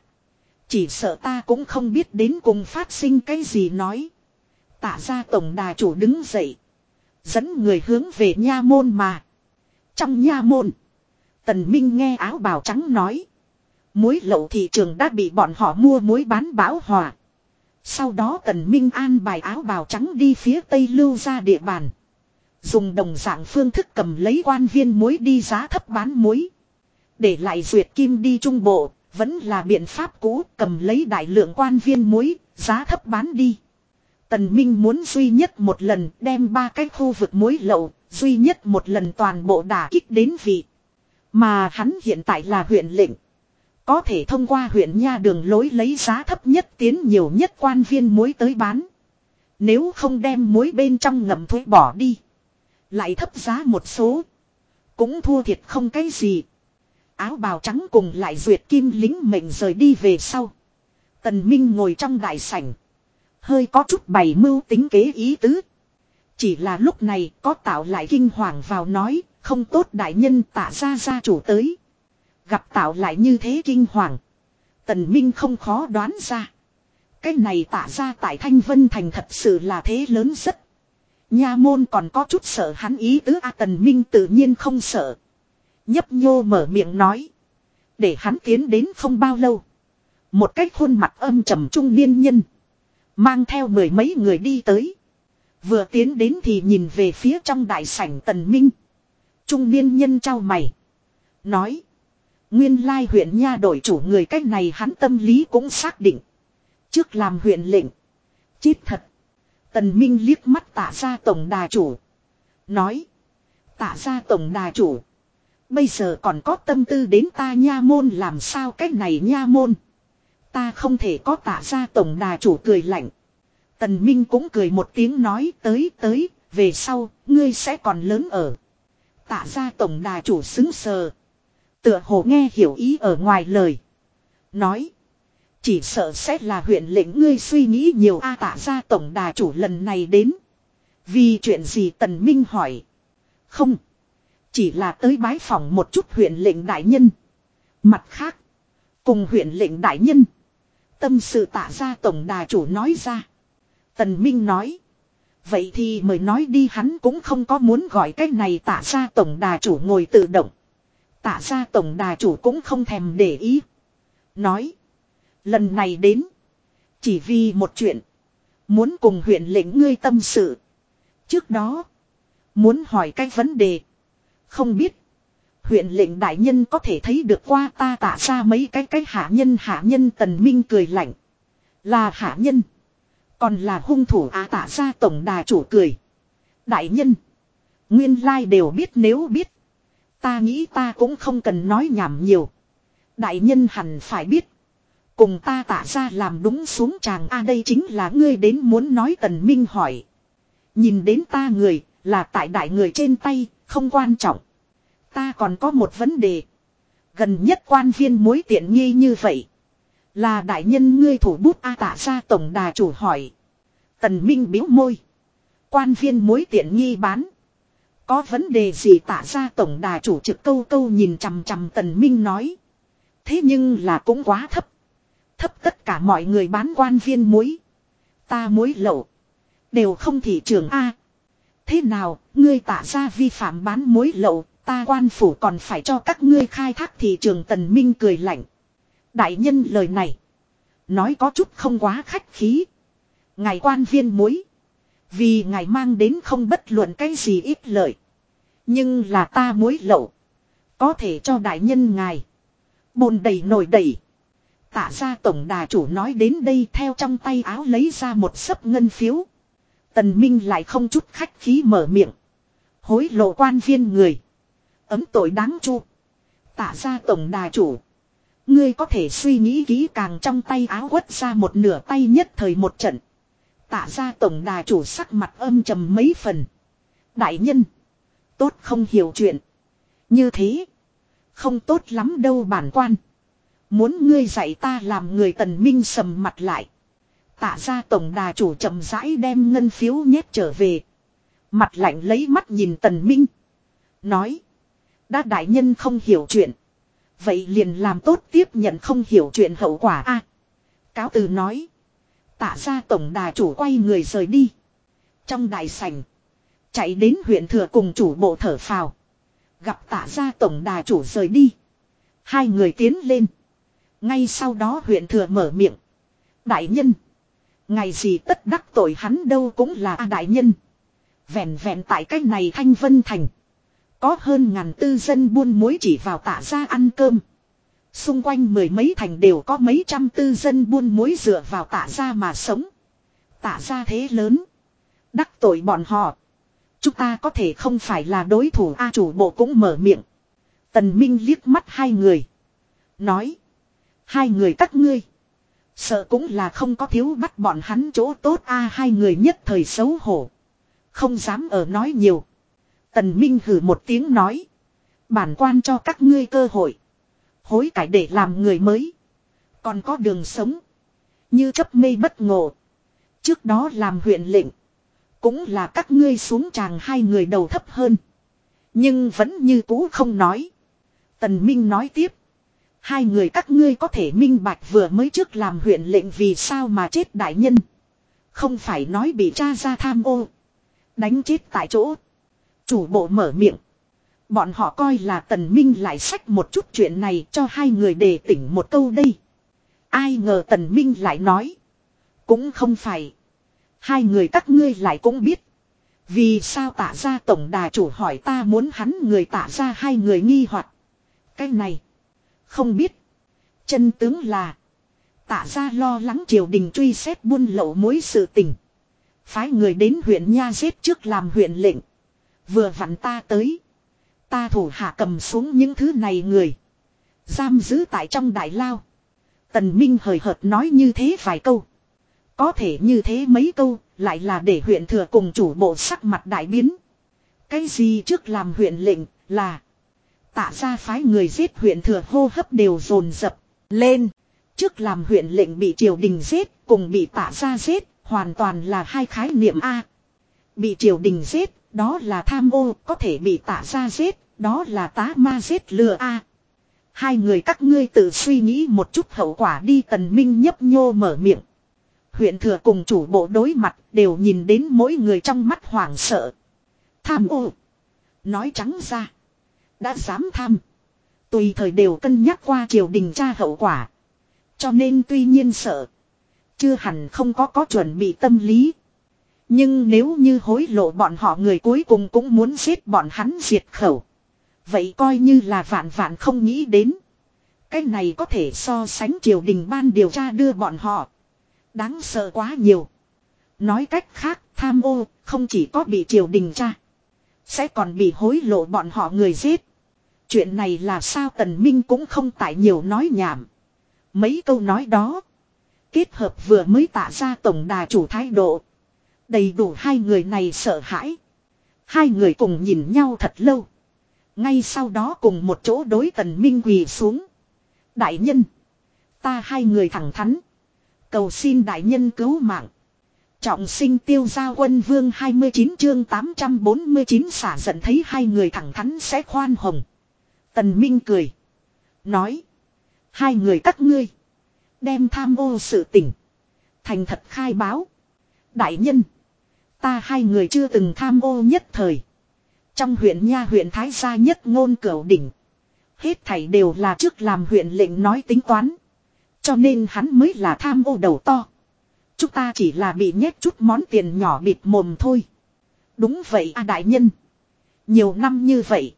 Chỉ sợ ta cũng không biết đến cùng phát sinh cái gì nói. Tạ ra tổng đà chủ đứng dậy. Dẫn người hướng về nha môn mà. Trong nha môn. Tần Minh nghe áo bào trắng nói. Muối lậu thị trường đã bị bọn họ mua muối bán bão hòa. Sau đó tần minh an bài áo bào trắng đi phía tây lưu ra địa bàn. Dùng đồng dạng phương thức cầm lấy quan viên muối đi giá thấp bán muối. Để lại duyệt kim đi trung bộ, vẫn là biện pháp cũ cầm lấy đại lượng quan viên muối, giá thấp bán đi. Tần Minh muốn duy nhất một lần đem ba cái khu vực muối lậu, duy nhất một lần toàn bộ đả kích đến vị. Mà hắn hiện tại là huyện lệnh. Có thể thông qua huyện nha đường lối lấy giá thấp nhất tiến nhiều nhất quan viên muối tới bán. Nếu không đem muối bên trong ngậm thuế bỏ đi. Lại thấp giá một số. Cũng thua thiệt không cái gì. Áo bào trắng cùng lại duyệt kim lính mệnh rời đi về sau. Tần Minh ngồi trong đại sảnh. Hơi có chút bày mưu tính kế ý tứ. Chỉ là lúc này có tạo lại kinh hoàng vào nói, không tốt đại nhân tạ ra gia chủ tới. Gặp tạo lại như thế kinh hoàng. Tần Minh không khó đoán ra. Cái này tạ ra tại Thanh Vân Thành thật sự là thế lớn rất. Nha môn còn có chút sợ hắn ý tứ A Tần Minh tự nhiên không sợ. Nhấp nhô mở miệng nói. Để hắn tiến đến không bao lâu. Một cách khuôn mặt âm trầm trung niên nhân. Mang theo mười mấy người đi tới. Vừa tiến đến thì nhìn về phía trong đại sảnh Tần Minh. Trung niên nhân trao mày. Nói. Nguyên lai huyện nha đổi chủ người cách này hắn tâm lý cũng xác định. Trước làm huyện lệnh. Chết thật. Tần Minh liếc mắt tạ ra tổng đà chủ. Nói. Tạ ra tổng đà chủ. Bây giờ còn có tâm tư đến ta nha môn làm sao cách này nha môn. Ta không thể có tạ ra tổng đà chủ cười lạnh. Tần Minh cũng cười một tiếng nói tới tới, về sau, ngươi sẽ còn lớn ở. Tạ ra tổng đà chủ xứng sờ. Tựa hồ nghe hiểu ý ở ngoài lời. Nói. Chỉ sợ sẽ là huyện lệnh ngươi suy nghĩ nhiều a tạ ra tổng đà chủ lần này đến. Vì chuyện gì Tần Minh hỏi. Không. Chỉ là tới bái phòng một chút huyện lệnh đại nhân. Mặt khác. Cùng huyện lệnh đại nhân. Tâm sự tạ ra tổng đà chủ nói ra. Tần Minh nói. Vậy thì mời nói đi, hắn cũng không có muốn gọi cái này tạ ra tổng đà chủ ngồi tự động. Tạ ra tổng đà chủ cũng không thèm để ý. Nói. Lần này đến. Chỉ vì một chuyện. Muốn cùng huyện lệnh ngươi tâm sự. Trước đó. Muốn hỏi cái vấn đề. Không biết. Huyện lệnh đại nhân có thể thấy được qua ta tạ ra mấy cái cái hạ nhân hạ nhân tần minh cười lạnh. Là hạ nhân. Còn là hung thủ à á tạ ra tổng đà chủ cười. Đại nhân. Nguyên lai đều biết nếu biết. Ta nghĩ ta cũng không cần nói nhảm nhiều. Đại nhân hẳn phải biết. Cùng ta tạ ra làm đúng xuống chàng a đây chính là ngươi đến muốn nói tần minh hỏi. Nhìn đến ta người là tại đại người trên tay, không quan trọng. Ta còn có một vấn đề. Gần nhất quan viên mối tiện nghi như vậy. Là đại nhân ngươi thủ bút A tạ ra tổng đà chủ hỏi. Tần Minh biếu môi. Quan viên mối tiện nghi bán. Có vấn đề gì tạ ra tổng đà chủ trực câu câu nhìn chằm chằm Tần Minh nói. Thế nhưng là cũng quá thấp. Thấp tất cả mọi người bán quan viên muối. Ta muối lậu. Đều không thị trường A. Thế nào, ngươi tạ ra vi phạm bán muối lậu, ta quan phủ còn phải cho các ngươi khai thác thị trường tần minh cười lạnh. Đại nhân lời này. Nói có chút không quá khách khí. Ngài quan viên muối. Vì ngài mang đến không bất luận cái gì ít lợi. Nhưng là ta muối lậu. Có thể cho đại nhân ngài. Bồn đầy nổi đầy. Tạ ra tổng đà chủ nói đến đây theo trong tay áo lấy ra một sấp ngân phiếu. Tần Minh lại không chút khách khí mở miệng. Hối lộ quan viên người. Ấm tội đáng chu. Tạ ra tổng đà chủ. Ngươi có thể suy nghĩ kỹ càng trong tay áo quất ra một nửa tay nhất thời một trận. Tạ ra tổng đà chủ sắc mặt âm trầm mấy phần. Đại nhân. Tốt không hiểu chuyện. Như thế. Không tốt lắm đâu bản quan. Muốn ngươi dạy ta làm người tần minh sầm mặt lại. Tạ ra tổng đà chủ chậm rãi đem ngân phiếu nhét trở về. Mặt lạnh lấy mắt nhìn tần minh. Nói. Đã đại nhân không hiểu chuyện. Vậy liền làm tốt tiếp nhận không hiểu chuyện hậu quả a Cáo từ nói. Tạ ra tổng đà chủ quay người rời đi. Trong đại sảnh. Chạy đến huyện thừa cùng chủ bộ thở phào. Gặp tạ ra tổng đà chủ rời đi. Hai người tiến lên. Ngay sau đó huyện thừa mở miệng. Đại nhân. Ngày gì tất đắc tội hắn đâu cũng là A đại nhân. Vẹn vẹn tại cách này thanh vân thành. Có hơn ngàn tư dân buôn muối chỉ vào tạ ra ăn cơm. Xung quanh mười mấy thành đều có mấy trăm tư dân buôn muối dựa vào tạ ra mà sống. Tạ ra thế lớn. Đắc tội bọn họ. Chúng ta có thể không phải là đối thủ, A chủ bộ cũng mở miệng. Tần Minh liếc mắt hai người. Nói. Hai người các ngươi. Sợ cũng là không có thiếu bắt bọn hắn chỗ tốt, a hai người nhất thời xấu hổ. Không dám ở nói nhiều. Tần Minh hử một tiếng nói. Bản quan cho các ngươi cơ hội. Hối cải để làm người mới. Còn có đường sống. Như chấp mê bất ngộ. Trước đó làm huyện lệnh. Cũng là các ngươi xuống tràng hai người đầu thấp hơn. Nhưng vẫn như cũ không nói. Tần Minh nói tiếp. Hai người các ngươi có thể minh bạch vừa mới trước làm huyện lệnh vì sao mà chết đại nhân. Không phải nói bị cha ra tham ô. Đánh chết tại chỗ. Chủ bộ mở miệng. Bọn họ coi là tần minh lại sách một chút chuyện này cho hai người đề tỉnh một câu đây. Ai ngờ tần minh lại nói. Cũng không phải. Hai người các ngươi lại cũng biết. Vì sao tạ ra tổng đà chủ hỏi ta muốn hắn người tạ ra hai người nghi hoặc Cái này. Không biết. Chân tướng là. Tạ ra lo lắng triều đình truy xét buôn lậu mối sự tình. Phái người đến huyện Nha giết trước làm huyện lệnh. Vừa vặn ta tới. Ta thủ hạ cầm xuống những thứ này người. Giam giữ tại trong đại lao. Tần Minh hời hợt nói như thế vài câu. Có thể như thế mấy câu, lại là để huyện thừa cùng chủ bộ sắc mặt đại biến. Cái gì trước làm huyện lệnh, là Tạ ra phái người giết huyện thừa hô hấp đều dồn dập lên. Trước làm huyện lệnh bị triều đình giết cùng bị tạ ra giết hoàn toàn là hai khái niệm A. Bị triều đình giết đó là tham ô, có thể bị tả ra giết, đó là tá ma giết lừa A. Hai người các ngươi tự suy nghĩ một chút hậu quả đi, tần minh nhấp nhô mở miệng. Huyện thừa cùng chủ bộ đối mặt, đều nhìn đến mỗi người trong mắt hoảng sợ. Tham ô. Nói trắng ra đã dám tham. Tùy thời đều cân nhắc qua triều đình tra hậu quả. Cho nên tuy nhiên sợ. chưa hẳn không có có chuẩn bị tâm lý. Nhưng nếu như hối lộ bọn họ người cuối cùng cũng muốn giết bọn hắn diệt khẩu. Vậy coi như là vạn vạn không nghĩ đến. Cái này có thể so sánh triều đình ban điều tra đưa bọn họ. Đáng sợ quá nhiều. Nói cách khác, tham ô, không chỉ có bị triều đình tra. Sẽ còn bị hối lộ bọn họ người giết. Chuyện này là sao Tần Minh cũng không tại nhiều nói nhảm. Mấy câu nói đó. Kết hợp vừa mới tạ ra tổng đà chủ thái độ. Đầy đủ hai người này sợ hãi. Hai người cùng nhìn nhau thật lâu. Ngay sau đó cùng một chỗ đối tần minh quỳ xuống. Đại nhân. Ta hai người thẳng thắn. Cầu xin đại nhân cứu mạng. Trọng sinh tiêu gia quân vương 29 chương 849 xả giận thấy hai người thẳng thắn sẽ khoan hồng. Tần Minh cười. Nói. Hai người các ngươi. Đem tham ô sự tỉnh. Thành thật khai báo. Đại nhân. Ta hai người chưa từng tham ô nhất thời. Trong huyện nha huyện Thái Gia nhất ngôn cửu đỉnh. Hết thảy đều là trước làm huyện lệnh nói tính toán. Cho nên hắn mới là tham ô đầu to. Chúng ta chỉ là bị nhét chút món tiền nhỏ bịt mồm thôi. Đúng vậy a đại nhân. Nhiều năm như vậy.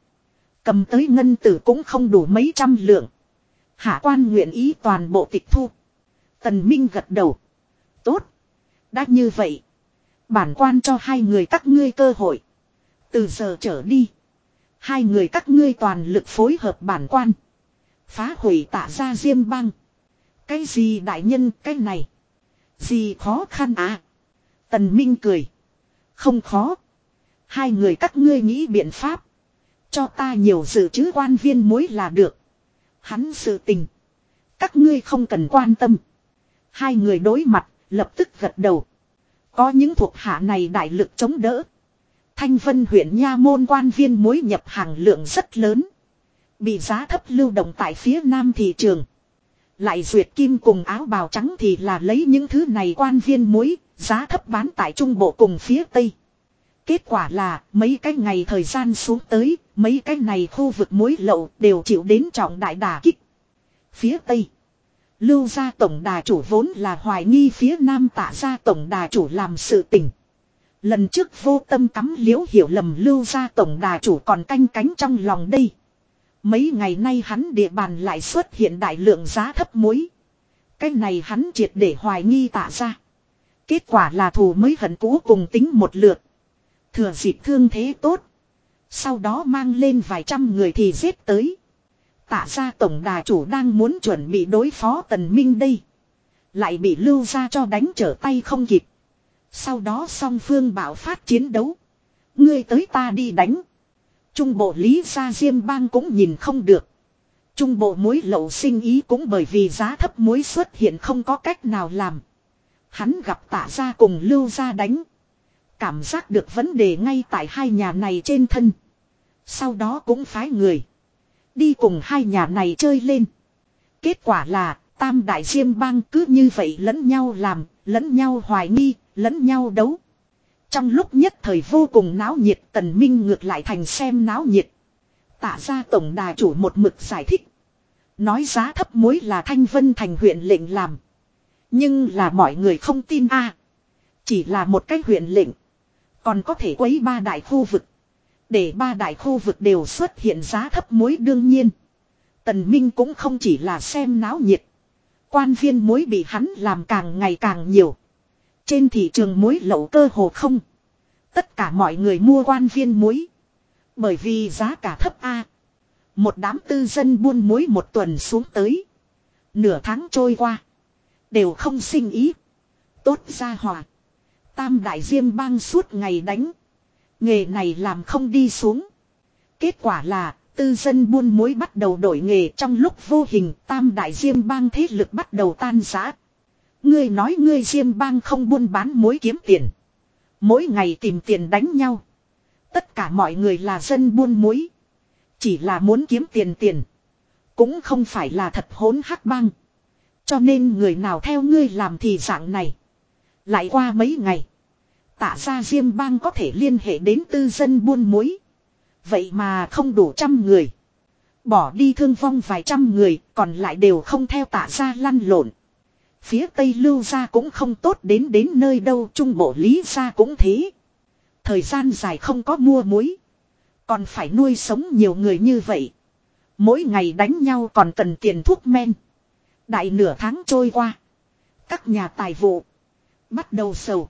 Cầm tới ngân tử cũng không đủ mấy trăm lượng. Hạ quan nguyện ý toàn bộ tịch thu. Tần Minh gật đầu. Tốt. Đã như vậy. Bản quan cho hai người các ngươi cơ hội. Từ giờ trở đi. Hai người các ngươi toàn lực phối hợp bản quan. Phá hủy tạ ra diêm băng. Cái gì đại nhân cái này. Gì khó khăn à. Tần Minh cười. Không khó. Hai người các ngươi nghĩ biện pháp. Cho ta nhiều dự trữ quan viên mối là được. Hắn sự tình. Các ngươi không cần quan tâm. Hai người đối mặt, lập tức gật đầu. Có những thuộc hạ này đại lực chống đỡ. Thanh Vân huyện Nha Môn quan viên mối nhập hàng lượng rất lớn. Bị giá thấp lưu động tại phía nam thị trường. Lại duyệt kim cùng áo bào trắng thì là lấy những thứ này quan viên muối, giá thấp bán tại trung bộ cùng phía tây. Kết quả là mấy cái ngày thời gian xuống tới, mấy cái này khu vực muối lậu đều chịu đến trọng đại đà kích. Phía tây. Lưu gia tổng đà chủ vốn là hoài nghi phía nam tạ gia tổng đà chủ làm sự tình. Lần trước vô tâm cắm liễu hiểu lầm lưu gia tổng đà chủ còn canh cánh trong lòng đây. Mấy ngày nay hắn địa bàn lại xuất hiện đại lượng giá thấp muối. Cái này hắn triệt để hoài nghi tạ ra. Kết quả là thù mới hận cũ cùng tính một lượt. Thừa dịp thương thế tốt. Sau đó mang lên vài trăm người thì giết tới. Tạ ra tổng đà chủ đang muốn chuẩn bị đối phó tần minh đây. Lại bị lưu ra cho đánh trở tay không kịp. Sau đó song phương bảo phát chiến đấu. Ngươi tới ta đi đánh. Trung bộ Lý Gia Diêm Bang cũng nhìn không được. Trung bộ muối lậu sinh ý cũng bởi vì giá thấp muối xuất hiện không có cách nào làm. Hắn gặp tạ ra cùng lưu ra đánh. Cảm giác được vấn đề ngay tại hai nhà này trên thân. Sau đó cũng phái người. Đi cùng hai nhà này chơi lên. Kết quả là tam đại diêm bang cứ như vậy lẫn nhau làm, lẫn nhau hoài nghi, lẫn nhau đấu. Trong lúc nhất thời vô cùng náo nhiệt tần minh ngược lại thành xem náo nhiệt. Tạ ra tổng đà chủ một mực giải thích. Nói giá thấp muối là thanh vân thành huyện lệnh làm. Nhưng là mọi người không tin a Chỉ là một cái huyện lệnh. Còn có thể quấy ba đại khu vực. Để ba đại khu vực đều xuất hiện giá thấp muối đương nhiên. Tần Minh cũng không chỉ là xem náo nhiệt. Quan viên muối bị hắn làm càng ngày càng nhiều. Trên thị trường muối lậu cơ hồ không. Tất cả mọi người mua quan viên muối. Bởi vì giá cả thấp A. Một đám tư dân buôn muối một tuần xuống tới. Nửa tháng trôi qua. Đều không sinh ý. Tốt ra hòa. Tam đại diêm bang suốt ngày đánh. Nghề này làm không đi xuống. Kết quả là, tư dân buôn muối bắt đầu đổi nghề trong lúc vô hình, tam đại diêm bang thế lực bắt đầu tan rã. Ngươi nói ngươi diêm bang không buôn bán mối kiếm tiền. Mỗi ngày tìm tiền đánh nhau. Tất cả mọi người là dân buôn muối. Chỉ là muốn kiếm tiền tiền. Cũng không phải là thật hốn hắc bang. Cho nên người nào theo ngươi làm thì dạng này. Lại qua mấy ngày. Tạ ra Diêm bang có thể liên hệ đến tư dân buôn muối. Vậy mà không đủ trăm người. Bỏ đi thương vong vài trăm người, còn lại đều không theo tạ ra lăn lộn. Phía Tây lưu ra cũng không tốt đến đến nơi đâu trung bộ lý ra cũng thế. Thời gian dài không có mua muối. Còn phải nuôi sống nhiều người như vậy. Mỗi ngày đánh nhau còn cần tiền thuốc men. Đại nửa tháng trôi qua. Các nhà tài vụ. Bắt đầu sầu.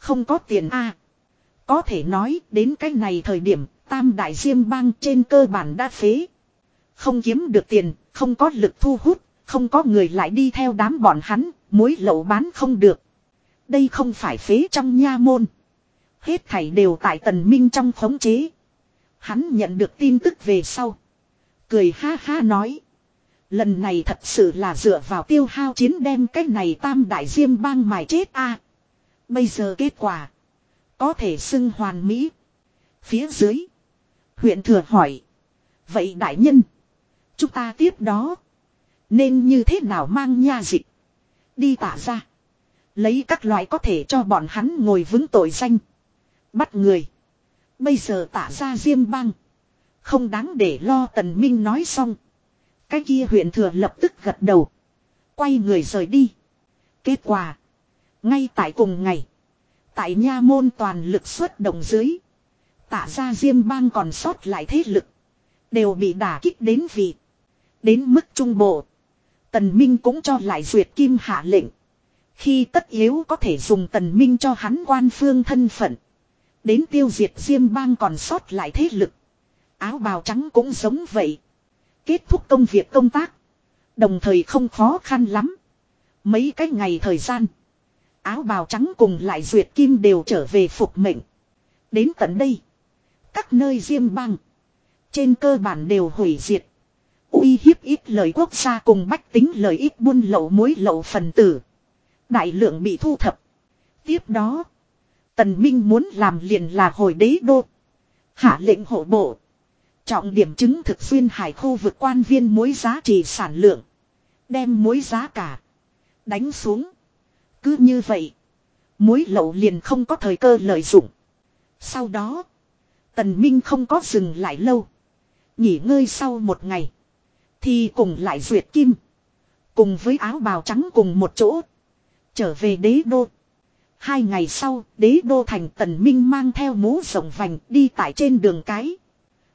Không có tiền a Có thể nói đến cái này thời điểm tam đại diêm bang trên cơ bản đã phế. Không kiếm được tiền, không có lực thu hút, không có người lại đi theo đám bọn hắn, muối lậu bán không được. Đây không phải phế trong nha môn. Hết thảy đều tại tần minh trong khống chế. Hắn nhận được tin tức về sau. Cười ha ha nói. Lần này thật sự là dựa vào tiêu hao chiến đem cái này tam đại diêm bang mài chết a. Bây giờ kết quả. Có thể xưng hoàn mỹ. Phía dưới. Huyện thừa hỏi. Vậy đại nhân. Chúng ta tiếp đó. Nên như thế nào mang nha dịch. Đi tả ra. Lấy các loại có thể cho bọn hắn ngồi vững tội danh. Bắt người. Bây giờ tả ra riêng băng. Không đáng để lo tần minh nói xong. Cái kia huyện thừa lập tức gật đầu. Quay người rời đi. Kết quả. Ngay tại cùng ngày. Tại nha môn toàn lực xuất động dưới. Tả ra diêm bang còn sót lại thế lực. Đều bị đả kích đến vị. Đến mức trung bộ. Tần Minh cũng cho lại duyệt kim hạ lệnh. Khi tất yếu có thể dùng tần minh cho hắn quan phương thân phận. Đến tiêu diệt diêm bang còn sót lại thế lực. Áo bào trắng cũng giống vậy. Kết thúc công việc công tác. Đồng thời không khó khăn lắm. Mấy cái ngày thời gian. Áo bào trắng cùng lại duyệt kim đều trở về phục mệnh. Đến tận đây. Các nơi diêm bang. Trên cơ bản đều hủy diệt. uy hiếp ít lời quốc gia cùng bách tính lợi ích buôn lậu mối lậu phần tử. Đại lượng bị thu thập. Tiếp đó. Tần Minh muốn làm liền là hồi đế đô. Hạ lệnh hộ bộ. Trọng điểm chứng thực xuyên hải khu vực quan viên mối giá trị sản lượng. Đem mối giá cả. Đánh xuống. Cứ như vậy. muối lậu liền không có thời cơ lợi dụng. Sau đó. Tần Minh không có dừng lại lâu. Nghỉ ngơi sau một ngày. Thì cùng lại duyệt kim. Cùng với áo bào trắng cùng một chỗ. Trở về đế đô. Hai ngày sau, đế đô thành tần minh mang theo mũ rộng vành đi tại trên đường cái.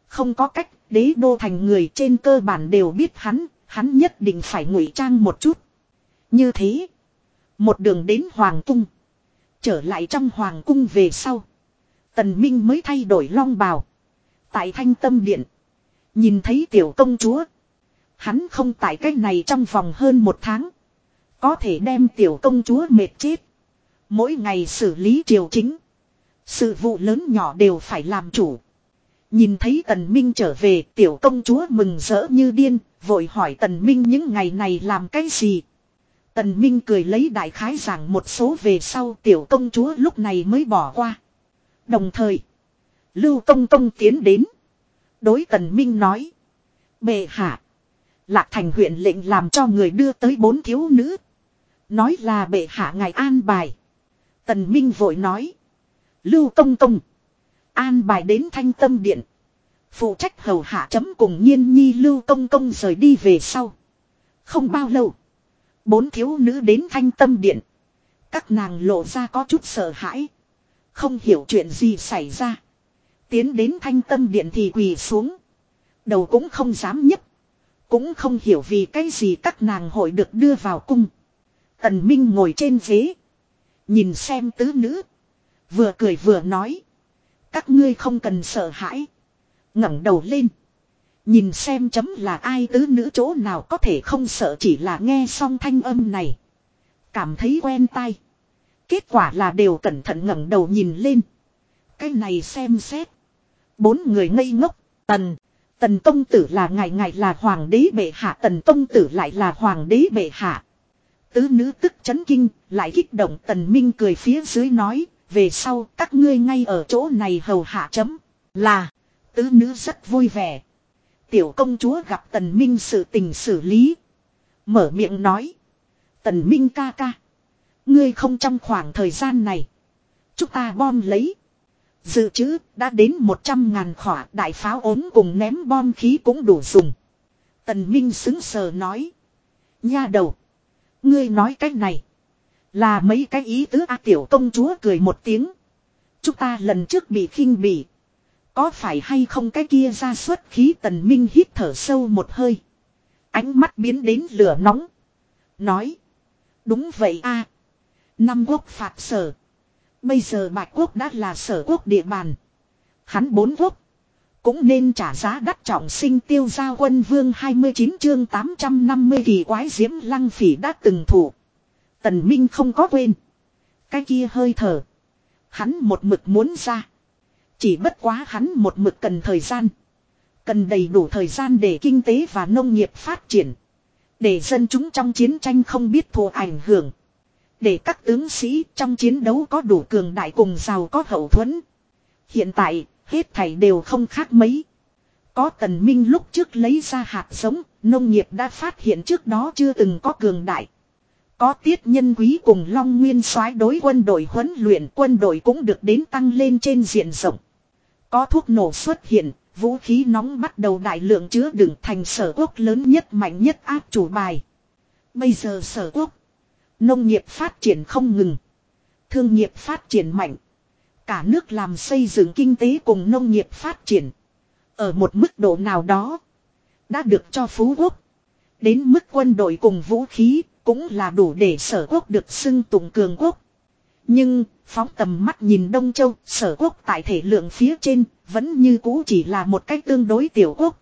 Không có cách, đế đô thành người trên cơ bản đều biết hắn, hắn nhất định phải ngụy trang một chút. Như thế, một đường đến Hoàng Cung. Trở lại trong Hoàng Cung về sau. Tần Minh mới thay đổi long bào. Tại thanh tâm điện. Nhìn thấy tiểu công chúa. Hắn không tại cách này trong vòng hơn một tháng. Có thể đem tiểu công chúa mệt chết. Mỗi ngày xử lý triều chính. Sự vụ lớn nhỏ đều phải làm chủ. Nhìn thấy tần minh trở về tiểu công chúa mừng rỡ như điên, vội hỏi tần minh những ngày này làm cái gì. Tần minh cười lấy đại khái giảng một số về sau tiểu công chúa lúc này mới bỏ qua. Đồng thời, Lưu Công Công tiến đến. Đối tần minh nói. Bệ hạ. Lạc thành huyện lệnh làm cho người đưa tới bốn thiếu nữ. Nói là bệ hạ ngài an bài. Tần Minh vội nói. Lưu công công. An bài đến thanh tâm điện. Phụ trách hầu hạ chấm cùng nhiên nhi lưu công công rời đi về sau. Không bao lâu. Bốn thiếu nữ đến thanh tâm điện. Các nàng lộ ra có chút sợ hãi. Không hiểu chuyện gì xảy ra. Tiến đến thanh tâm điện thì quỳ xuống. Đầu cũng không dám nhấp. Cũng không hiểu vì cái gì các nàng hội được đưa vào cung. Tần Minh ngồi trên ghế. Nhìn xem tứ nữ. Vừa cười vừa nói. Các ngươi không cần sợ hãi. ngẩng đầu lên. Nhìn xem chấm là ai tứ nữ chỗ nào có thể không sợ chỉ là nghe xong thanh âm này. Cảm thấy quen tai. Kết quả là đều cẩn thận ngẩng đầu nhìn lên. Cái này xem xét. Bốn người ngây ngốc. Tần. Tần công tử là ngài ngài là hoàng đế bệ hạ. Tần công tử lại là hoàng đế bệ hạ. Tứ nữ tức chấn kinh, lại kích động tần minh cười phía dưới nói, về sau các ngươi ngay ở chỗ này hầu hạ chấm. Là, tứ nữ rất vui vẻ. Tiểu công chúa gặp tần minh sự tình xử lý. Mở miệng nói. Tần minh ca ca. Ngươi không trong khoảng thời gian này. Chúng ta bom lấy. Dự trữ đã đến 100 ngàn khỏa đại pháo ốm cùng ném bom khí cũng đủ dùng. Tần Minh xứng sờ nói. Nha đầu. Ngươi nói cái này. Là mấy cái ý tứ A tiểu công chúa cười một tiếng. Chúng ta lần trước bị khinh bỉ. Có phải hay không cái kia ra xuất khí tần minh hít thở sâu một hơi. Ánh mắt biến đến lửa nóng. Nói. Đúng vậy a Năm quốc phạt sở. Bây giờ bạch quốc đã là sở quốc địa bàn. Hắn bốn quốc. Cũng nên trả giá đắt trọng sinh tiêu giao quân vương 29 chương 850 kỳ quái diễm lăng phỉ đã từng thủ. Tần Minh không có quên. Cái kia hơi thở. Hắn một mực muốn ra. Chỉ bất quá hắn một mực cần thời gian. Cần đầy đủ thời gian để kinh tế và nông nghiệp phát triển. Để dân chúng trong chiến tranh không biết thua ảnh hưởng. Để các tướng sĩ trong chiến đấu có đủ cường đại cùng giàu có hậu thuẫn. Hiện tại, hết thảy đều không khác mấy. Có tần minh lúc trước lấy ra hạt giống, nông nghiệp đã phát hiện trước đó chưa từng có cường đại. Có tiết nhân quý cùng Long Nguyên soái đối quân đội huấn luyện quân đội cũng được đến tăng lên trên diện rộng. Có thuốc nổ xuất hiện, vũ khí nóng bắt đầu đại lượng chứa đựng thành sở quốc lớn nhất mạnh nhất áp chủ bài. Bây giờ sở quốc, nông nghiệp phát triển không ngừng. Thương nghiệp phát triển mạnh. Cả nước làm xây dựng kinh tế cùng nông nghiệp phát triển. Ở một mức độ nào đó, đã được cho phú quốc. Đến mức quân đội cùng vũ khí, cũng là đủ để sở quốc được xưng tụng cường quốc. Nhưng, phóng tầm mắt nhìn Đông Châu, sở quốc tại thể lượng phía trên, vẫn như cũ chỉ là một cách tương đối tiểu quốc.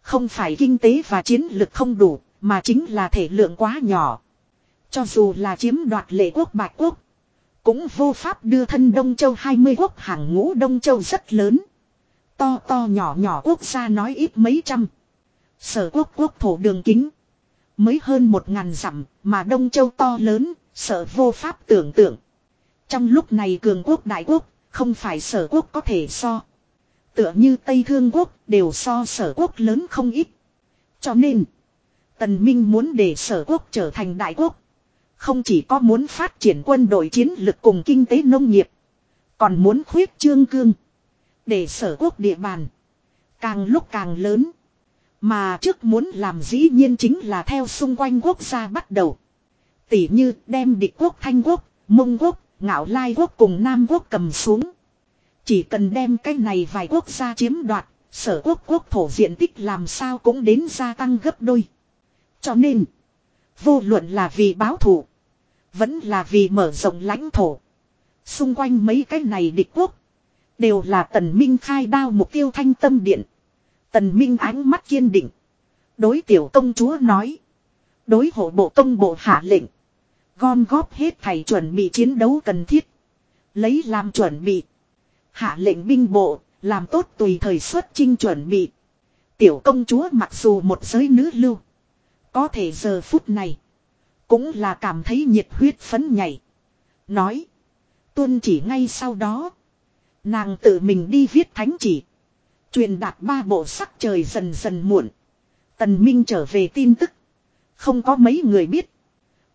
Không phải kinh tế và chiến lực không đủ, mà chính là thể lượng quá nhỏ. Cho dù là chiếm đoạt lệ quốc bạch quốc, cũng vô pháp đưa thân Đông Châu 20 quốc hàng ngũ Đông Châu rất lớn. To to nhỏ nhỏ quốc gia nói ít mấy trăm. Sở quốc quốc thổ đường kính. Mới hơn một ngàn dặm mà Đông Châu to lớn, sở vô pháp tưởng tượng. Trong lúc này cường quốc đại quốc, không phải sở quốc có thể so. Tựa như Tây Thương quốc đều so sở quốc lớn không ít. Cho nên, Tần Minh muốn để sở quốc trở thành đại quốc. Không chỉ có muốn phát triển quân đội chiến lực cùng kinh tế nông nghiệp. Còn muốn khuyết trương cương. Để sở quốc địa bàn. Càng lúc càng lớn. Mà trước muốn làm dĩ nhiên chính là theo xung quanh quốc gia bắt đầu. Tỷ như đem địch quốc thanh quốc, mông quốc, ngạo lai quốc cùng nam quốc cầm xuống. Chỉ cần đem cái này vài quốc gia chiếm đoạt, sở quốc quốc thổ diện tích làm sao cũng đến gia tăng gấp đôi. Cho nên, vô luận là vì báo thù, vẫn là vì mở rộng lãnh thổ. Xung quanh mấy cái này địch quốc, đều là tần minh khai đao mục tiêu thanh tâm điện. Tần minh ánh mắt kiên định. Đối tiểu công chúa nói. Đối hộ bộ công bộ hạ lệnh. Gom góp hết thầy chuẩn bị chiến đấu cần thiết. Lấy làm chuẩn bị. Hạ lệnh binh bộ, làm tốt tùy thời xuất chinh chuẩn bị. Tiểu công chúa mặc dù một giới nữ lưu. Có thể giờ phút này. Cũng là cảm thấy nhiệt huyết phấn nhảy. Nói. Tuân chỉ ngay sau đó. Nàng tự mình đi viết thánh chỉ. Truyền đạt ba bộ sắc trời dần dần muộn. Tần Minh trở về tin tức. Không có mấy người biết.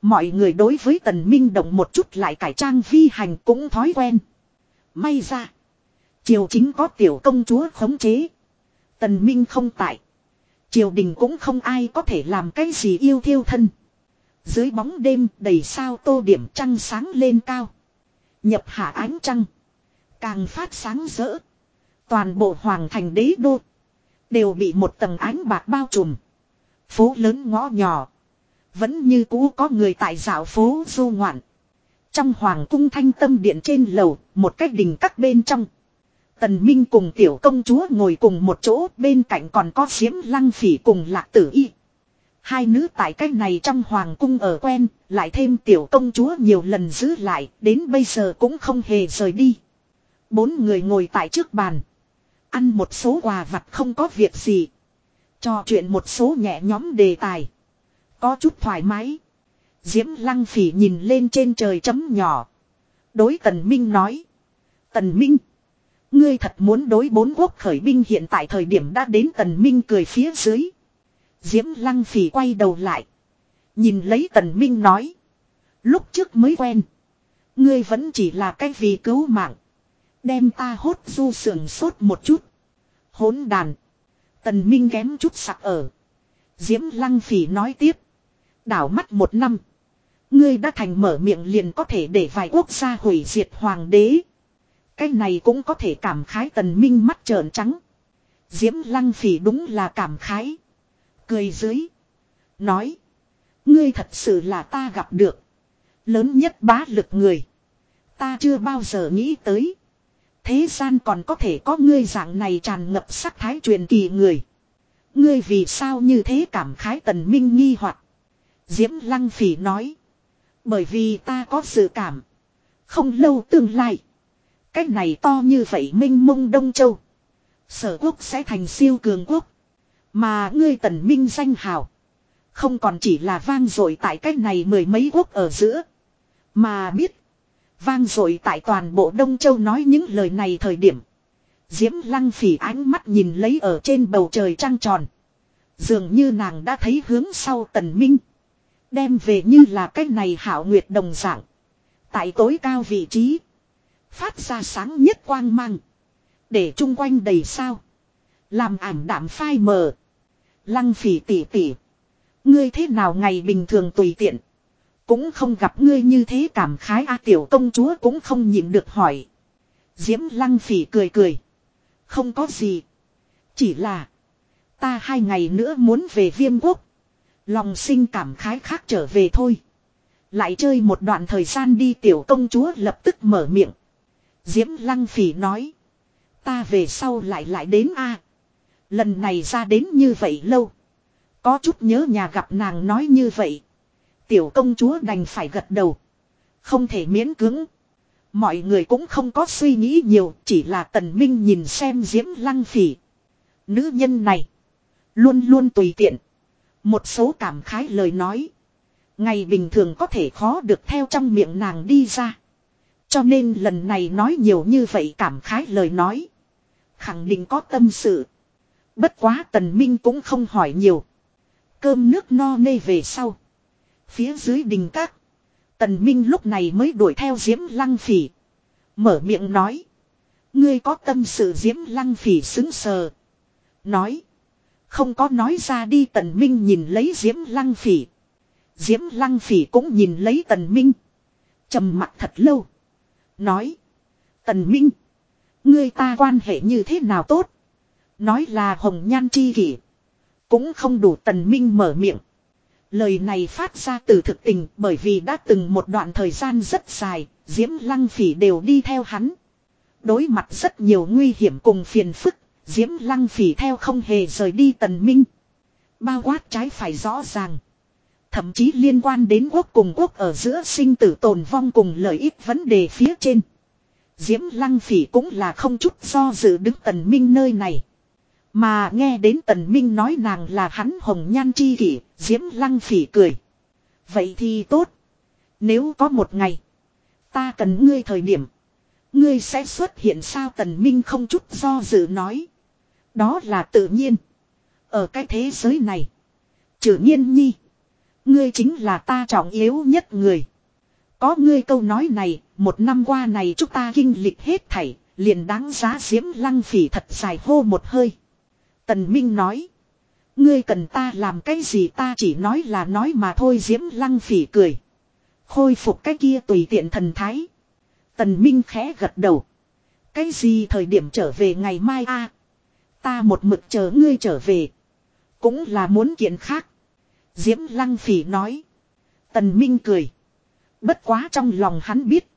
Mọi người đối với tần minh động một chút lại cải trang vi hành cũng thói quen. May ra. Triều chính có tiểu công chúa khống chế. Tần minh không tại. Triều đình cũng không ai có thể làm cái gì yêu thiêu thân. Dưới bóng đêm đầy sao tô điểm trăng sáng lên cao. Nhập hạ ánh trăng. Càng phát sáng rỡ. Toàn bộ hoàng thành đế đô. Đều bị một tầng ánh bạc bao trùm. Phố lớn ngõ nhỏ. Vẫn như cũ có người tại dạo phố du ngoạn. Trong hoàng cung thanh tâm điện trên lầu, một cách đình các bên trong. Tần Minh cùng tiểu công chúa ngồi cùng một chỗ, bên cạnh còn có diễm lăng phỉ cùng lạc tử y. Hai nữ tại cách này trong hoàng cung ở quen, lại thêm tiểu công chúa nhiều lần giữ lại, đến bây giờ cũng không hề rời đi. Bốn người ngồi tại trước bàn. Ăn một số quà vặt không có việc gì. Trò chuyện một số nhẹ nhóm đề tài. Có chút thoải mái. Diễm lăng phỉ nhìn lên trên trời chấm nhỏ. Đối tần minh nói. Tần minh. Ngươi thật muốn đối bốn quốc khởi binh hiện tại thời điểm đã đến tần minh cười phía dưới. Diễm lăng phỉ quay đầu lại. Nhìn lấy tần minh nói. Lúc trước mới quen. Ngươi vẫn chỉ là cái vì cứu mạng. Đem ta hốt du sườn sốt một chút. Hốn đàn. Tần minh kém chút sặc ở. Diễm lăng phỉ nói tiếp. Đảo mắt một năm. Ngươi đã thành mở miệng liền có thể để vài quốc gia hủy diệt hoàng đế. Cái này cũng có thể cảm khái tần minh mắt trợn trắng. Diễm lăng phỉ đúng là cảm khái. Cười dưới. Nói. Ngươi thật sự là ta gặp được. Lớn nhất bá lực người. Ta chưa bao giờ nghĩ tới. Thế gian còn có thể có ngươi dạng này tràn ngập sắc thái truyền kỳ người. Ngươi vì sao như thế cảm khái tần minh nghi hoặc Diễm Lăng Phỉ nói. Bởi vì ta có dự cảm. Không lâu tương lai. Cách này to như vậy minh mông Đông Châu. Sở quốc sẽ thành siêu cường quốc. Mà ngươi tần minh danh hào. Không còn chỉ là vang dội tại cách này mười mấy quốc ở giữa. Mà biết. Vang dội tại toàn bộ Đông Châu nói những lời này thời điểm. Diễm lăng phỉ ánh mắt nhìn lấy ở trên bầu trời trăng tròn. Dường như nàng đã thấy hướng sau tần minh. Đem về như là cách này hảo nguyệt đồng dạng. Tại tối cao vị trí. Phát ra sáng nhất quang mang. Để chung quanh đầy sao. Làm ảm đạm phai mờ. Lăng phỉ tỉ tỉ. Ngươi thế nào ngày bình thường tùy tiện. Cũng không gặp ngươi như thế cảm khái a, tiểu công chúa cũng không nhịn được hỏi. Diễm lăng phỉ cười cười. Không có gì. Chỉ là. Ta hai ngày nữa muốn về viêm quốc. Lòng sinh cảm khái khác trở về thôi. Lại chơi một đoạn thời gian đi tiểu công chúa lập tức mở miệng. Diễm lăng phỉ nói. Ta về sau lại lại đến a Lần này ra đến như vậy lâu. Có chút nhớ nhà gặp nàng nói như vậy. Tiểu công chúa đành phải gật đầu. Không thể miễn cưỡng. Mọi người cũng không có suy nghĩ nhiều, chỉ là tần minh nhìn xem diễm lăng phỉ. Nữ nhân này, luôn luôn tùy tiện. Một số cảm khái lời nói. Ngày bình thường có thể khó được theo trong miệng nàng đi ra. Cho nên lần này nói nhiều như vậy cảm khái lời nói. Khẳng định có tâm sự. Bất quá tần minh cũng không hỏi nhiều. Cơm nước no nê về sau. Phía dưới đình các. Tần Minh lúc này mới đuổi theo Diễm Lăng Phỉ. Mở miệng nói. Ngươi có tâm sự Diễm Lăng Phỉ xứng sờ. Nói. Không có nói ra đi Tần Minh nhìn lấy Diễm Lăng Phỉ. Diễm Lăng Phỉ cũng nhìn lấy Tần Minh. trầm mặt thật lâu. Nói. Tần Minh. Ngươi ta quan hệ như thế nào tốt. Nói là hồng nhan chi kỷ. Cũng không đủ Tần Minh mở miệng. Lời này phát ra từ thực tình bởi vì đã từng một đoạn thời gian rất dài, Diễm Lăng Phỉ đều đi theo hắn. Đối mặt rất nhiều nguy hiểm cùng phiền phức, Diễm Lăng Phỉ theo không hề rời đi Tần Minh. Bao quát trái phải rõ ràng. Thậm chí liên quan đến quốc cùng quốc ở giữa sinh tử tồn vong cùng lợi ích vấn đề phía trên. Diễm Lăng Phỉ cũng là không chút do dự đứng Tần Minh nơi này. Mà nghe đến Tần Minh nói nàng là hắn hồng nhan chi kỷ, Diễm Lăng Phỉ cười. Vậy thì tốt. Nếu có một ngày, ta cần ngươi thời điểm, ngươi sẽ xuất hiện sao Tần Minh không chút do dự nói. Đó là tự nhiên. Ở cái thế giới này, trừ nhiên nhi, ngươi chính là ta trọng yếu nhất người. Có ngươi câu nói này, một năm qua này chúng ta kinh lịch hết thảy, liền đáng giá Diễm Lăng Phỉ thật dài hô một hơi. Tần Minh nói. Ngươi cần ta làm cái gì ta chỉ nói là nói mà thôi diễm lăng phỉ cười. Khôi phục cái kia tùy tiện thần thái. Tần Minh khẽ gật đầu. Cái gì thời điểm trở về ngày mai a? Ta một mực chờ ngươi trở về. Cũng là muốn kiện khác. Diễm lăng phỉ nói. Tần Minh cười. Bất quá trong lòng hắn biết.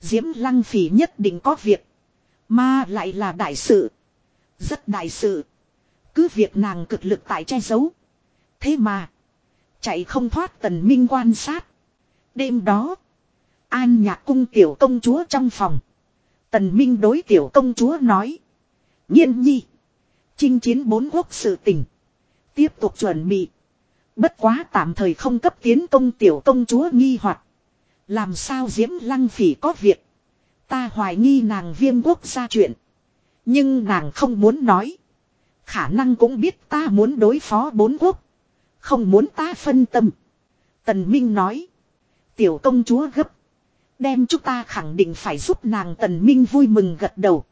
Diễm lăng phỉ nhất định có việc. Mà lại là đại sự. Rất đại sự. Cứ việc nàng cực lực tại che giấu. Thế mà. Chạy không thoát tần minh quan sát. Đêm đó. An nhạc cung tiểu công chúa trong phòng. Tần minh đối tiểu công chúa nói. Nhiên nhi. Chinh chiến bốn quốc sự tình. Tiếp tục chuẩn bị. Bất quá tạm thời không cấp tiến công tiểu công chúa nghi hoặc Làm sao diễm lăng phỉ có việc. Ta hoài nghi nàng viêm quốc ra chuyện. Nhưng nàng không muốn nói. Khả năng cũng biết ta muốn đối phó bốn quốc. Không muốn ta phân tâm. Tần Minh nói. Tiểu công chúa gấp. Đem chúng ta khẳng định phải giúp nàng Tần Minh vui mừng gật đầu.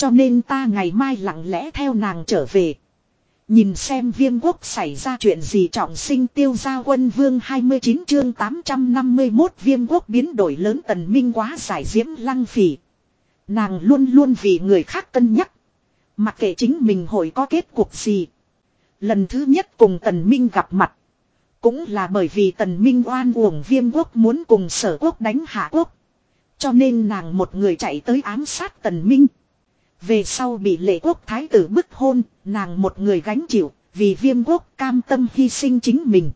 Cho nên ta ngày mai lặng lẽ theo nàng trở về. Nhìn xem viêm quốc xảy ra chuyện gì trọng sinh tiêu gia quân vương 29 chương 851 viêm quốc biến đổi lớn tần minh quá giải diễm lăng phỉ. Nàng luôn luôn vì người khác cân nhắc. Mặc kệ chính mình hội có kết cuộc gì. Lần thứ nhất cùng tần minh gặp mặt. Cũng là bởi vì tần minh oan uổng viêm quốc muốn cùng sở quốc đánh hạ quốc. Cho nên nàng một người chạy tới ám sát tần minh. Về sau bị lệ quốc thái tử bức hôn, nàng một người gánh chịu, vì viêm quốc cam tâm hy sinh chính mình.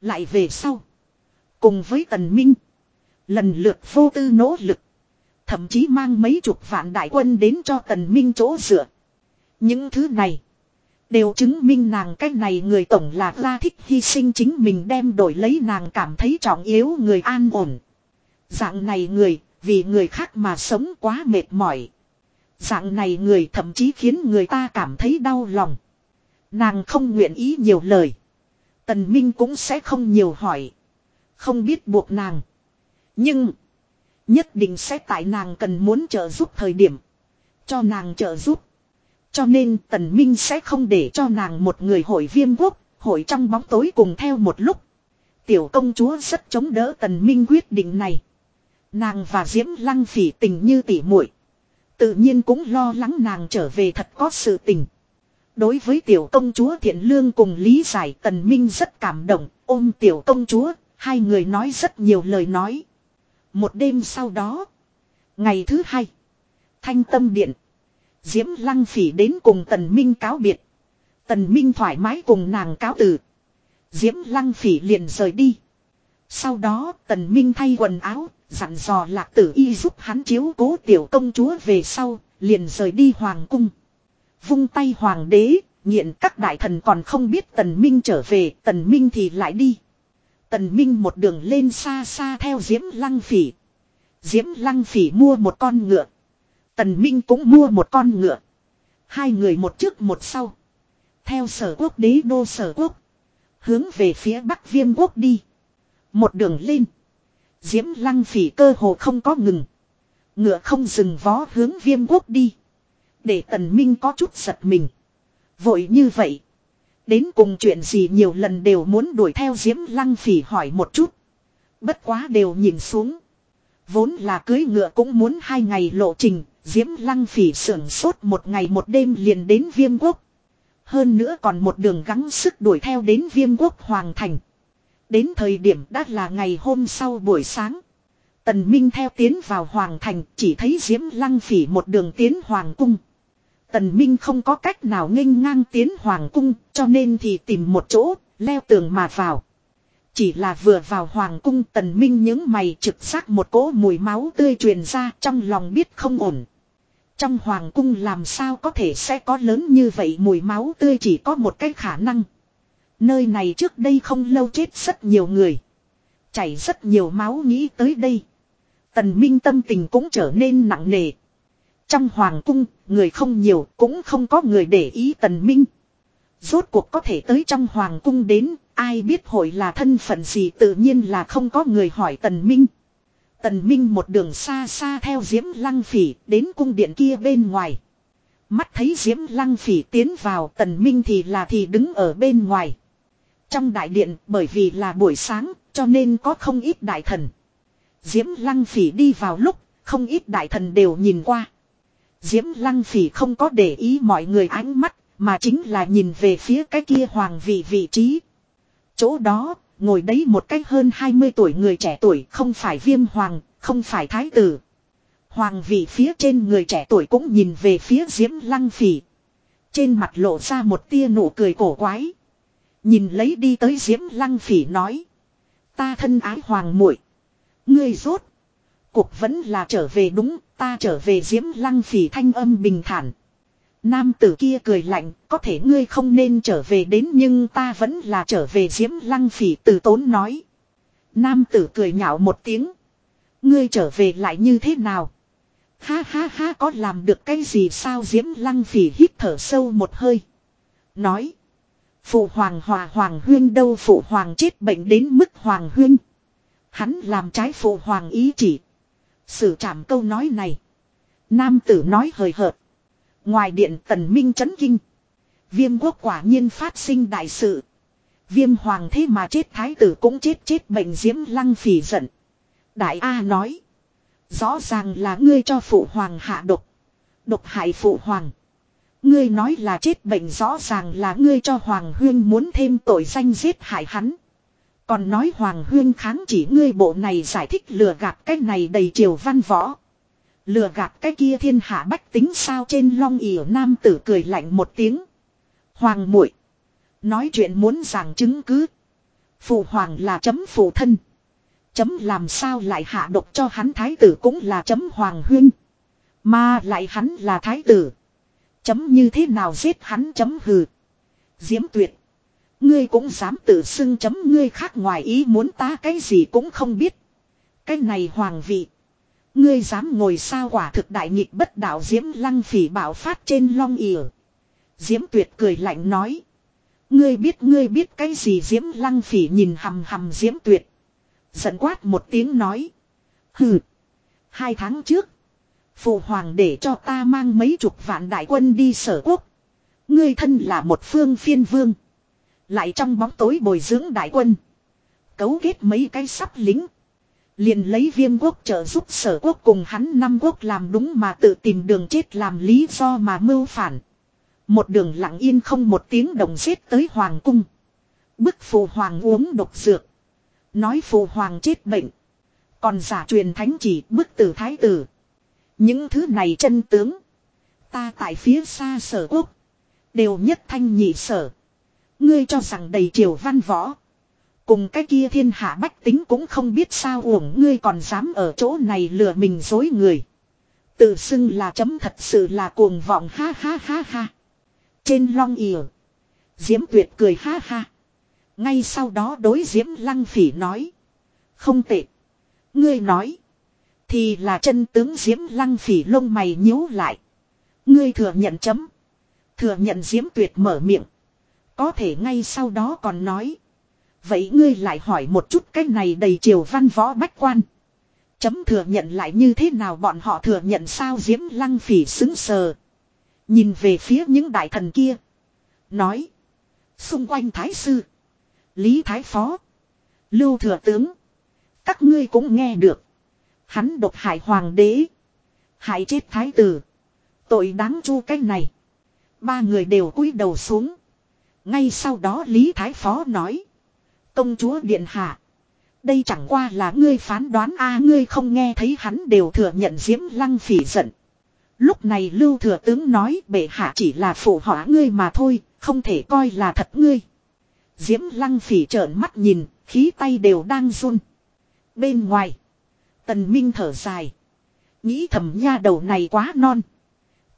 Lại về sau. Cùng với tần minh. Lần lượt vô tư nỗ lực. Thậm chí mang mấy chục vạn đại quân đến cho tần minh chỗ dựa. Những thứ này. Đều chứng minh nàng cách này người tổng là ra thích hy sinh chính mình đem đổi lấy nàng cảm thấy trọng yếu người an ổn. Dạng này người, vì người khác mà sống quá mệt mỏi. Dạng này người thậm chí khiến người ta cảm thấy đau lòng. Nàng không nguyện ý nhiều lời. Tần Minh cũng sẽ không nhiều hỏi. Không biết buộc nàng. Nhưng. Nhất định sẽ tại nàng cần muốn trợ giúp thời điểm. Cho nàng trợ giúp. Cho nên Tần Minh sẽ không để cho nàng một người hội viêm quốc. Hội trong bóng tối cùng theo một lúc. Tiểu công chúa rất chống đỡ Tần Minh quyết định này. Nàng và Diễm Lăng phỉ tình như tỉ muội Tự nhiên cũng lo lắng nàng trở về thật có sự tình. Đối với tiểu công chúa thiện lương cùng lý giải tần minh rất cảm động, ôm tiểu công chúa, hai người nói rất nhiều lời nói. Một đêm sau đó, ngày thứ hai, thanh tâm điện, diễm lăng phỉ đến cùng tần minh cáo biệt. Tần minh thoải mái cùng nàng cáo từ. Diễm lăng phỉ liền rời đi. Sau đó tần minh thay quần áo, Dặn dò lạc tử y giúp hắn chiếu cố tiểu công chúa về sau, liền rời đi hoàng cung. Vung tay hoàng đế, nghiện các đại thần còn không biết tần minh trở về, tần minh thì lại đi. Tần minh một đường lên xa xa theo diễm lăng phỉ. Diễm lăng phỉ mua một con ngựa. Tần minh cũng mua một con ngựa. Hai người một trước một sau. Theo sở quốc đế đô sở quốc. Hướng về phía bắc viêm quốc đi. Một đường lên. Diễm lăng phỉ cơ hồ không có ngừng. Ngựa không dừng vó hướng viêm quốc đi. Để tần minh có chút giật mình. Vội như vậy. Đến cùng chuyện gì nhiều lần đều muốn đuổi theo Diễm lăng phỉ hỏi một chút. Bất quá đều nhìn xuống. Vốn là cưới ngựa cũng muốn hai ngày lộ trình. Diễm lăng phỉ sưởng sốt một ngày một đêm liền đến viêm quốc. Hơn nữa còn một đường gắng sức đuổi theo đến viêm quốc hoàng thành. Đến thời điểm đã là ngày hôm sau buổi sáng. Tần Minh theo tiến vào Hoàng Thành chỉ thấy Diễm Lăng Phỉ một đường tiến Hoàng Cung. Tần Minh không có cách nào nghênh ngang tiến Hoàng Cung cho nên thì tìm một chỗ, leo tường mà vào. Chỉ là vừa vào Hoàng Cung Tần Minh những mày trực giác một cỗ mùi máu tươi truyền ra trong lòng biết không ổn. Trong Hoàng Cung làm sao có thể sẽ có lớn như vậy mùi máu tươi chỉ có một cái khả năng. Nơi này trước đây không lâu chết rất nhiều người. Chảy rất nhiều máu nghĩ tới đây. Tần Minh tâm tình cũng trở nên nặng nề. Trong hoàng cung, người không nhiều, cũng không có người để ý Tần Minh. Rốt cuộc có thể tới trong hoàng cung đến, ai biết hội là thân phận gì tự nhiên là không có người hỏi Tần Minh. Tần Minh một đường xa xa theo Diễm Lăng Phỉ đến cung điện kia bên ngoài. Mắt thấy Diễm Lăng Phỉ tiến vào Tần Minh thì là thì đứng ở bên ngoài. Trong đại điện bởi vì là buổi sáng cho nên có không ít đại thần. Diễm Lăng Phỉ đi vào lúc không ít đại thần đều nhìn qua. Diễm Lăng Phỉ không có để ý mọi người ánh mắt mà chính là nhìn về phía cái kia hoàng vị vị trí. Chỗ đó ngồi đấy một cách hơn 20 tuổi người trẻ tuổi không phải viêm hoàng, không phải thái tử. Hoàng vị phía trên người trẻ tuổi cũng nhìn về phía Diễm Lăng Phỉ. Trên mặt lộ ra một tia nụ cười cổ quái. Nhìn lấy đi tới Diễm Lăng Phỉ nói. Ta thân ái hoàng muội Ngươi rốt. Cuộc vẫn là trở về đúng, ta trở về Diễm Lăng Phỉ thanh âm bình thản. Nam tử kia cười lạnh, có thể ngươi không nên trở về đến nhưng ta vẫn là trở về Diễm Lăng Phỉ từ tốn nói. Nam tử cười nhạo một tiếng. Ngươi trở về lại như thế nào? Ha ha ha có làm được cái gì sao Diễm Lăng Phỉ hít thở sâu một hơi. Nói. Phụ hoàng hòa hoàng huyên đâu phụ hoàng chết bệnh đến mức hoàng huyên. Hắn làm trái phụ hoàng ý chỉ. Sử trảm câu nói này. Nam tử nói hời hợt. Ngoài điện tần minh chấn kinh. Viêm quốc quả nhiên phát sinh đại sự. Viêm hoàng thế mà chết, thái tử cũng chết chết bệnh diễm lăng phỉ giận. Đại A nói. Rõ ràng là ngươi cho phụ hoàng hạ độc. Độc hại phụ hoàng. Ngươi nói là chết bệnh rõ ràng là ngươi cho Hoàng Huyên muốn thêm tội danh giết hại hắn. Còn nói Hoàng Huyên kháng chỉ ngươi bộ này giải thích lừa gạt cái này đầy triều văn võ. Lừa gạt cái kia thiên hạ bách tính sao trên long ỉa nam tử cười lạnh một tiếng. Hoàng muội, Nói chuyện muốn giảng chứng cứ. Phụ hoàng là chấm phụ thân. Chấm làm sao lại hạ độc cho hắn thái tử cũng là chấm hoàng huyên. Mà lại hắn là thái tử. Chấm như thế nào giết hắn chấm hừ. Diễm tuyệt. Ngươi cũng dám tự xưng chấm, ngươi khác ngoài ý muốn ta cái gì cũng không biết. Cái này hoàng vị. Ngươi dám ngồi sao quả thực đại nghịch bất đạo Diễm lăng phỉ bảo phát trên long ỉa. Diễm tuyệt cười lạnh nói. Ngươi biết ngươi biết cái gì Diễm lăng phỉ nhìn hầm hầm Diễm tuyệt. Giận quát một tiếng nói. Hừ. Hai tháng trước. Phụ hoàng để cho ta mang mấy chục vạn đại quân đi sở quốc. Ngươi thân là một phương phiên vương. Lại trong bóng tối bồi dưỡng đại quân. Cấu kết mấy cái sắp lính. Liền lấy viêm quốc trợ giúp sở quốc cùng hắn năm quốc làm đúng mà tự tìm đường chết làm lý do mà mưu phản. Một đường lặng yên không một tiếng đồng giết tới hoàng cung. Bức phụ hoàng uống độc dược. Nói phụ hoàng chết bệnh. Còn giả truyền thánh chỉ bức tử thái tử. Những thứ này chân tướng. Ta tại phía xa sở quốc. Đều nhất thanh nhị sở. Ngươi cho rằng đầy triều văn võ. Cùng cái kia thiên hạ bách tính cũng không biết sao uổng, ngươi còn dám ở chỗ này lừa mình dối người. Tự xưng là chấm thật sự là cuồng vọng, ha ha ha ha. Trên long ỉa. Diễm tuyệt cười ha ha. Ngay sau đó đối diễm lăng phỉ nói. Không tệ. Ngươi nói. Thì là chân tướng diễm lăng phỉ lông mày nhíu lại. Ngươi thừa nhận chấm. Thừa nhận diễm tuyệt mở miệng. Có thể ngay sau đó còn nói. Vậy ngươi lại hỏi một chút cái này đầy triều văn võ bách quan. Chấm thừa nhận lại như thế nào bọn họ thừa nhận sao diễm lăng phỉ xứng sờ. Nhìn về phía những đại thần kia. Nói. Xung quanh thái sư. Lý thái phó. Lưu thừa tướng. Các ngươi cũng nghe được. Hắn độc hại hoàng đế. Hại chết thái tử. Tội đáng chu cách này. Ba người đều cúi đầu xuống. Ngay sau đó Lý Thái Phó nói. Công chúa Điện Hạ. Đây chẳng qua là ngươi phán đoán a ngươi không nghe thấy hắn đều thừa nhận diễm lăng phỉ giận. Lúc này Lưu Thừa Tướng nói bệ hạ chỉ là phụ họa ngươi mà thôi, không thể coi là thật ngươi. Diễm lăng phỉ trợn mắt nhìn, khí tay đều đang run. Bên ngoài. Tần Minh thở dài. Nghĩ thầm nha đầu này quá non.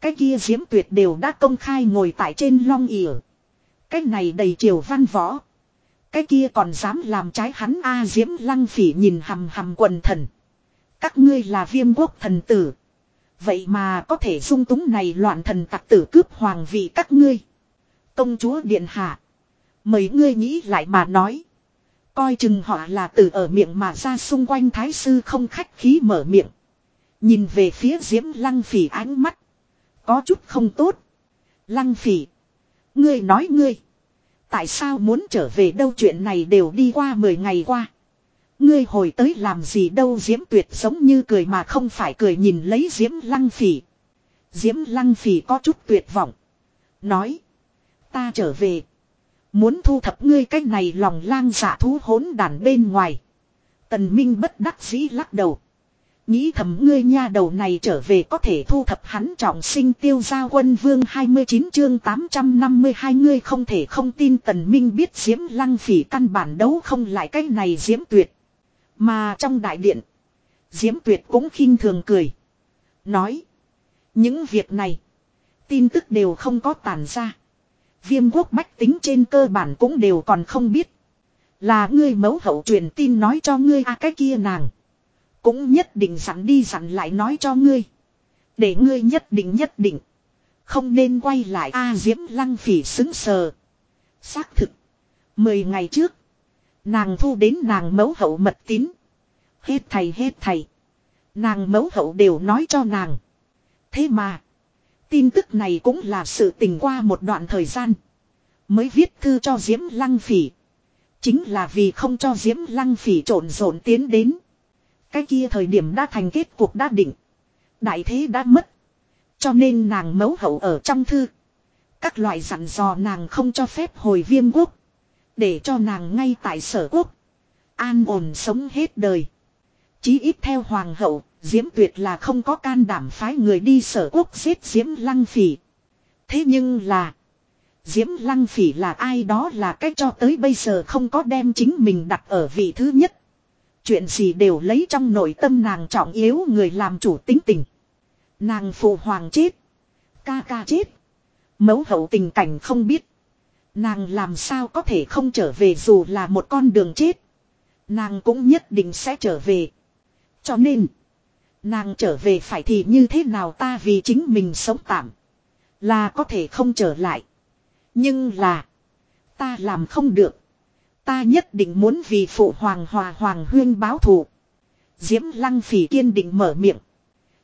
Cái kia diễm tuyệt đều đã công khai ngồi tại trên long ỉa. Cái này đầy triều văn võ. Cái kia còn dám làm trái hắn A diễm lăng phỉ nhìn hầm hầm quần thần. Các ngươi là viêm quốc thần tử. Vậy mà có thể dung túng này loạn thần tặc tử cướp hoàng vị các ngươi. Công chúa Điện Hạ. Mấy ngươi nghĩ lại mà nói. Coi chừng họ là từ ở miệng mà ra xung quanh thái sư không khách khí mở miệng. Nhìn về phía diễm lăng phỉ ánh mắt. Có chút không tốt. Lăng phỉ. Ngươi nói ngươi. Tại sao muốn trở về đâu chuyện này đều đi qua 10 ngày qua. Ngươi hồi tới làm gì đâu diễm tuyệt giống như cười mà không phải cười nhìn lấy diễm lăng phỉ. Diễm lăng phỉ có chút tuyệt vọng. Nói. Ta trở về. Muốn thu thập ngươi cách này lòng lang giả thú hỗn đàn bên ngoài. Tần Minh bất đắc dĩ lắc đầu. Nghĩ thầm ngươi nha đầu này trở về có thể thu thập hắn trọng sinh tiêu gia quân vương 29 chương 852 ngươi không thể không tin tần minh biết diễm lăng phỉ căn bản đấu không lại cái này diễm tuyệt. Mà trong đại điện, diễm tuyệt cũng khinh thường cười. Nói, những việc này, tin tức đều không có tàn ra. Viêm quốc bách tính trên cơ bản cũng đều còn không biết. Là ngươi mẫu hậu truyền tin nói cho ngươi a à cái kia nàng. Cũng nhất định sẵn đi sẵn lại nói cho ngươi. Để ngươi nhất định nhất định. Không nên quay lại A Diễm Lăng Phỉ xứng sờ. Xác thực. Mười ngày trước. Nàng thu đến nàng mẫu hậu mật tín. Hết thầy hết thầy. Nàng mẫu hậu đều nói cho nàng. Thế mà. Tin tức này cũng là sự tình qua một đoạn thời gian. Mới viết thư cho Diễm Lăng Phỉ. Chính là vì không cho Diễm Lăng Phỉ trộn rộn tiến đến. Cái kia thời điểm đã thành kết cuộc đã định. Đại thế đã mất. Cho nên nàng mấu hậu ở trong thư. Các loại dặn dò nàng không cho phép hồi viêm quốc. Để cho nàng ngay tại sở quốc. An ổn sống hết đời. Chí ít theo hoàng hậu, Diễm Tuyệt là không có can đảm phái người đi sở quốc giết Diễm Lăng Phỉ. Thế nhưng là. Diễm Lăng Phỉ là ai đó là cách cho tới bây giờ không có đem chính mình đặt ở vị thứ nhất. Chuyện gì đều lấy trong nội tâm nàng trọng yếu người làm chủ tính tình. Nàng phụ hoàng chết. Ca ca chết. Mẫu hậu tình cảnh không biết. Nàng làm sao có thể không trở về dù là một con đường chết. Nàng cũng nhất định sẽ trở về. Cho nên. Nàng trở về phải thì như thế nào ta vì chính mình sống tạm. Là có thể không trở lại. Nhưng là. Ta làm không được. Ta nhất định muốn vì phụ hoàng hòa hoàng huyên báo thù. Diễm lăng phỉ kiên định mở miệng.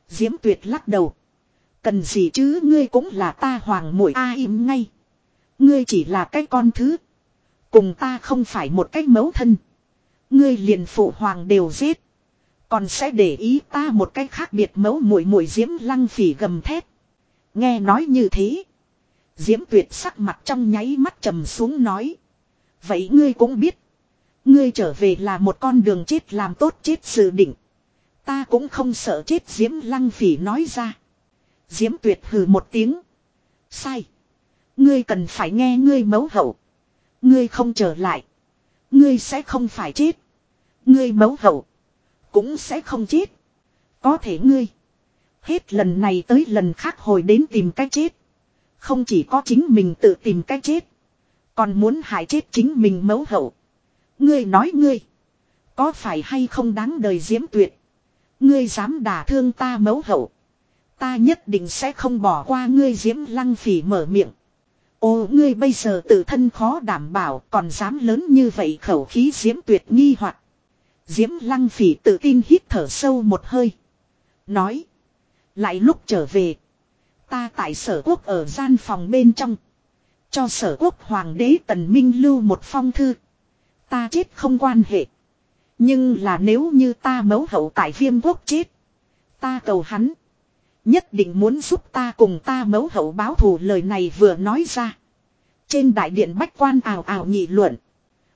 Diễm tuyệt lắc đầu. Cần gì chứ, ngươi cũng là ta hoàng mũi a im ngay. Ngươi chỉ là cái con thứ. Cùng ta không phải một cái mấu thân. Ngươi liền phụ hoàng đều giết. Còn sẽ để ý ta một cách khác biệt mấu muội muội diễm lăng phỉ gầm thét. Nghe nói như thế. Diễm tuyệt sắc mặt trong nháy mắt trầm xuống nói. Vậy ngươi cũng biết. Ngươi trở về là một con đường chết làm tốt chết sự định. Ta cũng không sợ chết Diễm lăng phỉ nói ra. Diễm tuyệt hừ một tiếng. Sai. Ngươi cần phải nghe ngươi mấu hậu. Ngươi không trở lại. Ngươi sẽ không phải chết. Ngươi mấu hậu. Cũng sẽ không chết. Có thể ngươi. Hết lần này tới lần khác hồi đến tìm cách chết. Không chỉ có chính mình tự tìm cách chết. Còn muốn hại chết chính mình mấu hậu. Ngươi nói ngươi. Có phải hay không đáng đời diễm tuyệt. Ngươi dám đả thương ta mấu hậu. Ta nhất định sẽ không bỏ qua ngươi diễm lăng phỉ mở miệng. Ô, ngươi bây giờ tự thân khó đảm bảo, còn dám lớn như vậy khẩu khí diễm tuyệt nghi hoặc Diễm lăng phỉ tự tin hít thở sâu một hơi. Nói. Lại lúc trở về. Ta tại sở quốc ở gian phòng bên trong. Cho sở quốc hoàng đế tần minh lưu một phong thư. Ta chết không quan hệ. Nhưng là nếu như ta mấu hậu tại viêm quốc chết. Ta cầu hắn. Nhất định muốn giúp ta cùng ta mấu hậu báo thù lời này vừa nói ra. Trên đại điện bách quan ào ào nghị luận.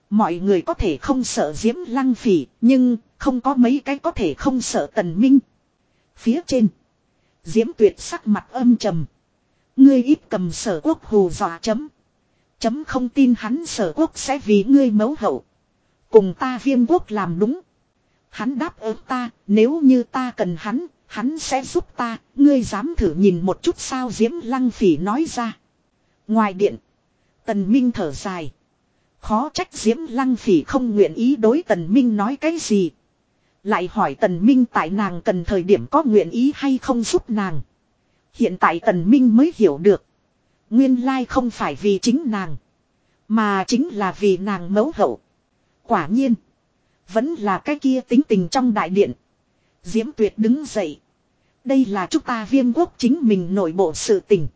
Mọi người có thể không sợ diễm lăng phỉ, nhưng không có mấy cái có thể không sợ tần minh. Phía trên. Diễm tuyệt sắc mặt âm trầm. Ngươi ít cầm sở quốc hù dọa chấm. Chấm không tin hắn sở quốc sẽ vì ngươi mấu hậu. Cùng ta viêm quốc làm đúng. Hắn đáp ứng ta, nếu như ta cần hắn, hắn sẽ giúp ta, ngươi dám thử nhìn một chút sao Diễm Lăng Phỉ nói ra. Ngoài điện, Tần Minh thở dài. Khó trách Diễm Lăng Phỉ không nguyện ý đối Tần Minh nói cái gì. Lại hỏi Tần Minh tại nàng cần thời điểm có nguyện ý hay không giúp nàng. Hiện tại Tần Minh mới hiểu được. Nguyên lai không phải vì chính nàng. Mà chính là vì nàng mấu hậu. Quả nhiên. Vẫn là cái kia tính tình trong đại điện. Diễm Tuyệt đứng dậy. Đây là chúng ta viêm quốc chính mình nội bộ sự tình.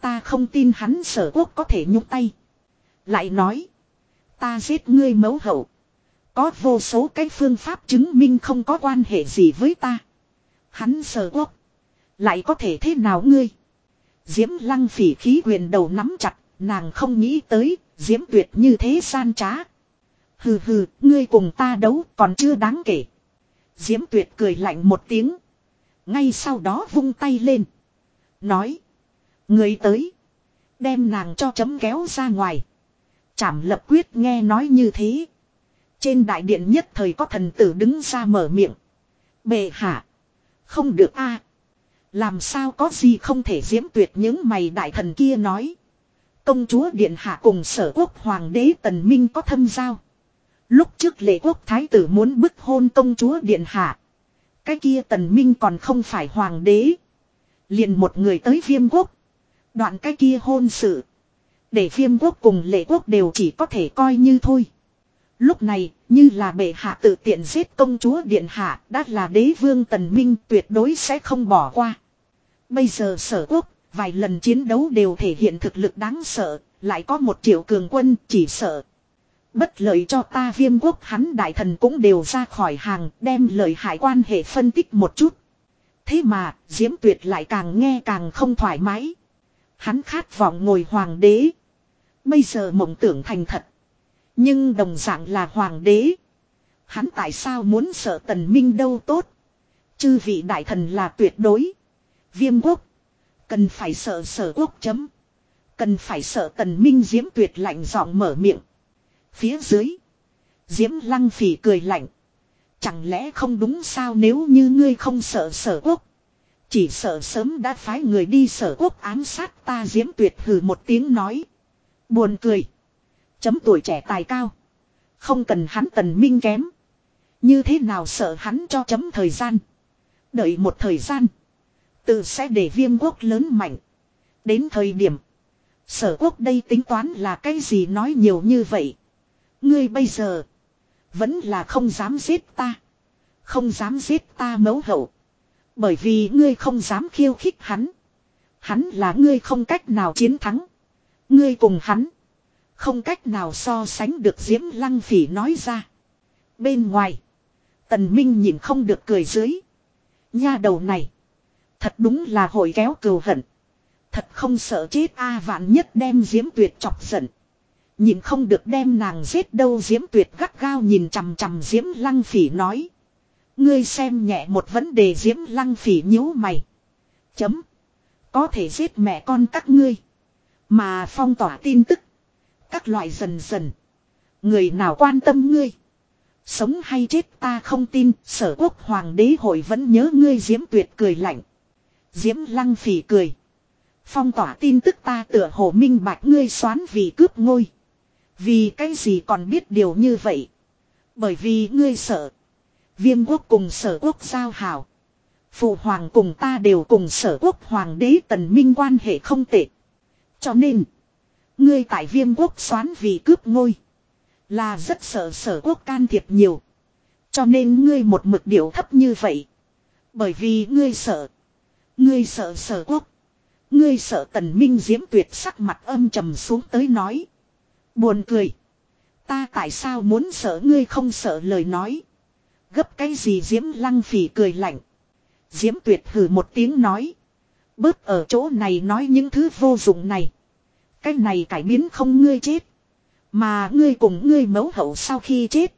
Ta không tin hắn sở quốc có thể nhúc tay. Lại nói. Ta giết ngươi mấu hậu. Có vô số cái phương pháp chứng minh không có quan hệ gì với ta. Hắn sợ quốc. Lại có thể thế nào ngươi? Diễm lăng phỉ khí quyền đầu nắm chặt. Nàng không nghĩ tới. Diễm tuyệt như thế san trá. Hừ hừ, ngươi cùng ta đấu còn chưa đáng kể. Diễm tuyệt cười lạnh một tiếng. Ngay sau đó vung tay lên. Nói. Người tới. Đem nàng cho chấm kéo ra ngoài. Chảm lập quyết nghe nói như thế. Trên đại điện nhất thời có thần tử đứng ra mở miệng. Bệ hạ. Không được a Làm sao có gì không thể diễm tuyệt những mày đại thần kia nói. Công chúa điện hạ cùng sở quốc hoàng đế tần minh có thâm giao. Lúc trước lệ quốc thái tử muốn bức hôn công chúa điện hạ. Cái kia tần minh còn không phải hoàng đế. Liền một người tới viêm quốc. Đoạn cái kia hôn sự. Để viêm quốc cùng lệ quốc đều chỉ có thể coi như thôi. Lúc này, như là bệ hạ tự tiện giết công chúa điện hạ, đã là đế vương tần minh tuyệt đối sẽ không bỏ qua. Bây giờ sở quốc, vài lần chiến đấu đều thể hiện thực lực đáng sợ, lại có một triệu cường quân chỉ sợ. Bất lợi cho ta viêm quốc hắn đại thần cũng đều ra khỏi hàng đem lời hại quan hệ phân tích một chút. Thế mà, Diễm Tuyệt lại càng nghe càng không thoải mái. Hắn khát vọng ngồi hoàng đế. Bây giờ mộng tưởng thành thật. Nhưng đồng dạng là hoàng đế. Hắn tại sao muốn sợ tần minh đâu tốt. Chư vị đại thần là tuyệt đối. Viêm quốc. Cần phải sợ sở quốc chấm. Cần phải sợ tần minh diễm tuyệt lạnh giọng mở miệng. Phía dưới. Diễm lăng phỉ cười lạnh. Chẳng lẽ không đúng sao nếu như ngươi không sợ sở quốc. Chỉ sợ sớm đã phái người đi sở quốc ám sát ta diễm tuyệt hừ một tiếng nói. Buồn cười. Chấm tuổi trẻ tài cao. Không cần hắn tần minh kém. Như thế nào sợ hắn cho chấm thời gian. Đợi một thời gian. Tự sẽ để viêm quốc lớn mạnh. Đến thời điểm. Sở quốc đây tính toán là cái gì nói nhiều như vậy. Ngươi bây giờ. Vẫn là không dám giết ta. Không dám giết ta mấu hậu. Bởi vì ngươi không dám khiêu khích hắn. Hắn là ngươi không cách nào chiến thắng. Ngươi cùng hắn. Không cách nào so sánh được Diễm Lăng Phỉ nói ra. Bên ngoài. Tần Minh nhìn không được cười dưới. Nha đầu này. Thật đúng là hồi kéo cừu hận. Thật không sợ chết a vạn nhất đem Diễm Tuyệt chọc giận. Nhìn không được đem nàng giết đâu Diễm Tuyệt gắt gao nhìn chằm chằm Diễm Lăng Phỉ nói. Ngươi xem nhẹ một vấn đề Diễm Lăng Phỉ nhíu mày. Chấm. Có thể giết mẹ con các ngươi. Mà phong tỏa tin tức. Các loại dần dần. Người nào quan tâm ngươi. Sống hay chết ta không tin. Sở quốc hoàng đế hội vẫn nhớ ngươi, Diễm Tuyệt cười lạnh. Diễm Lăng Phỉ cười. Phong tỏa tin tức ta tựa hồ minh bạch ngươi xoán vì cướp ngôi. Vì cái gì còn biết điều như vậy? Bởi vì ngươi sợ. Viêm quốc cùng sở quốc giao hảo. Phụ hoàng cùng ta đều cùng sở quốc hoàng đế tần minh quan hệ không tệ. Cho nên. Ngươi tại viêm quốc xoán vì cướp ngôi. Là rất sợ sở quốc can thiệp nhiều. Cho nên ngươi một mực điệu thấp như vậy. Bởi vì ngươi sợ. Ngươi sợ sở quốc. Ngươi sợ tần minh diễm tuyệt sắc mặt âm trầm xuống tới nói. Buồn cười. Ta tại sao muốn sợ ngươi không sợ lời nói. Gấp cái gì diễm lăng phỉ cười lạnh. Diễm tuyệt hử một tiếng nói. Bớt ở chỗ này nói những thứ vô dụng này. Cái này cải biến không ngươi chết. Mà ngươi cùng ngươi mẫu hậu sau khi chết.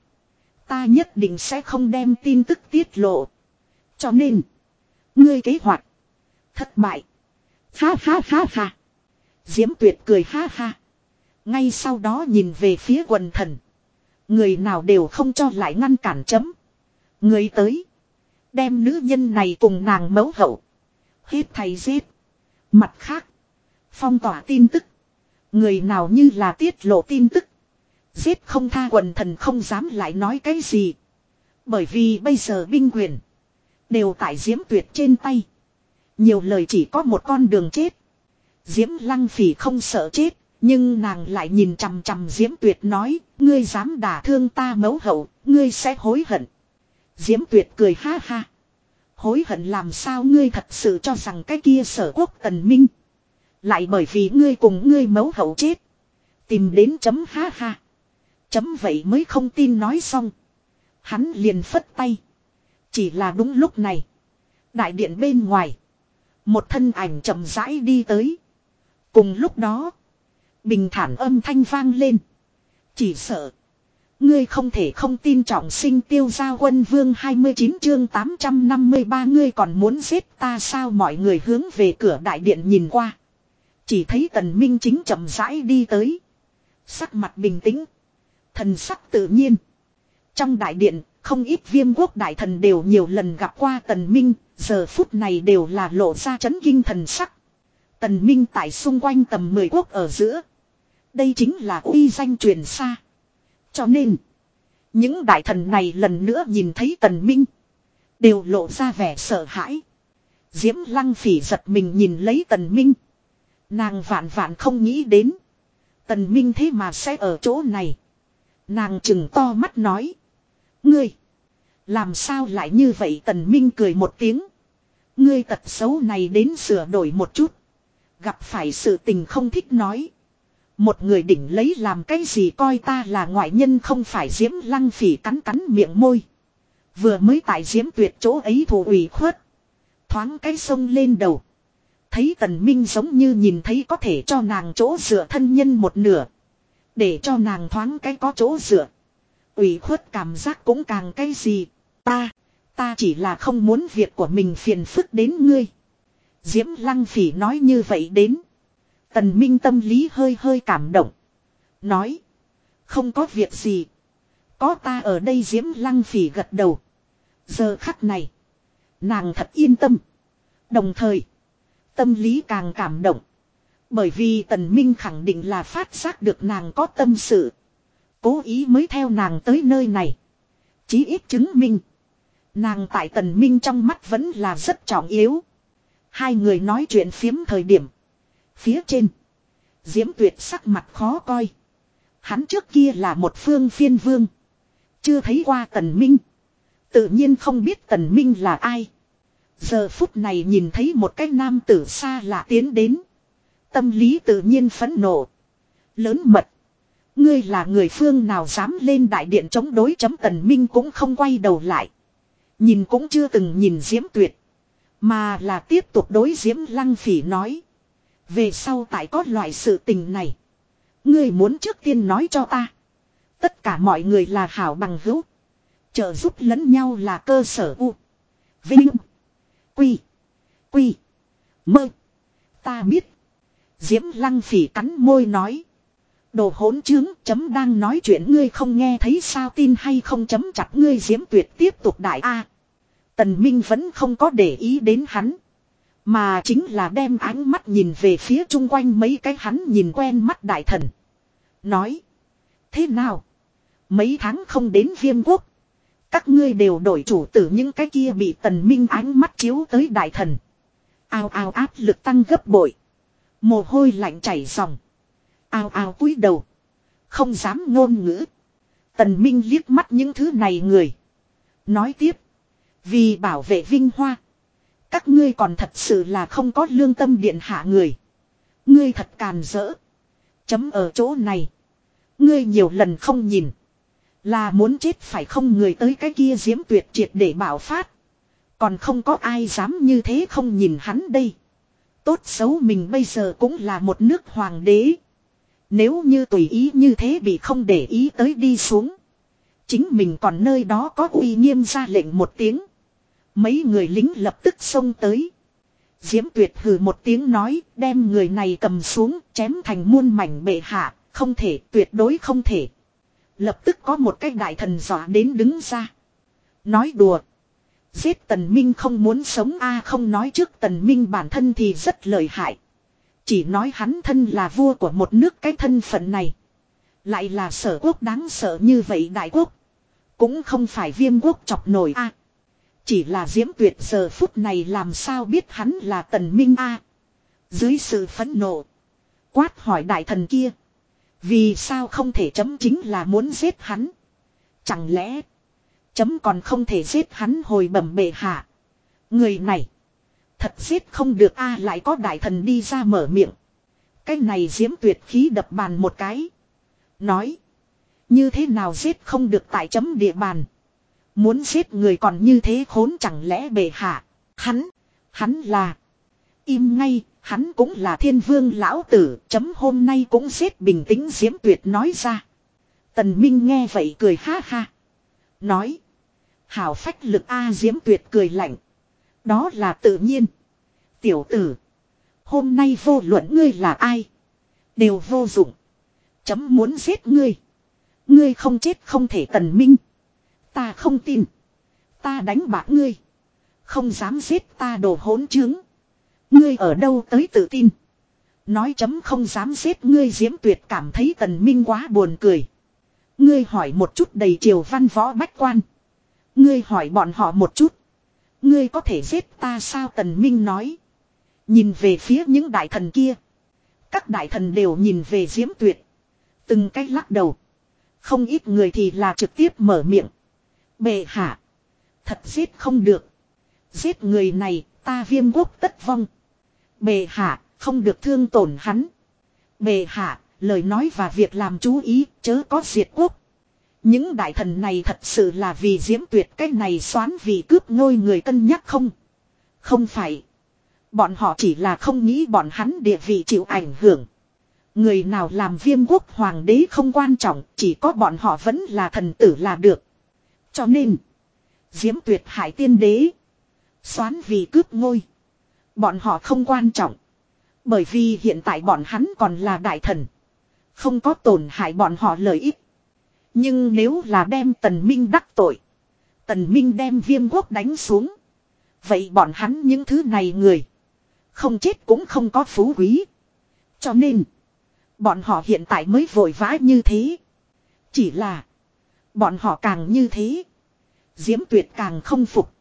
Ta nhất định sẽ không đem tin tức tiết lộ. Cho nên. Ngươi kế hoạch. Thất bại. Ha ha ha ha. Diễm tuyệt cười ha ha. Ngay sau đó nhìn về phía quần thần. Người nào đều không cho lại ngăn cản chấm. Người tới. Đem nữ nhân này cùng nàng mẫu hậu. Hết thầy giết. Mặt khác. Phong tỏa tin tức. Người nào như là tiết lộ tin tức. Giết không tha quần thần không dám lại nói cái gì. Bởi vì bây giờ binh quyền. Đều tại diễm tuyệt trên tay. Nhiều lời chỉ có một con đường chết. Diễm lăng phỉ không sợ chết. Nhưng nàng lại nhìn chằm chằm Diễm Tuyệt nói, ngươi dám đả thương ta mấu hậu, ngươi sẽ hối hận. Diễm Tuyệt cười ha ha. Hối hận làm sao ngươi thật sự cho rằng cái kia sở quốc tần minh. Lại bởi vì ngươi cùng ngươi mấu hậu chết. Tìm đến chấm ha ha. Chấm vậy mới không tin nói xong. Hắn liền phất tay. Chỉ là đúng lúc này. Đại điện bên ngoài. Một thân ảnh chậm rãi đi tới. Cùng lúc đó. Bình thản âm thanh vang lên. Chỉ sợ. Ngươi không thể không tin trọng sinh tiêu gia quân vương 29 chương 853 ngươi còn muốn giết ta sao mọi người hướng về cửa đại điện nhìn qua. Chỉ thấy tần minh chính chậm rãi đi tới. Sắc mặt bình tĩnh. Thần sắc tự nhiên. Trong đại điện, không ít viêm quốc đại thần đều nhiều lần gặp qua tần minh, giờ phút này đều là lộ ra chấn kinh thần sắc. Tần minh tại xung quanh tầm 10 quốc ở giữa. Đây chính là uy danh truyền xa. Cho nên, những đại thần này lần nữa nhìn thấy tần minh. Đều lộ ra vẻ sợ hãi. Diễm lăng phỉ giật mình nhìn lấy tần minh. Nàng vạn vạn không nghĩ đến. Tần minh thế mà sẽ ở chỗ này. Nàng chừng to mắt nói. Ngươi. Làm sao lại như vậy tần minh cười một tiếng. Ngươi tật xấu này đến sửa đổi một chút. Gặp phải sự tình không thích nói. Một người đỉnh lấy làm cái gì coi ta là ngoại nhân không phải diễm lăng phỉ cắn cắn miệng môi. Vừa mới tại diễm tuyệt chỗ ấy thủ ủy khuất. Thoáng cái sông lên đầu. Thấy tần minh giống như nhìn thấy có thể cho nàng chỗ dựa thân nhân một nửa. Để cho nàng thoáng cái có chỗ dựa. ủy khuất cảm giác cũng càng cái gì. Ta, ta chỉ là không muốn việc của mình phiền phức đến ngươi. Diễm lăng phỉ nói như vậy đến. Tần Minh tâm lý hơi hơi cảm động. Nói. Không có việc gì. Có ta ở đây diễm lăng phỉ gật đầu. Giờ khắc này. Nàng thật yên tâm. Đồng thời. Tâm lý càng cảm động. Bởi vì tần minh khẳng định là phát giác được nàng có tâm sự. Cố ý mới theo nàng tới nơi này. Chí ít chứng minh. Nàng tại tần minh trong mắt vẫn là rất trọng yếu. Hai người nói chuyện phiếm thời điểm. Phía trên. Diễm tuyệt sắc mặt khó coi. Hắn trước kia là một phương phiên vương. Chưa thấy qua tần minh. Tự nhiên không biết tần minh là ai. Giờ phút này nhìn thấy một cái nam tử xa lạ tiến đến. Tâm lý tự nhiên phẫn nộ. Lớn mật. Ngươi là người phương nào dám lên đại điện chống đối chấm tần minh cũng không quay đầu lại. Nhìn cũng chưa từng nhìn diễm tuyệt. Mà là tiếp tục đối diễm lăng phỉ nói. Về sau tại có loại sự tình này. Ngươi muốn trước tiên nói cho ta. Tất cả mọi người là hảo bằng hữu. Trợ giúp lẫn nhau là cơ sở u. Vinh. Quy. Quy. Mơ. Ta biết. Diễm lăng phỉ cắn môi nói. Đồ hỗn chứng chấm đang nói chuyện ngươi không nghe thấy sao tin hay không chấm chặt ngươi diễm tuyệt tiếp tục đại A. Tần Minh vẫn không có để ý đến hắn. Mà chính là đem ánh mắt nhìn về phía chung quanh mấy cái hắn nhìn quen mắt đại thần. Nói. Thế nào? Mấy tháng không đến viêm quốc. Các ngươi đều đổi chủ tử những cái kia bị tần minh ánh mắt chiếu tới đại thần. Ao ao áp lực tăng gấp bội. Mồ hôi lạnh chảy ròng. Ao ao cúi đầu. Không dám ngôn ngữ. Tần minh liếc mắt những thứ này người. Nói tiếp. Vì bảo vệ vinh hoa. Các ngươi còn thật sự là không có lương tâm điện hạ người. Ngươi thật càn rỡ. Chấm ở chỗ này. Ngươi nhiều lần không nhìn. Là muốn chết phải không người tới cái kia diễm tuyệt triệt để bảo phát. Còn không có ai dám như thế không nhìn hắn đây. Tốt xấu mình bây giờ cũng là một nước hoàng đế. Nếu như tùy ý như thế bị không để ý tới đi xuống. Chính mình còn nơi đó có uy nghiêm ra lệnh một tiếng. Mấy người lính lập tức xông tới. Diễm tuyệt hừ một tiếng nói, đem người này cầm xuống, chém thành muôn mảnh bệ hạ. Không thể, tuyệt đối không thể. Lập tức có một cái đại thần dọa đến đứng ra. Nói đùa. Giết tần minh không muốn sống a, không nói trước tần minh bản thân thì rất lợi hại. Chỉ nói hắn thân là vua của một nước cái thân phận này. Lại là sở quốc đáng sợ như vậy đại quốc. Cũng không phải viêm quốc chọc nổi a chỉ là diễm tuyệt giờ phút này làm sao biết hắn là tần minh a Dưới sự phẫn nộ. Quát hỏi đại thần kia. Vì sao không thể chấm chính là muốn giết hắn. Chẳng lẽ. Chấm còn không thể giết hắn hồi bẩm bệ hạ. Người này. Thật giết không được a lại có đại thần đi ra mở miệng. Cái này diễm tuyệt khí đập bàn một cái. Nói. Như thế nào giết không được tại chấm địa bàn. Muốn giết người còn như thế khốn chẳng lẽ bệ hạ. Hắn. Hắn là. Im ngay. Hắn cũng là thiên vương lão tử. Chấm hôm nay cũng giết bình tĩnh diễm tuyệt nói ra. Tần Minh nghe vậy cười ha ha. Nói. Hảo phách lực A diễm tuyệt cười lạnh. Đó là tự nhiên. Tiểu tử. Hôm nay vô luận ngươi là ai. Đều vô dụng. Chấm muốn giết ngươi. Ngươi không chết không thể tần minh. Ta không tin. Ta đánh bạc ngươi. Không dám giết ta đồ hỗn trướng. Ngươi ở đâu tới tự tin. Nói chấm không dám giết ngươi diễm tuyệt cảm thấy tần minh quá buồn cười. Ngươi hỏi một chút đầy triều văn võ bách quan. Ngươi hỏi bọn họ một chút. Ngươi có thể giết ta sao tần minh nói. Nhìn về phía những đại thần kia. Các đại thần đều nhìn về diễm tuyệt. Từng cách lắc đầu. Không ít người thì là trực tiếp mở miệng. Bệ hạ. Thật giết không được. Giết người này ta viêm quốc tất vong. Bệ hạ không được thương tổn hắn. Bệ hạ Lời nói và việc làm chú ý, chớ có diệt quốc. Những đại thần này thật sự là vì diễm tuyệt cái này xoán vì cướp ngôi người cân nhắc không? Không phải. Bọn họ chỉ là không nghĩ bọn hắn địa vị chịu ảnh hưởng. Người nào làm viêm quốc hoàng đế không quan trọng, chỉ có bọn họ vẫn là thần tử là được. Cho nên, diễm tuyệt hải tiên đế, xoán vì cướp ngôi. Bọn họ không quan trọng. Bởi vì hiện tại bọn hắn còn là đại thần. Không có tổn hại bọn họ lợi ích. Nhưng nếu là đem tần minh đắc tội. Tần minh đem viêm quốc đánh xuống. Vậy bọn hắn những thứ này người. Không chết cũng không có phú quý. Cho nên. Bọn họ hiện tại mới vội vã như thế. Chỉ là. Bọn họ càng như thế. Diễm tuyệt càng không phục.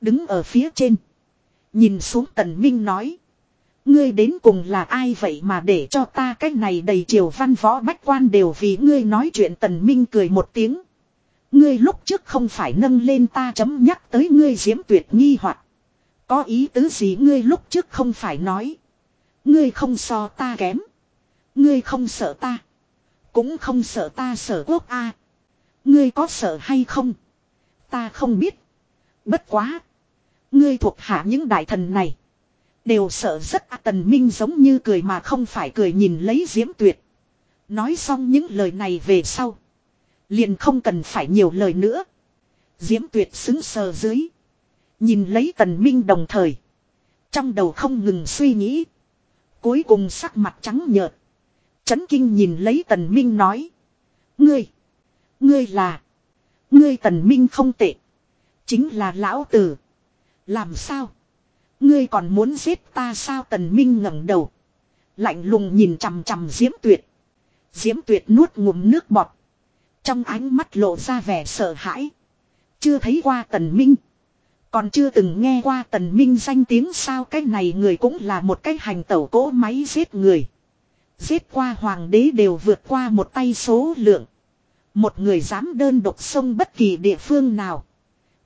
Đứng ở phía trên. Nhìn xuống tần minh nói. Ngươi đến cùng là ai vậy mà để cho ta cái này đầy triều văn võ bách quan đều vì ngươi nói chuyện tần minh cười một tiếng. Ngươi lúc trước không phải nâng lên ta chấm nhắc tới ngươi diễm tuyệt nghi hoặc Có ý tứ gì ngươi lúc trước không phải nói. Ngươi không so ta kém. Ngươi không sợ ta. Cũng không sợ ta sợ quốc a. Ngươi có sợ hay không? Ta không biết. Bất quá. Ngươi thuộc hạ những đại thần này. Đều sợ rất à, tần minh giống như cười mà không phải cười nhìn lấy diễm tuyệt. Nói xong những lời này về sau. Liền không cần phải nhiều lời nữa. Diễm tuyệt xứng sờ dưới. Nhìn lấy tần minh đồng thời. Trong đầu không ngừng suy nghĩ. Cuối cùng sắc mặt trắng nhợt. Chấn kinh nhìn lấy tần minh nói. Ngươi. Ngươi là. Ngươi tần minh không tệ. Chính là lão tử. Làm sao? Ngươi còn muốn giết ta sao tần minh ngẩng đầu. Lạnh lùng nhìn chằm chằm diễm tuyệt. Diễm tuyệt nuốt ngụm nước bọt. Trong ánh mắt lộ ra vẻ sợ hãi. Chưa thấy qua tần minh. Còn chưa từng nghe qua tần minh danh tiếng sao cái này người cũng là một cái hành tẩu cỗ máy giết người. Giết qua hoàng đế đều vượt qua một tay số lượng. Một người dám đơn độc sông bất kỳ địa phương nào.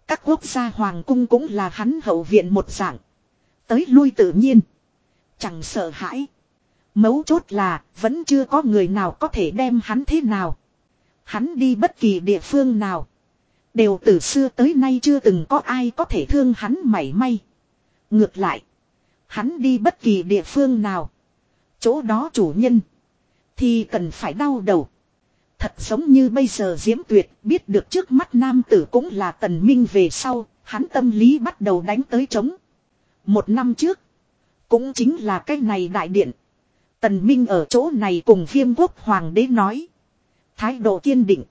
Các quốc gia hoàng cung cũng là hắn hậu viện một dạng. Tới lui tự nhiên. Chẳng sợ hãi. Mấu chốt là, vẫn chưa có người nào có thể đem hắn thế nào. Hắn đi bất kỳ địa phương nào. Đều từ xưa tới nay chưa từng có ai có thể thương hắn mảy may. Ngược lại. Hắn đi bất kỳ địa phương nào. Chỗ đó chủ nhân. Thì cần phải đau đầu. Thật giống như bây giờ Diễm Tuyệt biết được trước mắt nam tử cũng là tần minh về sau. Hắn tâm lý bắt đầu đánh tới trống. Một năm trước. Cũng chính là cái này đại điện. Tần Minh ở chỗ này cùng viêm quốc hoàng đế nói. Thái độ kiên định.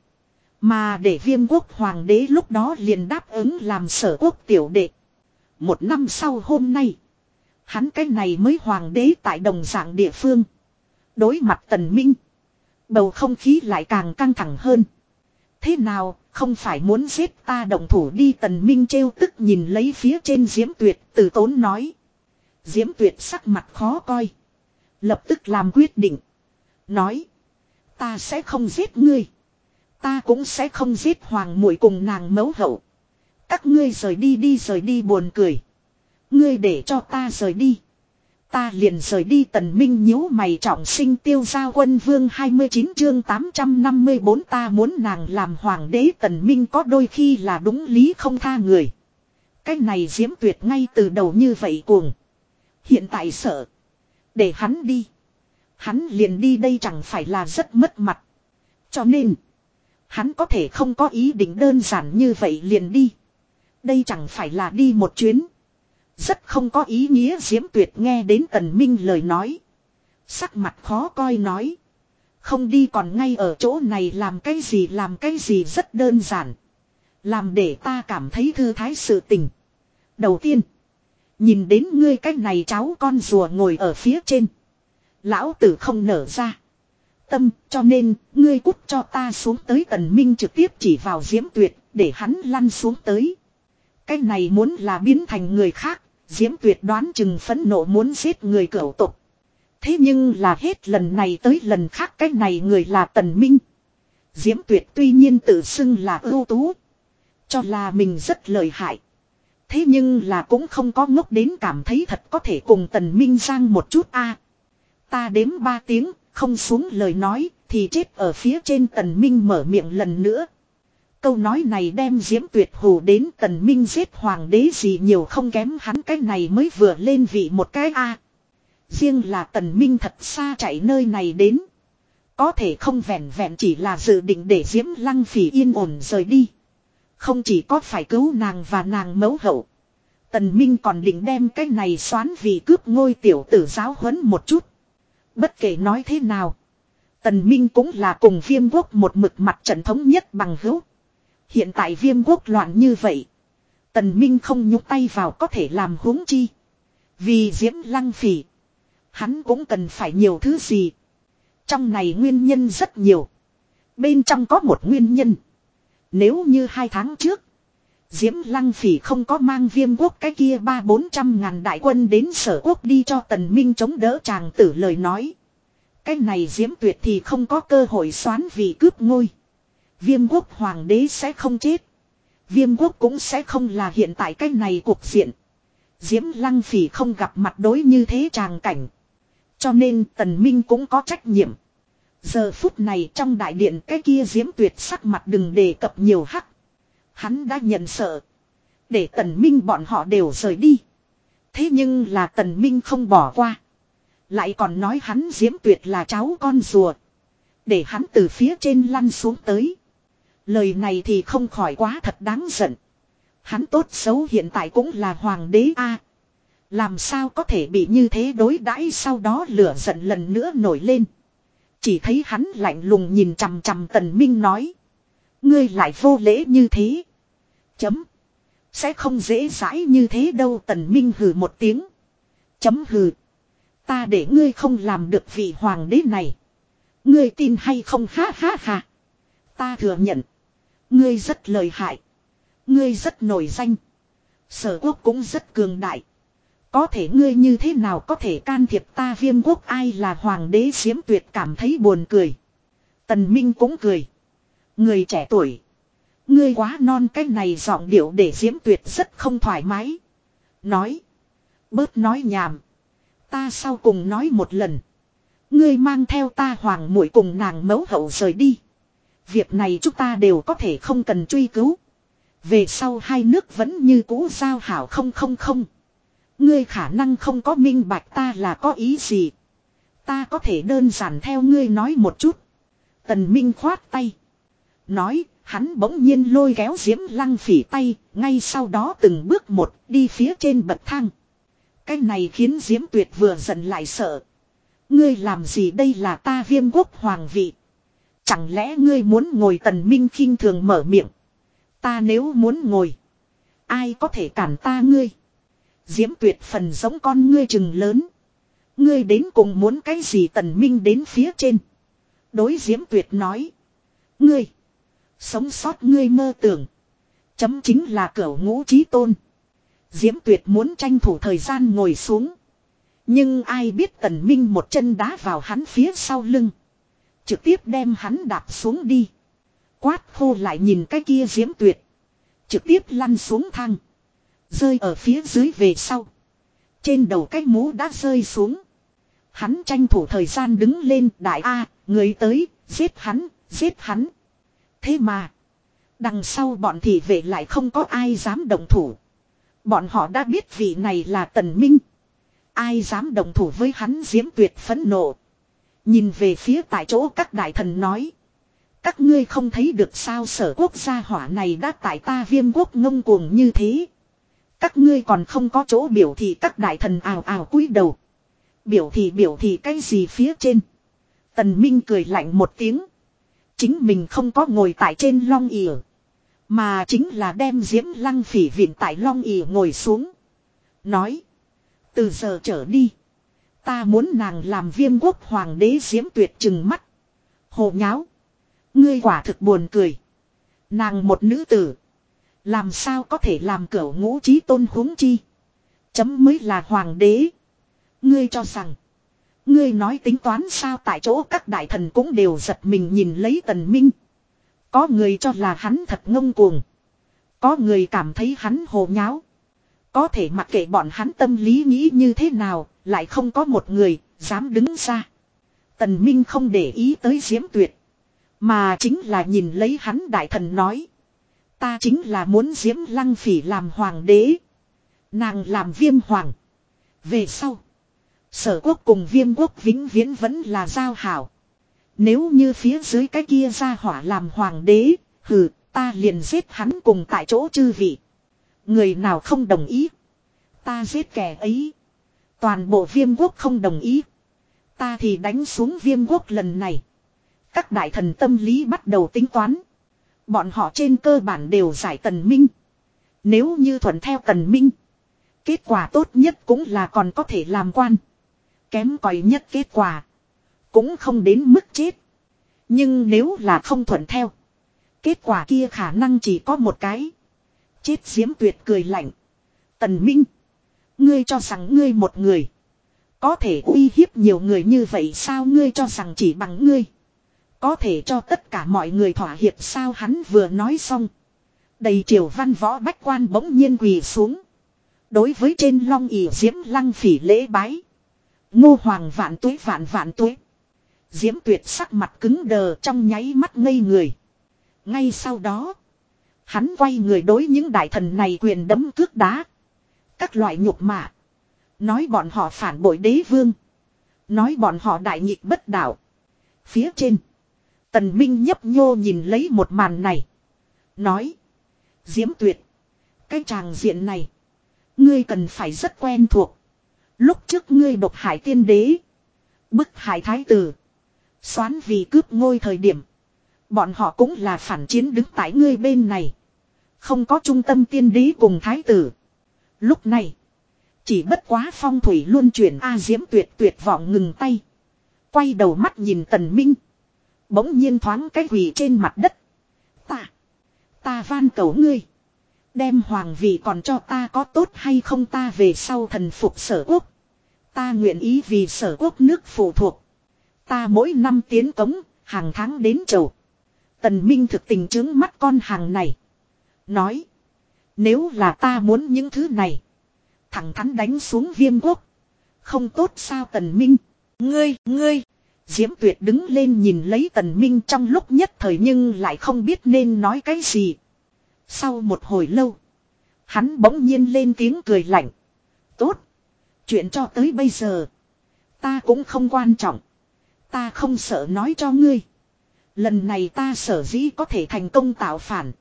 Mà để viêm quốc hoàng đế lúc đó liền đáp ứng làm sở quốc tiểu đệ. Một năm sau hôm nay. Hắn cái này mới hoàng đế tại đồng dạng địa phương. Đối mặt tần minh. Bầu không khí lại càng căng thẳng hơn. Thế nào, không phải muốn giết ta động thủ đi tần minh trêu tức nhìn lấy phía trên diễm tuyệt từ tốn nói. Diễm tuyệt sắc mặt khó coi. Lập tức làm quyết định. Nói. Ta sẽ không giết ngươi. Ta cũng sẽ không giết hoàng muội cùng nàng mấu hậu. Các ngươi rời đi đi rời đi buồn cười. Ngươi để cho ta rời đi. Ta liền rời đi tần minh nhíu mày trọng sinh tiêu giao quân vương 29 chương 854 ta muốn nàng làm hoàng đế tần minh có đôi khi là đúng lý không tha người. Cái này diễm tuyệt ngay từ đầu như vậy cuồng. Hiện tại sợ. Để hắn đi. Hắn liền đi đây chẳng phải là rất mất mặt. Cho nên. Hắn có thể không có ý định đơn giản như vậy liền đi. Đây chẳng phải là đi một chuyến. Rất không có ý nghĩa diễm tuyệt nghe đến tần minh lời nói. Sắc mặt khó coi nói. Không đi còn ngay ở chỗ này làm cái gì, làm cái gì rất đơn giản. Làm để ta cảm thấy thư thái sự tình. Đầu tiên. Nhìn đến ngươi cách này cháu con rùa ngồi ở phía trên. Lão tử không nở ra. Tâm cho nên, ngươi cút cho ta xuống tới tần minh trực tiếp chỉ vào diễm tuyệt, để hắn lăn xuống tới. Cái này muốn là biến thành người khác Diễm tuyệt đoán chừng phẫn nộ muốn giết người cửu tục. Thế nhưng là hết lần này tới lần khác cái này người là Tần Minh. Diễm tuyệt tuy nhiên tự xưng là ưu tú. Cho là mình rất lợi hại. Thế nhưng là cũng không có ngốc đến cảm thấy thật có thể cùng Tần Minh sang một chút a. ta đếm ba tiếng, không xuống lời nói, thì chết ở phía trên tần minh mở miệng lần nữa. Câu nói này đem diễm tuyệt hù đến tần minh giết hoàng đế gì nhiều không kém hắn cái này mới vừa lên vị một cái a Riêng là tần minh thật xa chạy nơi này đến. Có thể không vẹn vẹn chỉ là dự định để diễm lăng phỉ yên ổn rời đi. Không chỉ có phải cứu nàng và nàng mẫu hậu. Tần Minh còn định đem cái này xoán vì cướp ngôi tiểu tử giáo huấn một chút. Bất kể nói thế nào. Tần Minh cũng là cùng viêm quốc một mực mặt trận thống nhất bằng hữu. Hiện tại viêm quốc loạn như vậy. Tần Minh không nhúc tay vào có thể làm huống chi. Vì diễm lăng phỉ. Hắn cũng cần phải nhiều thứ gì. Trong này nguyên nhân rất nhiều. Bên trong có một nguyên nhân. Nếu như hai tháng trước. Diễm Lăng Phỉ không có mang viêm quốc cái kia ba bốn trăm ngàn đại quân đến sở quốc đi cho tần minh chống đỡ chàng tử lời nói. Cái này Diễm Tuyệt thì không có cơ hội xoán vì cướp ngôi. Viêm quốc hoàng đế sẽ không chết. Viêm quốc cũng sẽ không là hiện tại cái này cuộc diện. Diễm Lăng Phỉ không gặp mặt đối như thế tràng cảnh. Cho nên tần minh cũng có trách nhiệm. Giờ phút này trong đại điện cái kia Diễm Tuyệt sắc mặt đừng đề cập nhiều hắc. Hắn đã nhận sợ. Để tần minh bọn họ đều rời đi. Thế nhưng là tần minh không bỏ qua. Lại còn nói hắn diễm tuyệt là cháu con rùa. Để hắn từ phía trên lăn xuống tới. Lời này thì không khỏi quá thật đáng giận. Hắn tốt xấu hiện tại cũng là hoàng đế a. làm sao có thể bị như thế đối đãi sau đó lửa giận lần nữa nổi lên. Chỉ thấy hắn lạnh lùng nhìn chằm chằm tần minh nói. Ngươi lại vô lễ như thế. Chấm. Sẽ không dễ dãi như thế đâu, tần minh hừ một tiếng. Chấm hừ. Ta để ngươi không làm được vị hoàng đế này. Ngươi tin hay không ha ha ha. Ta thừa nhận. Ngươi rất lợi hại. Ngươi rất nổi danh. Sở quốc cũng rất cường đại. Có thể ngươi như thế nào có thể can thiệp ta viêm quốc ai là hoàng đế xiếm tuyệt cảm thấy buồn cười. Tần Minh cũng cười. Người trẻ tuổi. Ngươi quá non cái này giọng điệu để diễm tuyệt rất không thoải mái. Nói. Bớt nói nhảm. Ta sau cùng nói một lần. Ngươi mang theo ta hoàng muội cùng nàng mấu hậu rời đi. Việc này chúng ta đều có thể không cần truy cứu. Về sau hai nước vẫn như cũ giao hảo không không không. Ngươi khả năng không có minh bạch ta là có ý gì. Ta có thể đơn giản theo ngươi nói một chút. Tần Minh khoát tay. Nói, hắn bỗng nhiên lôi kéo diễm lăng phỉ tay, ngay sau đó từng bước một đi phía trên bậc thang. Cái này khiến diễm tuyệt vừa giận lại sợ. Ngươi làm gì đây là ta viêm quốc hoàng vị. Chẳng lẽ ngươi muốn ngồi tần minh khinh thường mở miệng. Ta nếu muốn ngồi. Ai có thể cản ta ngươi. Diễm tuyệt phần giống con ngươi chừng lớn. Ngươi đến cùng muốn cái gì tần minh đến phía trên. Đối diễm tuyệt nói. Ngươi. Sống sót ngươi mơ tưởng. Chấm chính là cửa ngũ trí tôn. Diễm tuyệt muốn tranh thủ thời gian ngồi xuống. Nhưng ai biết tần minh một chân đá vào hắn phía sau lưng. Trực tiếp đem hắn đạp xuống đi. Quát khô lại nhìn cái kia diễm tuyệt. Trực tiếp lăn xuống thang. Rơi ở phía dưới về sau. Trên đầu cái mũ đã rơi xuống. Hắn tranh thủ thời gian đứng lên đại A, người tới, giết hắn, giết hắn. Thế mà. Đằng sau bọn thị vệ lại không có ai dám động thủ. Bọn họ đã biết vị này là Tần Minh. Ai dám động thủ với hắn diễm tuyệt phẫn nộ. Nhìn về phía tại chỗ các đại thần nói. Các ngươi không thấy được sao sở quốc gia hỏa này đã tại ta viêm quốc ngông cuồng như thế. Các ngươi còn không có chỗ biểu thị các đại thần ào ào cúi đầu. Biểu thị biểu thị cái gì phía trên. Tần Minh cười lạnh một tiếng. Chính mình không có ngồi tại trên long ỉa. Mà chính là đem diễm lăng phỉ viện tại long ỉa ngồi xuống. Nói. Từ giờ trở đi. Ta muốn nàng làm viêm quốc hoàng đế diễm tuyệt chừng mắt. Hồ nháo. Ngươi quả thực buồn cười. Nàng một nữ tử. Làm sao có thể làm cửa ngũ trí tôn huống chi. Chấm mới là hoàng đế. Ngươi cho rằng. Ngươi nói tính toán sao tại chỗ các đại thần cũng đều giật mình nhìn lấy tần minh. Có người cho là hắn thật ngông cuồng. Có người cảm thấy hắn hồ nháo. Có thể mặc kệ bọn hắn tâm lý nghĩ như thế nào, lại không có một người dám đứng ra. Tần Minh không để ý tới Diễm Tuyệt. Mà chính là nhìn lấy hắn đại thần nói. Ta chính là muốn Diễm Lăng Phỉ làm hoàng đế. Nàng làm viêm hoàng. Về sau. Sở quốc cùng viêm quốc vĩnh viễn vẫn là giao hảo. Nếu như phía dưới cái kia ra hỏa làm hoàng đế, hừ, ta liền giết hắn cùng tại chỗ chư vị. Người nào không đồng ý. Ta giết kẻ ấy. Toàn bộ viêm quốc không đồng ý. Ta thì đánh xuống viêm quốc lần này. Các đại thần tâm lý bắt đầu tính toán. Bọn họ trên cơ bản đều giải tần minh. Nếu như thuận theo tần minh. Kết quả tốt nhất cũng là còn có thể làm quan. Kém cỏi nhất kết quả. Cũng không đến mức chết. Nhưng nếu là không thuận theo. Kết quả kia khả năng chỉ có một cái. Chết diễm tuyệt cười lạnh. Tần Minh. Ngươi cho rằng ngươi một người. Có thể uy hiếp nhiều người như vậy sao ngươi cho rằng chỉ bằng ngươi. Có thể cho tất cả mọi người thỏa hiệp sao hắn vừa nói xong. Đầy triều văn võ bách quan bỗng nhiên quỳ xuống. Đối với trên long ỉ diễm lăng phỉ lễ bái. Ngô hoàng vạn tuế vạn vạn tuế. Diễm tuyệt sắc mặt cứng đờ trong nháy mắt ngây người. Ngay sau đó. Hắn quay người đối những đại thần này quyền đấm cước đá. Các loại nhục mạ. Nói bọn họ phản bội đế vương. Nói bọn họ đại nghịch bất đạo. Phía trên. Tần Minh nhấp nhô nhìn lấy một màn này. Nói. Diễm tuyệt. Cái tràng diện này. Ngươi cần phải rất quen thuộc. Lúc trước ngươi độc hải tiên đế. Bức hải thái tử. Xoán vì cướp ngôi thời điểm. Bọn họ cũng là phản chiến đứng tại ngươi bên này. Không có trung tâm tiên đế cùng thái tử. Lúc này. Chỉ bất quá phong thủy luôn chuyển A diễm tuyệt tuyệt vọng ngừng tay. Quay đầu mắt nhìn tần minh. Bỗng nhiên thoáng cái hủy trên mặt đất. Ta. Ta van cầu ngươi. Đem hoàng vị còn cho ta có tốt hay không ta về sau thần phục sở quốc. Ta nguyện ý vì sở quốc nước phụ thuộc. Ta mỗi năm tiến cống, hàng tháng đến chầu. Tần Minh thực tình chứng mắt con hàng này. Nói. Nếu là ta muốn những thứ này. Thẳng thắn đánh xuống viêm quốc. Không tốt sao Tần Minh. Ngươi, ngươi. Diễm Tuyệt đứng lên nhìn lấy Tần Minh trong lúc nhất thời nhưng lại không biết nên nói cái gì. Sau một hồi lâu. Hắn bỗng nhiên lên tiếng cười lạnh. Tốt. Chuyện cho tới bây giờ. Ta cũng không quan trọng. Ta không sợ nói cho ngươi. Lần này ta sở dĩ có thể thành công tạo phản.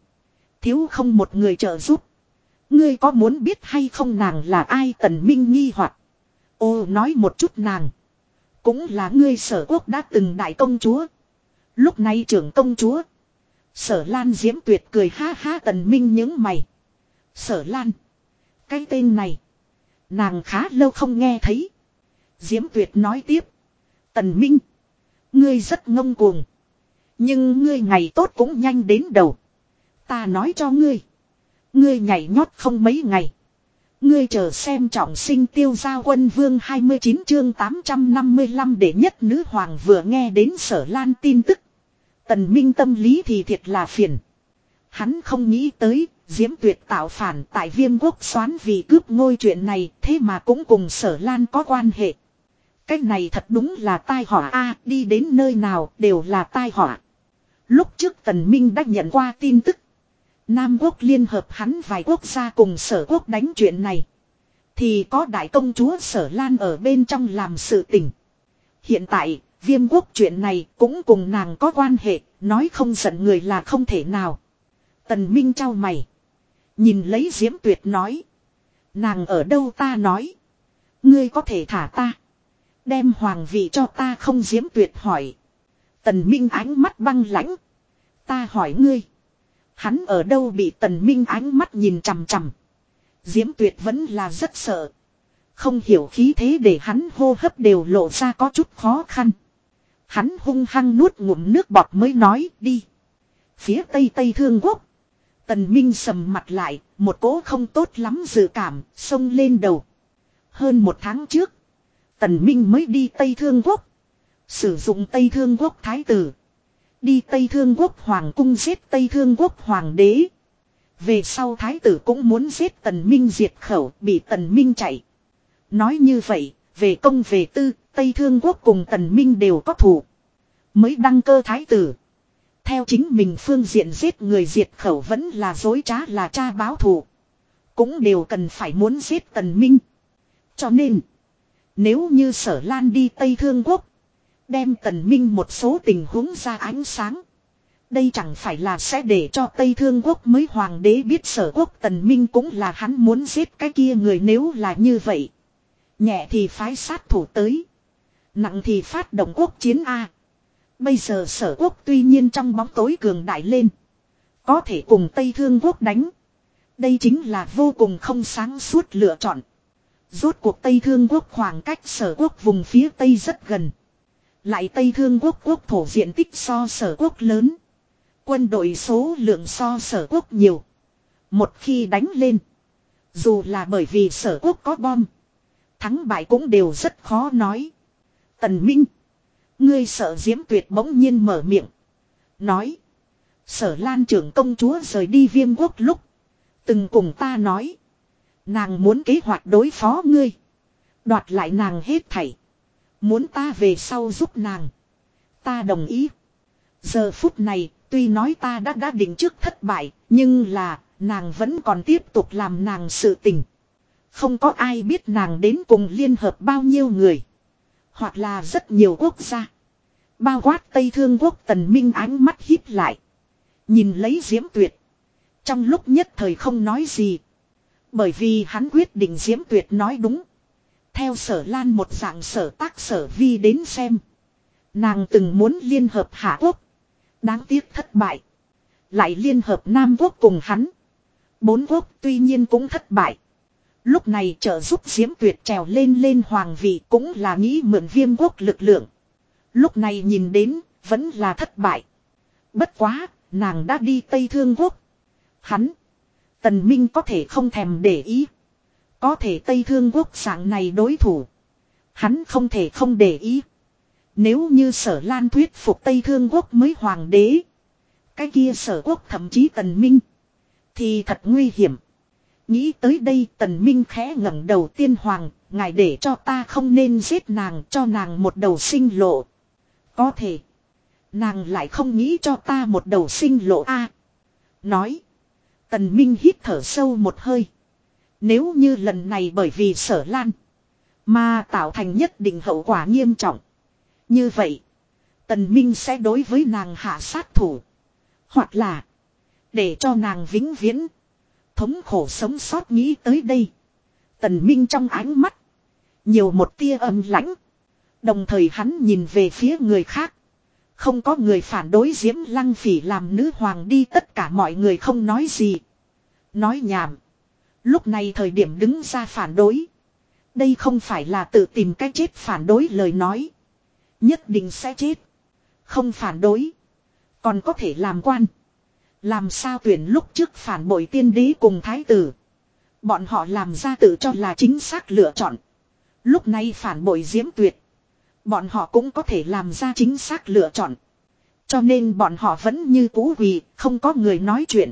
Thiếu không một người trợ giúp. Ngươi có muốn biết hay không nàng là ai tần minh nghi hoặc Ô, nói một chút nàng. Cũng là ngươi sở quốc đã từng đại công chúa. Lúc này trưởng công chúa. Sở Lan Diễm Tuyệt cười ha ha tần minh những mày. Sở Lan. Cái tên này. Nàng khá lâu không nghe thấy. Diễm Tuyệt nói tiếp. Tần Minh. Ngươi rất ngông cuồng. Nhưng ngươi ngày tốt cũng nhanh đến đầu. Ta nói cho ngươi. Ngươi nhảy nhót không mấy ngày. Ngươi chờ xem trọng sinh tiêu gia quân vương 29 chương 855 để nhất nữ hoàng vừa nghe đến sở lan tin tức. Tần Minh tâm lý thì thiệt là phiền. Hắn không nghĩ tới, Diễm Tuyệt tạo phản tại viêm quốc xoán vì cướp ngôi chuyện này thế mà cũng cùng sở lan có quan hệ. Cái này thật đúng là tai họa a đi đến nơi nào đều là tai họa. Lúc trước Tần Minh đã nhận qua tin tức. Nam quốc liên hợp hắn vài quốc gia cùng sở quốc đánh chuyện này. Thì có đại công chúa sở lan ở bên trong làm sự tình. Hiện tại, viêm quốc chuyện này cũng cùng nàng có quan hệ, nói không giận người là không thể nào. Tần Minh trao mày. Nhìn lấy Diễm Tuyệt nói. Nàng ở đâu ta nói. Ngươi có thể thả ta. Đem hoàng vị cho ta không Diễm Tuyệt hỏi. Tần Minh ánh mắt băng lãnh. Ta hỏi ngươi. Hắn ở đâu bị Tần Minh ánh mắt nhìn chằm chằm. Diễm Tuyệt vẫn là rất sợ. Không hiểu khí thế để hắn hô hấp đều lộ ra có chút khó khăn. Hắn hung hăng nuốt ngụm nước bọt mới nói đi. Phía tây tây thương quốc. Tần Minh sầm mặt lại, một cỗ không tốt lắm dự cảm, xông lên đầu. Hơn một tháng trước, Tần Minh mới đi Tây Thương Quốc. Sử dụng Tây Thương Quốc Thái Tử. Đi Tây Thương Quốc Hoàng cung giết Tây Thương Quốc Hoàng đế. Về sau Thái Tử cũng muốn giết Tần Minh diệt khẩu, bị Tần Minh chạy. Nói như vậy, về công về tư, Tây Thương Quốc cùng Tần Minh đều có thủ. Mới đăng cơ thái tử. Theo chính mình phương diện giết người diệt khẩu vẫn là dối trá là cha báo thù. Cũng đều cần phải muốn giết Tần Minh. Cho nên. Nếu như sở lan đi Tây Thương Quốc. Đem Tần Minh một số tình huống ra ánh sáng. Đây chẳng phải là sẽ để cho Tây Thương Quốc mới hoàng đế biết sở quốc Tần Minh cũng là hắn muốn giết cái kia người nếu là như vậy. Nhẹ thì phái sát thủ tới. Nặng thì phát động quốc chiến A. Bây giờ sở quốc tuy nhiên trong bóng tối cường đại lên. Có thể cùng Tây Thương Quốc đánh. Đây chính là vô cùng không sáng suốt lựa chọn. Rốt cuộc Tây Thương Quốc khoảng cách sở quốc vùng phía Tây rất gần. Lại Tây Thương Quốc quốc thổ diện tích so sở quốc lớn. Quân đội số lượng so sở quốc nhiều. Một khi đánh lên. Dù là bởi vì sở quốc có bom. Thắng bại cũng đều rất khó nói. Tần Minh. Ngươi sợ diễm tuyệt bỗng nhiên mở miệng. Nói. Sở lan trưởng công chúa rời đi viêm quốc lúc. Từng cùng ta nói. Nàng muốn kế hoạch đối phó ngươi. Đoạt lại nàng hết thảy. Muốn ta về sau giúp nàng. Ta đồng ý. Giờ phút này, tuy nói ta đã đã định trước thất bại, nhưng là, nàng vẫn còn tiếp tục làm nàng sự tình. Không có ai biết nàng đến cùng liên hợp bao nhiêu người. Hoặc là rất nhiều quốc gia. Bao quát Tây Thương Quốc Tần Minh ánh mắt híp lại. Nhìn lấy Diễm Tuyệt. Trong lúc nhất thời không nói gì. Bởi vì hắn quyết định Diễm Tuyệt nói đúng. Theo sở lan một dạng sở tác sở vi đến xem. Nàng từng muốn liên hợp Hạ Quốc. Đáng tiếc thất bại. Lại liên hợp Nam Quốc cùng hắn. Bốn quốc tuy nhiên cũng thất bại. Lúc này trợ giúp Diễm Tuyệt trèo lên lên hoàng vị cũng là nghĩ mượn viêm quốc lực lượng. Lúc này nhìn đến, vẫn là thất bại. Bất quá, nàng đã đi Tây Thương Quốc. Hắn, Tần Minh có thể không thèm để ý. Có thể Tây Thương Quốc dạng này đối thủ. Hắn không thể không để ý. Nếu như sở lan thuyết phục Tây Thương Quốc mới hoàng đế. Cái kia sở quốc thậm chí Tần Minh. Thì thật nguy hiểm. Nghĩ tới đây tần minh khẽ ngẩng đầu tiên hoàng, ngài để cho ta không nên giết nàng cho nàng một đầu sinh lộ. Có thể. Nàng lại không nghĩ cho ta một đầu sinh lộ a Nói. Tần minh hít thở sâu một hơi. Nếu như lần này bởi vì sở lan. Mà tạo thành nhất định hậu quả nghiêm trọng. Như vậy. Tần minh sẽ đối với nàng hạ sát thủ. Hoặc là. Để cho nàng vĩnh viễn thống khổ sống sót nghĩ tới đây. Tần Minh trong ánh mắt. Nhiều một tia âm lãnh. Đồng thời hắn nhìn về phía người khác. Không có người phản đối Diễm Lăng Phỉ làm nữ hoàng đi, tất cả mọi người không nói gì. Nói nhảm. Lúc này thời điểm đứng ra phản đối. Đây không phải là tự tìm cách chết phản đối lời nói. Nhất định sẽ chết. Không phản đối. Còn có thể làm quan. Làm sao tuyển lúc trước phản bội tiên đế cùng thái tử. Bọn họ làm ra tự cho là chính xác lựa chọn. Lúc này phản bội diễm tuyệt. Bọn họ cũng có thể làm ra chính xác lựa chọn. Cho nên bọn họ vẫn như cũ quỳ, không có người nói chuyện.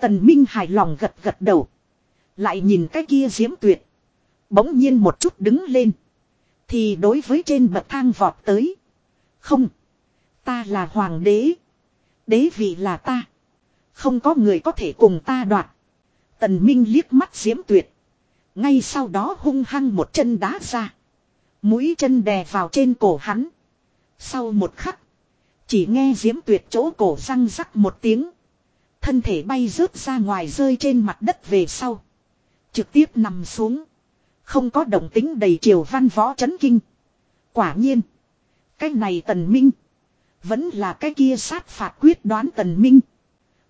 Tần Minh hài lòng gật gật đầu. Lại nhìn cái kia diễm tuyệt. Bỗng nhiên một chút đứng lên. Thì đối với trên bậc thang vọt tới. Không. Ta là hoàng đế. Đế vị là ta. Không có người có thể cùng ta đoạt. Tần Minh liếc mắt diễm tuyệt. Ngay sau đó hung hăng một chân đá ra. Mũi chân đè vào trên cổ hắn. Sau một khắc. Chỉ nghe diễm tuyệt chỗ cổ răng rắc một tiếng. Thân thể bay rớt ra ngoài rơi trên mặt đất về sau. Trực tiếp nằm xuống. Không có động tính đầy triều văn võ chấn kinh. Quả nhiên. Cái này tần minh. Vẫn là cái kia sát phạt quyết đoán tần minh.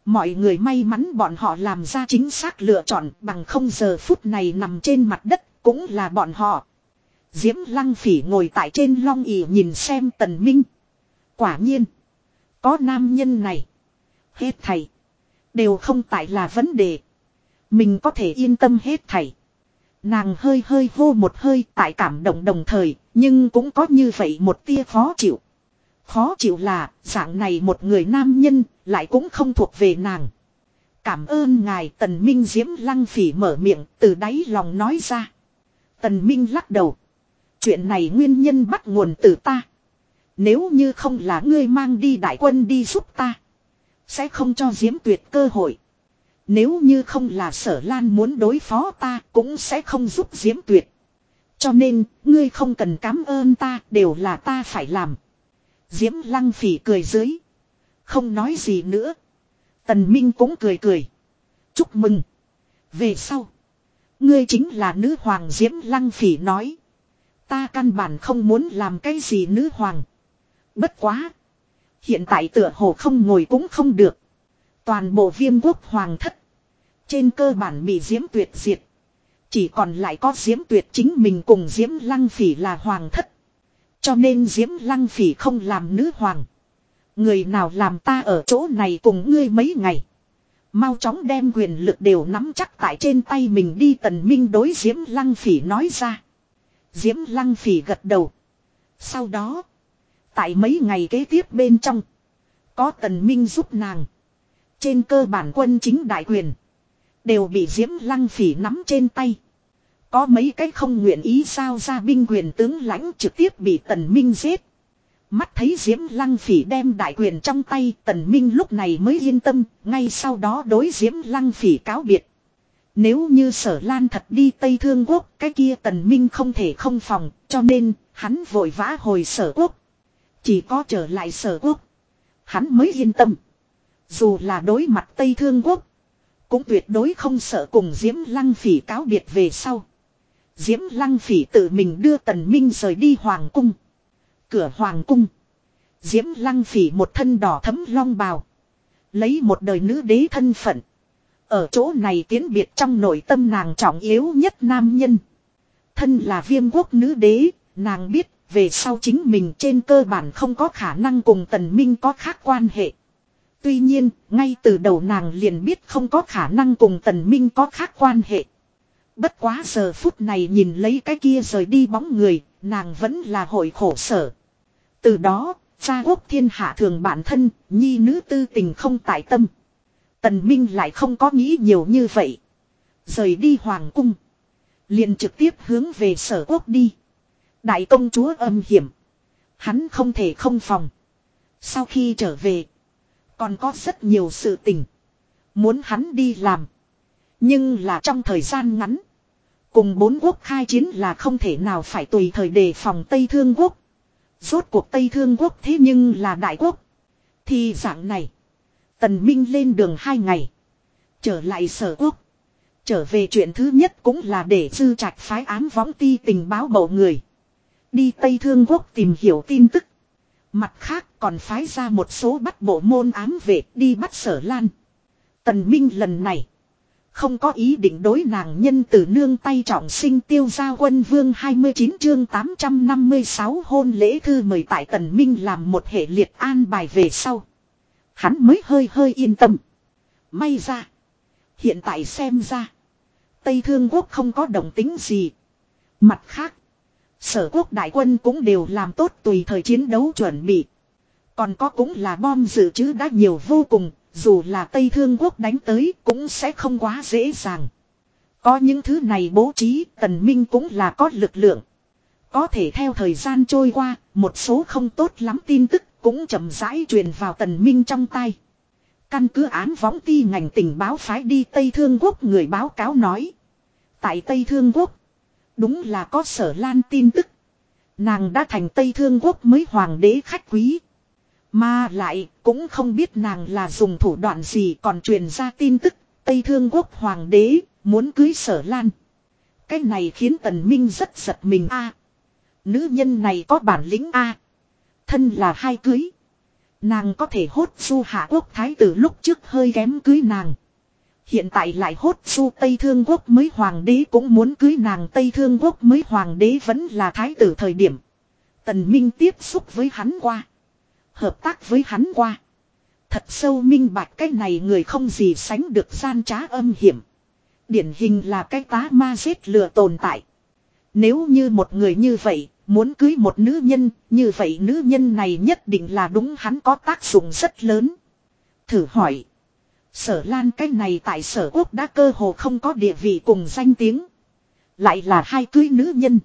Mọi người may mắn bọn họ làm ra chính xác lựa chọn, bằng không giờ phút này nằm trên mặt đất cũng là bọn họ. Diễm lăng phỉ ngồi tại trên long ỉ nhìn xem tần minh. Quả nhiên. Có nam nhân này. Hết thầy. Đều không tại là vấn đề. Mình có thể yên tâm hết thảy. Nàng hơi hơi hô một hơi tại cảm động đồng thời. Nhưng cũng có như vậy một tia khó chịu. Khó chịu là, dạng này một người nam nhân, lại cũng không thuộc về nàng. Cảm ơn ngài tần minh diễm lăng phỉ mở miệng, từ đáy lòng nói ra. Tần minh lắc đầu. Chuyện này nguyên nhân bắt nguồn từ ta. Nếu như không là ngươi mang đi đại quân đi giúp ta. Sẽ không cho diễm tuyệt cơ hội. Nếu như không là sở lan muốn đối phó ta cũng sẽ không giúp diễm tuyệt. Cho nên, ngươi không cần cảm ơn ta, đều là ta phải làm. Diễm lăng phỉ cười dưới. Không nói gì nữa. Tần Minh cũng cười cười. Chúc mừng. Về sau. Ngươi chính là nữ hoàng Diễm lăng phỉ nói. Ta căn bản không muốn làm cái gì nữ hoàng. Bất quá. Hiện tại tựa hồ không ngồi cũng không được. Toàn bộ viêm quốc hoàng thất. Trên cơ bản bị diễm tuyệt diệt. Chỉ còn lại có diễm tuyệt chính mình cùng diễm lăng phỉ là hoàng thất. Cho nên diễm lăng phỉ không làm nữ hoàng. Người nào làm ta ở chỗ này cùng ngươi mấy ngày. Mau chóng đem quyền lực đều nắm chắc tại trên tay mình đi tần minh đối diễm lăng phỉ nói ra. Diễm lăng phỉ gật đầu. Sau đó. Tại mấy ngày kế tiếp bên trong. Có tần minh giúp nàng. Trên cơ bản quân chính đại quyền. Đều bị diễm lăng phỉ nắm trên tay. Có mấy cái không nguyện ý sao ra binh quyền tướng lãnh trực tiếp bị tần minh giết. Mắt thấy diễm lăng phỉ đem đại quyền trong tay tần minh lúc này mới yên tâm. Ngay sau đó đối diễm lăng phỉ cáo biệt. Nếu như sở lan thật đi Tây Thương Quốc, cái kia tần minh không thể không phòng, cho nên, hắn vội vã hồi sở quốc. Chỉ có trở lại sở quốc. Hắn mới yên tâm. Dù là đối mặt Tây Thương Quốc. Cũng tuyệt đối không sợ cùng Diễm Lăng Phỉ cáo biệt về sau. Diễm Lăng Phỉ tự mình đưa Tần Minh rời đi Hoàng Cung. Cửa Hoàng Cung. Diễm Lăng Phỉ một thân đỏ thấm long bào. Lấy một đời nữ đế thân phận. Ở chỗ này tiến biệt trong nội tâm nàng trọng yếu nhất nam nhân. Thân là viêm quốc nữ đế, nàng biết về sau chính mình trên cơ bản không có khả năng cùng tần minh có khác quan hệ. Tuy nhiên, ngay từ đầu nàng liền biết không có khả năng cùng tần minh có khác quan hệ. Bất quá giờ phút này nhìn lấy cái kia rời đi bóng người, nàng vẫn là hội khổ sở. Từ đó, cha quốc thiên hạ thường bản thân, nhi nữ tư tình không tại tâm. Tần Minh lại không có nghĩ nhiều như vậy. Rời đi hoàng cung. Liền trực tiếp hướng về sở quốc đi. Đại công chúa âm hiểm. Hắn không thể không phòng. Sau khi trở về. Còn có rất nhiều sự tình. Muốn hắn đi làm. Nhưng là trong thời gian ngắn. Cùng bốn quốc khai chiến là không thể nào phải tùy thời đề phòng Tây Thương Quốc. Rốt cuộc Tây Thương Quốc thế nhưng là đại quốc. Thì dạng này. Tần Minh lên đường hai ngày. Trở lại sở quốc. Trở về chuyện thứ nhất cũng là để sư trạch phái ám võng ti tình báo bầu người. Đi Tây Thương Quốc tìm hiểu tin tức. Mặt khác còn phái ra một số bắt bộ môn ám vệ đi bắt sở lan. Tần Minh lần này. Không có ý định đối nàng nhân từ nương tay trọng sinh tiêu gia quân vương 29 chương 856 hôn lễ thư mời tại Tần Minh làm một hệ liệt an bài về sau. Hắn mới hơi hơi yên tâm. May ra. Hiện tại xem ra. Tây Thương Quốc không có đồng tính gì. Mặt khác. Sở quốc đại quân cũng đều làm tốt tùy thời chiến đấu chuẩn bị. Còn có cũng là bom dự trữ đã nhiều vô cùng, dù là Tây Thương Quốc đánh tới cũng sẽ không quá dễ dàng. Có những thứ này bố trí, tần minh cũng là có lực lượng. Có thể theo thời gian trôi qua, một số không tốt lắm tin tức cũng chậm rãi truyền vào tần minh trong tay. Căn cứ án võng ti ngành tình báo phái đi Tây Thương Quốc người báo cáo nói. Tại Tây Thương Quốc, đúng là có sở lan tin tức. Nàng đã thành Tây Thương Quốc mới hoàng đế khách quý. Mà lại, cũng không biết nàng là dùng thủ đoạn gì còn truyền ra tin tức Tây Thương Quốc Hoàng đế muốn cưới sở lan. Cái này khiến Tần Minh rất giật mình a. nữ nhân này có bản lĩnh a. Thân là hai cưới. Nàng có thể hốt su hạ quốc thái tử lúc trước hơi kém cưới nàng. Hiện tại lại hốt su Tây Thương Quốc mới hoàng đế cũng muốn cưới nàng Tây Thương Quốc mới hoàng đế vẫn là thái tử thời điểm. Tần Minh tiếp xúc với hắn qua. Hợp tác với hắn qua. Thật sâu minh bạch cái này người không gì sánh được gian trá âm hiểm. Điển hình là cái tá ma giết lừa tồn tại. Nếu như một người như vậy, muốn cưới một nữ nhân, như vậy nữ nhân này nhất định là đúng hắn có tác dụng rất lớn. Thử hỏi. Sở Lan cái này tại sở quốc đã cơ hồ không có địa vị cùng danh tiếng. Lại là hai cưới nữ nhân.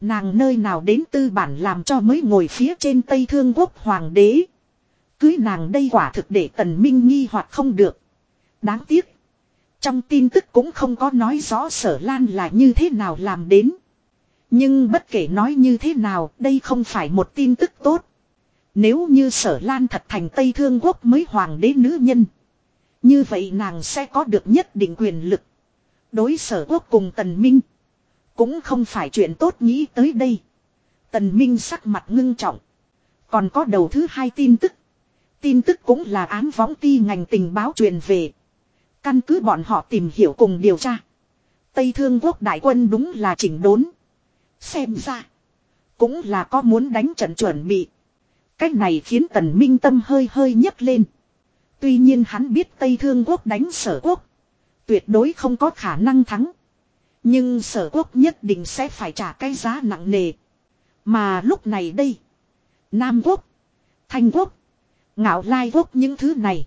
Nàng nơi nào đến tư bản làm cho mới ngồi phía trên Tây Thương Quốc Hoàng đế. Cưới nàng đây quả thực để tần minh nghi hoặc không được. Đáng tiếc. Trong tin tức cũng không có nói rõ sở lan là như thế nào làm đến. Nhưng bất kể nói như thế nào, đây không phải một tin tức tốt. Nếu như sở lan thật thành Tây Thương Quốc mới hoàng đế nữ nhân. Như vậy nàng sẽ có được nhất định quyền lực. Đối sở quốc cùng tần minh. Cũng không phải chuyện tốt nghĩ tới đây. Tần minh sắc mặt ngưng trọng. Còn có đầu thứ hai tin tức. Tin tức cũng là án võng ti ngành tình báo truyền về. Căn cứ bọn họ tìm hiểu cùng điều tra. Tây Thương Quốc đại quân đúng là chỉnh đốn. Xem ra. Cũng là có muốn đánh trận chuẩn bị. Cách này khiến tần minh tâm hơi hơi nhấc lên. Tuy nhiên hắn biết Tây Thương Quốc đánh sở quốc. Tuyệt đối không có khả năng thắng. Nhưng sở quốc nhất định sẽ phải trả cái giá nặng nề. Mà lúc này đây. Nam quốc. Thanh quốc. Ngạo lai quốc những thứ này.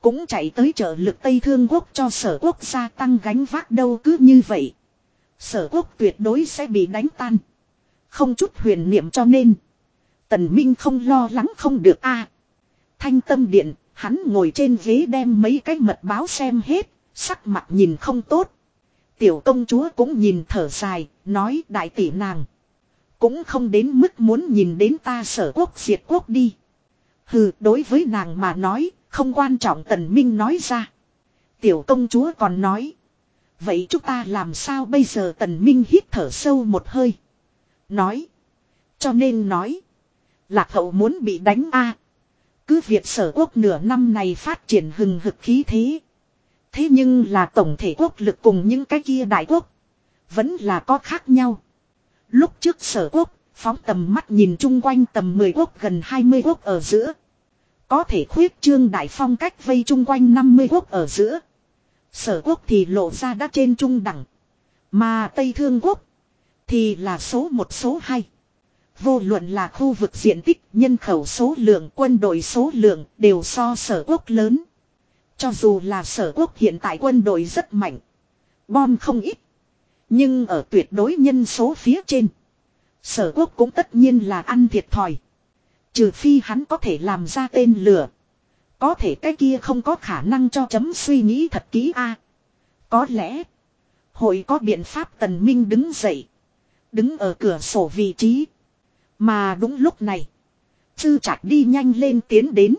Cũng chạy tới trợ lực Tây Thương quốc cho sở quốc gia tăng gánh vác đâu cứ như vậy. Sở quốc tuyệt đối sẽ bị đánh tan. Không chút huyền niệm cho nên. Tần Minh không lo lắng không được a. thanh tâm điện, hắn ngồi trên ghế đem mấy cái mật báo xem hết, sắc mặt nhìn không tốt. Tiểu công chúa cũng nhìn thở dài, nói đại tỷ nàng. Cũng không đến mức muốn nhìn đến ta sở quốc diệt quốc đi. Hừ, đối với nàng mà nói, không quan trọng tần minh nói ra. Tiểu công chúa còn nói. Vậy chúng ta làm sao bây giờ tần minh hít thở sâu một hơi. Nói. Cho nên nói. Lạc hậu muốn bị đánh a cứ việc sở quốc nửa năm này phát triển hừng hực khí thế. Thế nhưng là tổng thể quốc lực cùng những cái kia đại quốc. Vẫn là có khác nhau. Lúc trước sở quốc, phóng tầm mắt nhìn chung quanh tầm 10 quốc gần 20 quốc ở giữa. Có thể khuyết trương đại phong cách vây chung quanh 50 quốc ở giữa. Sở quốc thì lộ ra đã trên trung đẳng. Mà Tây Thương quốc thì là số một số hai. Vô luận là khu vực diện tích, nhân khẩu số lượng, quân đội số lượng đều so sở quốc lớn. Cho dù là sở quốc hiện tại quân đội rất mạnh. Bom không ít. Nhưng ở tuyệt đối nhân số phía trên. Sở quốc cũng tất nhiên là ăn thiệt thòi. Trừ phi hắn có thể làm ra tên lửa. Có thể cái kia không có khả năng cho chấm suy nghĩ thật kỹ a. Có lẽ. Hội có biện pháp tần minh đứng dậy. Đứng ở cửa sổ vị trí. Mà đúng lúc này. Chư chặt đi nhanh lên tiến đến.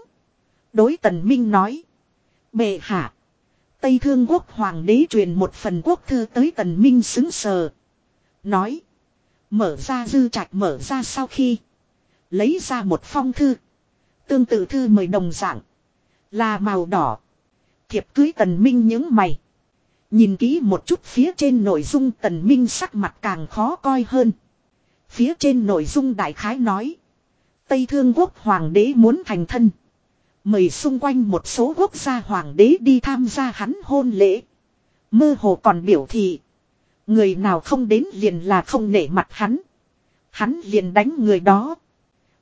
Đối tần minh nói. Bệ hạ. Tây Thương Quốc Hoàng đế truyền một phần quốc thư tới tần minh xứng sờ. Nói. Mở ra dư trạch mở ra sau khi. Lấy ra một phong thư. Tương tự thư mời đồng dạng. Là màu đỏ. Thiệp cưới tần minh những mày. Nhìn kỹ một chút phía trên nội dung tần minh sắc mặt càng khó coi hơn. Phía trên nội dung đại khái nói. Tây Thương Quốc Hoàng đế muốn thành thân. Mời xung quanh một số quốc gia hoàng đế đi tham gia hắn hôn lễ. Mơ hồ còn biểu thị. Người nào không đến liền là không nể mặt hắn. Hắn liền đánh người đó.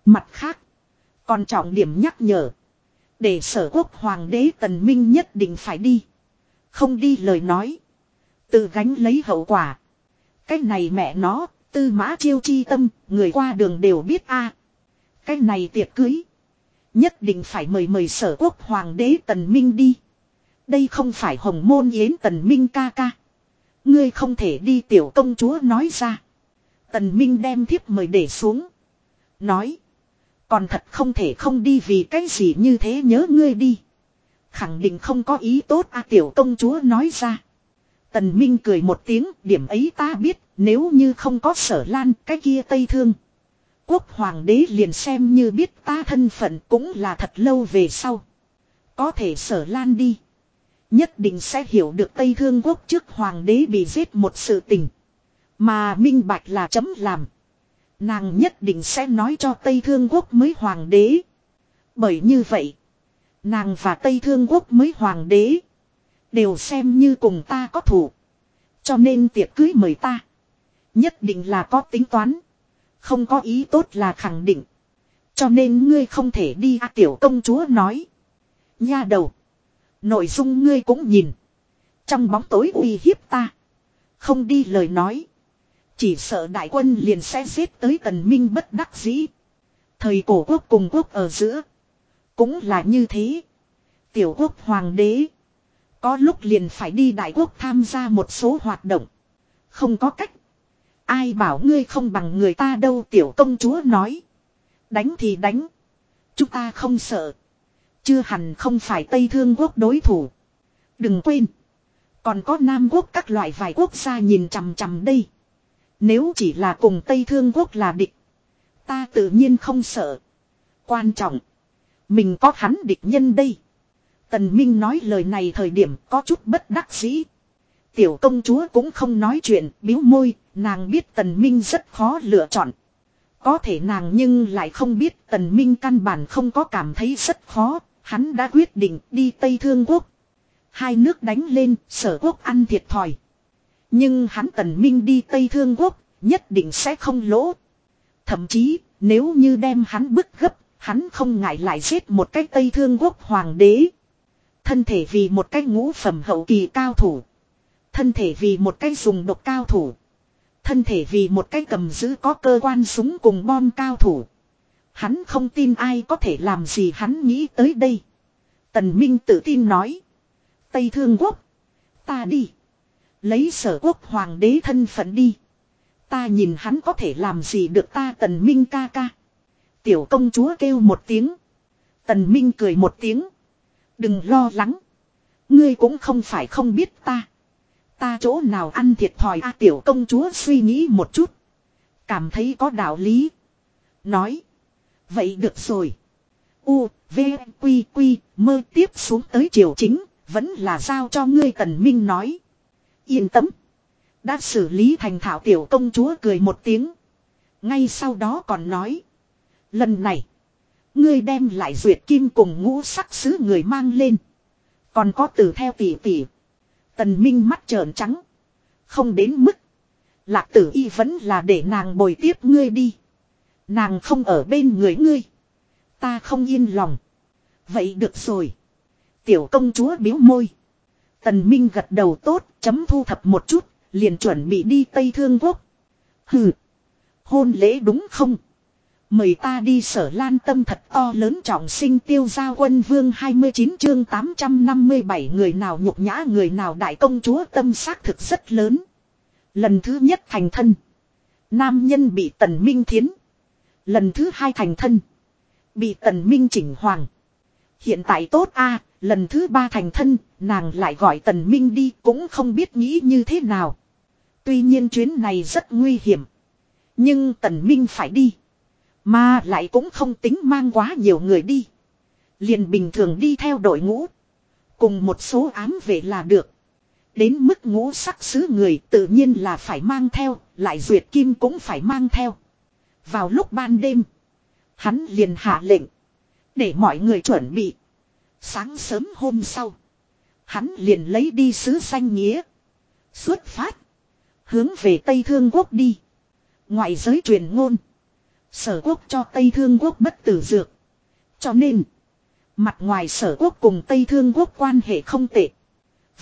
Mặt khác. Còn trọng điểm nhắc nhở. Để sở quốc hoàng đế tần minh nhất định phải đi. Không đi lời nói. Tự gánh lấy hậu quả. Cái này mẹ nó, tư mã chiêu chi tâm, người qua đường đều biết a. Cái này tiệc cưới. Nhất định phải mời mời sở quốc hoàng đế tần minh đi. Đây không phải hồng môn yến tần minh ca ca. Ngươi không thể đi tiểu công chúa nói ra. Tần minh đem thiếp mời để xuống. Nói. Còn thật không thể không đi vì cái gì như thế nhớ ngươi đi. Khẳng định không có ý tốt a tiểu công chúa nói ra. Tần Minh cười một tiếng, điểm ấy ta biết, nếu như không có sở lan, cái kia tây thương. Quốc hoàng đế liền xem như biết ta thân phận cũng là thật lâu về sau. Có thể sở lan đi. Nhất định sẽ hiểu được Tây Thương Quốc trước hoàng đế bị giết một sự tình. Mà minh bạch là chấm làm. Nàng nhất định sẽ nói cho Tây Thương Quốc mới hoàng đế. Bởi như vậy, nàng và Tây Thương Quốc mới hoàng đế. Đều xem như cùng ta có thủ. Cho nên tiệc cưới mời ta. Nhất định là có tính toán. Không có ý tốt là khẳng định. Cho nên ngươi không thể đi à, tiểu công chúa nói. Nha đầu. Nội dung ngươi cũng nhìn. Trong bóng tối uy hiếp ta. Không đi lời nói. Chỉ sợ đại quân liền sẽ giết tới tần minh bất đắc dĩ. Thời cổ quốc cùng quốc ở giữa. Cũng là như thế. Tiểu quốc hoàng đế. Có lúc liền phải đi đại quốc tham gia một số hoạt động. Không có cách. Ai bảo ngươi không bằng người ta đâu, tiểu công chúa nói. Đánh thì đánh. Chúng ta không sợ. Chưa hẳn không phải Tây Thương quốc đối thủ. Đừng quên. Còn có Nam quốc các loại vài quốc gia nhìn chằm chằm đây. Nếu chỉ là cùng Tây Thương quốc là địch. Ta tự nhiên không sợ. Quan trọng. Mình có hắn địch nhân đây. Tần Minh nói lời này thời điểm có chút bất đắc dĩ. Tiểu công chúa cũng không nói chuyện, biếu môi, nàng biết Tần Minh rất khó lựa chọn. Có thể nàng nhưng lại không biết Tần Minh căn bản không có cảm thấy rất khó, hắn đã quyết định đi Tây Thương Quốc. Hai nước đánh lên, sở quốc ăn thiệt thòi. Nhưng hắn Tần Minh đi Tây Thương Quốc, nhất định sẽ không lỗ. Thậm chí, nếu như đem hắn bức gấp, hắn không ngại lại giết một cái Tây Thương Quốc hoàng đế. Thân thể vì một cái ngũ phẩm hậu kỳ cao thủ. Thân thể vì một cái dùng độc cao thủ. Thân thể vì một cái cầm giữ có cơ quan súng cùng bom cao thủ. Hắn không tin ai có thể làm gì hắn nghĩ tới đây. Tần Minh tự tin nói. Tây Thương Quốc. Ta đi. Lấy sở quốc hoàng đế thân phận đi. Ta nhìn hắn có thể làm gì được ta tần minh ca ca. Tiểu công chúa kêu một tiếng. Tần minh cười một tiếng. Đừng lo lắng. Ngươi cũng không phải không biết ta. Ta chỗ nào ăn thiệt thòi a tiểu công chúa suy nghĩ một chút. Cảm thấy có đạo lý. Nói. Vậy được rồi. U, V, Quy, Quy, mơ tiếp xuống tới triều chính. Vẫn là giao cho ngươi tần minh nói. Yên tâm. Đã xử lý thành thảo tiểu công chúa cười một tiếng. Ngay sau đó còn nói. Lần này. Ngươi đem lại duyệt kim cùng ngũ sắc sứ người mang lên. Còn có từ theo tỷ tỷ. Tần Minh mắt trợn trắng. Không đến mức. Lạc tử y vẫn là để nàng bồi tiếp ngươi đi. Nàng không ở bên người ngươi. Ta không yên lòng. Vậy được rồi. Tiểu công chúa biếu môi. Tần Minh gật đầu tốt, chấm thu thập một chút, liền chuẩn bị đi Tây Thương Quốc. Hừ. Hôn lễ đúng không? Mời ta đi sở lan tâm thật to lớn trọng sinh tiêu gia quân vương 29 chương 857 người nào nhục nhã người nào đại công chúa tâm xác thực rất lớn. Lần thứ nhất thành thân. Nam nhân bị tần minh thiến. Lần thứ hai thành thân. Bị tần minh chỉnh hoàng. Hiện tại tốt a lần thứ ba thành thân, nàng lại gọi tần minh đi cũng không biết nghĩ như thế nào. Tuy nhiên chuyến này rất nguy hiểm. Nhưng tần minh phải đi. Mà lại cũng không tính mang quá nhiều người đi. Liền bình thường đi theo đội ngũ. Cùng một số ám về là được. Đến mức ngũ sắc sứ người tự nhiên là phải mang theo, lại duyệt kim cũng phải mang theo. Vào lúc ban đêm, hắn liền hạ lệnh. Để mọi người chuẩn bị. Sáng sớm hôm sau, hắn liền lấy đi sứ xanh nghĩa. Xuất phát, hướng về Tây Thương Quốc đi. Ngoại giới truyền ngôn. Sở quốc cho Tây Thương quốc bất tử dược. Cho nên. Mặt ngoài sở quốc cùng Tây Thương quốc quan hệ không tệ.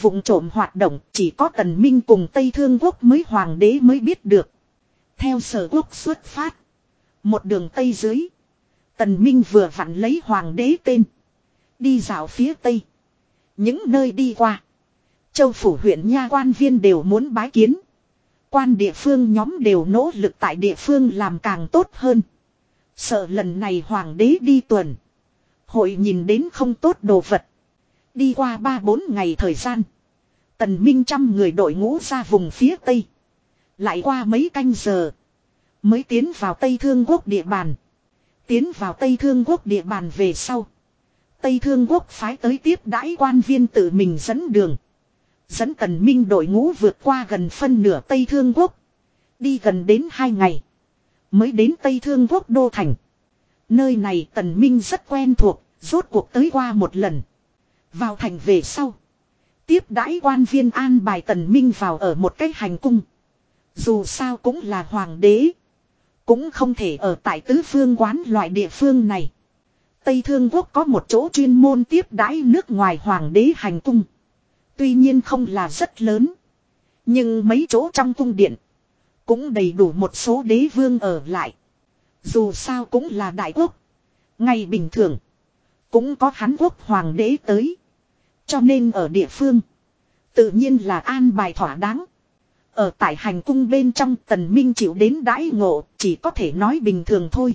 Vụng trộm hoạt động chỉ có tần minh cùng Tây Thương quốc mới hoàng đế mới biết được. Theo sở quốc xuất phát. Một đường Tây dưới. Tần minh vừa vặn lấy hoàng đế tên. Đi dạo phía Tây. Những nơi đi qua. Châu phủ huyện nha quan viên đều muốn bái kiến quan địa phương nhóm đều nỗ lực tại địa phương làm càng tốt hơn. Sợ lần này hoàng đế đi tuần. Hội nhìn đến không tốt đồ vật. Đi qua 3-4 ngày thời gian. Tần Minh trăm người đội ngũ ra vùng phía Tây. Lại qua mấy canh giờ. Mới tiến vào Tây Thương Quốc địa bàn. Tiến vào Tây Thương Quốc địa bàn về sau. Tây Thương Quốc phái tới tiếp đãi quan viên tự mình dẫn đường. Dẫn tần minh đội ngũ vượt qua gần phân nửa Tây Thương Quốc. Đi gần đến hai ngày. Mới đến Tây Thương Quốc Đô Thành. Nơi này tần minh rất quen thuộc, rốt cuộc tới qua một lần. Vào thành về sau. Tiếp đãi quan viên an bài tần minh vào ở một cái hành cung. Dù sao cũng là hoàng đế. Cũng không thể ở tại tứ phương quán loại địa phương này. Tây Thương Quốc có một chỗ chuyên môn tiếp đãi nước ngoài hoàng đế hành cung. Tuy nhiên không là rất lớn. Nhưng mấy chỗ trong cung điện. Cũng đầy đủ một số đế vương ở lại. Dù sao cũng là đại quốc. Ngày bình thường. Cũng có hán quốc hoàng đế tới. Cho nên ở địa phương. Tự nhiên là an bài thỏa đáng. Ở tại hành cung bên trong tần minh chịu đến đãi ngộ, chỉ có thể nói bình thường thôi.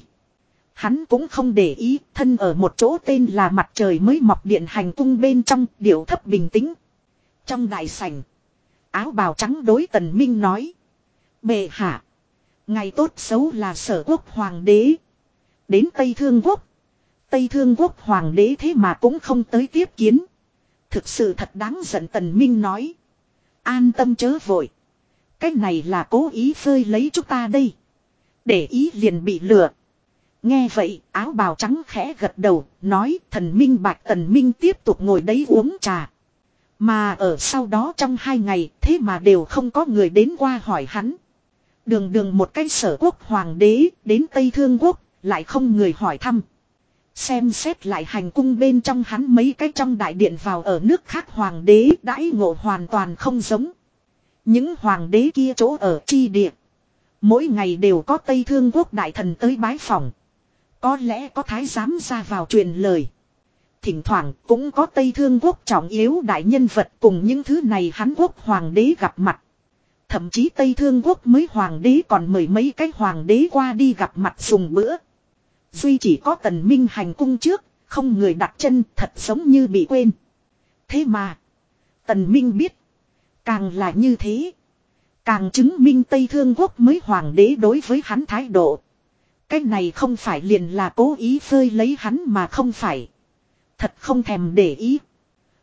Hắn cũng không để ý, thân ở một chỗ tên là mặt trời mới mọc điện hành cung bên trong, điệu thấp bình tĩnh. Trong đại sảnh. Áo bào trắng đối tần minh nói. Bệ hạ. Ngày tốt xấu là sở quốc hoàng đế. Đến Tây Thương Quốc. Tây Thương Quốc hoàng đế thế mà cũng không tới tiếp kiến. Thực sự thật đáng giận tần minh nói. An tâm chớ vội. Cái này là cố ý phơi lấy chúng ta đây. Để ý liền bị lừa. Nghe vậy, áo bào trắng khẽ gật đầu. Nói, thần minh bạch, tần minh tiếp tục ngồi đấy uống trà. Mà ở sau đó trong hai ngày, thế mà đều không có người đến qua hỏi hắn. Đường đường một cái sở quốc hoàng đế, đến Tây Thương Quốc, lại không người hỏi thăm. Xem xét lại hành cung bên trong hắn mấy cái trong đại điện vào ở nước khác hoàng đế, đãi ngộ hoàn toàn không giống. Những hoàng đế kia chỗ ở chi địa. Mỗi ngày đều có Tây Thương Quốc đại thần tới bái phòng. Có lẽ có thái giám ra vào truyền lời. Thỉnh thoảng cũng có Tây Thương Quốc trọng yếu đại nhân vật cùng những thứ này hán quốc hoàng đế gặp mặt. Thậm chí Tây Thương Quốc mới hoàng đế còn mời mấy cái hoàng đế qua đi gặp mặt dùng bữa. Duy chỉ có tần minh hành cung trước, không người đặt chân thật giống như bị quên. Thế mà, tần minh biết, càng là như thế. Càng chứng minh Tây Thương Quốc mới hoàng đế đối với hắn thái độ. Cái này không phải liền là cố ý phơi lấy hắn mà không phải. Thật không thèm để ý.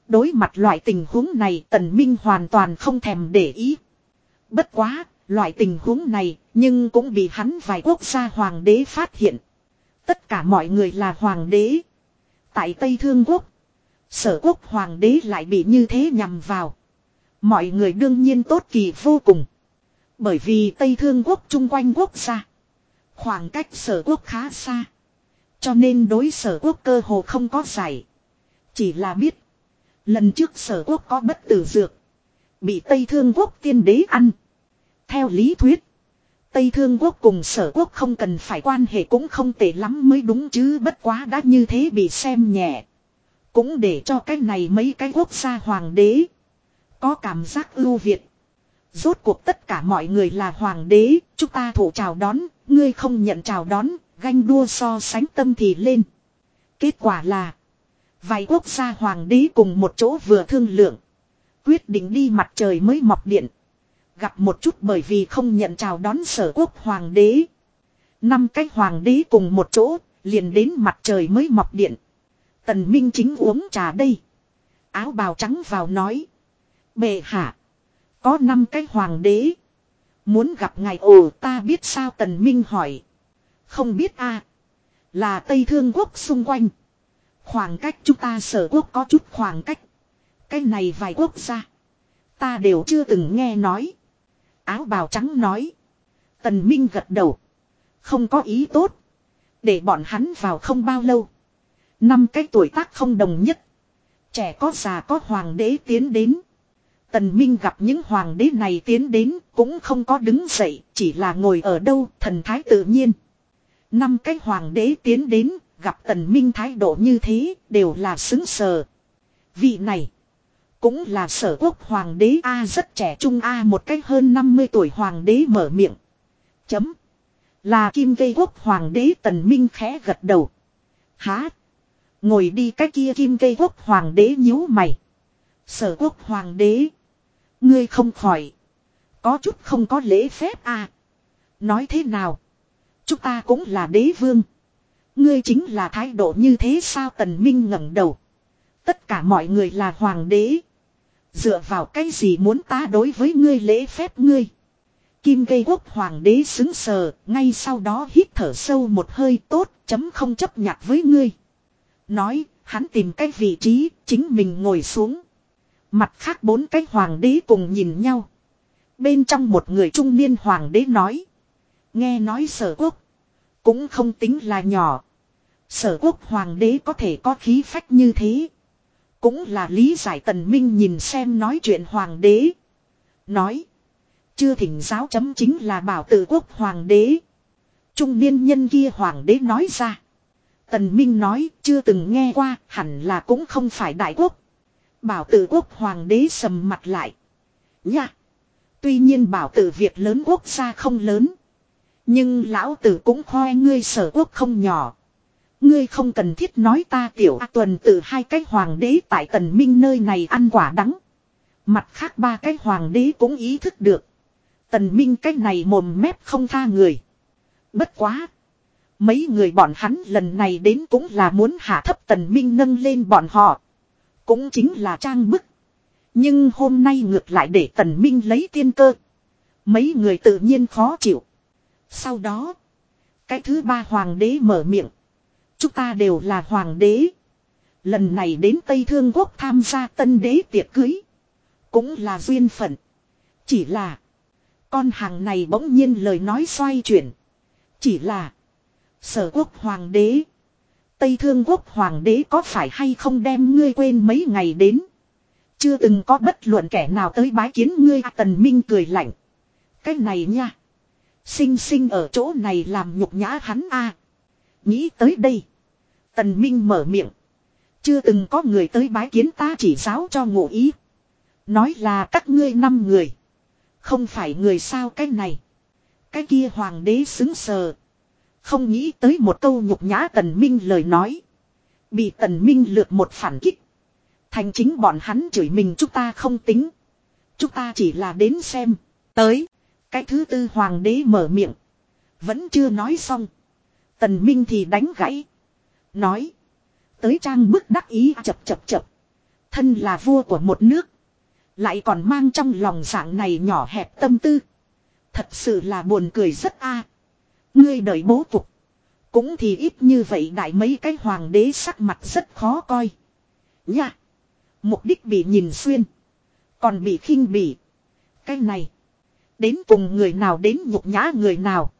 Đối mặt loại tình huống này tần minh hoàn toàn không thèm để ý. Bất quá, loại tình huống này nhưng cũng bị hắn vài quốc gia hoàng đế phát hiện. Tất cả mọi người là hoàng đế. Tại Tây Thương Quốc, sở quốc hoàng đế lại bị như thế nhằm vào. Mọi người đương nhiên tốt kỳ vô cùng. Bởi vì Tây Thương Quốc chung quanh quốc gia. Khoảng cách sở quốc khá xa. Cho nên đối sở quốc cơ hồ không có giải. Chỉ là biết. Lần trước sở quốc có bất tử dược. Bị Tây Thương Quốc tiên đế ăn. Theo lý thuyết. Tây Thương Quốc cùng sở quốc không cần phải quan hệ cũng không tệ lắm mới đúng chứ bất quá đã như thế bị xem nhẹ. Cũng để cho cái này mấy cái quốc gia hoàng đế. Có cảm giác ưu việt. Rốt cuộc tất cả mọi người là hoàng đế, chúng ta thủ chào đón, ngươi không nhận chào đón, ganh đua so sánh tâm thì lên. Kết quả là, vài quốc gia hoàng đế cùng một chỗ vừa thương lượng. Quyết định đi mặt trời mới mọc điện. Gặp một chút bởi vì không nhận chào đón sở quốc hoàng đế. Năm cái hoàng đế cùng một chỗ, liền đến mặt trời mới mọc điện. Tần Minh chính uống trà đây. Áo bào trắng vào nói. Bệ hạ. Có năm cái hoàng đế. Muốn gặp ngài ồ ta biết sao Tần Minh hỏi. Không biết a Là Tây Thương Quốc xung quanh. Khoảng cách chúng ta sở quốc có chút khoảng cách. Cái này vài quốc gia. Ta đều chưa từng nghe nói. Áo bào trắng nói. Tần Minh gật đầu. Không có ý tốt. Để bọn hắn vào không bao lâu. Năm cái tuổi tác không đồng nhất. Trẻ có già có hoàng đế tiến đến. Tần Minh gặp những hoàng đế này tiến đến cũng không có đứng dậy, chỉ là ngồi ở đâu, thần thái tự nhiên. Năm cái hoàng đế tiến đến, gặp Tần Minh thái độ như thế, đều là xứng sờ. Vị này, cũng là sở quốc hoàng đế A rất trẻ trung A một cách hơn 50 tuổi hoàng đế mở miệng. Chấm. Là kim vây quốc hoàng đế Tần Minh khẽ gật đầu. Há. Ngồi đi cái kia kim vây quốc hoàng đế nhíu mày. Sở quốc hoàng đế. Ngươi không khỏi. Có chút không có lễ phép à. Nói thế nào. Chúng ta cũng là đế vương. Ngươi chính là thái độ như thế sao tần minh ngẩng đầu. Tất cả mọi người là hoàng đế. Dựa vào cái gì muốn ta đối với ngươi lễ phép ngươi. Kim gây quốc hoàng đế xứng sờ, ngay sau đó hít thở sâu một hơi tốt, chấm không chấp nhặt với ngươi. Nói, hắn tìm cái vị trí, chính mình ngồi xuống. Mặt khác bốn cái hoàng đế cùng nhìn nhau. Bên trong một người trung niên hoàng đế nói. Nghe nói sở quốc. Cũng không tính là nhỏ. Sở quốc hoàng đế có thể có khí phách như thế. Cũng là lý giải tần minh nhìn xem nói chuyện hoàng đế. Nói. Chưa thỉnh giáo chấm chính là bảo tự quốc hoàng đế. Trung niên nhân kia hoàng đế nói ra. Tần Minh nói, chưa từng nghe qua, hẳn là cũng không phải đại quốc. Bảo tử quốc hoàng đế sầm mặt lại. Nha. Tuy nhiên bảo tử việc lớn quốc gia không lớn. Nhưng lão tử cũng khoe ngươi sở quốc không nhỏ. Ngươi không cần thiết nói ta tiểu A tuần từ hai cái hoàng đế tại tần minh nơi này ăn quả đắng. Mặt khác ba cái hoàng đế cũng ý thức được. Tần minh cái này mồm mép không tha người. Bất quá. Mấy người bọn hắn lần này đến cũng là muốn hạ thấp tần minh nâng lên bọn họ. Cũng chính là trang bức. Nhưng hôm nay ngược lại để tần minh lấy tiên cơ. Mấy người tự nhiên khó chịu. Sau đó. Cái thứ ba hoàng đế mở miệng. Chúng ta đều là hoàng đế. Lần này đến Tây Thương Quốc tham gia tân đế tiệc cưới. Cũng là duyên phận. Chỉ là. Con hàng này bỗng nhiên lời nói xoay chuyển. Chỉ là. Sở quốc hoàng đế. Tây Thương Quốc hoàng đế có phải hay không đem ngươi quên mấy ngày đến. Chưa từng có bất luận kẻ nào tới bái kiến ngươi à, Tần Minh cười lạnh. Cái này nha. Sinh sinh ở chỗ này làm nhục nhã hắn a. Nghĩ tới đây. Tần Minh mở miệng. Chưa từng có người tới bái kiến ta chỉ giáo cho ngụ ý. Nói là các ngươi năm người. Không phải người sao cái này. Cái kia hoàng đế xứng sờ. Không nghĩ tới một câu nhục nhã tần minh lời nói. Bị tần minh lượt một phản kích. Thành chính bọn hắn chửi mình chúng ta không tính. Chúng ta chỉ là đến xem. Tới. Cái thứ tư hoàng đế mở miệng. Vẫn chưa nói xong. Tần Minh thì đánh gãy. Nói. Tới trang bức đắc ý chập chập chập. Thân là vua của một nước. Lại còn mang trong lòng dạng này nhỏ hẹp tâm tư. Thật sự là buồn cười rất a. Ngươi đợi bố cục. Cũng thì ít như vậy đại mấy cái hoàng đế sắc mặt rất khó coi. Nha. Mục đích bị nhìn xuyên. Còn bị khinh bỉ. Cái này. Đến cùng người nào đến nhục nhã người nào.